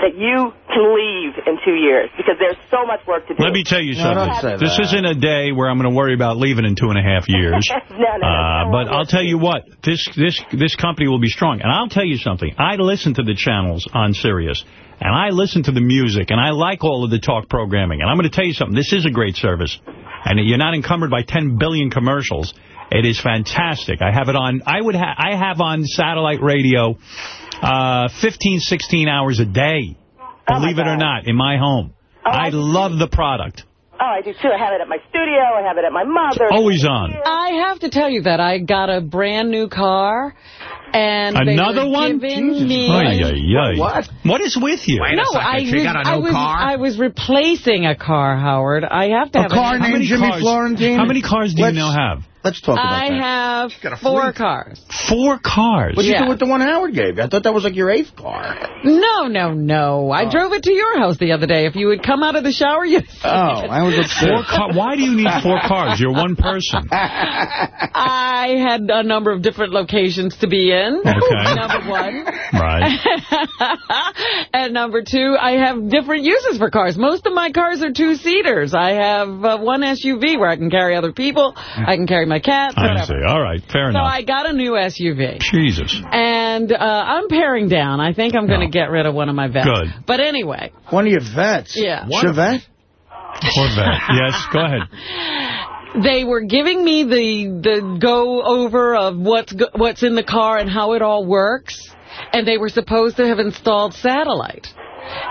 that you can leave in two years because there's so much work to do. Let me tell you No, something. don't say this that. isn't a day where I'm going to worry about leaving in two and a half years. no, no, no. Uh, but I'll tell you what, this this this company will be strong. And I'll tell you something. I listen to the channels on Sirius, and I listen to the music, and I like all of the talk programming. And I'm going to tell you something. This is a great service, and you're not encumbered by 10 billion commercials. It is fantastic. I have it on. I would. Ha I have on satellite radio, uh, 15, 16 hours a day. Believe it or not, in my home. I love the product. Oh, I do too. I have it at my studio. I have it at my mother's. Always on. I have to tell you that I got a brand new car, and Another one? me. Ay, ay, ay. What? What is with you? no, I was, I was, I was replacing a car, Howard. I have to A have car a, named Jimmy Florentine? How many cars do Let's- you now have? Let's talk about I that. have four cars. Four cars? What did you do with the one Howard gave you? I thought that was like your eighth car. No, no, no. Oh. I drove it to your house the other day. If you would come out of the shower, you'd see Oh, I was upset. Four car Why do you need four cars? You're one person. I had a number of different locations to be in. Okay. Number one. Right. and number two, I have different uses for cars. Most of my cars are two-seaters. I have uh, one SUV where I can carry other people. I can carry my cats, I whatever. see. All right. Fair So enough. I got a new SUV. Jesus. And uh, I'm paring down. I think I'm going to get rid of one of my vets. Good. But anyway. One of your vets? Yeah. Chevette? Corvette. yes, go ahead. They were giving me the the go over of what's go what's in the car and how it all works, and they were supposed to have installed satellite.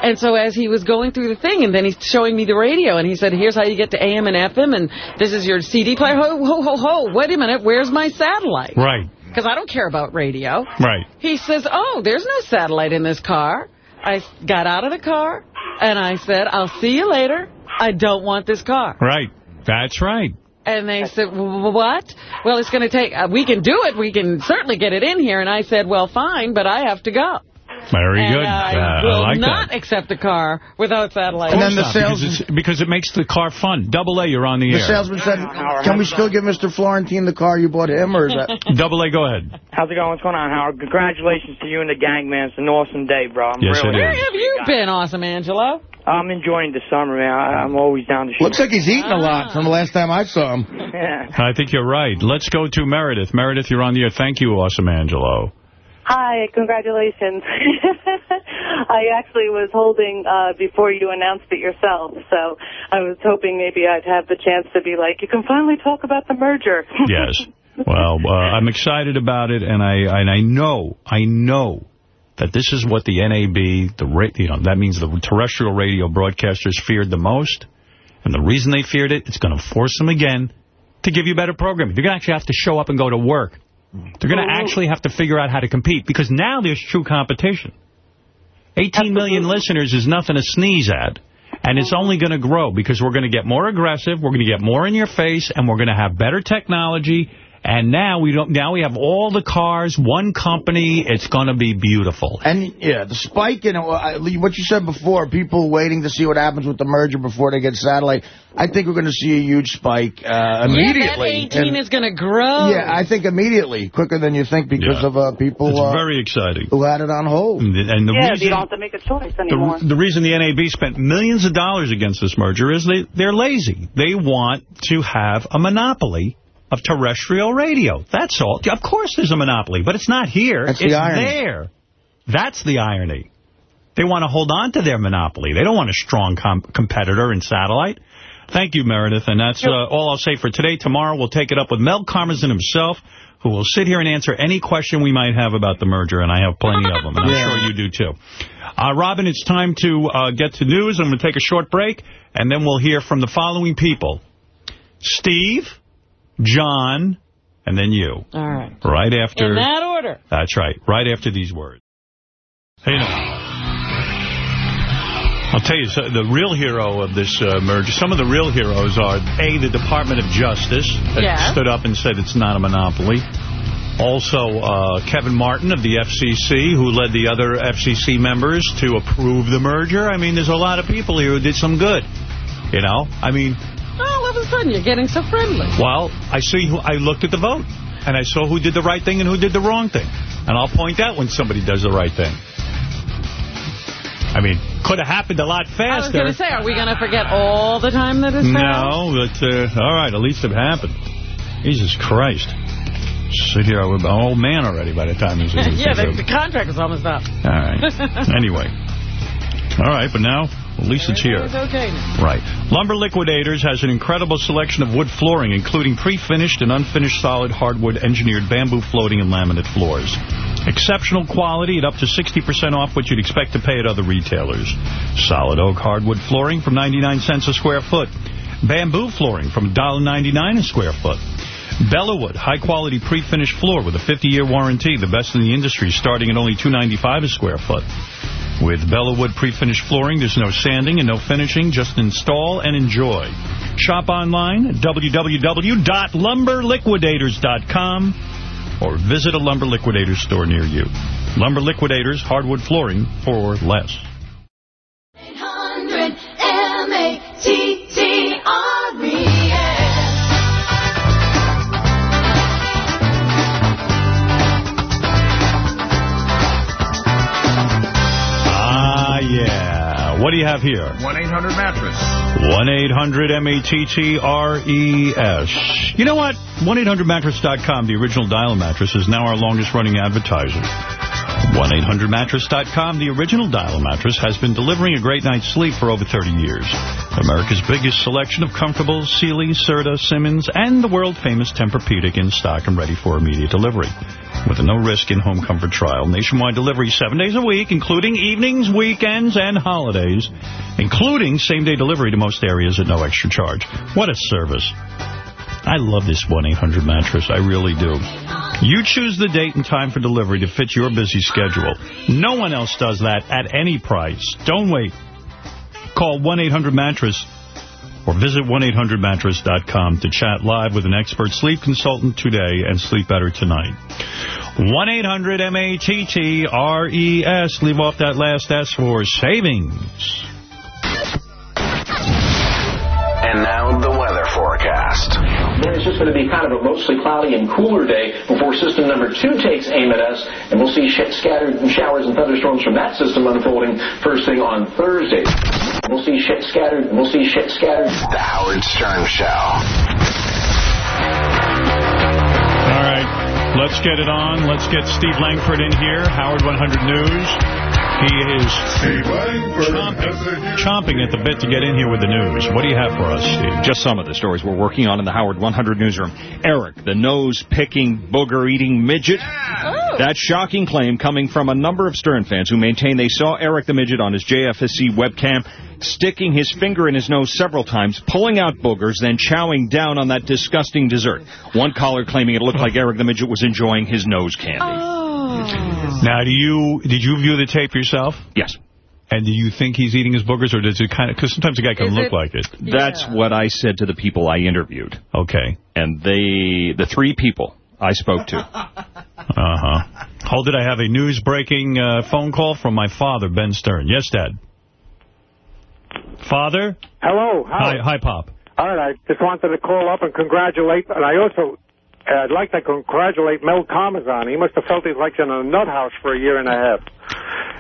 And so as he was going through the thing, and then he's showing me the radio, and he said, here's how you get to AM and FM, and this is your CD player. Ho, ho, ho, ho, wait a minute, where's my satellite? Right. Because I don't care about radio. Right. He says, oh, there's no satellite in this car. I got out of the car, and I said, I'll see you later. I don't want this car. Right. That's right. And they said, what? Well, it's going to take, uh, we can do it. We can certainly get it in here. And I said, well, fine, but I have to go. Very and good. I Uh, will I like not that. accept a car without satellite. Of course not, because, because it makes the car fun. Double A, you're on the, The air. The salesman said, can we still give Mr. Florentine the car you bought him, or is that... Double A, go ahead. How's it going? What's going on, Howard? Congratulations to you and the gang, man. It's an awesome day, bro. I'm Yes, really it Where have you been, Awesome Angelo? I'm enjoying the summer, man. I, I'm always down to shoot. Looks like he's eating a lot from the last time I saw him. I think you're right. Let's go to Meredith. Meredith, you're on the air. Thank you, Awesome Angelo. Hi, congratulations. I actually was holding uh, before you announced it yourself, so I was hoping maybe I'd have the chance to be like, you can finally talk about the merger. Yes. Well, uh, I'm excited about it, and I and I know, I know that this is what the NAB, the you know, that means the terrestrial radio broadcasters feared the most. And the reason they feared it, it's going to force them again to give you better programming. They're going to actually have to show up and go to work. They're going to actually have to figure out how to compete, because now there's true competition. 18 million listeners is nothing to sneeze at. And it's only going to grow because we're going to get more aggressive, we're going to get more in your face, and we're going to have better technology, And now we don't. Now we have all the cars, one company. It's going to be beautiful. And, yeah, the spike in uh, what you said before, people waiting to see what happens with the merger before they get satellite. I think we're going to see a huge spike uh, immediately. Yeah, that 18 And- is going to grow. Yeah, I think immediately, quicker than you think because Yeah. of uh, people It's uh, very exciting. who had it on hold. And the, and the yeah, reason you don't have to make a choice anymore. The, the reason the NAB spent millions of dollars against this merger is they, they're lazy. They want to have a monopoly of terrestrial radio. That's all. Of course there's a monopoly, but it's not here. That's the it's irony. there. That's the irony. They want to hold on to their monopoly. They don't want a strong com competitor in satellite. Thank you, Meredith. And that's uh, all I'll say for today. Tomorrow we'll take it up with Mel Karmazin himself, who will sit here and answer any question we might have about the merger, and I have plenty of them, and I'm sure you do too. Uh, Robin, it's time to uh, get to news. I'm going to take a short break, and then we'll hear from the following people. Steve, John, and then you. All right. Right after... In that order. That's right. Right after these words. Hey, now. I'll tell you, so the real hero of this uh, merger, some of the real heroes are, A, the Department of Justice that Yeah. stood up and said it's not a monopoly. Also, uh, Kevin Martin of the FCC, who led the other FCC members to approve the merger. I mean, there's a lot of people here who did some good. You know? I mean, All of a sudden, you're getting so friendly. well, I see who I looked at the vote, and I saw who did the right thing and who did the wrong thing. And I'll point out when somebody does the right thing. I mean, could have happened a lot faster. I was going to say, are we going to forget all the time that it's No, but, uh, all right, at least it happened. Jesus Christ. Sit here, I'm an old man already by the time this is yeah, the, the contract is almost up. All right. Anyway. All right, but now, at least it's here. Okay now. Right. Lumber Liquidators has an incredible selection of wood flooring, including pre-finished and unfinished solid hardwood engineered bamboo floating and laminate floors. Exceptional quality at up to 60% off what you'd expect to pay at other retailers. Solid oak hardwood flooring from 99 cents a square foot. Bamboo flooring from $1.99 a square foot. Bellawood, high-quality pre-finished floor with a 50-year warranty, the best in the industry, starting at only $2.95 a square foot. With Bellawood pre-finished flooring, there's no sanding and no finishing. Just install and enjoy. Shop online at www.lumberliquidators.com or visit a Lumber Liquidators store near you. Lumber Liquidators, hardwood flooring for less. What do you have here? 1-800-Mattress. 1-800-M-A-T-T-R-E-S. You know what? 1-800-Mattress.com, the original dial mattress, is now our longest-running advertiser. 1-800-Mattress.com, the original dial mattress, has been delivering a great night's sleep for over 30 years. America's biggest selection of comfortable Sealy, Serta, Simmons, and the world-famous Tempur-Pedic in stock and ready for immediate delivery. With a no-risk in-home comfort trial, nationwide delivery seven days a week, including evenings, weekends, and holidays, including same-day delivery to most areas at no extra charge. What a service. I love this 1-800 mattress. I really do. You choose the date and time for delivery to fit your busy schedule. No one else does that at any price. Don't wait. Call 1-800-MATTRESS or visit 1-800-Mattress.com to chat live with an expert sleep consultant today and sleep better tonight. 1-800-M-A-T-T-R-E-S. Leave off that last S for savings. And now the weather forecast. Then it's just going to be kind of a mostly cloudy and cooler day before system number two takes aim at us, and we'll see sh- scattered showers and thunderstorms from that system unfolding first thing on Thursday. We'll see sh- scattered. We'll see sh- scattered. The Howard Stern Show. All right, let's get it on. Let's get Steve Langford in here, Howard 100 News. He is chomping, chomping at the bit to get in here with the news. What do you have for us, Steve? Just some of the stories we're working on in the Howard 100 newsroom. Eric, the nose-picking, booger-eating midget. That shocking claim coming from a number of Stern fans who maintain they saw Eric the midget on his JFSC webcam sticking his finger in his nose several times, pulling out boogers, then chowing down on that disgusting dessert. One caller claiming it looked like Eric the midget was enjoying his nose candy. Oh. Now, do you did you view the tape yourself? Yes. And do you think he's eating his boogers, or does it kind of... Because sometimes a guy can Is look it- like it. That's what I said to the people I interviewed. Okay. And they, the three people I spoke to. Uh-huh. Hold it, I have a news-breaking uh, phone call from my father, Ben Stern. Yes, Dad. Father? Hello. Hi, hi, Pop. All right. I just wanted to call up and congratulate, and I also, uh, I'd like to congratulate Mel Karmazin. He must have felt he's like in a nut house for a year and a half.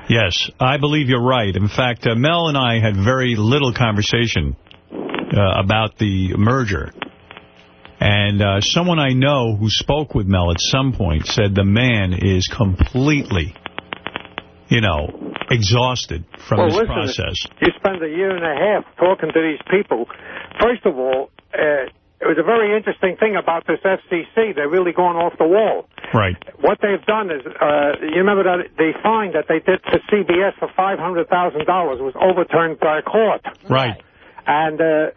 Yes, I believe you're right. In fact, uh, Mel and I had very little conversation uh, about the merger. And uh, someone I know who spoke with Mel at some point said the man is completely, you know, exhausted from well, this listen, process. You spend a year and a half talking to these people. First of all, uh, it was a very interesting thing about this FCC. They're really going off the wall. Right. What they've done is, uh, you remember that the fine that they did to CBS for $500,000 was overturned by a court. Right. And uh,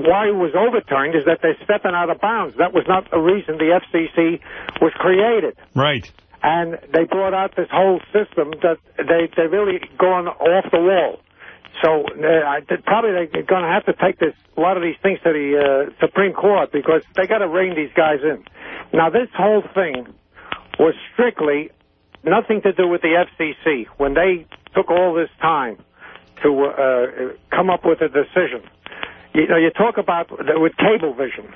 why it was overturned is that they're stepping out of bounds. That was not the reason the FCC was created. Right. And they brought out this whole system that they, they're really going off the wall. So uh, probably they're going to have to take this a lot of these things to the uh, Supreme Court because they got to rein these guys in. Now, this whole thing was strictly nothing to do with the FCC when they took all this time to uh, come up with a decision. You know, you talk about with Cablevision.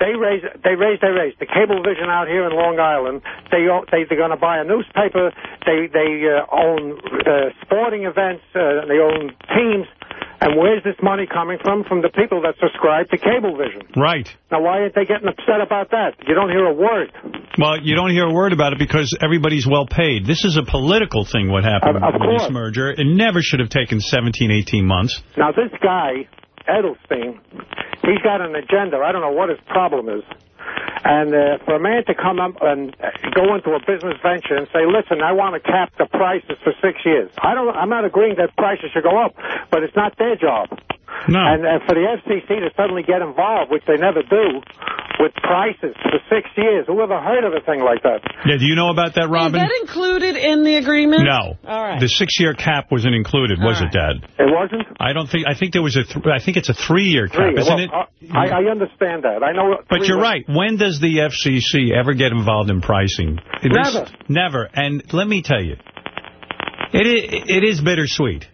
They raise, they raise, they raise. The Cablevision out here in Long Island, they o- they they're going to buy a newspaper. They they uh, own uh, sporting events. Uh, they own teams. And where's this money coming from? From the people that subscribe to Cablevision. Right. Now, why aren't they getting upset about that? You don't hear a word. Well, you don't hear a word about it because everybody's well paid. This is a political thing, what happened Of- of with this merger. It never should have taken 17, 18 months. Now, this guy, Adelstein, he's got an agenda. I don't know what his problem is. And uh, for a man to come up and go into a business venture and say, listen, I want to cap the prices for six years. I don't, I'm not agreeing that prices should go up, but it's not their job. No. And uh, for the FCC to suddenly get involved, which they never do, with prices for six years, who ever heard of a thing like that? Yeah, do you know about that, Robin? Is that included in the agreement? No. All right. The six-year cap wasn't included, was All it, Dad? It wasn't? I don't think. I think there was a. Th I think it's a three-year cap, Three. isn't Well, it? I, I understand that. I know. But you're was- right. When does the FCC ever get involved in pricing? It is- Never. never. And let me tell you, it is, it is bittersweet.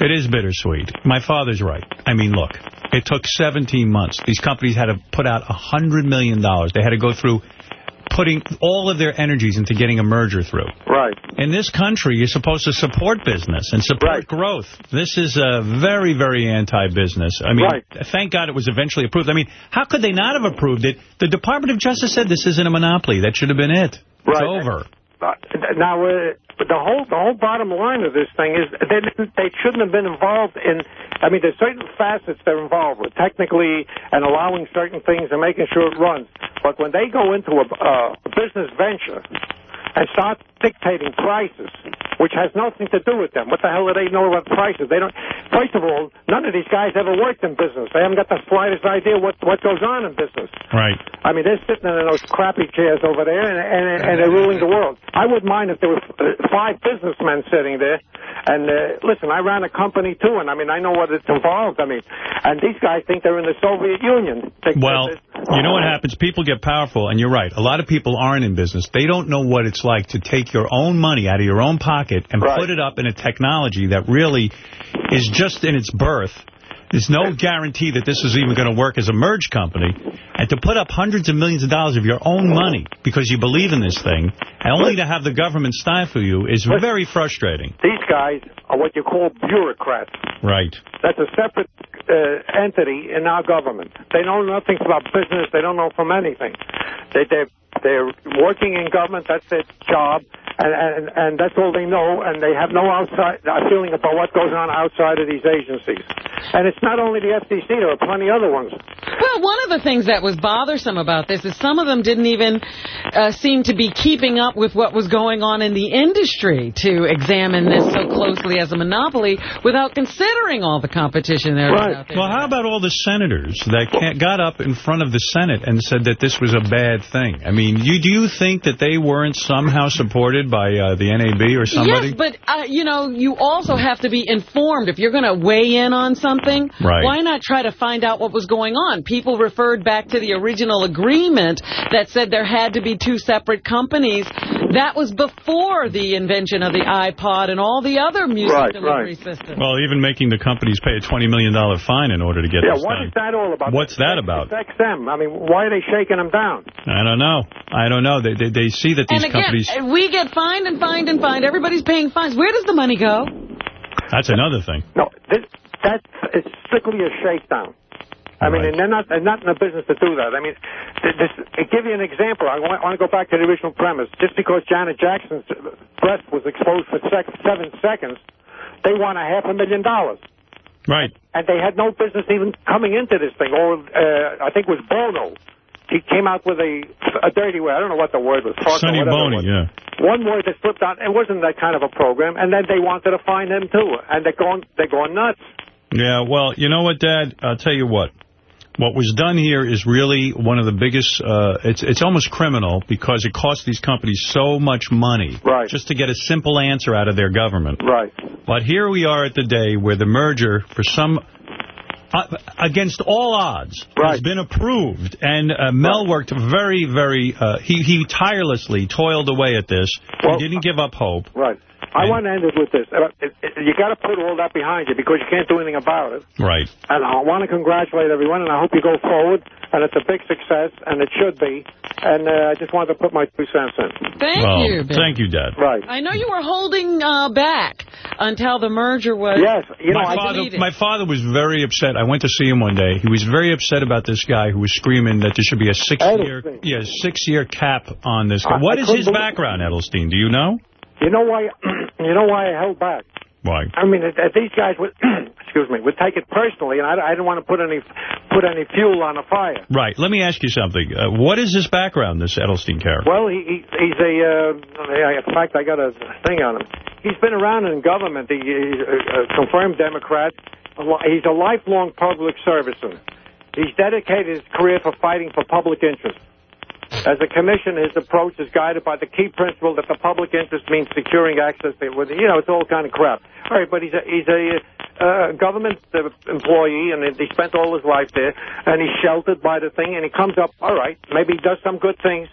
It is bittersweet. My father's right. I mean, look, it took 17 months. These companies had to put out $100 million. They had to go through putting all of their energies into getting a merger through. Right. In this country, you're supposed to support business and support growth. This is a very, very anti-business. I mean, Right. thank God it was eventually approved. I mean, how could they not have approved it? The Department of Justice said this isn't a monopoly. That should have been it. It's over. Uh, Now, uh, the whole the whole bottom line of this thing is they they shouldn't have been involved in. I mean, there's certain facets they're involved with, technically, and allowing certain things and making sure it runs. But when they go into a, uh, a business venture and start dictating prices, which has nothing to do with them, what the hell do they know about prices? They don't. First of all, none of these guys ever worked in business. They haven't got the slightest idea what what goes on in business. Right. I mean, they're sitting in those crappy chairs over there, and, and, and they're ruling the world. I wouldn't mind if there were uh, five businessmen sitting there. And uh, listen, I ran a company too, and I mean, I know what it's involved. I mean, and these guys think they're in the Soviet Union. They, Well, you know what happens? People get powerful, and you're right. A lot of people aren't in business. They don't know what it's like to take your own money out of your own pocket and put it up in a technology that really is just in its birth. There's no guarantee that this is even going to work as a merge company. And to put up hundreds of millions of dollars of your own money because you believe in this thing, and only to have the government stifle you is very frustrating. These guys are what you call bureaucrats. Right. That's a separate uh, entity in our government. They know nothing about business. They don't know from anything. They, they're, they're working in government. That's their job. And, and, and that's all they know. And they have no outside uh, feeling about what goes on outside of these agencies. And it's not only the FCC. There are plenty other ones. Well, one of the things that was bothersome about this is some of them didn't even uh, seem to be keeping up with what was going on in the industry to examine this so closely as a monopoly without considering all the competition there is out there. Well, how about all the senators that can't, got up in front of the Senate and said that this was a bad thing? I mean, you do you think that they weren't somehow supported by uh, the NAB or somebody? Yes, but, uh, you know, you also have to be informed. If you're going to weigh in on something, Right. why not try to find out what was going on? People referred back to the original agreement that said there had to be two separate companies. That was before the invention of the iPod and all the other music Right, delivery right. systems. Well, even making the companies pay a $20 million fine in order to get Yeah, this what done. is that all about? What's that about? It's XM. I mean, why are they shaking them down? I don't know. I don't know. They they, they see that these and again, companies... we get fined and fined and fined. Everybody's paying fines. Where does the money go? That's another thing. No, this, that's it's strictly a shakedown. I mean, and they're not they're not in the business to do that. I mean, th- this, to give you an example, I want, want to go back to the original premise. Just because Janet Jackson's breast was exposed for sec- seven seconds, they want a half a million dollars. Right. And they had no business even coming into this thing. Or uh, I think it was Bono. He came out with a a dirty word. I don't know what the word was. Sonny Boney, yeah. One word that slipped out. It wasn't that kind of a program. And then they wanted to find him too. And they're going they're going nuts. Yeah, well, you know what, Dad? I'll tell you what. What was done here is really one of the biggest, uh, it's it's almost criminal because it costs these companies so much money right. just to get a simple answer out of their government. Right. But here we are at the day where the merger, for some, uh, against all odds, has been approved. And uh, Mel worked very, very, uh, he, he tirelessly toiled away at this. he didn't give up hope. Right. I want to end it with this. Uh, it- it- You got to put all that behind you because you can't do anything about it. Right. And I want to congratulate everyone, and I hope you go forward. And it's a big success, and it should be. And uh, I just wanted to put my two cents in. Thank well, you, Ben. Thank you, Dad. Right. I know you were holding uh, back until the merger was Yes. my father, my father was very upset. I went to see him one day. He was very upset about this guy who was screaming that there should be a six-year, yeah, six-year cap on this guy. I- What I is his background, Adelstein? Do you know? You know why? You know why I held back? Why? I mean, if, if these guys would, excuse me, would take it personally, and I, I didn't want to put any put any fuel on the fire. Right. Let me ask you something. Uh, what is his background, this Adelstein character? Well, he, he he's a. Uh, in fact, I got a thing on him. He's been around in government. He, he's a, a confirmed Democrat. He's a lifelong public serviceman. He's dedicated his career for fighting for public interest. As a commission, his approach is guided by the key principle that the public interest means securing access to, you know, it's all kind of crap. All right, but he's a, he's a uh, government employee, and he spent all his life there, and he's sheltered by the thing, and he comes up, all right, maybe he does some good things,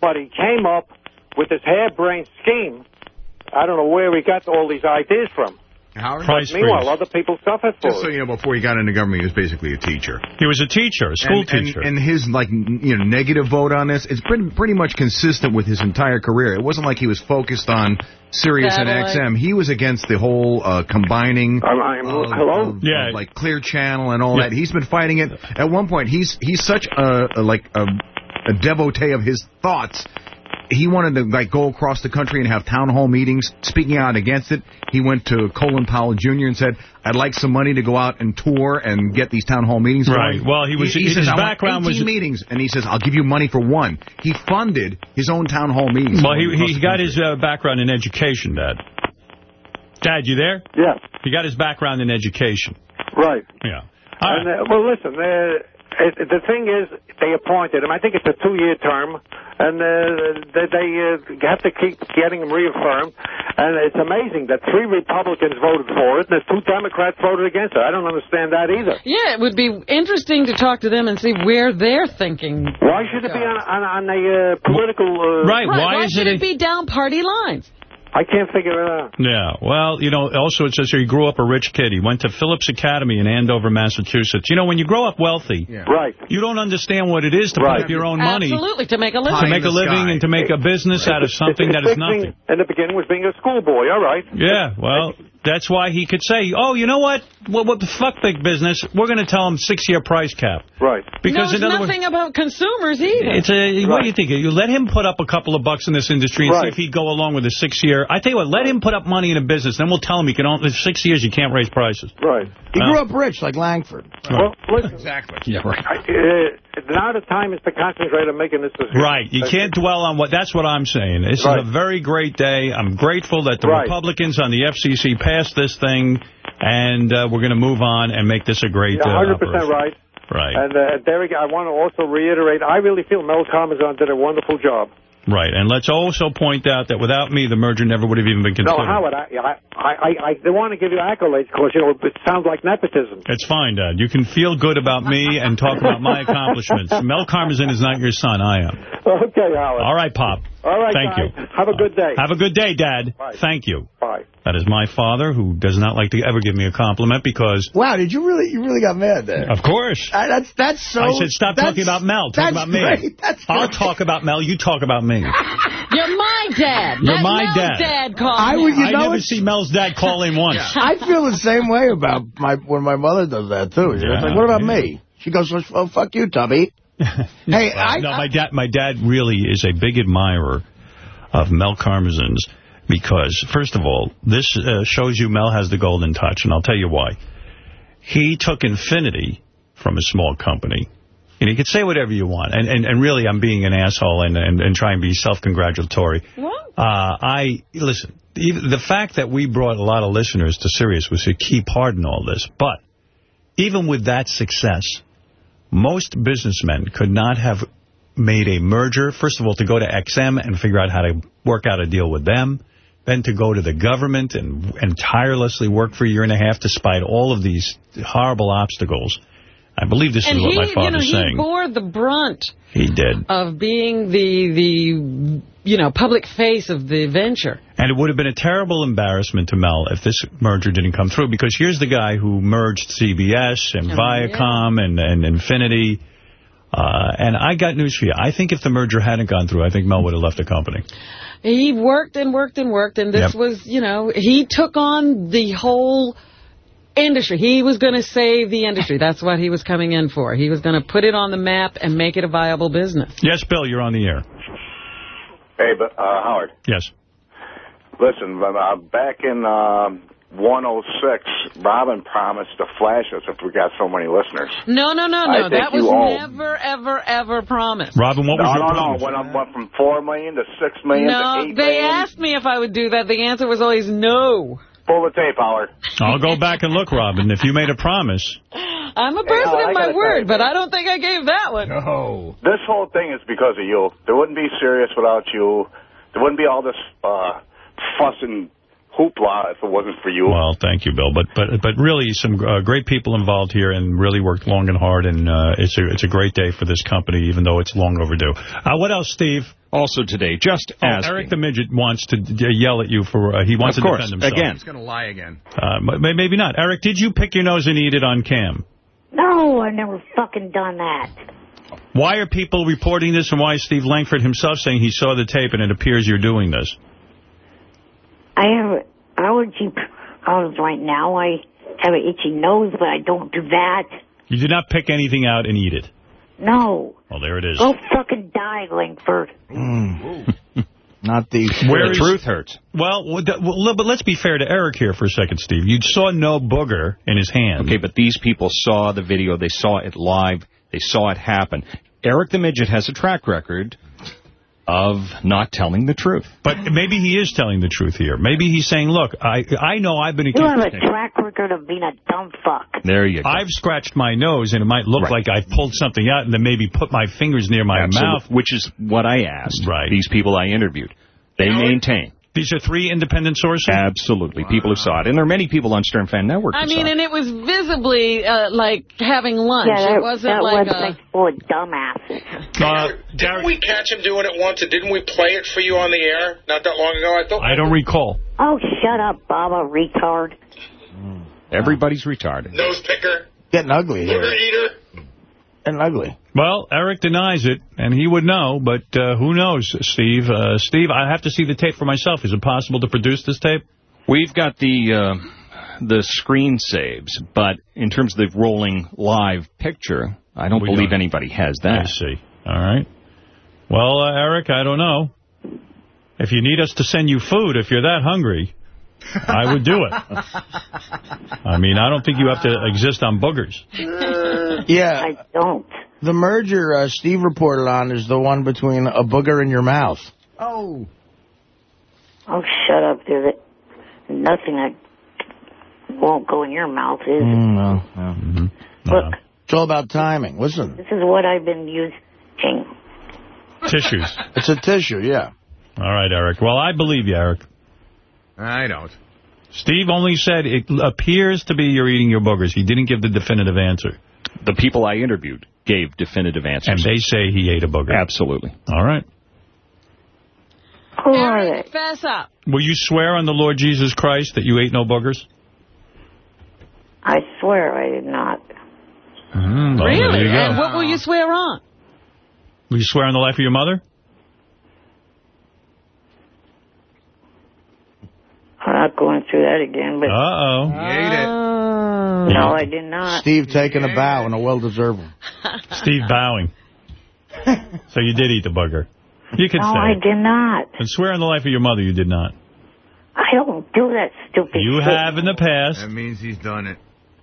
but he came up with this harebrained scheme. I don't know where he got all these ideas from. Howard? But meanwhile, other people suffered for Just so you know, before he got into government, he was basically a teacher. He was a teacher, a school and, and- teacher. And, his like you know negative vote on this, it's pretty pretty much consistent with his entire career. It wasn't like he was focused on Sirius and Satellite. XM. He was against the whole uh, combining. I'm- of- hello? of- Yeah. of, like Clear Channel and all that. He's been fighting it. At one point, he's he's such a, a like a, a devotee of his thoughts. He wanted to like go across the country and have town hall meetings, speaking out against it. He went to Colin Powell Jr. and said, "I'd like some money to go out and tour and get these town hall meetings." Right. going." Well, he was- his says, "I want background was- meetings, and he says, "I'll give you money for one." He funded his own town hall meetings. Well, he, he got his uh, background in education, Dad. Dad, you there? Yeah. He got his background in education. Right. Yeah. And, uh, well, listen, uh, it, the thing is, they appointed him. I think it's a two-year term, and uh, they, they uh, have to keep getting him reaffirmed. And it's amazing that three Republicans voted for it, and the two Democrats voted against it. I don't understand that either. Yeah, it would be interesting to talk to them and see where they're thinking. Why should it be on, on, on a uh, political... Uh, Why should it be down party lines? I can't figure it out. Yeah. Well, you know, also it says here he grew up a rich kid. He went to Phillips Academy in Andover, Massachusetts. You know, when you grow up wealthy, right. you don't understand what it is to Right. put up your own money. Absolutely, to make a living. To make a living and to make a business out of something that is Big thing nothing. In the beginning was being a schoolboy, all right. Yeah, well, That's why he could say, oh, you know what? Well, what the fuck big business? We're going to tell him six-year price cap. Right. Because knows in other words, nothing about consumers either. it's a, what do you think? You let him put up a couple of bucks in this industry and see if he'd go along with a six-year. I tell you what, let him put up money in a business, then we'll tell him he can only, six years you can't raise prices. Right. He grew up rich, like Langford. Well, listen, Exactly. Yeah, right. I, uh, now the time is to concentrate on making this decision. Right. You can't dwell on what... That's what I'm saying. This Right. is a very great day. I'm grateful that the Right. Republicans on the FCC passed this thing, and uh, we're going to move on and make this a great Yeah, uh, 100% operation. right. Right. And uh, Derek, I want to also reiterate, I really feel Mel Karmazin did a wonderful job. Right. And let's also point out that without me, the merger never would have even been considered. No. Howard, I, I, I, I they want to give you accolades because, you know, it sounds like nepotism. It's fine, Dad. You can feel good about me and talk about my accomplishments. Mel Karmazin is not your son. I am. Okay, Howard. All right, Pop. All right, Thank guys. you. Have a good day. Have a good day, Dad. Bye. Thank you. Bye. That is my father, who does not like to ever give me a compliment because... Wow, did you really, you really got mad there? Of course. Uh, that's, that's so... I said, stop talking about Mel. Talk that's about me. great. That's I'll great. talk about Mel. You talk about me. You're my dad. You're Not my Mel's dad. dad called I me. would- you I know never see Mel's dad call in once. I feel the same way about my when my mother does that, too. It's Yeah, like, what about yeah. me? She goes, well, fuck you, Tubby. hey, Well, I, no, my dad, my dad really is a big admirer of Mel Karmazin's because, first of all, this uh, shows you Mel has the golden touch, and I'll tell you why. He took Infinity from a small company. And you can say whatever you want. And, and, and really, I'm being an asshole and, and, and trying to be self-congratulatory. Uh, I, listen, the fact that we brought a lot of listeners to Sirius was a key part in all this. But even with that success, most businessmen could not have made a merger, first of all, to go to XM and figure out how to work out a deal with them, then to go to the government and, and tirelessly work for a year and a half despite all of these horrible obstacles. I believe this and is what he, my you know, father's he saying. bore the brunt He did. of being the, the, you know, public face of the venture. And it would have been a terrible embarrassment to Mel if this merger didn't come through, because here's the guy who merged CBS and Oh, Viacom and, and Infinity. Uh, and I got news for you. I think if the merger hadn't gone through, I think Mel would have left the company. He worked and worked and worked, and this Yep. was, you know, he took on the whole industry. He was going to save the industry. That's what he was coming in for. He was going to put it on the map and make it a viable business. Yes, Bill, you're on the air. Hey, but uh, Howard, Yes. listen, uh, back in um 106, Robin promised to flash us if we got so many listeners. No, no, no, no. That was you owe- never, ever, ever promised. Robin, what was no, your no, promise? no. When I went from four million to six million to No, eight they million. asked me if I would do that. The answer was always no. Pull the tape, Howard. I'll go back and look, Robin. If you made a promise. I'm a person Howard, I of my word, you, but. I don't think I gave that one. No. This whole thing is because of you. There wouldn't be Sirius without you. There wouldn't be all this uh, fuss and hoopla if it wasn't for you. Well, thank you, Bill. But but but really, some uh, great people involved here, and really worked long and hard. And uh, it's a it's a great day for this company, even though it's long overdue. Uh, what else, Steve? Also today, just Oh, asking. Eric the midget wants to d- yell at you for uh, he wants Of to course, defend himself. again. He's going to lie again. Uh, maybe not. Eric, did you pick your nose and eat it on cam? No, I've never fucking done that. Why are people reporting this, and why is Steve Langford himself saying he saw the tape and it appears you're doing this? I have allergy problems right now. I have an itchy nose, but I don't do that. You did not pick anything out and eat it. No. Well, there it is. Go fucking die, Langford. Hmm. Not the... Where the truth hurts. Well, well, well, but let's be fair to Eric here for a second, Steve. You saw no booger in his hand. Okay, but these people saw the video. They saw it live. They saw it happen. Eric the Midget has a track record of not telling the truth. But maybe he is telling the truth here. Maybe he's saying, look, I I know I've been You have a track record of being a dumb fuck. There you go. I've scratched my nose, and it might look Right. like I've pulled something out and then maybe put my fingers near my Absolute- mouth. Which is what I asked. Right. These people I interviewed. They maintain. These are three independent sources? Absolutely. People who saw it. And there are many people on Stern Fan Network I mean, saw it. and it was visibly uh, like having lunch. Yeah, that, it wasn't that like website's a... full of dumbasses. Uh, Didn't we catch him doing it once, and didn't we play it for you on the air not that long ago? I thought. I don't recall. Oh, shut up, Baba, retard. Everybody's retarded. Nose picker, Getting ugly booger here. eater. Getting ugly. Well, Eric denies it, and he would know, but uh, who knows, Steve? Uh, Steve, I have to see the tape for myself. Is it possible to produce this tape? We've got the uh, the screen saves, but in terms of the rolling live picture, I don't We believe don't. anybody has that. I see. All right. Well, uh, Eric, I don't know. If you need us to send you food, if you're that hungry, I would do it. I mean, I don't think you have to exist on boogers. Yeah. I don't. The merger uh, Steve reported on is the one between a booger in your mouth. Oh. Oh, shut up. There's a, nothing that won't go in your mouth, is it? Mm, no, no. Mm-hmm. Look, It's all about timing. Listen, this is what I've been using. Tissues. it's a tissue, yeah. All right, Eric. Well, I believe you, Eric. I don't. Steve only said it appears to be you're eating your boogers. He didn't give the definitive answer. The people I interviewed gave definitive answers. And they say he ate a booger. Absolutely. All right. Who are Eric, they? fess up. Will you swear on the Lord Jesus Christ that you ate no boogers? I swear I did not. Mm, well, Really? And what will you swear on? Will you swear on the life of your mother? I'm not going through that again, but Uh-oh. You ate it. no, I did not. Steve taking a bow, and a well-deserved one. Steve bowing. so you did eat the bugger. You can No, say I did not. And swear on the life of your mother you did not. I don't do that stupid You shit. have in the past. That means he's done it.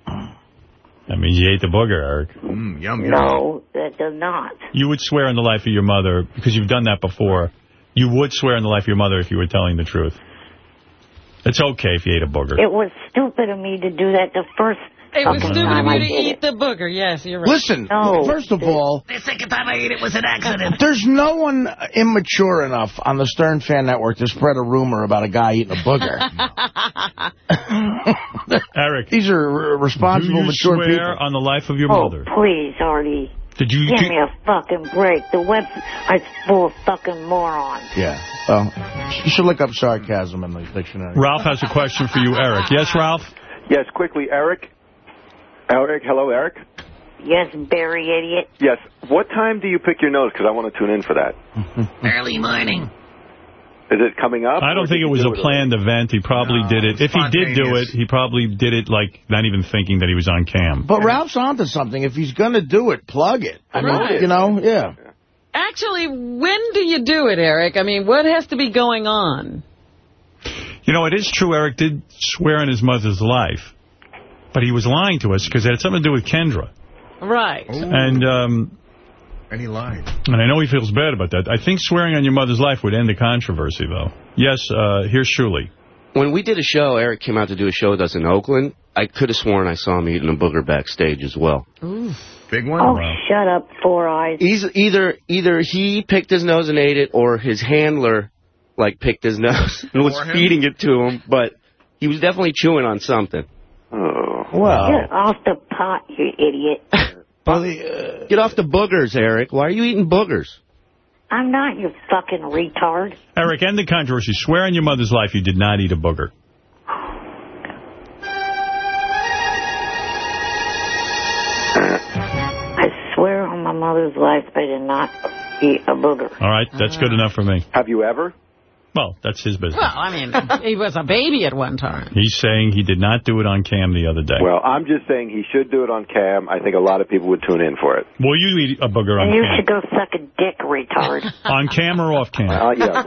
That means you ate the booger, Eric. Mm, yum, yum. No, that does not. You would swear on the life of your mother, because you've done that before. You would swear on the life of your mother if you were telling the truth. It's okay if you ate a booger. It was stupid of me to do that the first It was stupid of I you to eat it. the booger. Yes, you're right. Listen, No. first of all, The second time I ate it was an accident. there's no one immature enough on the Stern Fan Network to spread a rumor about a guy eating a booger. Eric, These are r- do responsible, you mature swear people. on the life of your Oh, mother? please, Artie. Did you? Give did- me a fucking break. The website's full of fucking morons. Yeah. Well, you should look up sarcasm in the dictionary. Ralph has a question for you, Eric. Yes, Ralph? Yes, quickly, Eric. Eric, hello, Eric. Yes, Barry idiot. Yes. What time do you pick your nose? Because I want to tune in for that. Early morning. Is it coming up? I don't think it was do a planned event. He probably did it. If he did do it, he probably did it, like, not even thinking that he was on cam. But Ralph's onto something. If he's going to do it, plug it. I mean, Right. you know, yeah. Actually, when do you do it, Eric? I mean, what has to be going on? You know, it is true Eric did swear on his mother's life. But he was lying to us because it had something to do with Kendra. Right. And um, And he lied. and I know he feels bad about that. I think swearing on your mother's life would end the controversy, though. Yes, uh, here's Shuli. When we did a show, Eric came out to do a show with us in Oakland. I could have sworn I saw him eating a booger backstage as well. Ooh. Big one? Oh, shut up, Four Eyes. He's either either he picked his nose and ate it, or his handler like picked his nose and was him? feeding it to him. But he was definitely chewing on something. Oh. Well, Get off the pot, you idiot. well the, uh, Get off the boogers, Eric. Why are you eating boogers? I'm not, you fucking retard. Eric, end the controversy. Swear on your mother's life you did not eat a booger. I swear on my mother's life I did not eat a booger. All right, that's good enough for me. Have you ever? Well, that's his business. Well, I mean, he was a baby at one time. He's saying he did not do it on cam the other day. Well, I'm just saying he should do it on cam. I think a lot of people would tune in for it. Will you eat a booger on And you cam? should go suck a dick, retard. On cam or off cam? Uh, yeah.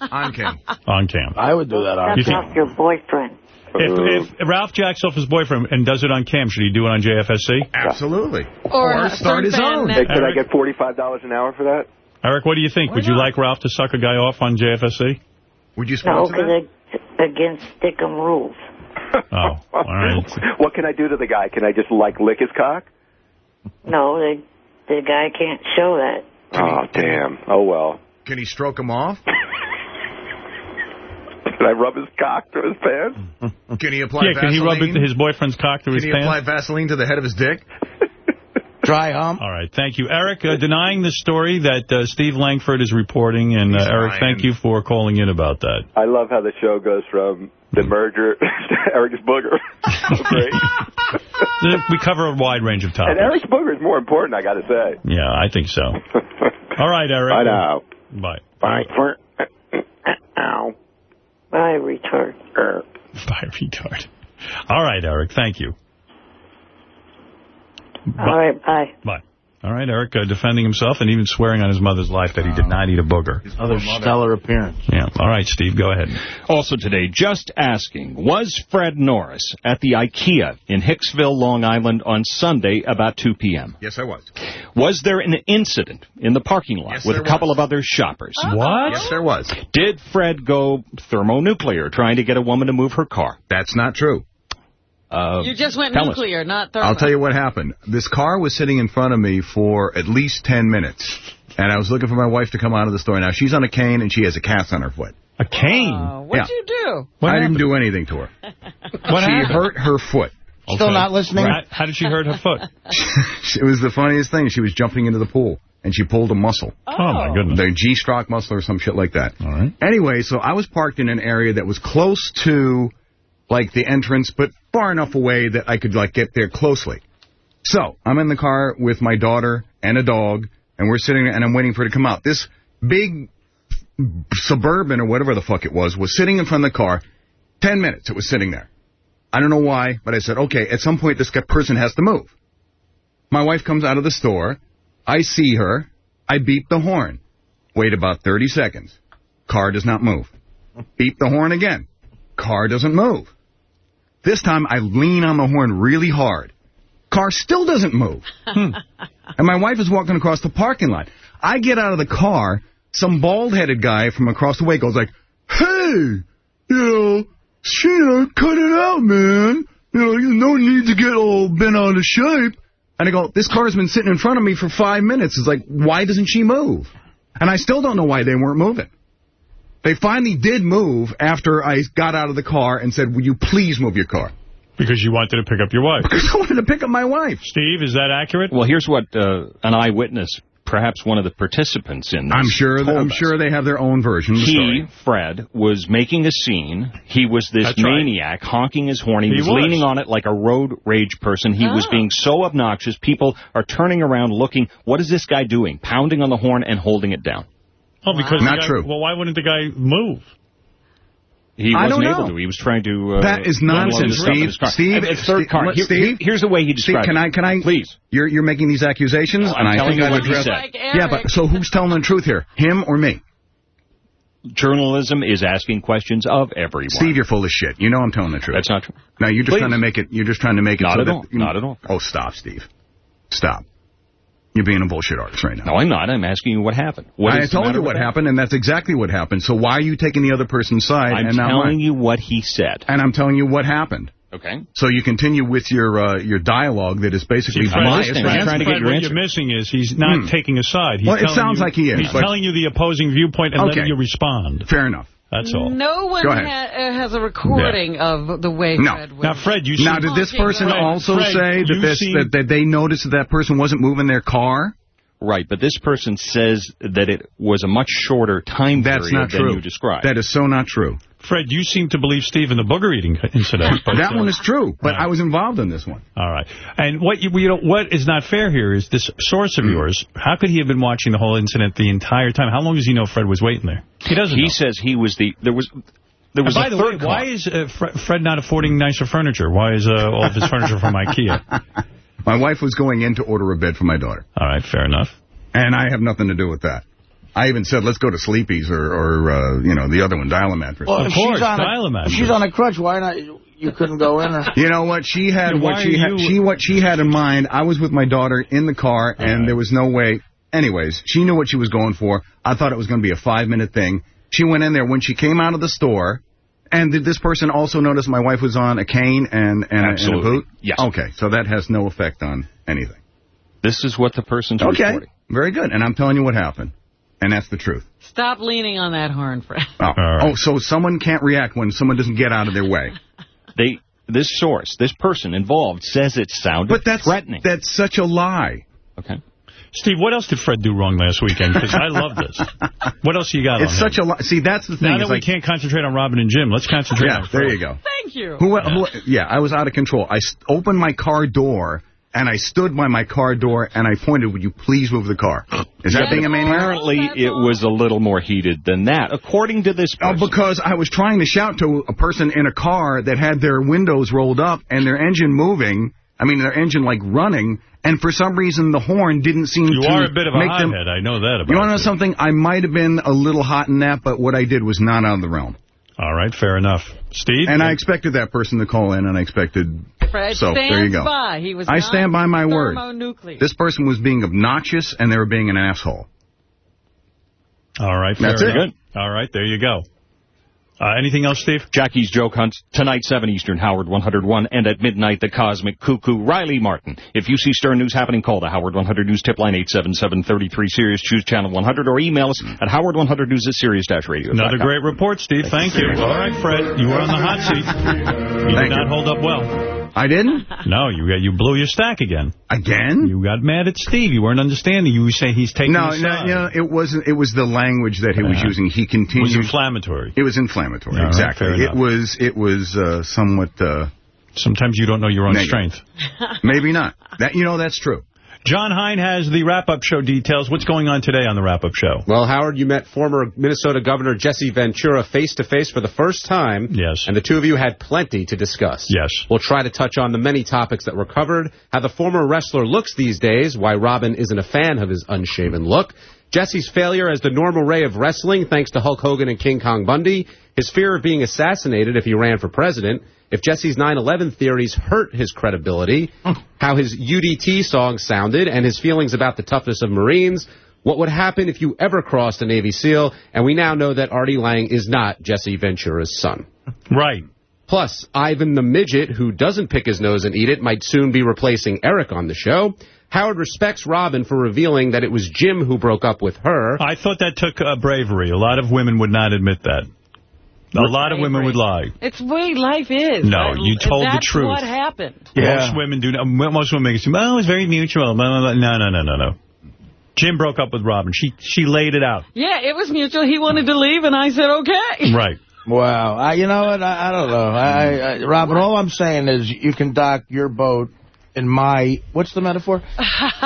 On cam. On cam. I would do that on You Suck off your boyfriend. If, if Ralph jacks off his boyfriend and does it on cam, should he do it on JFSC? Absolutely. Or, Or start his own. Hey, could I get $45 an hour for that? Eric, what do you think? Would you like Ralph to suck a guy off on JFSC? Would you No, sponsor because that? it's against Stickam rules. Oh, all right. what can I do to the guy? Can I just, like, lick his cock? No, the, the guy can't show that. Oh, damn. Oh, well. Can he stroke him off? Can I rub his cock to his pants? Can he apply Yeah, can he rub it, his boyfriend's cock to Can his pants? Can he apply Vaseline to the head of his dick? Dry hump. All right, thank you. Eric, uh, denying the story that uh, Steve Langford is reporting, and uh, Eric, thank you for calling in about that. I love how the show goes from the merger to Eric's booger. Great. we cover a wide range of topics. And. Eric's booger is more important, I got to say. Yeah, I think so. All right, Eric. I know. Bye. Bye. For, ow. Bye, retard. Er. By retard. All right, Eric, thank you. All right, bye. Bye. All right, Eric uh, defending himself and even swearing on his mother's life that he did not eat a booger. His Other stellar appearance. Yeah. All right, Steve, go ahead. Also today, just asking, was Fred Norris at the IKEA in Hicksville, Long Island on Sunday about 2 p.m.? Yes, I was. Was there an incident in the parking lot Yes, with a there couple of other shoppers? What? Yes, there was. Did Fred go thermonuclear trying to get a woman to move her car? That's not true. Uh, You just went tell us. nuclear, not thermal. I'll tell you what happened. This car was sitting in front of me for at least 10 minutes. And I was looking for my wife to come out of the store. Now, she's on a cane and she has a cast on her foot. A cane? Oh, what'd Yeah. you do? What I happened? didn't do anything to her. What she happened? hurt her foot. Still not listening? How, how did she hurt her foot? it was the funniest thing. She was jumping into the pool, and she pulled a muscle. Oh, my goodness. The G-stroke muscle or some shit like that. All right. Anyway, so I was parked in an area that was close to, like, the entrance, but far enough away that I could, like, get there closely. So, I'm in the car with my daughter and a dog, and we're sitting there, and I'm waiting for her to come out. This big Suburban or whatever the fuck it was, was sitting in front of the car. Ten minutes it was sitting there. I don't know why, but I said, okay, at some point this person has to move. My wife comes out of the store. I see her. I beep the horn. Wait about 30 seconds. Car does not move. Beep the horn again. Car doesn't move. This time I lean on the horn really hard. Car still doesn't move. Hmm. and my wife is walking across the parking lot. I get out of the car. Some bald-headed guy from across the way goes like, Hey, you know, Sheena, cut it out, man. You know, you no need to get all bent out of shape. And I go, this car's been sitting in front of me for five minutes. It's like, why doesn't she move? And I still don't know why they weren't moving. They finally did move after I got out of the car and said, will you please move your car? Because you wanted to pick up your wife. Because I wanted to pick up my wife. Steve, is that accurate? Well, here's what uh, an eyewitness, perhaps one of the participants in this, I'm sure. told I'm us. sure they have their own version of the He, story. Fred, was making a scene. He was this That's right. maniac honking his horn. He, He was, was. leaning on it like a road rage person. He was Oh. being so obnoxious. People are turning around looking, what is this guy doing? Pounding on the horn and holding it down. Oh, because Not guy, true. Well, why wouldn't the guy move? He wasn't don't able know. to. He was trying to... Uh, That is nonsense, his stuff in Steve. Steve, And it's third Steve, car. Here- Steve? here's the way he Steve, described can it. I? Can I? Please. You're you're making these accusations, No, and I think I've what he addressed. Like Yeah, but so who's telling the truth here? Him or me? Journalism is asking questions of everyone. Steve, you're full of shit. You know I'm telling the truth. That's not true. No, you're just Please. trying to make it. You're just trying to make it. Not so at that, all. Not at all. Oh, stop, Steve. Stop. You're being a bullshit artist right now. No, I'm not. I'm asking you what happened. What I told you what that? happened, and that's exactly what happened. So why are you taking the other person's side I'm and not telling you what he said. And I'm telling you what happened. Okay. So you continue with your uh, your dialogue that is basically See, biased. listening. I'm trying to get your what answer. you're missing is he's not Hmm. taking a side. He's Well, it sounds you- like he is, He's telling you the opposing viewpoint and letting you respond. Fair enough. That's all. No one ha uh, has a recording of the way No. Fred was. Now, Fred, you Now, did this person Fred, also Fred, say that this seem- that, that they noticed that that person wasn't moving their car? Right, but this person says that it was a much shorter time That's period not than true. you described. That is so not true. Fred, you seem to believe Steve in the booger eating incident. But, that uh, one is true, but right. I was involved in this one. All right. And what you, you know, what is not fair here is this source of Hmm. yours. How could he have been watching the whole incident the entire time? How long does he know Fred was waiting there? He doesn't he know. says he was the there was there was And by the way, third why is uh, Fred not affording nicer furniture? Why is uh, all of his furniture from IKEA? My wife was going in to order a bed for my daughter. All right, fair enough. And I have nothing to do with that. I even said, let's go to Sleepy's or, or uh, you know, the other one, Dial a Mattress. Well, Of course, she's on Dial-A-Mattress. a, if she's on a crutch, why not? You couldn't go in. Or... You know what? She had Yeah, what she had. She what she had in mind. I was with my daughter in the car, and right. there was no way. Anyways, she knew what she was going for. I thought it was going to be a five minute thing. She went in there when she came out of the store. And did this person also notice my wife was on a cane and, and, a, and a boot? Yes. Okay, so that has no effect on anything. This is what the person's Okay, reporting. Okay. Very good. And I'm telling you what happened. And that's the truth. Stop leaning on that horn, Fred. Oh, right. oh so someone can't react when someone doesn't get out of their way. They this source, this person involved says it sounded But that's threatening. that's such a lie. okay. Steve, what else did Fred do wrong last weekend? Because I love this. What else you got It's on such him? a lie. See, that's the thing. Now It's that we like- can't concentrate on Robin and Jim, let's concentrate Yeah, on Fred. there you go. Thank you. Who, who, yeah, I was out of control. I opened my car door, and I stood by my car door and I pointed, would you please move the car? Is that being a maniac? Apparently, it was a little more heated than that, according to this oh, person. Oh, because I was trying to shout to a person in a car that had their windows rolled up and their engine moving. I mean, their engine, like, running. And for some reason, the horn didn't seem to be. You to are a bit of a make them... hothead. I know that about You want to know something? I might have been a little hot in that, but what I did was not out of the realm. All right, fair enough. Steve? And I expected that person to call in, and I expected... Fred so, stands there you go. by. He was I stand by my word. This person was being obnoxious, and they were being an asshole. All right, fair That's it. enough. All right, there you go. Uh, anything else, Steve? Jackie's Joke Hunt, tonight, 7 Eastern, Howard 101, and at midnight, the Cosmic Cuckoo, Riley Martin. If you see Stern News happening, call the Howard 100 News tip line 877-33-Sirius, choose channel 100, or email us at howard100news at sirius-radio. Another great report, Steve. Thank you. All right, Fred, you were on the hot seat. You Thank did not you. hold up well. I didn't? No, you got you blew your stack again. Again? You got mad at Steve. You weren't understanding. You say he's taking No, no, you know, it wasn't. It was the language that he was using. He continued. It was inflammatory. It was inflammatory. Right, exactly. fair it was. It was uh, somewhat. Uh, Sometimes you don't know your own Negative. strength. maybe not. That you know that's true. John Hein has the wrap-up show details. What's going on today on the wrap-up show? Well, Howard, you met former Minnesota Governor Jesse Ventura face-to-face for the first time. Yes. And the two of you had plenty to discuss. Yes. We'll try to touch on the many topics that were covered, how the former wrestler looks these days, why Robin isn't a fan of his unshaven look, Jesse's failure as the Norma Rae of wrestling thanks to Hulk Hogan and King Kong Bundy, his fear of being assassinated if he ran for president, if Jesse's 9-11 theories hurt his credibility, how his UDT song sounded, and his feelings about the toughness of Marines, what would happen if you ever crossed a Navy SEAL, and we now know that Artie Lange is not Jesse Ventura's son. Right. Plus, Ivan the Midget, who doesn't pick his nose and eat it, might soon be replacing Eric on the show. Howard respects Robin for revealing that it was Jim who broke up with her. I thought that took uh, bravery. A lot of women would not admit that. A lot of women would lie. It's the way life is. No, you told the That's truth. what happened. Yeah. Most women do. not- Most women make it seem, oh, it was very mutual. Blah, blah, blah. No, no, no, no, no. Jim broke up with Robin. She she laid it out. Yeah, it was mutual. He wanted to leave, and I said, okay. Right. Wow. I, you know what? I, I don't know. I, I, Robin, all I'm saying is you can dock your boat in my, what's the metaphor?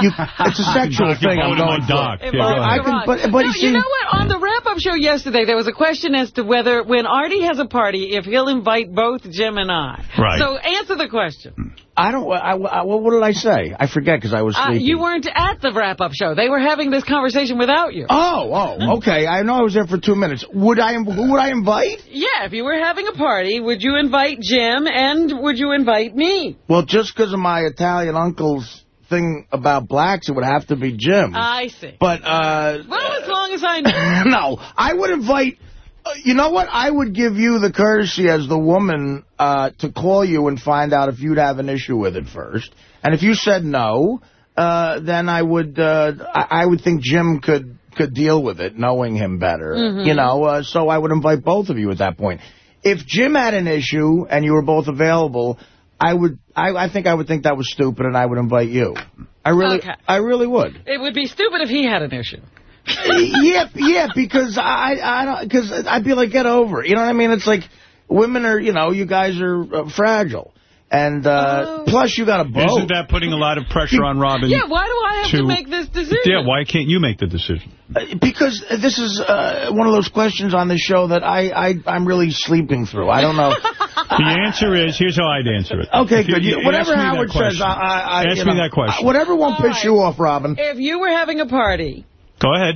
You, it's a sexual thing I'm going my for. dock. It Yeah, go I can, but, but no, you see, you know what? On the wrap-up show yesterday, there was a question as to whether, when Artie has a party, if he'll invite both Jim and I. Right. So answer the question. I don't, I, I, what did I say? I forget because I was Uh, you weren't at the wrap-up show. They were having this conversation without you. Oh, oh, okay. I know I was there for two minutes. Would I, who would I invite? Yeah, if you were having a party, would you invite Jim and would you invite me? Well, just because of my Italian uncle's thing about blacks, it would have to be Jim. I see. But, uh... Well, as long as I know. no, I would invite... Uh, you know what? I would give you the courtesy as the woman uh, to call you and find out if you'd have an issue with it first. And if you said no, uh, then I would uh, I, I would think Jim could could deal with it, knowing him better. Mhm. You know, uh, so I would invite both of you at that point. If Jim had an issue and you were both available, I would I, I think I would think that was stupid and I would invite you. I really Okay. I really would. It would be stupid if he had an issue. Yeah, yeah, because I, I don't, because I'd be like, get over it. You know what I mean? It's like women are, you know, you guys are uh, fragile, and uh, plus you got a boat. Isn't that putting a lot of pressure on Robin? Yeah, why do I have to, to- make this decision? Yeah, why can't you make the decision? Uh, Because this is uh, one of those questions on the show that I, I I'm really sleeping through. I don't know. The answer is, here's how I'd answer it. Okay, If you- good. you- You- whatever ask Howard says. I, I, I Ask you me that question. Whatever won't All piss right. you off, Robin. If you were having a party, Go ahead.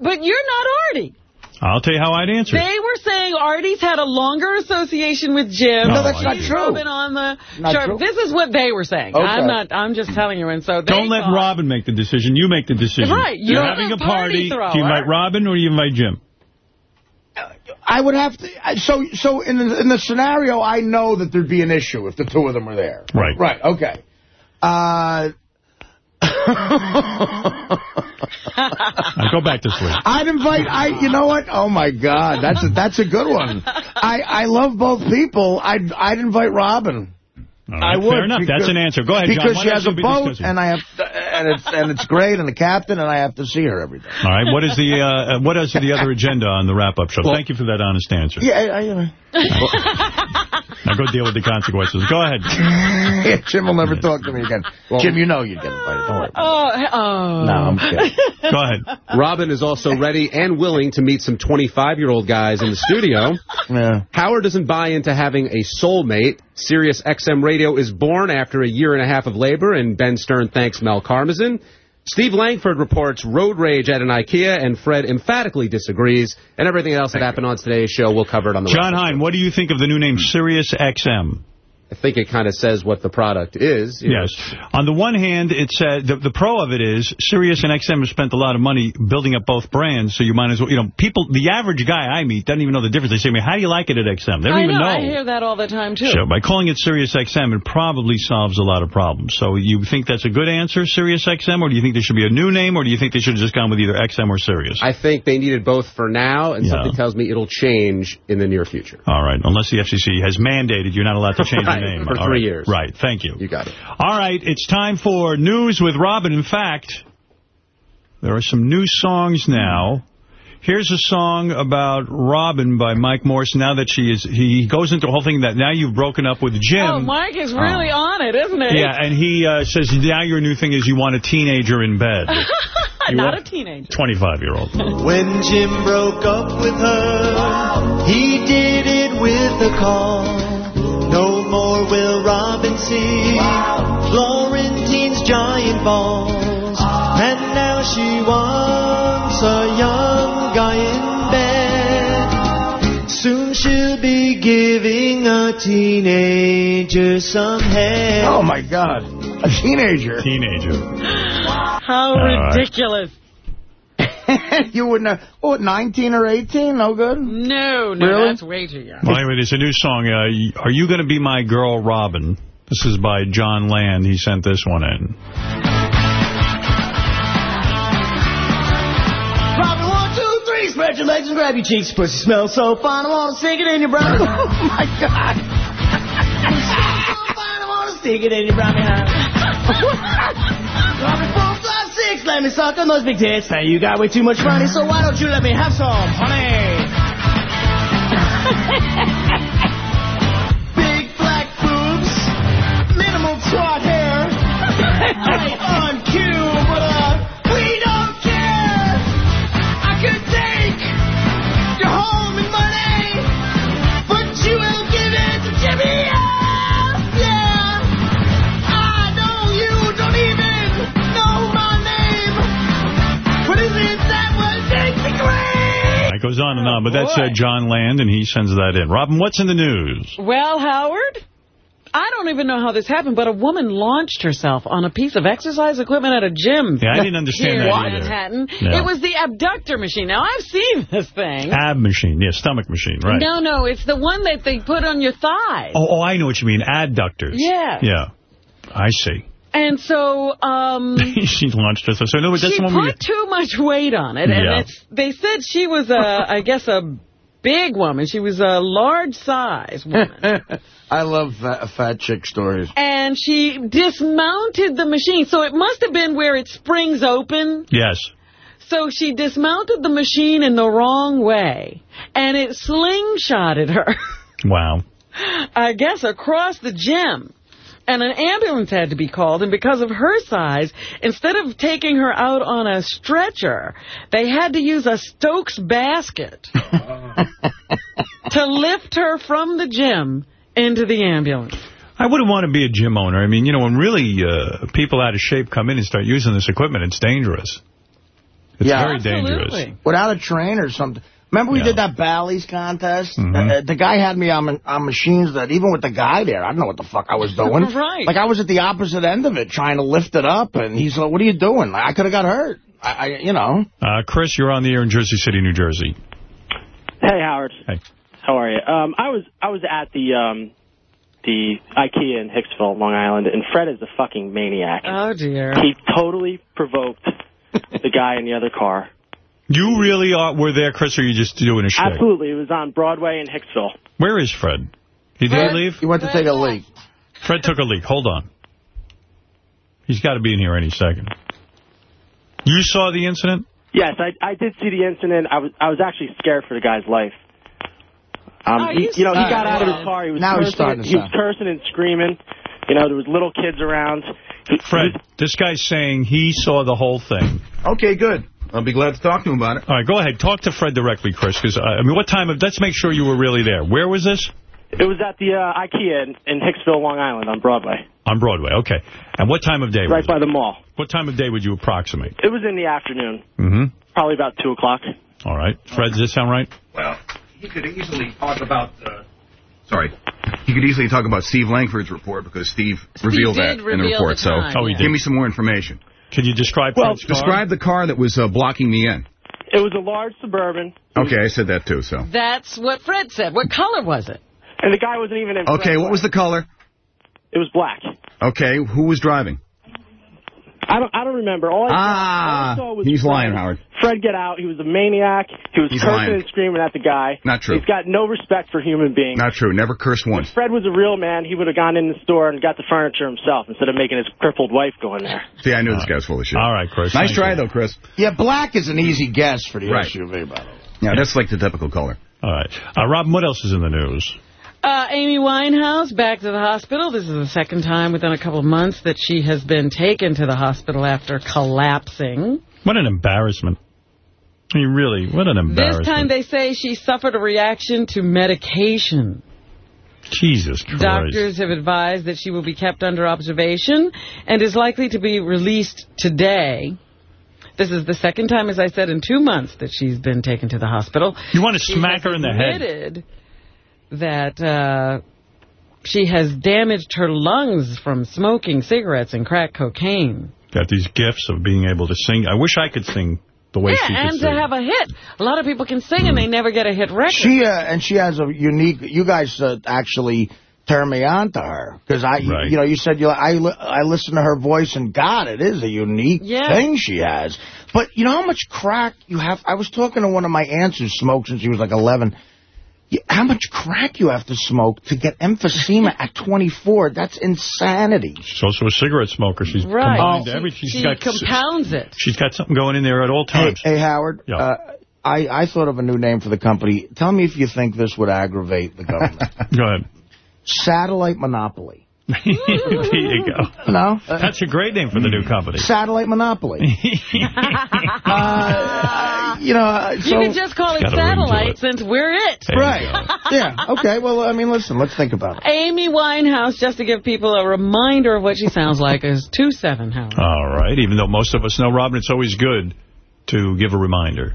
but you're not Artie. I'll tell you how I'd answer it. They were saying Artie's had a longer association with Jim. No, that's He's not true. Been on the Not chart. true. This is what they were saying. Okay. I'm not. I'm just telling you. And so they Don't let thought- Robin make the decision. You make the decision. Right, You're you're having a party. party Do you thrower. invite Robin or do you invite Jim? I would have to. So, so in the, in the scenario, I know that there'd be an issue if the two of them were there. Right. Right. Okay. Uh, I'll go back to sleep. I'd invite. I. You know what? Oh my God, that's a, that's a good one. I I love both people. I'd I'd invite Robin. All right, I would. fair enough. That's an answer. Go ahead, John. Because she has a boat, and I have, and it's and it's great, and the captain, and I have to see her every day. All right. What is the uh, what is the other agenda on the wrap-up show? Thank you for that honest answer. Yeah, I, I, Now go deal with the consequences. Go ahead. yeah, Jim will never talk to me again. Jim, you know you'd get invited. Don't worry. Oh, oh. No, I'm kidding. Go ahead. Robin is also ready and willing to meet some 25-year-old guys in the studio. Yeah. Howard doesn't buy into having a soulmate. Sirius XM Radio is born after a year and a half of labor, and Ben Stern thanks Mel Karmazin. Steve Langford reports road rage at an IKEA, and Fred emphatically disagrees. And everything else that happened on today's show, we'll cover it on the John Hein, what do you think of the new name Sirius XM? I think it kind of says what the product is. you know. Yes. On the one hand, it said the, the pro of it is Sirius and XM have spent a lot of money building up both brands, so you might as well, you know, people, the average guy I meet doesn't even know the difference. They say to me, how do you like it at XM? They don't I even know, know. I hear that all the time, too. So by calling it Sirius XM, it probably solves a lot of problems. So you think that's a good answer, Sirius XM, or do you think there should be a new name, or do you think they should have just gone with either XM or Sirius? I think they needed both for now, and Yeah. something tells me it'll change in the near future. All right, unless the FCC has mandated you're not allowed to change Right, name. for three right. years. Right, thank you. You got it. All right, it's time for News with Robin. In fact, there are some new songs now. Here's a song about Robin by Mike Morse. Now that she is, he goes into a whole thing that now you've broken up with Jim. Oh, Mike is really on it, isn't he? Yeah, and he uh, says now your new thing is you want a teenager in bed. You Not want- a teenager. 25-year-old. When Jim broke up with her, he did it with a call. No more will Robin see Florentine's giant balls. And now she wants a young guy in bed. Soon she'll be giving a teenager some head. Oh, my God. A teenager. Teenager. How uh, All right. Ridiculous. you wouldn't have, what, 19 or 18? No good? No, no, Really? that's way too young. Well, anyway, there's a new song. Uh, Are You Going to Be My Girl, Robin? This is by John Land. He sent this one in. Robin, one, two, three. Spread your legs and grab your cheeks. Pussy smells so fine. I want to stick it in your brown. oh, my God. so fine. I want to stick it in your brown behind. Robin, four, five, six. Let me suck on those big tits. Now you got way too much money, so why don't you let me have some, honey? big black boobs. Minimal twat hair. Tight on cue, goes on and on, but that's uh, John Land, and he sends that in. Robin, what's in the news? Well, Howard, I don't even know how this happened, but a woman launched herself on a piece of exercise equipment at a gym. Yeah, I didn't understand that either. Manhattan. Yeah. It was the abductor machine. Now, I've seen this thing. Ab machine. Yeah, stomach machine, right. No, no, it's the one that they put on your thighs. Oh, oh, I know what you mean. Adductors. Yeah. Yeah. I see. And so, um... she launched herself. So, in other words, that's she the one put where you... too much weight on it, Yeah. and it's, they said she was, a, I guess, a big woman. She was a large size woman. I love fat, fat chick stories. and she dismounted the machine. So it must have been where it springs open. Yes. So she dismounted the machine in the wrong way, and it slingshotted her, Wow. I guess, across the gym. And an ambulance had to be called, and because of her size, instead of taking her out on a stretcher, they had to use a Stokes basket to lift her from the gym into the ambulance. I wouldn't want to be a gym owner. I mean, you know, when really uh, people out of shape come in and start using this equipment, it's dangerous. It's Yeah. very dangerous. Without a trainer or something. Remember we Yeah. did that Bally's contest? Mhm. Uh, the guy had me on, on machines that even with the guy there, I don't know what the fuck I was doing. Right. Like I was at the opposite end of it trying to lift it up, and he's like, what are you doing? I could have got hurt. I, I, you know. Uh, Chris, you're on the air in Jersey City, New Jersey. Hey, Howard. Hey. How are you? Um, I was I was at the um, the IKEA in Hicksville, Long Island, and Fred is a fucking maniac. Oh, dear. He totally provoked the guy in the other car. You really are, were there, Chris, or are you just doing a show? Absolutely. It was on Broadway in Hicksville. Where is Fred? Did he Fred- leave? He went to take a leak. Fred took a leak. Hold on. He's got to be in here any second. You saw the incident? Yes, I I did see the incident. I was I was actually scared for the guy's life. Um, Are he, you you know, he got out of his car. He was Now cursing, starting He was cursing and screaming. You know, there was little kids around. He- Fred, this guy's saying he saw the whole thing. Okay, good. I'll be glad to talk to him about it. All right, go ahead. Talk to Fred directly, Chris, because, uh, I mean, what time of... Let's make sure you were really there. Where was this? It was at the uh, IKEA in, in Hicksville, Long Island, on Broadway, On Broadway, okay. And what time of day right was by the mall. What time of day would you approximate? It was in the afternoon, Mm-hmm. probably about two o'clock. All right. Fred, does this sound right? Well, he could easily talk about. Uh, sorry, he could easily talk about Steve Langford's report because Steve, revealed that did in the report. the so, time, Oh, he yeah. did. give me some more information. Can you describe Well, Fred's car? Describe the car that was uh, blocking me in. It was a large Suburban, Okay, I said that too. So, That's what Fred said. What color was it? and the guy wasn't even in. okay, what was the color? It was black. Okay, who was driving? I don't. I don't remember. All I, Ah, all I saw was he's Fred. lying, Howard. Fred, get out. He was a maniac. He was He's cursing lying. and screaming at the guy. Not true. He's got no respect for human beings. Not true. Never cursed once. If Fred was a real man, he would have gone in the store and got the furniture himself instead of making his crippled wife go in there. See, I knew this guy was full of shit. All right, Chris. Nice try, you. though, Chris. Yeah, black is an easy guess for the Right. SUV, by the way. Yeah, that's like the typical color. All right. Uh, Robin, what else is in the news? Uh, Amy Winehouse back to the hospital. This is the second time within a couple of months that she has been taken to the hospital after collapsing. What an embarrassment. I mean, really, what an embarrassment. This time they say she suffered a reaction to medication. Jesus Christ. Doctors have advised that she will be kept under observation and is likely to be released today. This is the second time, as I said, in two months that she's been taken to the hospital. You want to She smack her in the head. Admitted that uh, she has damaged her lungs from smoking cigarettes and crack cocaine. Got these gifts of being able to sing. I wish I could sing the way she yeah, could and sing. to have a hit. A lot of people can sing and they never get a hit record. She uh, and she has a unique. You guys uh, actually turned me on to her because I, you- Right. you know, you said you I li- I listen to her voice and God, it is a unique Yeah. thing she has. But you know how much crack you have. I was talking to one of my aunts who smoked since she was like 11. You- How much crack you have to smoke to get emphysema at 24? That's insanity. She's also a cigarette smoker. She's Right. combined She- everything. She's she got compounds it. She's got something going in there at all Hey, times. hey Howard. Yeah. Uh, I, I thought of a new name for the company. Tell me if you think this would aggravate the government. Go ahead. Satellite monopoly. there you go. No? That's a great name for the new company. Satellite monopoly. uh, you know, uh, you can just call it Got a ring to satellite it. since we're it. There Right. yeah, okay, well, I mean, listen, let's think about it. Amy Winehouse, just to give people a reminder of what she sounds like, is 2-7, Howard. All right. Even though most of us know Robin, it's always good to give a reminder.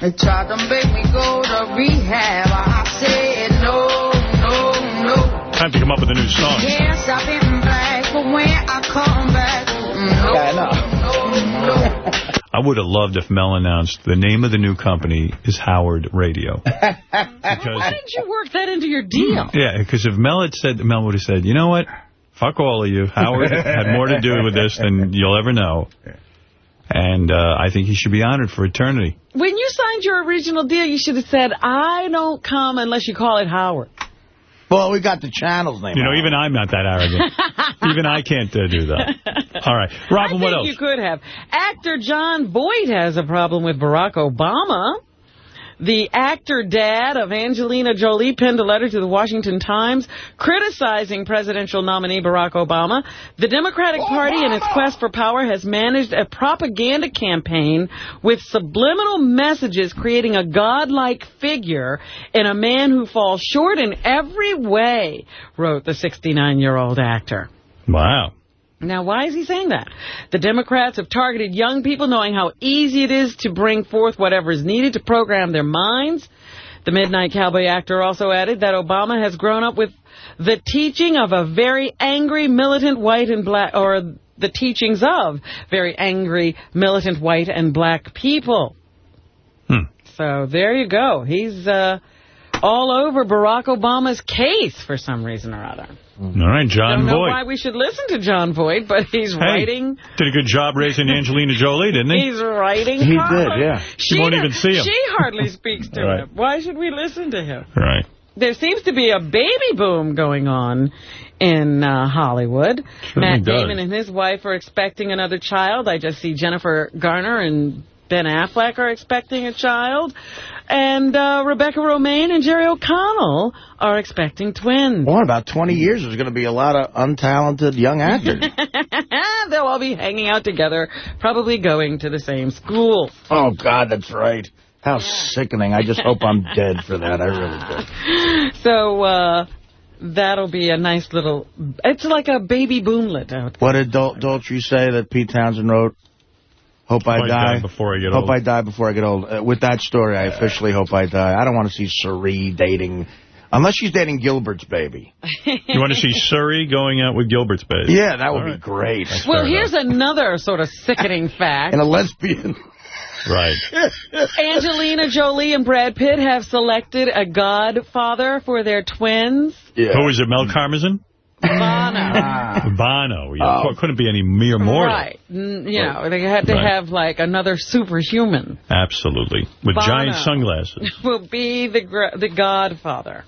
They tried to make me go to rehab. I said no, no, no. Time to come up with a new song. Yes, I've been black, but when I come back, no, Yeah, I know. no, no. I would have loved if Mel announced the name of the new company is Howard Radio. Why Because, didn't you work that into your deal? yeah, because if Mel had said, Mel would have said, you know what? Fuck all of you. Howard had more to do with this than you'll ever know. And uh, I think he should be honored for eternity. When you signed your original deal, you should have said, I don't come unless you call it Howard. Well, we got the channel's name. You know, even I'm not that arrogant. even I can't uh, do that. All right. Robin, I what think else? you could have. Actor Jon Voight has a problem with Barack Obama. The actor dad of Angelina Jolie penned a letter to the Washington Times criticizing presidential nominee Barack Obama. The Democratic Party, in its quest for power, has managed a propaganda campaign with subliminal messages creating a godlike figure in a man who falls short in every way, wrote the 69-year-old actor. Wow. Now, why is he saying that? The Democrats have targeted young people knowing how easy it is to bring forth whatever is needed to program their minds. The Midnight Cowboy actor also added that Obama has grown up with the teaching of a very angry, militant white and black, or the teachings of very angry, militant white and black people. Hmm. So there you go. He's uh, all over Barack Obama's case for some reason or other. All right, John Don't know Voight. why we should listen to Jon Voight, but he's Hey, writing. did a good job raising Angelina Jolie, didn't he? He's writing. He columns. did, yeah. She You won't even see him. She hardly speaks to Right. him. Why should we listen to him? Right. There seems to be a baby boom going on in uh, Hollywood. Certainly Matt does. Damon and his wife are expecting another child. I just see Jennifer Garner and Ben Affleck are expecting a child. And uh, Rebecca Romijn and Jerry O'Connell are expecting twins. Well, in about 20 years, there's going to be a lot of untalented young actors. They'll all be hanging out together, probably going to the same school. oh, God, that's right. How sickening. I just hope I'm dead for that. I really do. So uh, that'll be a nice little... It's like a baby boomlet out there. What did Dol- Daltrey say that Pete Townshend wrote? Hope I I die. die before I get hope old. I die before I get old. Uh, with that story, I officially hope I die. I don't want to see Cerie dating, unless she's dating Gilbert's baby. You want to see Surrey going out with Gilbert's baby? Yeah, that would All be right. great. Well, here's another sort of sickening fact. And a lesbian. Right. Angelina Jolie and Brad Pitt have selected a godfather for their twins. Who is it, Mel Karmazin? Bono. Bono. Yeah, Oh. Couldn't be any mere mortal. Right. N- You know, they had to Right. have, like, another superhuman Absolutely. With Bono. giant sunglasses. will be the the godfather.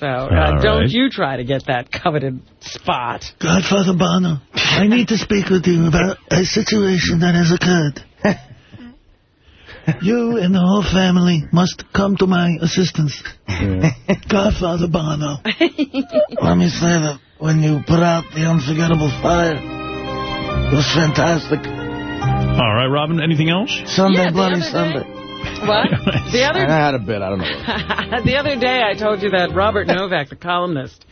So uh, All don't right. you try to get that coveted spot. Godfather Bono, I need to speak with you about a situation that has occurred. You and the whole family must come to my assistance. Godfather Bono. Let me say that when you put out the unforgettable fire, it was fantastic. All right, Robin, anything else? Sunday, Yeah, the Bloody other day- Sunday. What? The other I had a bit. I don't know. the other day, I told you that Robert Novak, the columnist,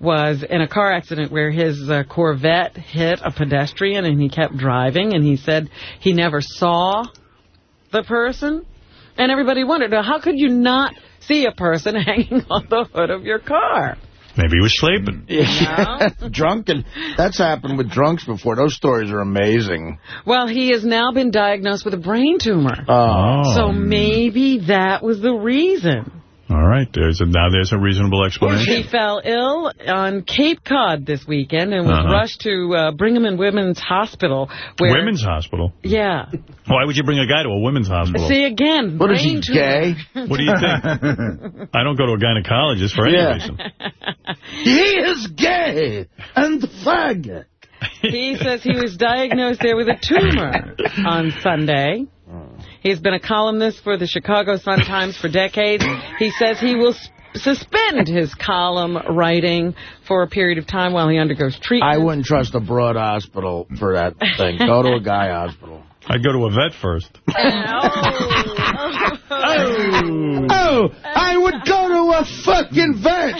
was in a car accident where his uh, Corvette hit a pedestrian and he kept driving and he said he never saw the person. And everybody wondered, "Well, how could you not see a person hanging on the hood of your car? Maybe he was sleeping. Yeah. Drunk, and that's happened with drunks before. Those stories are amazing. Well, he has now been diagnosed with a brain tumor. Oh. So maybe that was the reason. All right, there's a, now there's a reasonable explanation. He fell ill on Cape Cod this weekend and was Uh-huh. rushed to uh, Brigham and Women's Hospital. Where, Women's hospital. Yeah. Why would you bring a guy to a women's hospital? See, again, What is he, tumor. gay? What do you think? I don't go to a gynecologist for any Yeah. reason. He is gay and faggot. He says he was diagnosed there with a tumor on Sunday. He's been a columnist for the Chicago Sun-Times for decades. He says he will suspend his column writing for a period of time while he undergoes treatment. I wouldn't trust a broad hospital for that thing. Go to a guy hospital. I'd go to a vet first. Oh, Oh. I would go to a fucking vet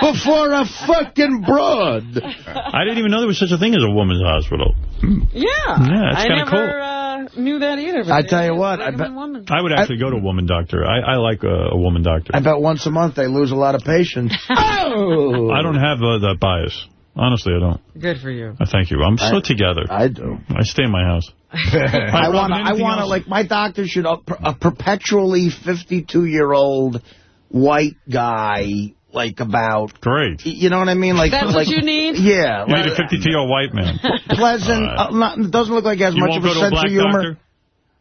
before a fucking broad. I didn't even know there was such a thing as a woman's hospital. Yeah. Yeah, it's I kinda cool. never uh, knew that either. but I tell you what, I bet- and I would actually go to a woman doctor. I, I like a, a woman doctor. I bet once a month they lose a lot of patients. Oh! I don't have uh, that bias. Honestly, I don't. Good for you. I thank you. I'm so I- together. I do. I stay in my house. I want to. I want to. Like my doctor should a, a perpetually 52 year old white guy. Like about. Great. You know what I mean? Like That's what you need? Yeah. You need a 52-year-old white man. pleasant. All right. Uh, not, doesn't look like he has You much of a go a sense black of humor. doctor?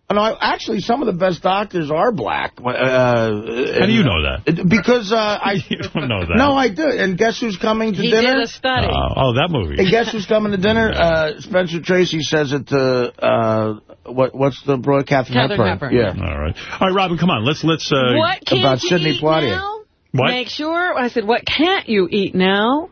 Oh, No, I, actually, some of the best doctors are black. Uh, How do you know that? Because uh, I. You don't know that. No, I do. And guess who's coming to He dinner? did a study. Oh, oh, that movie. And guess who's coming to dinner? Uh, Spencer Tracy says it to, uh, what, what's the broad? Catherine, Katharine Hepburn. Yeah. All right. All right, Robin, come on. Let's, let's, uh... what can't about you Sidney eat Poitier. now? What? Make sure, I said, what can't you eat now?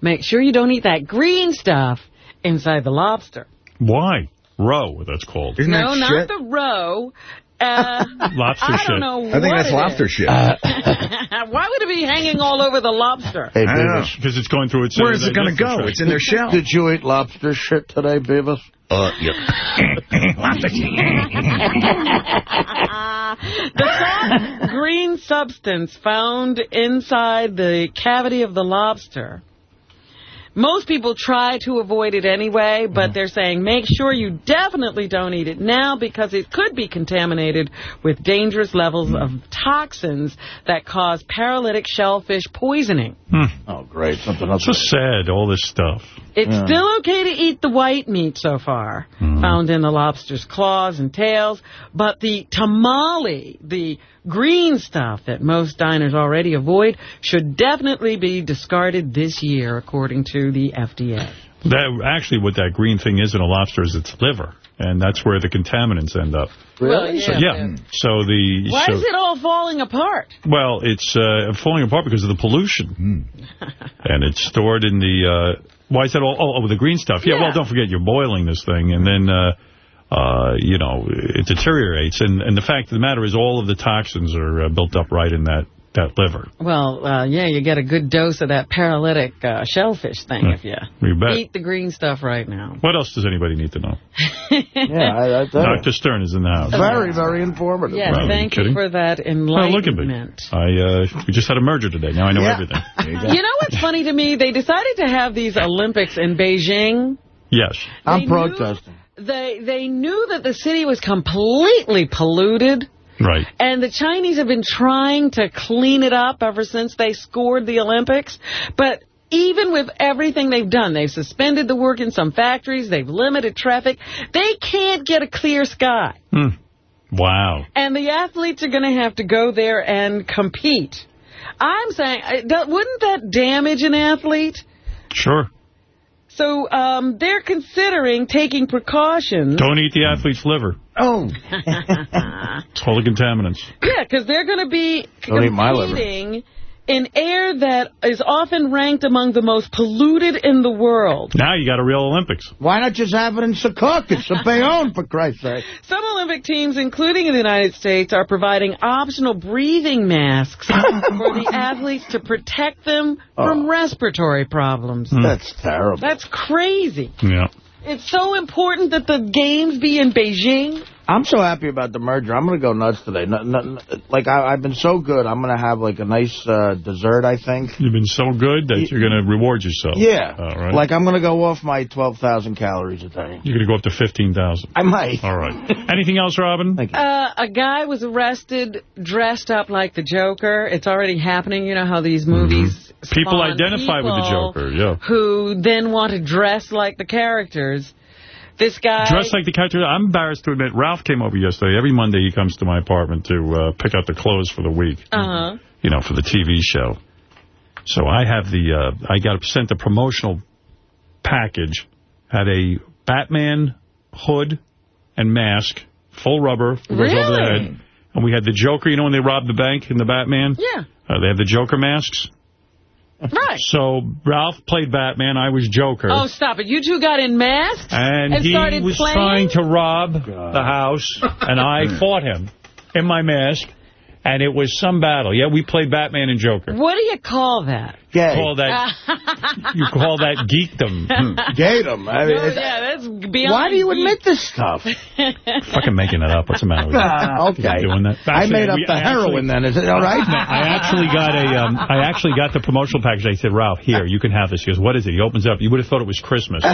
Make sure you don't eat that green stuff inside the lobster. Why? Roe, that's called. Isn't no, that not shit? the roe. Uh, Lobster I shit. don't know I think what that's lobster is. shit. Why would it be hanging all over the lobster? Hey, I don't know. Beavis. Because it's going through its... Where uh, it going to go? tract. It's in their shell. Did you eat lobster shit today, Beavis? Uh, yep. Lobster the soft green substance found inside the cavity of the lobster. Most people try to avoid it anyway, but they're saying make sure you definitely don't eat it now because it could be contaminated with dangerous levels of toxins that cause paralytic shellfish poisoning. Hmm. Oh, great. Something else. So sad, all this stuff. It's Yeah. still okay to eat the white meat so far, found in the lobster's claws and tails, but the tomalley, the green stuff that most diners already avoid, should definitely be discarded this year, according to the FDA. That Actually, what that green thing is in a lobster is its liver, and that's where the contaminants end up. Really? So, Yeah, yeah. So the Why so, is it all falling apart? Well, it's uh, falling apart because of the pollution. and it's stored in the... Uh, why is that all... Oh, oh, the green stuff. Yeah, Yeah. well, don't forget, you're boiling this thing, and then, uh, uh, you know, it deteriorates. And, and the fact of the matter is all of the toxins are uh, built up right in that, that liver. Well, uh, yeah, you get a good dose of that paralytic uh, shellfish thing if you You bet. eat the green stuff right now. What else does anybody need to know? Yeah, I, I tell you. Dr. Stern is in the house. Very, very informative. Yes, Well, are you thank you for that Oh, look at me. enlightenment. I, uh, we just had a merger today. Now I know everything. You know what's funny to me? They decided to have these Olympics in Beijing. Yes. I'm protesting. They they knew that the city was completely polluted. Right. And the Chinese have been trying to clean it up ever since they scored the Olympics. But even with everything they've done, they've suspended the work in some factories, they've limited traffic, they can't get a clear sky. Hmm. Wow. And the athletes are going to have to go there and compete. I'm saying, uh, wouldn't that damage an athlete? Sure. So um, they're considering taking precautions. Don't eat the athlete's liver. Oh. It's all the contaminants. Yeah, because they're going to be Don't eat my liver. competing in air that is often ranked among the most polluted in the world. Now you got a real Olympics. Why not just have it in Secaucus, It's Bayonne, for Christ's sake? Some Olympic teams, including in the United States, are providing optional breathing masks for the athletes to protect them from oh. respiratory problems. Hmm. That's terrible. That's crazy. Yeah. It's so important that the games be in Beijing. I'm so happy about the merger. I'm going to go nuts today. No, no, no, like, I, I've been so good. I'm going to have, like, a nice uh, dessert, I think. You've been so good that you're going to reward yourself. Yeah. All right. Like, I'm going to go off my 12,000 calories a day. You're going to go up to 15,000. I might. All right. Anything else, Robin? Thank Uh, a guy was arrested dressed up like the Joker. It's already happening. You know how these movies Mm-hmm. People spawn identify with the Joker, yeah. Who then want to dress like the characters. This guy... Dressed like the character. I'm embarrassed to admit, Ralph came over yesterday. Every Monday he comes to my apartment to uh, pick out the clothes for the week, Uh-huh. you know, for the TV show. So I have the, uh, I got sent a promotional package, had a Batman hood and mask, full rubber, goes over the Really? head. And we had the Joker, you know when they robbed the bank in the Batman? Yeah. Uh, they have the Joker masks. Right. So Ralph played Batman, I was Joker. Oh, stop it. You two got in masks? And, he started was playing? trying to rob oh, the house, and I fought him in my mask, and it was some battle. Yeah, we played Batman and Joker. What do you call that? Gay. Call that, you call that geekdom. Gaydom. I mean, Oh, it's- yeah, that's beyond Why do you geek. admit this stuff? Fucking making it up. What's the matter with you? Keep okay. doing that. I made up we- the I heroin actually- then. Is it all right? I actually got a, um, I actually got the promotional package. I said, Ralph, here, you can have this. He goes, what is it? He opens it up. You would have thought it was Christmas. he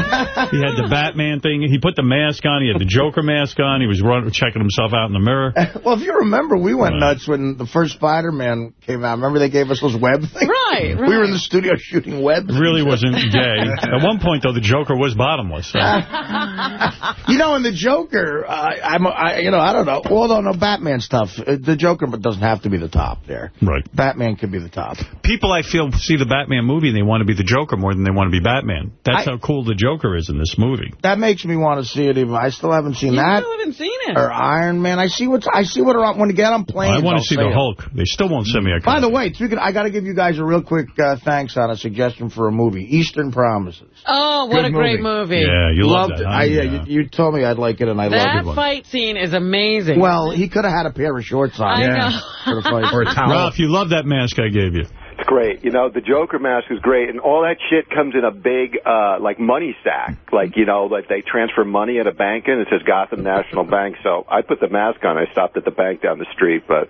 had the Batman thing. He put the mask on. He had the Joker mask on. He was run, checking himself out in the mirror. Well, if you remember, we went nuts when the first Spider-Man came out. Remember they gave us those web things? Right, Right, We were in the studio shooting web. Really wasn't gay. At one point, though, the Joker was bottomless. So. You know, in the Joker, uh, I'm, I, you know, I don't know. Although no Batman stuff, uh, the Joker doesn't have to be the top there. Right. Batman could be the top. People, I feel, see the Batman movie and they want to be the Joker more than they want to be Batman. That's I- how cool the Joker is in this movie. That makes me want to see it. Even I still haven't seen You that. still haven't seen it. Or Iron Man. I see what I see what are on, when they get on planes. I want I'll to see the it. Hulk. They still won't send me a By the way, I got to give you guys a real quick uh, thanks on a suggestion for a movie, Eastern Promises. Oh, what Good a great movie. movie. Yeah, you love Loved that. it. huh? I, yeah, Yeah. you, you told me I'd like it, and I That loved it. fight scene is amazing. Well, he could have had a pair of shorts on. I know. For fight. Or a towel. Ralph, you love that mask I gave you. It's great. You know, the Joker mask is great, and all that shit comes in a big, uh, like, money sack. Like, you know, like they transfer money at a bank and It says Gotham National Bank. So I put the mask on. I stopped at the bank down the street, but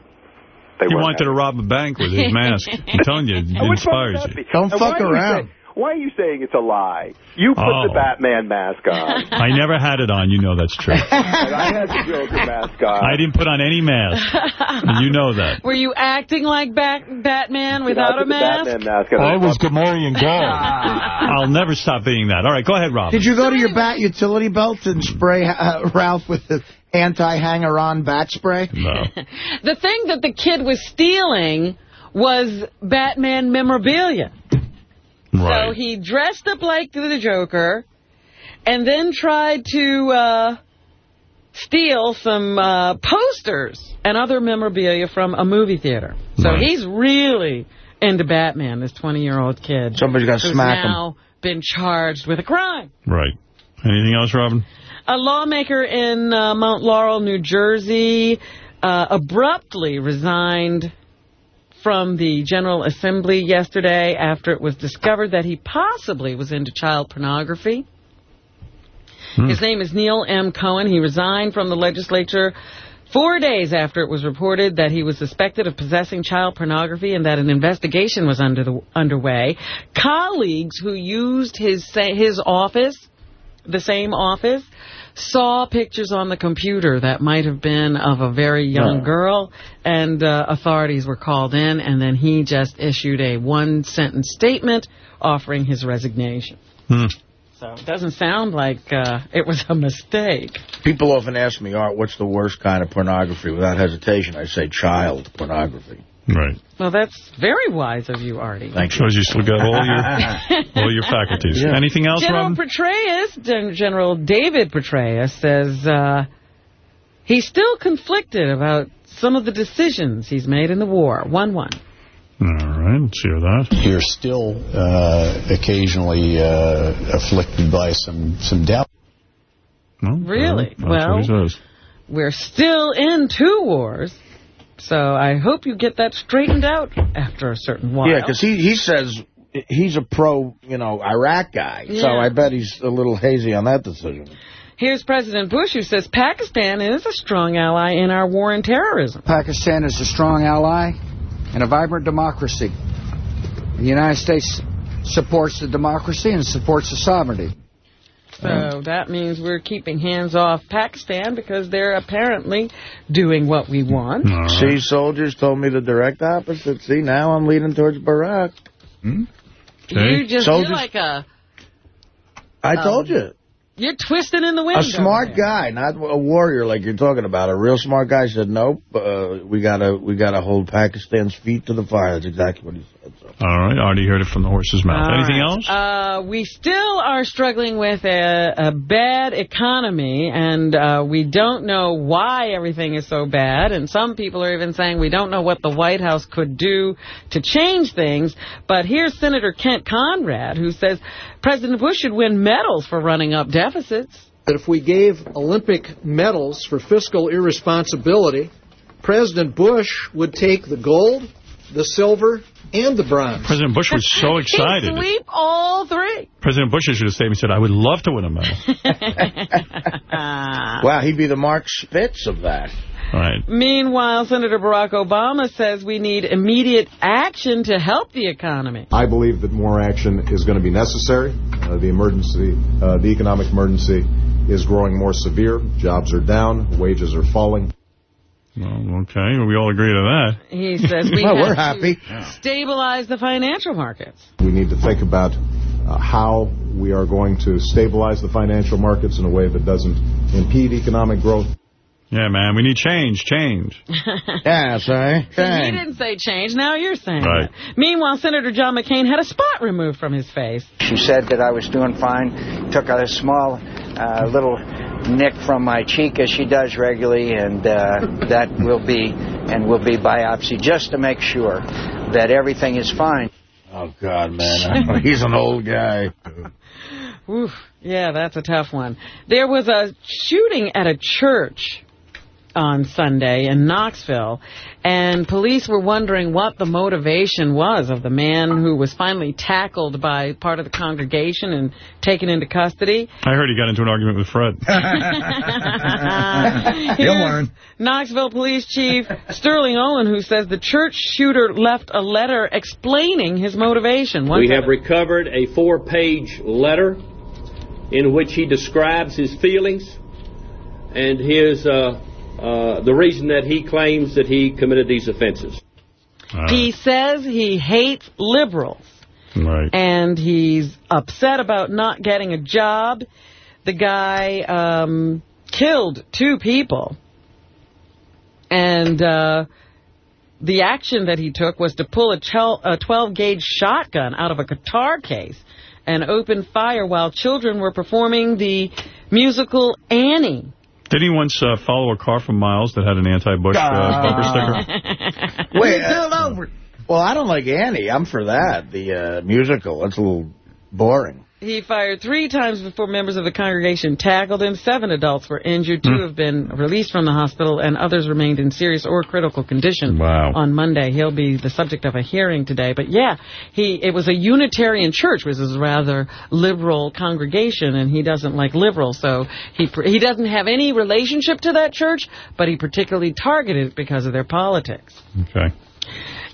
they He weren't wanted to rob a bank with his mask. I'm telling you, it And which one inspires you. Don't And fuck why do we around. say- Why are you saying it's a lie? You put Oh. the Batman mask on. I never had it on. You know that's true. and I had the Joker mask on. I didn't put on any mask. You know that. Were you acting like Bat Batman without a mask? Batman mask I was Gamorrean Gold. I'll never stop being that. All right, go ahead, Rob. Did you go to your bat utility belt and spray uh, Ralph with the anti-hanger-on bat spray? No. The thing that the kid was stealing was Batman memorabilia. Right. So he dressed up like the Joker and then tried to uh, steal some uh, posters and other memorabilia from a movie theater. So Right. he's really into Batman, this 20-year-old kid. Somebody's gotta who's smack him. now been charged with a crime. Right. Anything else, Robin? A lawmaker in uh, Mount Laurel, New Jersey, uh, abruptly resigned from the General Assembly yesterday after it was discovered that he possibly was into child pornography. His name is Neil M. Cohen. He resigned from the legislature four days after it was reported that he was suspected of possessing child pornography and that an investigation was under the, underway. Colleagues who used his his office, the same office, saw pictures on the computer that might have been of a very young Yeah. girl, and uh, authorities were called in, and then he just issued a one-sentence statement offering his resignation. Hmm. So it doesn't sound like uh, it was a mistake. People often ask me, Art, what's the worst kind of pornography? Without hesitation, I say child pornography. Right. Well, that's very wise of you, Artie. Thank Shows you still got all your all your faculties. Yeah. Anything else, General Robin? Petraeus, Gen- General David Petraeus, says uh, he's still conflicted about some of the decisions he's made in the war. 1-1. All right, let's hear that. You're still uh, occasionally uh, afflicted by some, some doubt. Really? That's well, what he says. we're still in two wars, so I hope you get that straightened out after a certain while. Yeah, because he, he says he's a pro, you know, Iraq guy. So I bet he's a little hazy on that decision. Here's President Bush who says Pakistan is a strong ally in our war on terrorism. Pakistan is a strong ally and a vibrant democracy. The United States supports the democracy and supports the sovereignty. So that means we're keeping hands off Pakistan because they're apparently doing what we want. See, soldiers told me the direct opposite. See, now I'm leaning towards Barack. You just soldiers, you're like a I um, told you. you're twisting in the wind. A smart guy, not a warrior like you're talking about. A real smart guy said, "Nope, uh, we gotta, we gotta hold Pakistan's feet to the fire." That's exactly what he said. So. All right, already heard it from the horse's mouth. All Anything right. else? Uh, we still are struggling with a, a bad economy, and uh, we don't know why everything is so bad. And some people are even saying we don't know what the White House could do to change things. But here's Senator Kent Conrad, who says President Bush should win medals for running up deficits. that if we gave Olympic medals for fiscal irresponsibility, President Bush would take the gold, the silver, and the bronze. President Bush was so excited. He'd sweep all three. President Bush issued a statement said, I would love to win a medal. Wow, he'd be the Mark Spitz of that. Right. Meanwhile, Senator Barack Obama says we need immediate action to help the economy. I believe that more action is going to be necessary. Uh, the emergency, uh, the economic emergency is growing more severe. Jobs are down. Wages are falling. Well, okay, we all agree to that. He says we well, we're to happy. stabilize the financial markets. We need to think about uh, how we are going to stabilize the financial markets in a way that doesn't impede economic growth. Yeah, man, we need change, change. yeah, sorry. See, he didn't say change. Now you're saying Right. it. Meanwhile, Senator John McCain had a spot removed from his face. She said that I was doing fine, took a small uh, little nick from my cheek as she does regularly, and uh, that will be and will be biopsy just to make sure that everything is fine. Oh God, man, he's an old guy. Oof. Yeah, that's a tough one. There was a shooting at a church on Sunday in Knoxville, and police were wondering what the motivation was of the man who was finally tackled by part of the congregation and taken into custody. I heard he got into an argument with Fred. Here's learn. Knoxville Police Chief Sterling Owen, who says the church shooter left a letter explaining his motivation. One We have recovered a four-page letter in which he describes his feelings and his uh, uh, the reason that he claims that he committed these offenses. He says he hates liberals. Right. And he's upset about not getting a job. The guy um, killed two people. And uh, the action that he took was to pull a 12-gauge shotgun out of a guitar case and open fire while children were performing the musical Annie. Did he once uh, follow a car from Miles that had an anti-Bush uh, bumper sticker? Wait, uh, well, I don't like Annie. I'm for that. The uh, musical. It's a little boring. He fired three times before members of the congregation tackled him. Seven adults were injured. Two hmm. have been released from the hospital, and others remained in serious or critical condition Wow. on Monday. He'll be the subject of a hearing today. But, yeah, he it was a Unitarian church, which is a rather liberal congregation, and he doesn't like liberals. So he, he doesn't have any relationship to that church, but he particularly targeted it because of their politics. Okay.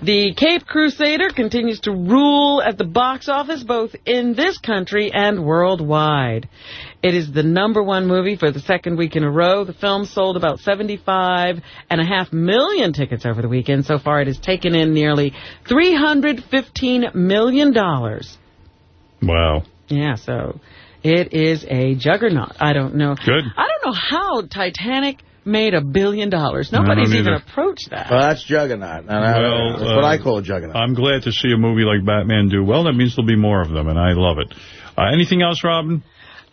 The Caped Crusader continues to rule at the box office both in this country and worldwide. It is the number one movie for the second week in a row. The film sold about 75 and a half million tickets over the weekend. So far, it has taken in nearly $315 million. Wow. Yeah, so it is a juggernaut. I don't know. Good. I don't know how Titanic made a billion dollars. Nobody's even approached that. Well, that's Juggernaut. And I- Well, that's what uh, I call a Juggernaut. I'm glad to see a movie like Batman do well. That means there'll be more of them, and I love it. Uh, anything else, Robin?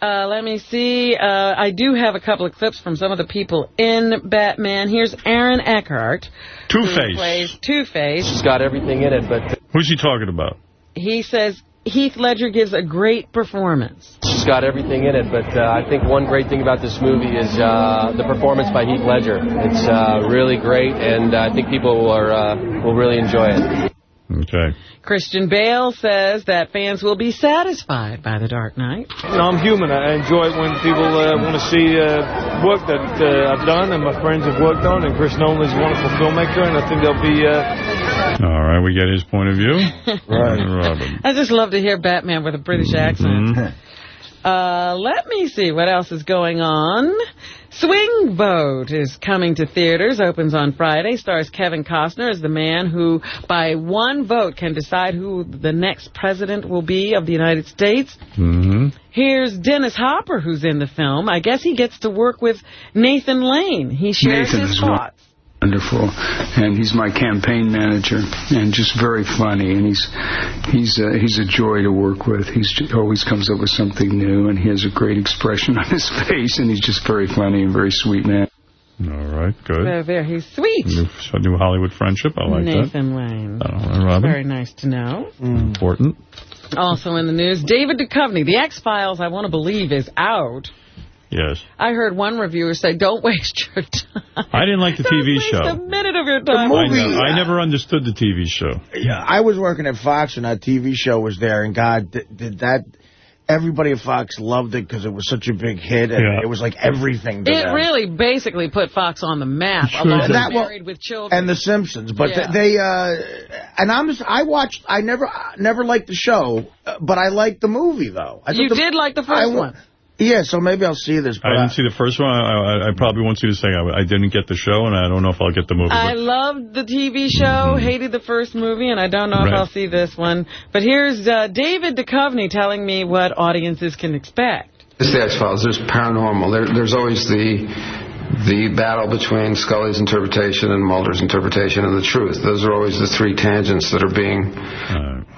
Uh, let me see. Uh, I do have a couple of clips from some of the people in Batman. Here's Aaron Eckhart. who Two-Face. plays Two-Face. It's got everything in it, but Who's he talking about? He says Heath Ledger gives a great performance. it's got everything in it. But uh, I think one great thing about this movie is uh, the performance by Heath Ledger. It's uh, really great, and I think people are, uh, will really enjoy it. Okay. Christian Bale says that fans will be satisfied by The Dark Knight. You know, I'm human. I enjoy it when people uh, want to see uh, work that uh, I've done and my friends have worked on. And Chris Nolan is a wonderful filmmaker, and I think they'll be. Uh... All right, we get his point of view. Right. Robin. I just love to hear Batman with a British accent. Uh, let me see what else is going on. Swing Vote is coming to theaters, opens on Friday, stars Kevin Costner as the man who, by one vote, can decide who the next president will be of the United States. Mm-hmm. Here's Dennis Hopper, who's in the film. I guess he gets to work with Nathan Lane. He shares his is thoughts. Wonderful, and he's my campaign manager, and just very funny, and he's he's uh, he's a joy to work with. He's j- always comes up with something new, and he has a great expression on his face, and he's just very funny and very sweet man. All right, good. There, there, he's sweet. New, so new Hollywood friendship. I like that. Nathan Lane. All right, Robin. Very nice to know. Important. Also in the news, David Duchovny, The X-Files, I want to believe, is out. Yes. I heard one reviewer say, don't waste your time. I didn't like the TV waste show. a minute of your time. I, know. I never understood the TV show. Yeah, I was working at Fox and that TV show was there, and God, did, did that... Everybody at Fox loved it because it was such a big hit, and Yeah. it was like everything to It them. really basically put Fox on the map, Sure along did. with That- well, Married with Children. and The Simpsons, but Yeah. they, uh, and I'm just, I watched, I never, never liked the show, uh, but I liked the movie though. I You the- did like the first I one. Yeah, so maybe I'll see this. I didn't see the first one. I, I, I probably won't see the second. I, I didn't get the show, and I don't know if I'll get the movie. I but- loved the TV show, hated the first movie, and I don't know if I'll see this one. But here's uh, David Duchovny telling me what audiences can expect. It's the X-Files. There's paranormal. There, there's always the the battle between Scully's interpretation and Mulder's interpretation and the truth. Those are always the three tangents that are being...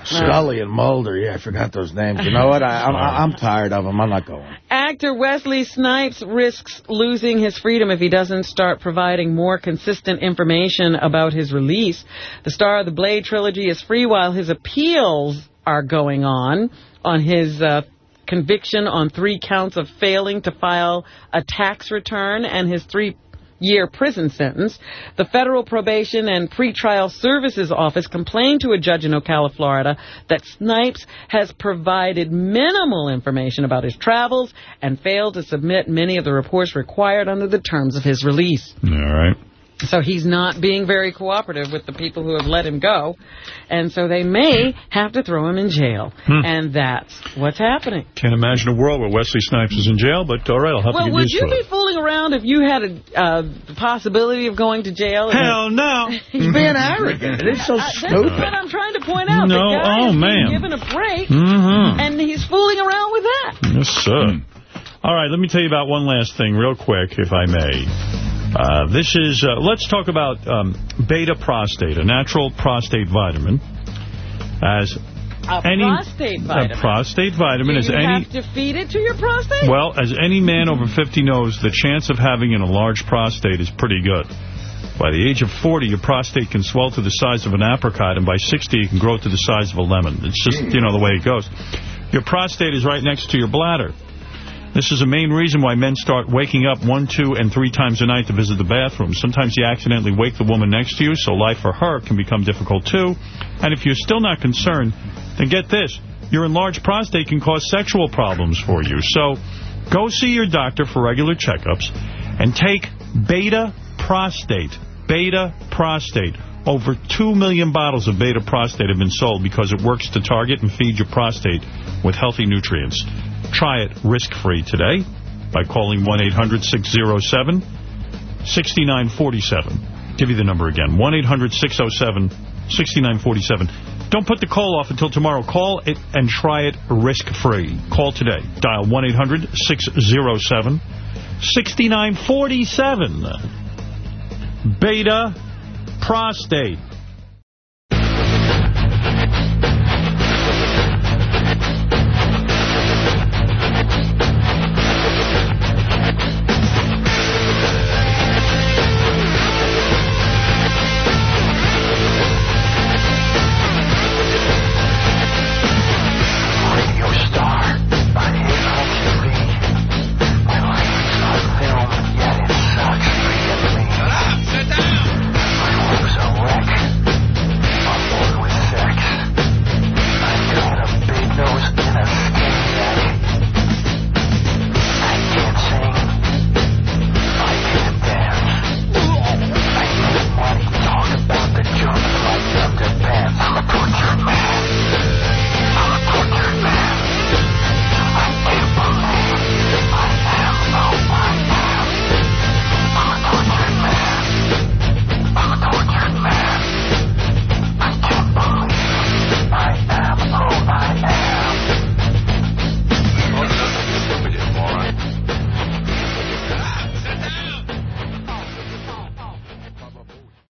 Scully and Mulder, yeah, I forgot those names. You know what? I, I'm, I'm tired of them. I'm not going. Actor Wesley Snipes risks losing his freedom if he doesn't start providing more consistent information about his release. The star of the Blade trilogy is free while his appeals are going on on his uh, conviction on three counts of failing to file a tax return and his three year prison sentence. The Federal Probation and Pretrial Services Office complained to a judge in Ocala, Florida, that Snipes has provided minimal information about his travels and failed to submit many of the reports required under the terms of his release. All right. So he's not being very cooperative with the people who have let him go. And so they may have to throw him in jail. Hmm. And that's what's happening. Can't imagine a world where Wesley Snipes is in jail, but all right, I'll have Well, to get would you be it. fooling around if you had a uh, the possibility of going to jail? Hell no. He's being arrogant. It is so Uh, That's stupid. what I'm trying to point out. No, the guy oh, is man. being given a break, Mhm. and he's fooling around with that. Yes, sir. All right, let me tell you about one last thing real quick, if I may. Uh, this is, uh, let's talk about um, beta prostate, a natural prostate vitamin. As A any prostate vitamin. A prostate vitamin Do you any have to feed it to your prostate? well, as any man over 50 knows, the chance of having an enlarged prostate is pretty good. By the age of 40, your prostate can swell to the size of an apricot, and by 60, it can grow to the size of a lemon. It's just, you know, the way it goes. Your prostate is right next to your bladder. This is a main reason why men start waking up one, two, and three times a night to visit the bathroom. Sometimes you accidentally wake the woman next to you, so life for her can become difficult too. And if you're still not concerned, then get this. Your enlarged prostate can cause sexual problems for you. So go see your doctor for regular checkups and take Beta Prostate. Beta Prostate. Over 2 million bottles of Beta Prostate have been sold because it works to target and feed your prostate with healthy nutrients. Try it risk-free today by calling 1-800-607-6947. Give you the number again, 1-800-607-6947. Don't put the call off until tomorrow. Call it and try it risk-free. Call today. Dial 1-800-607-6947. Beta Prostate.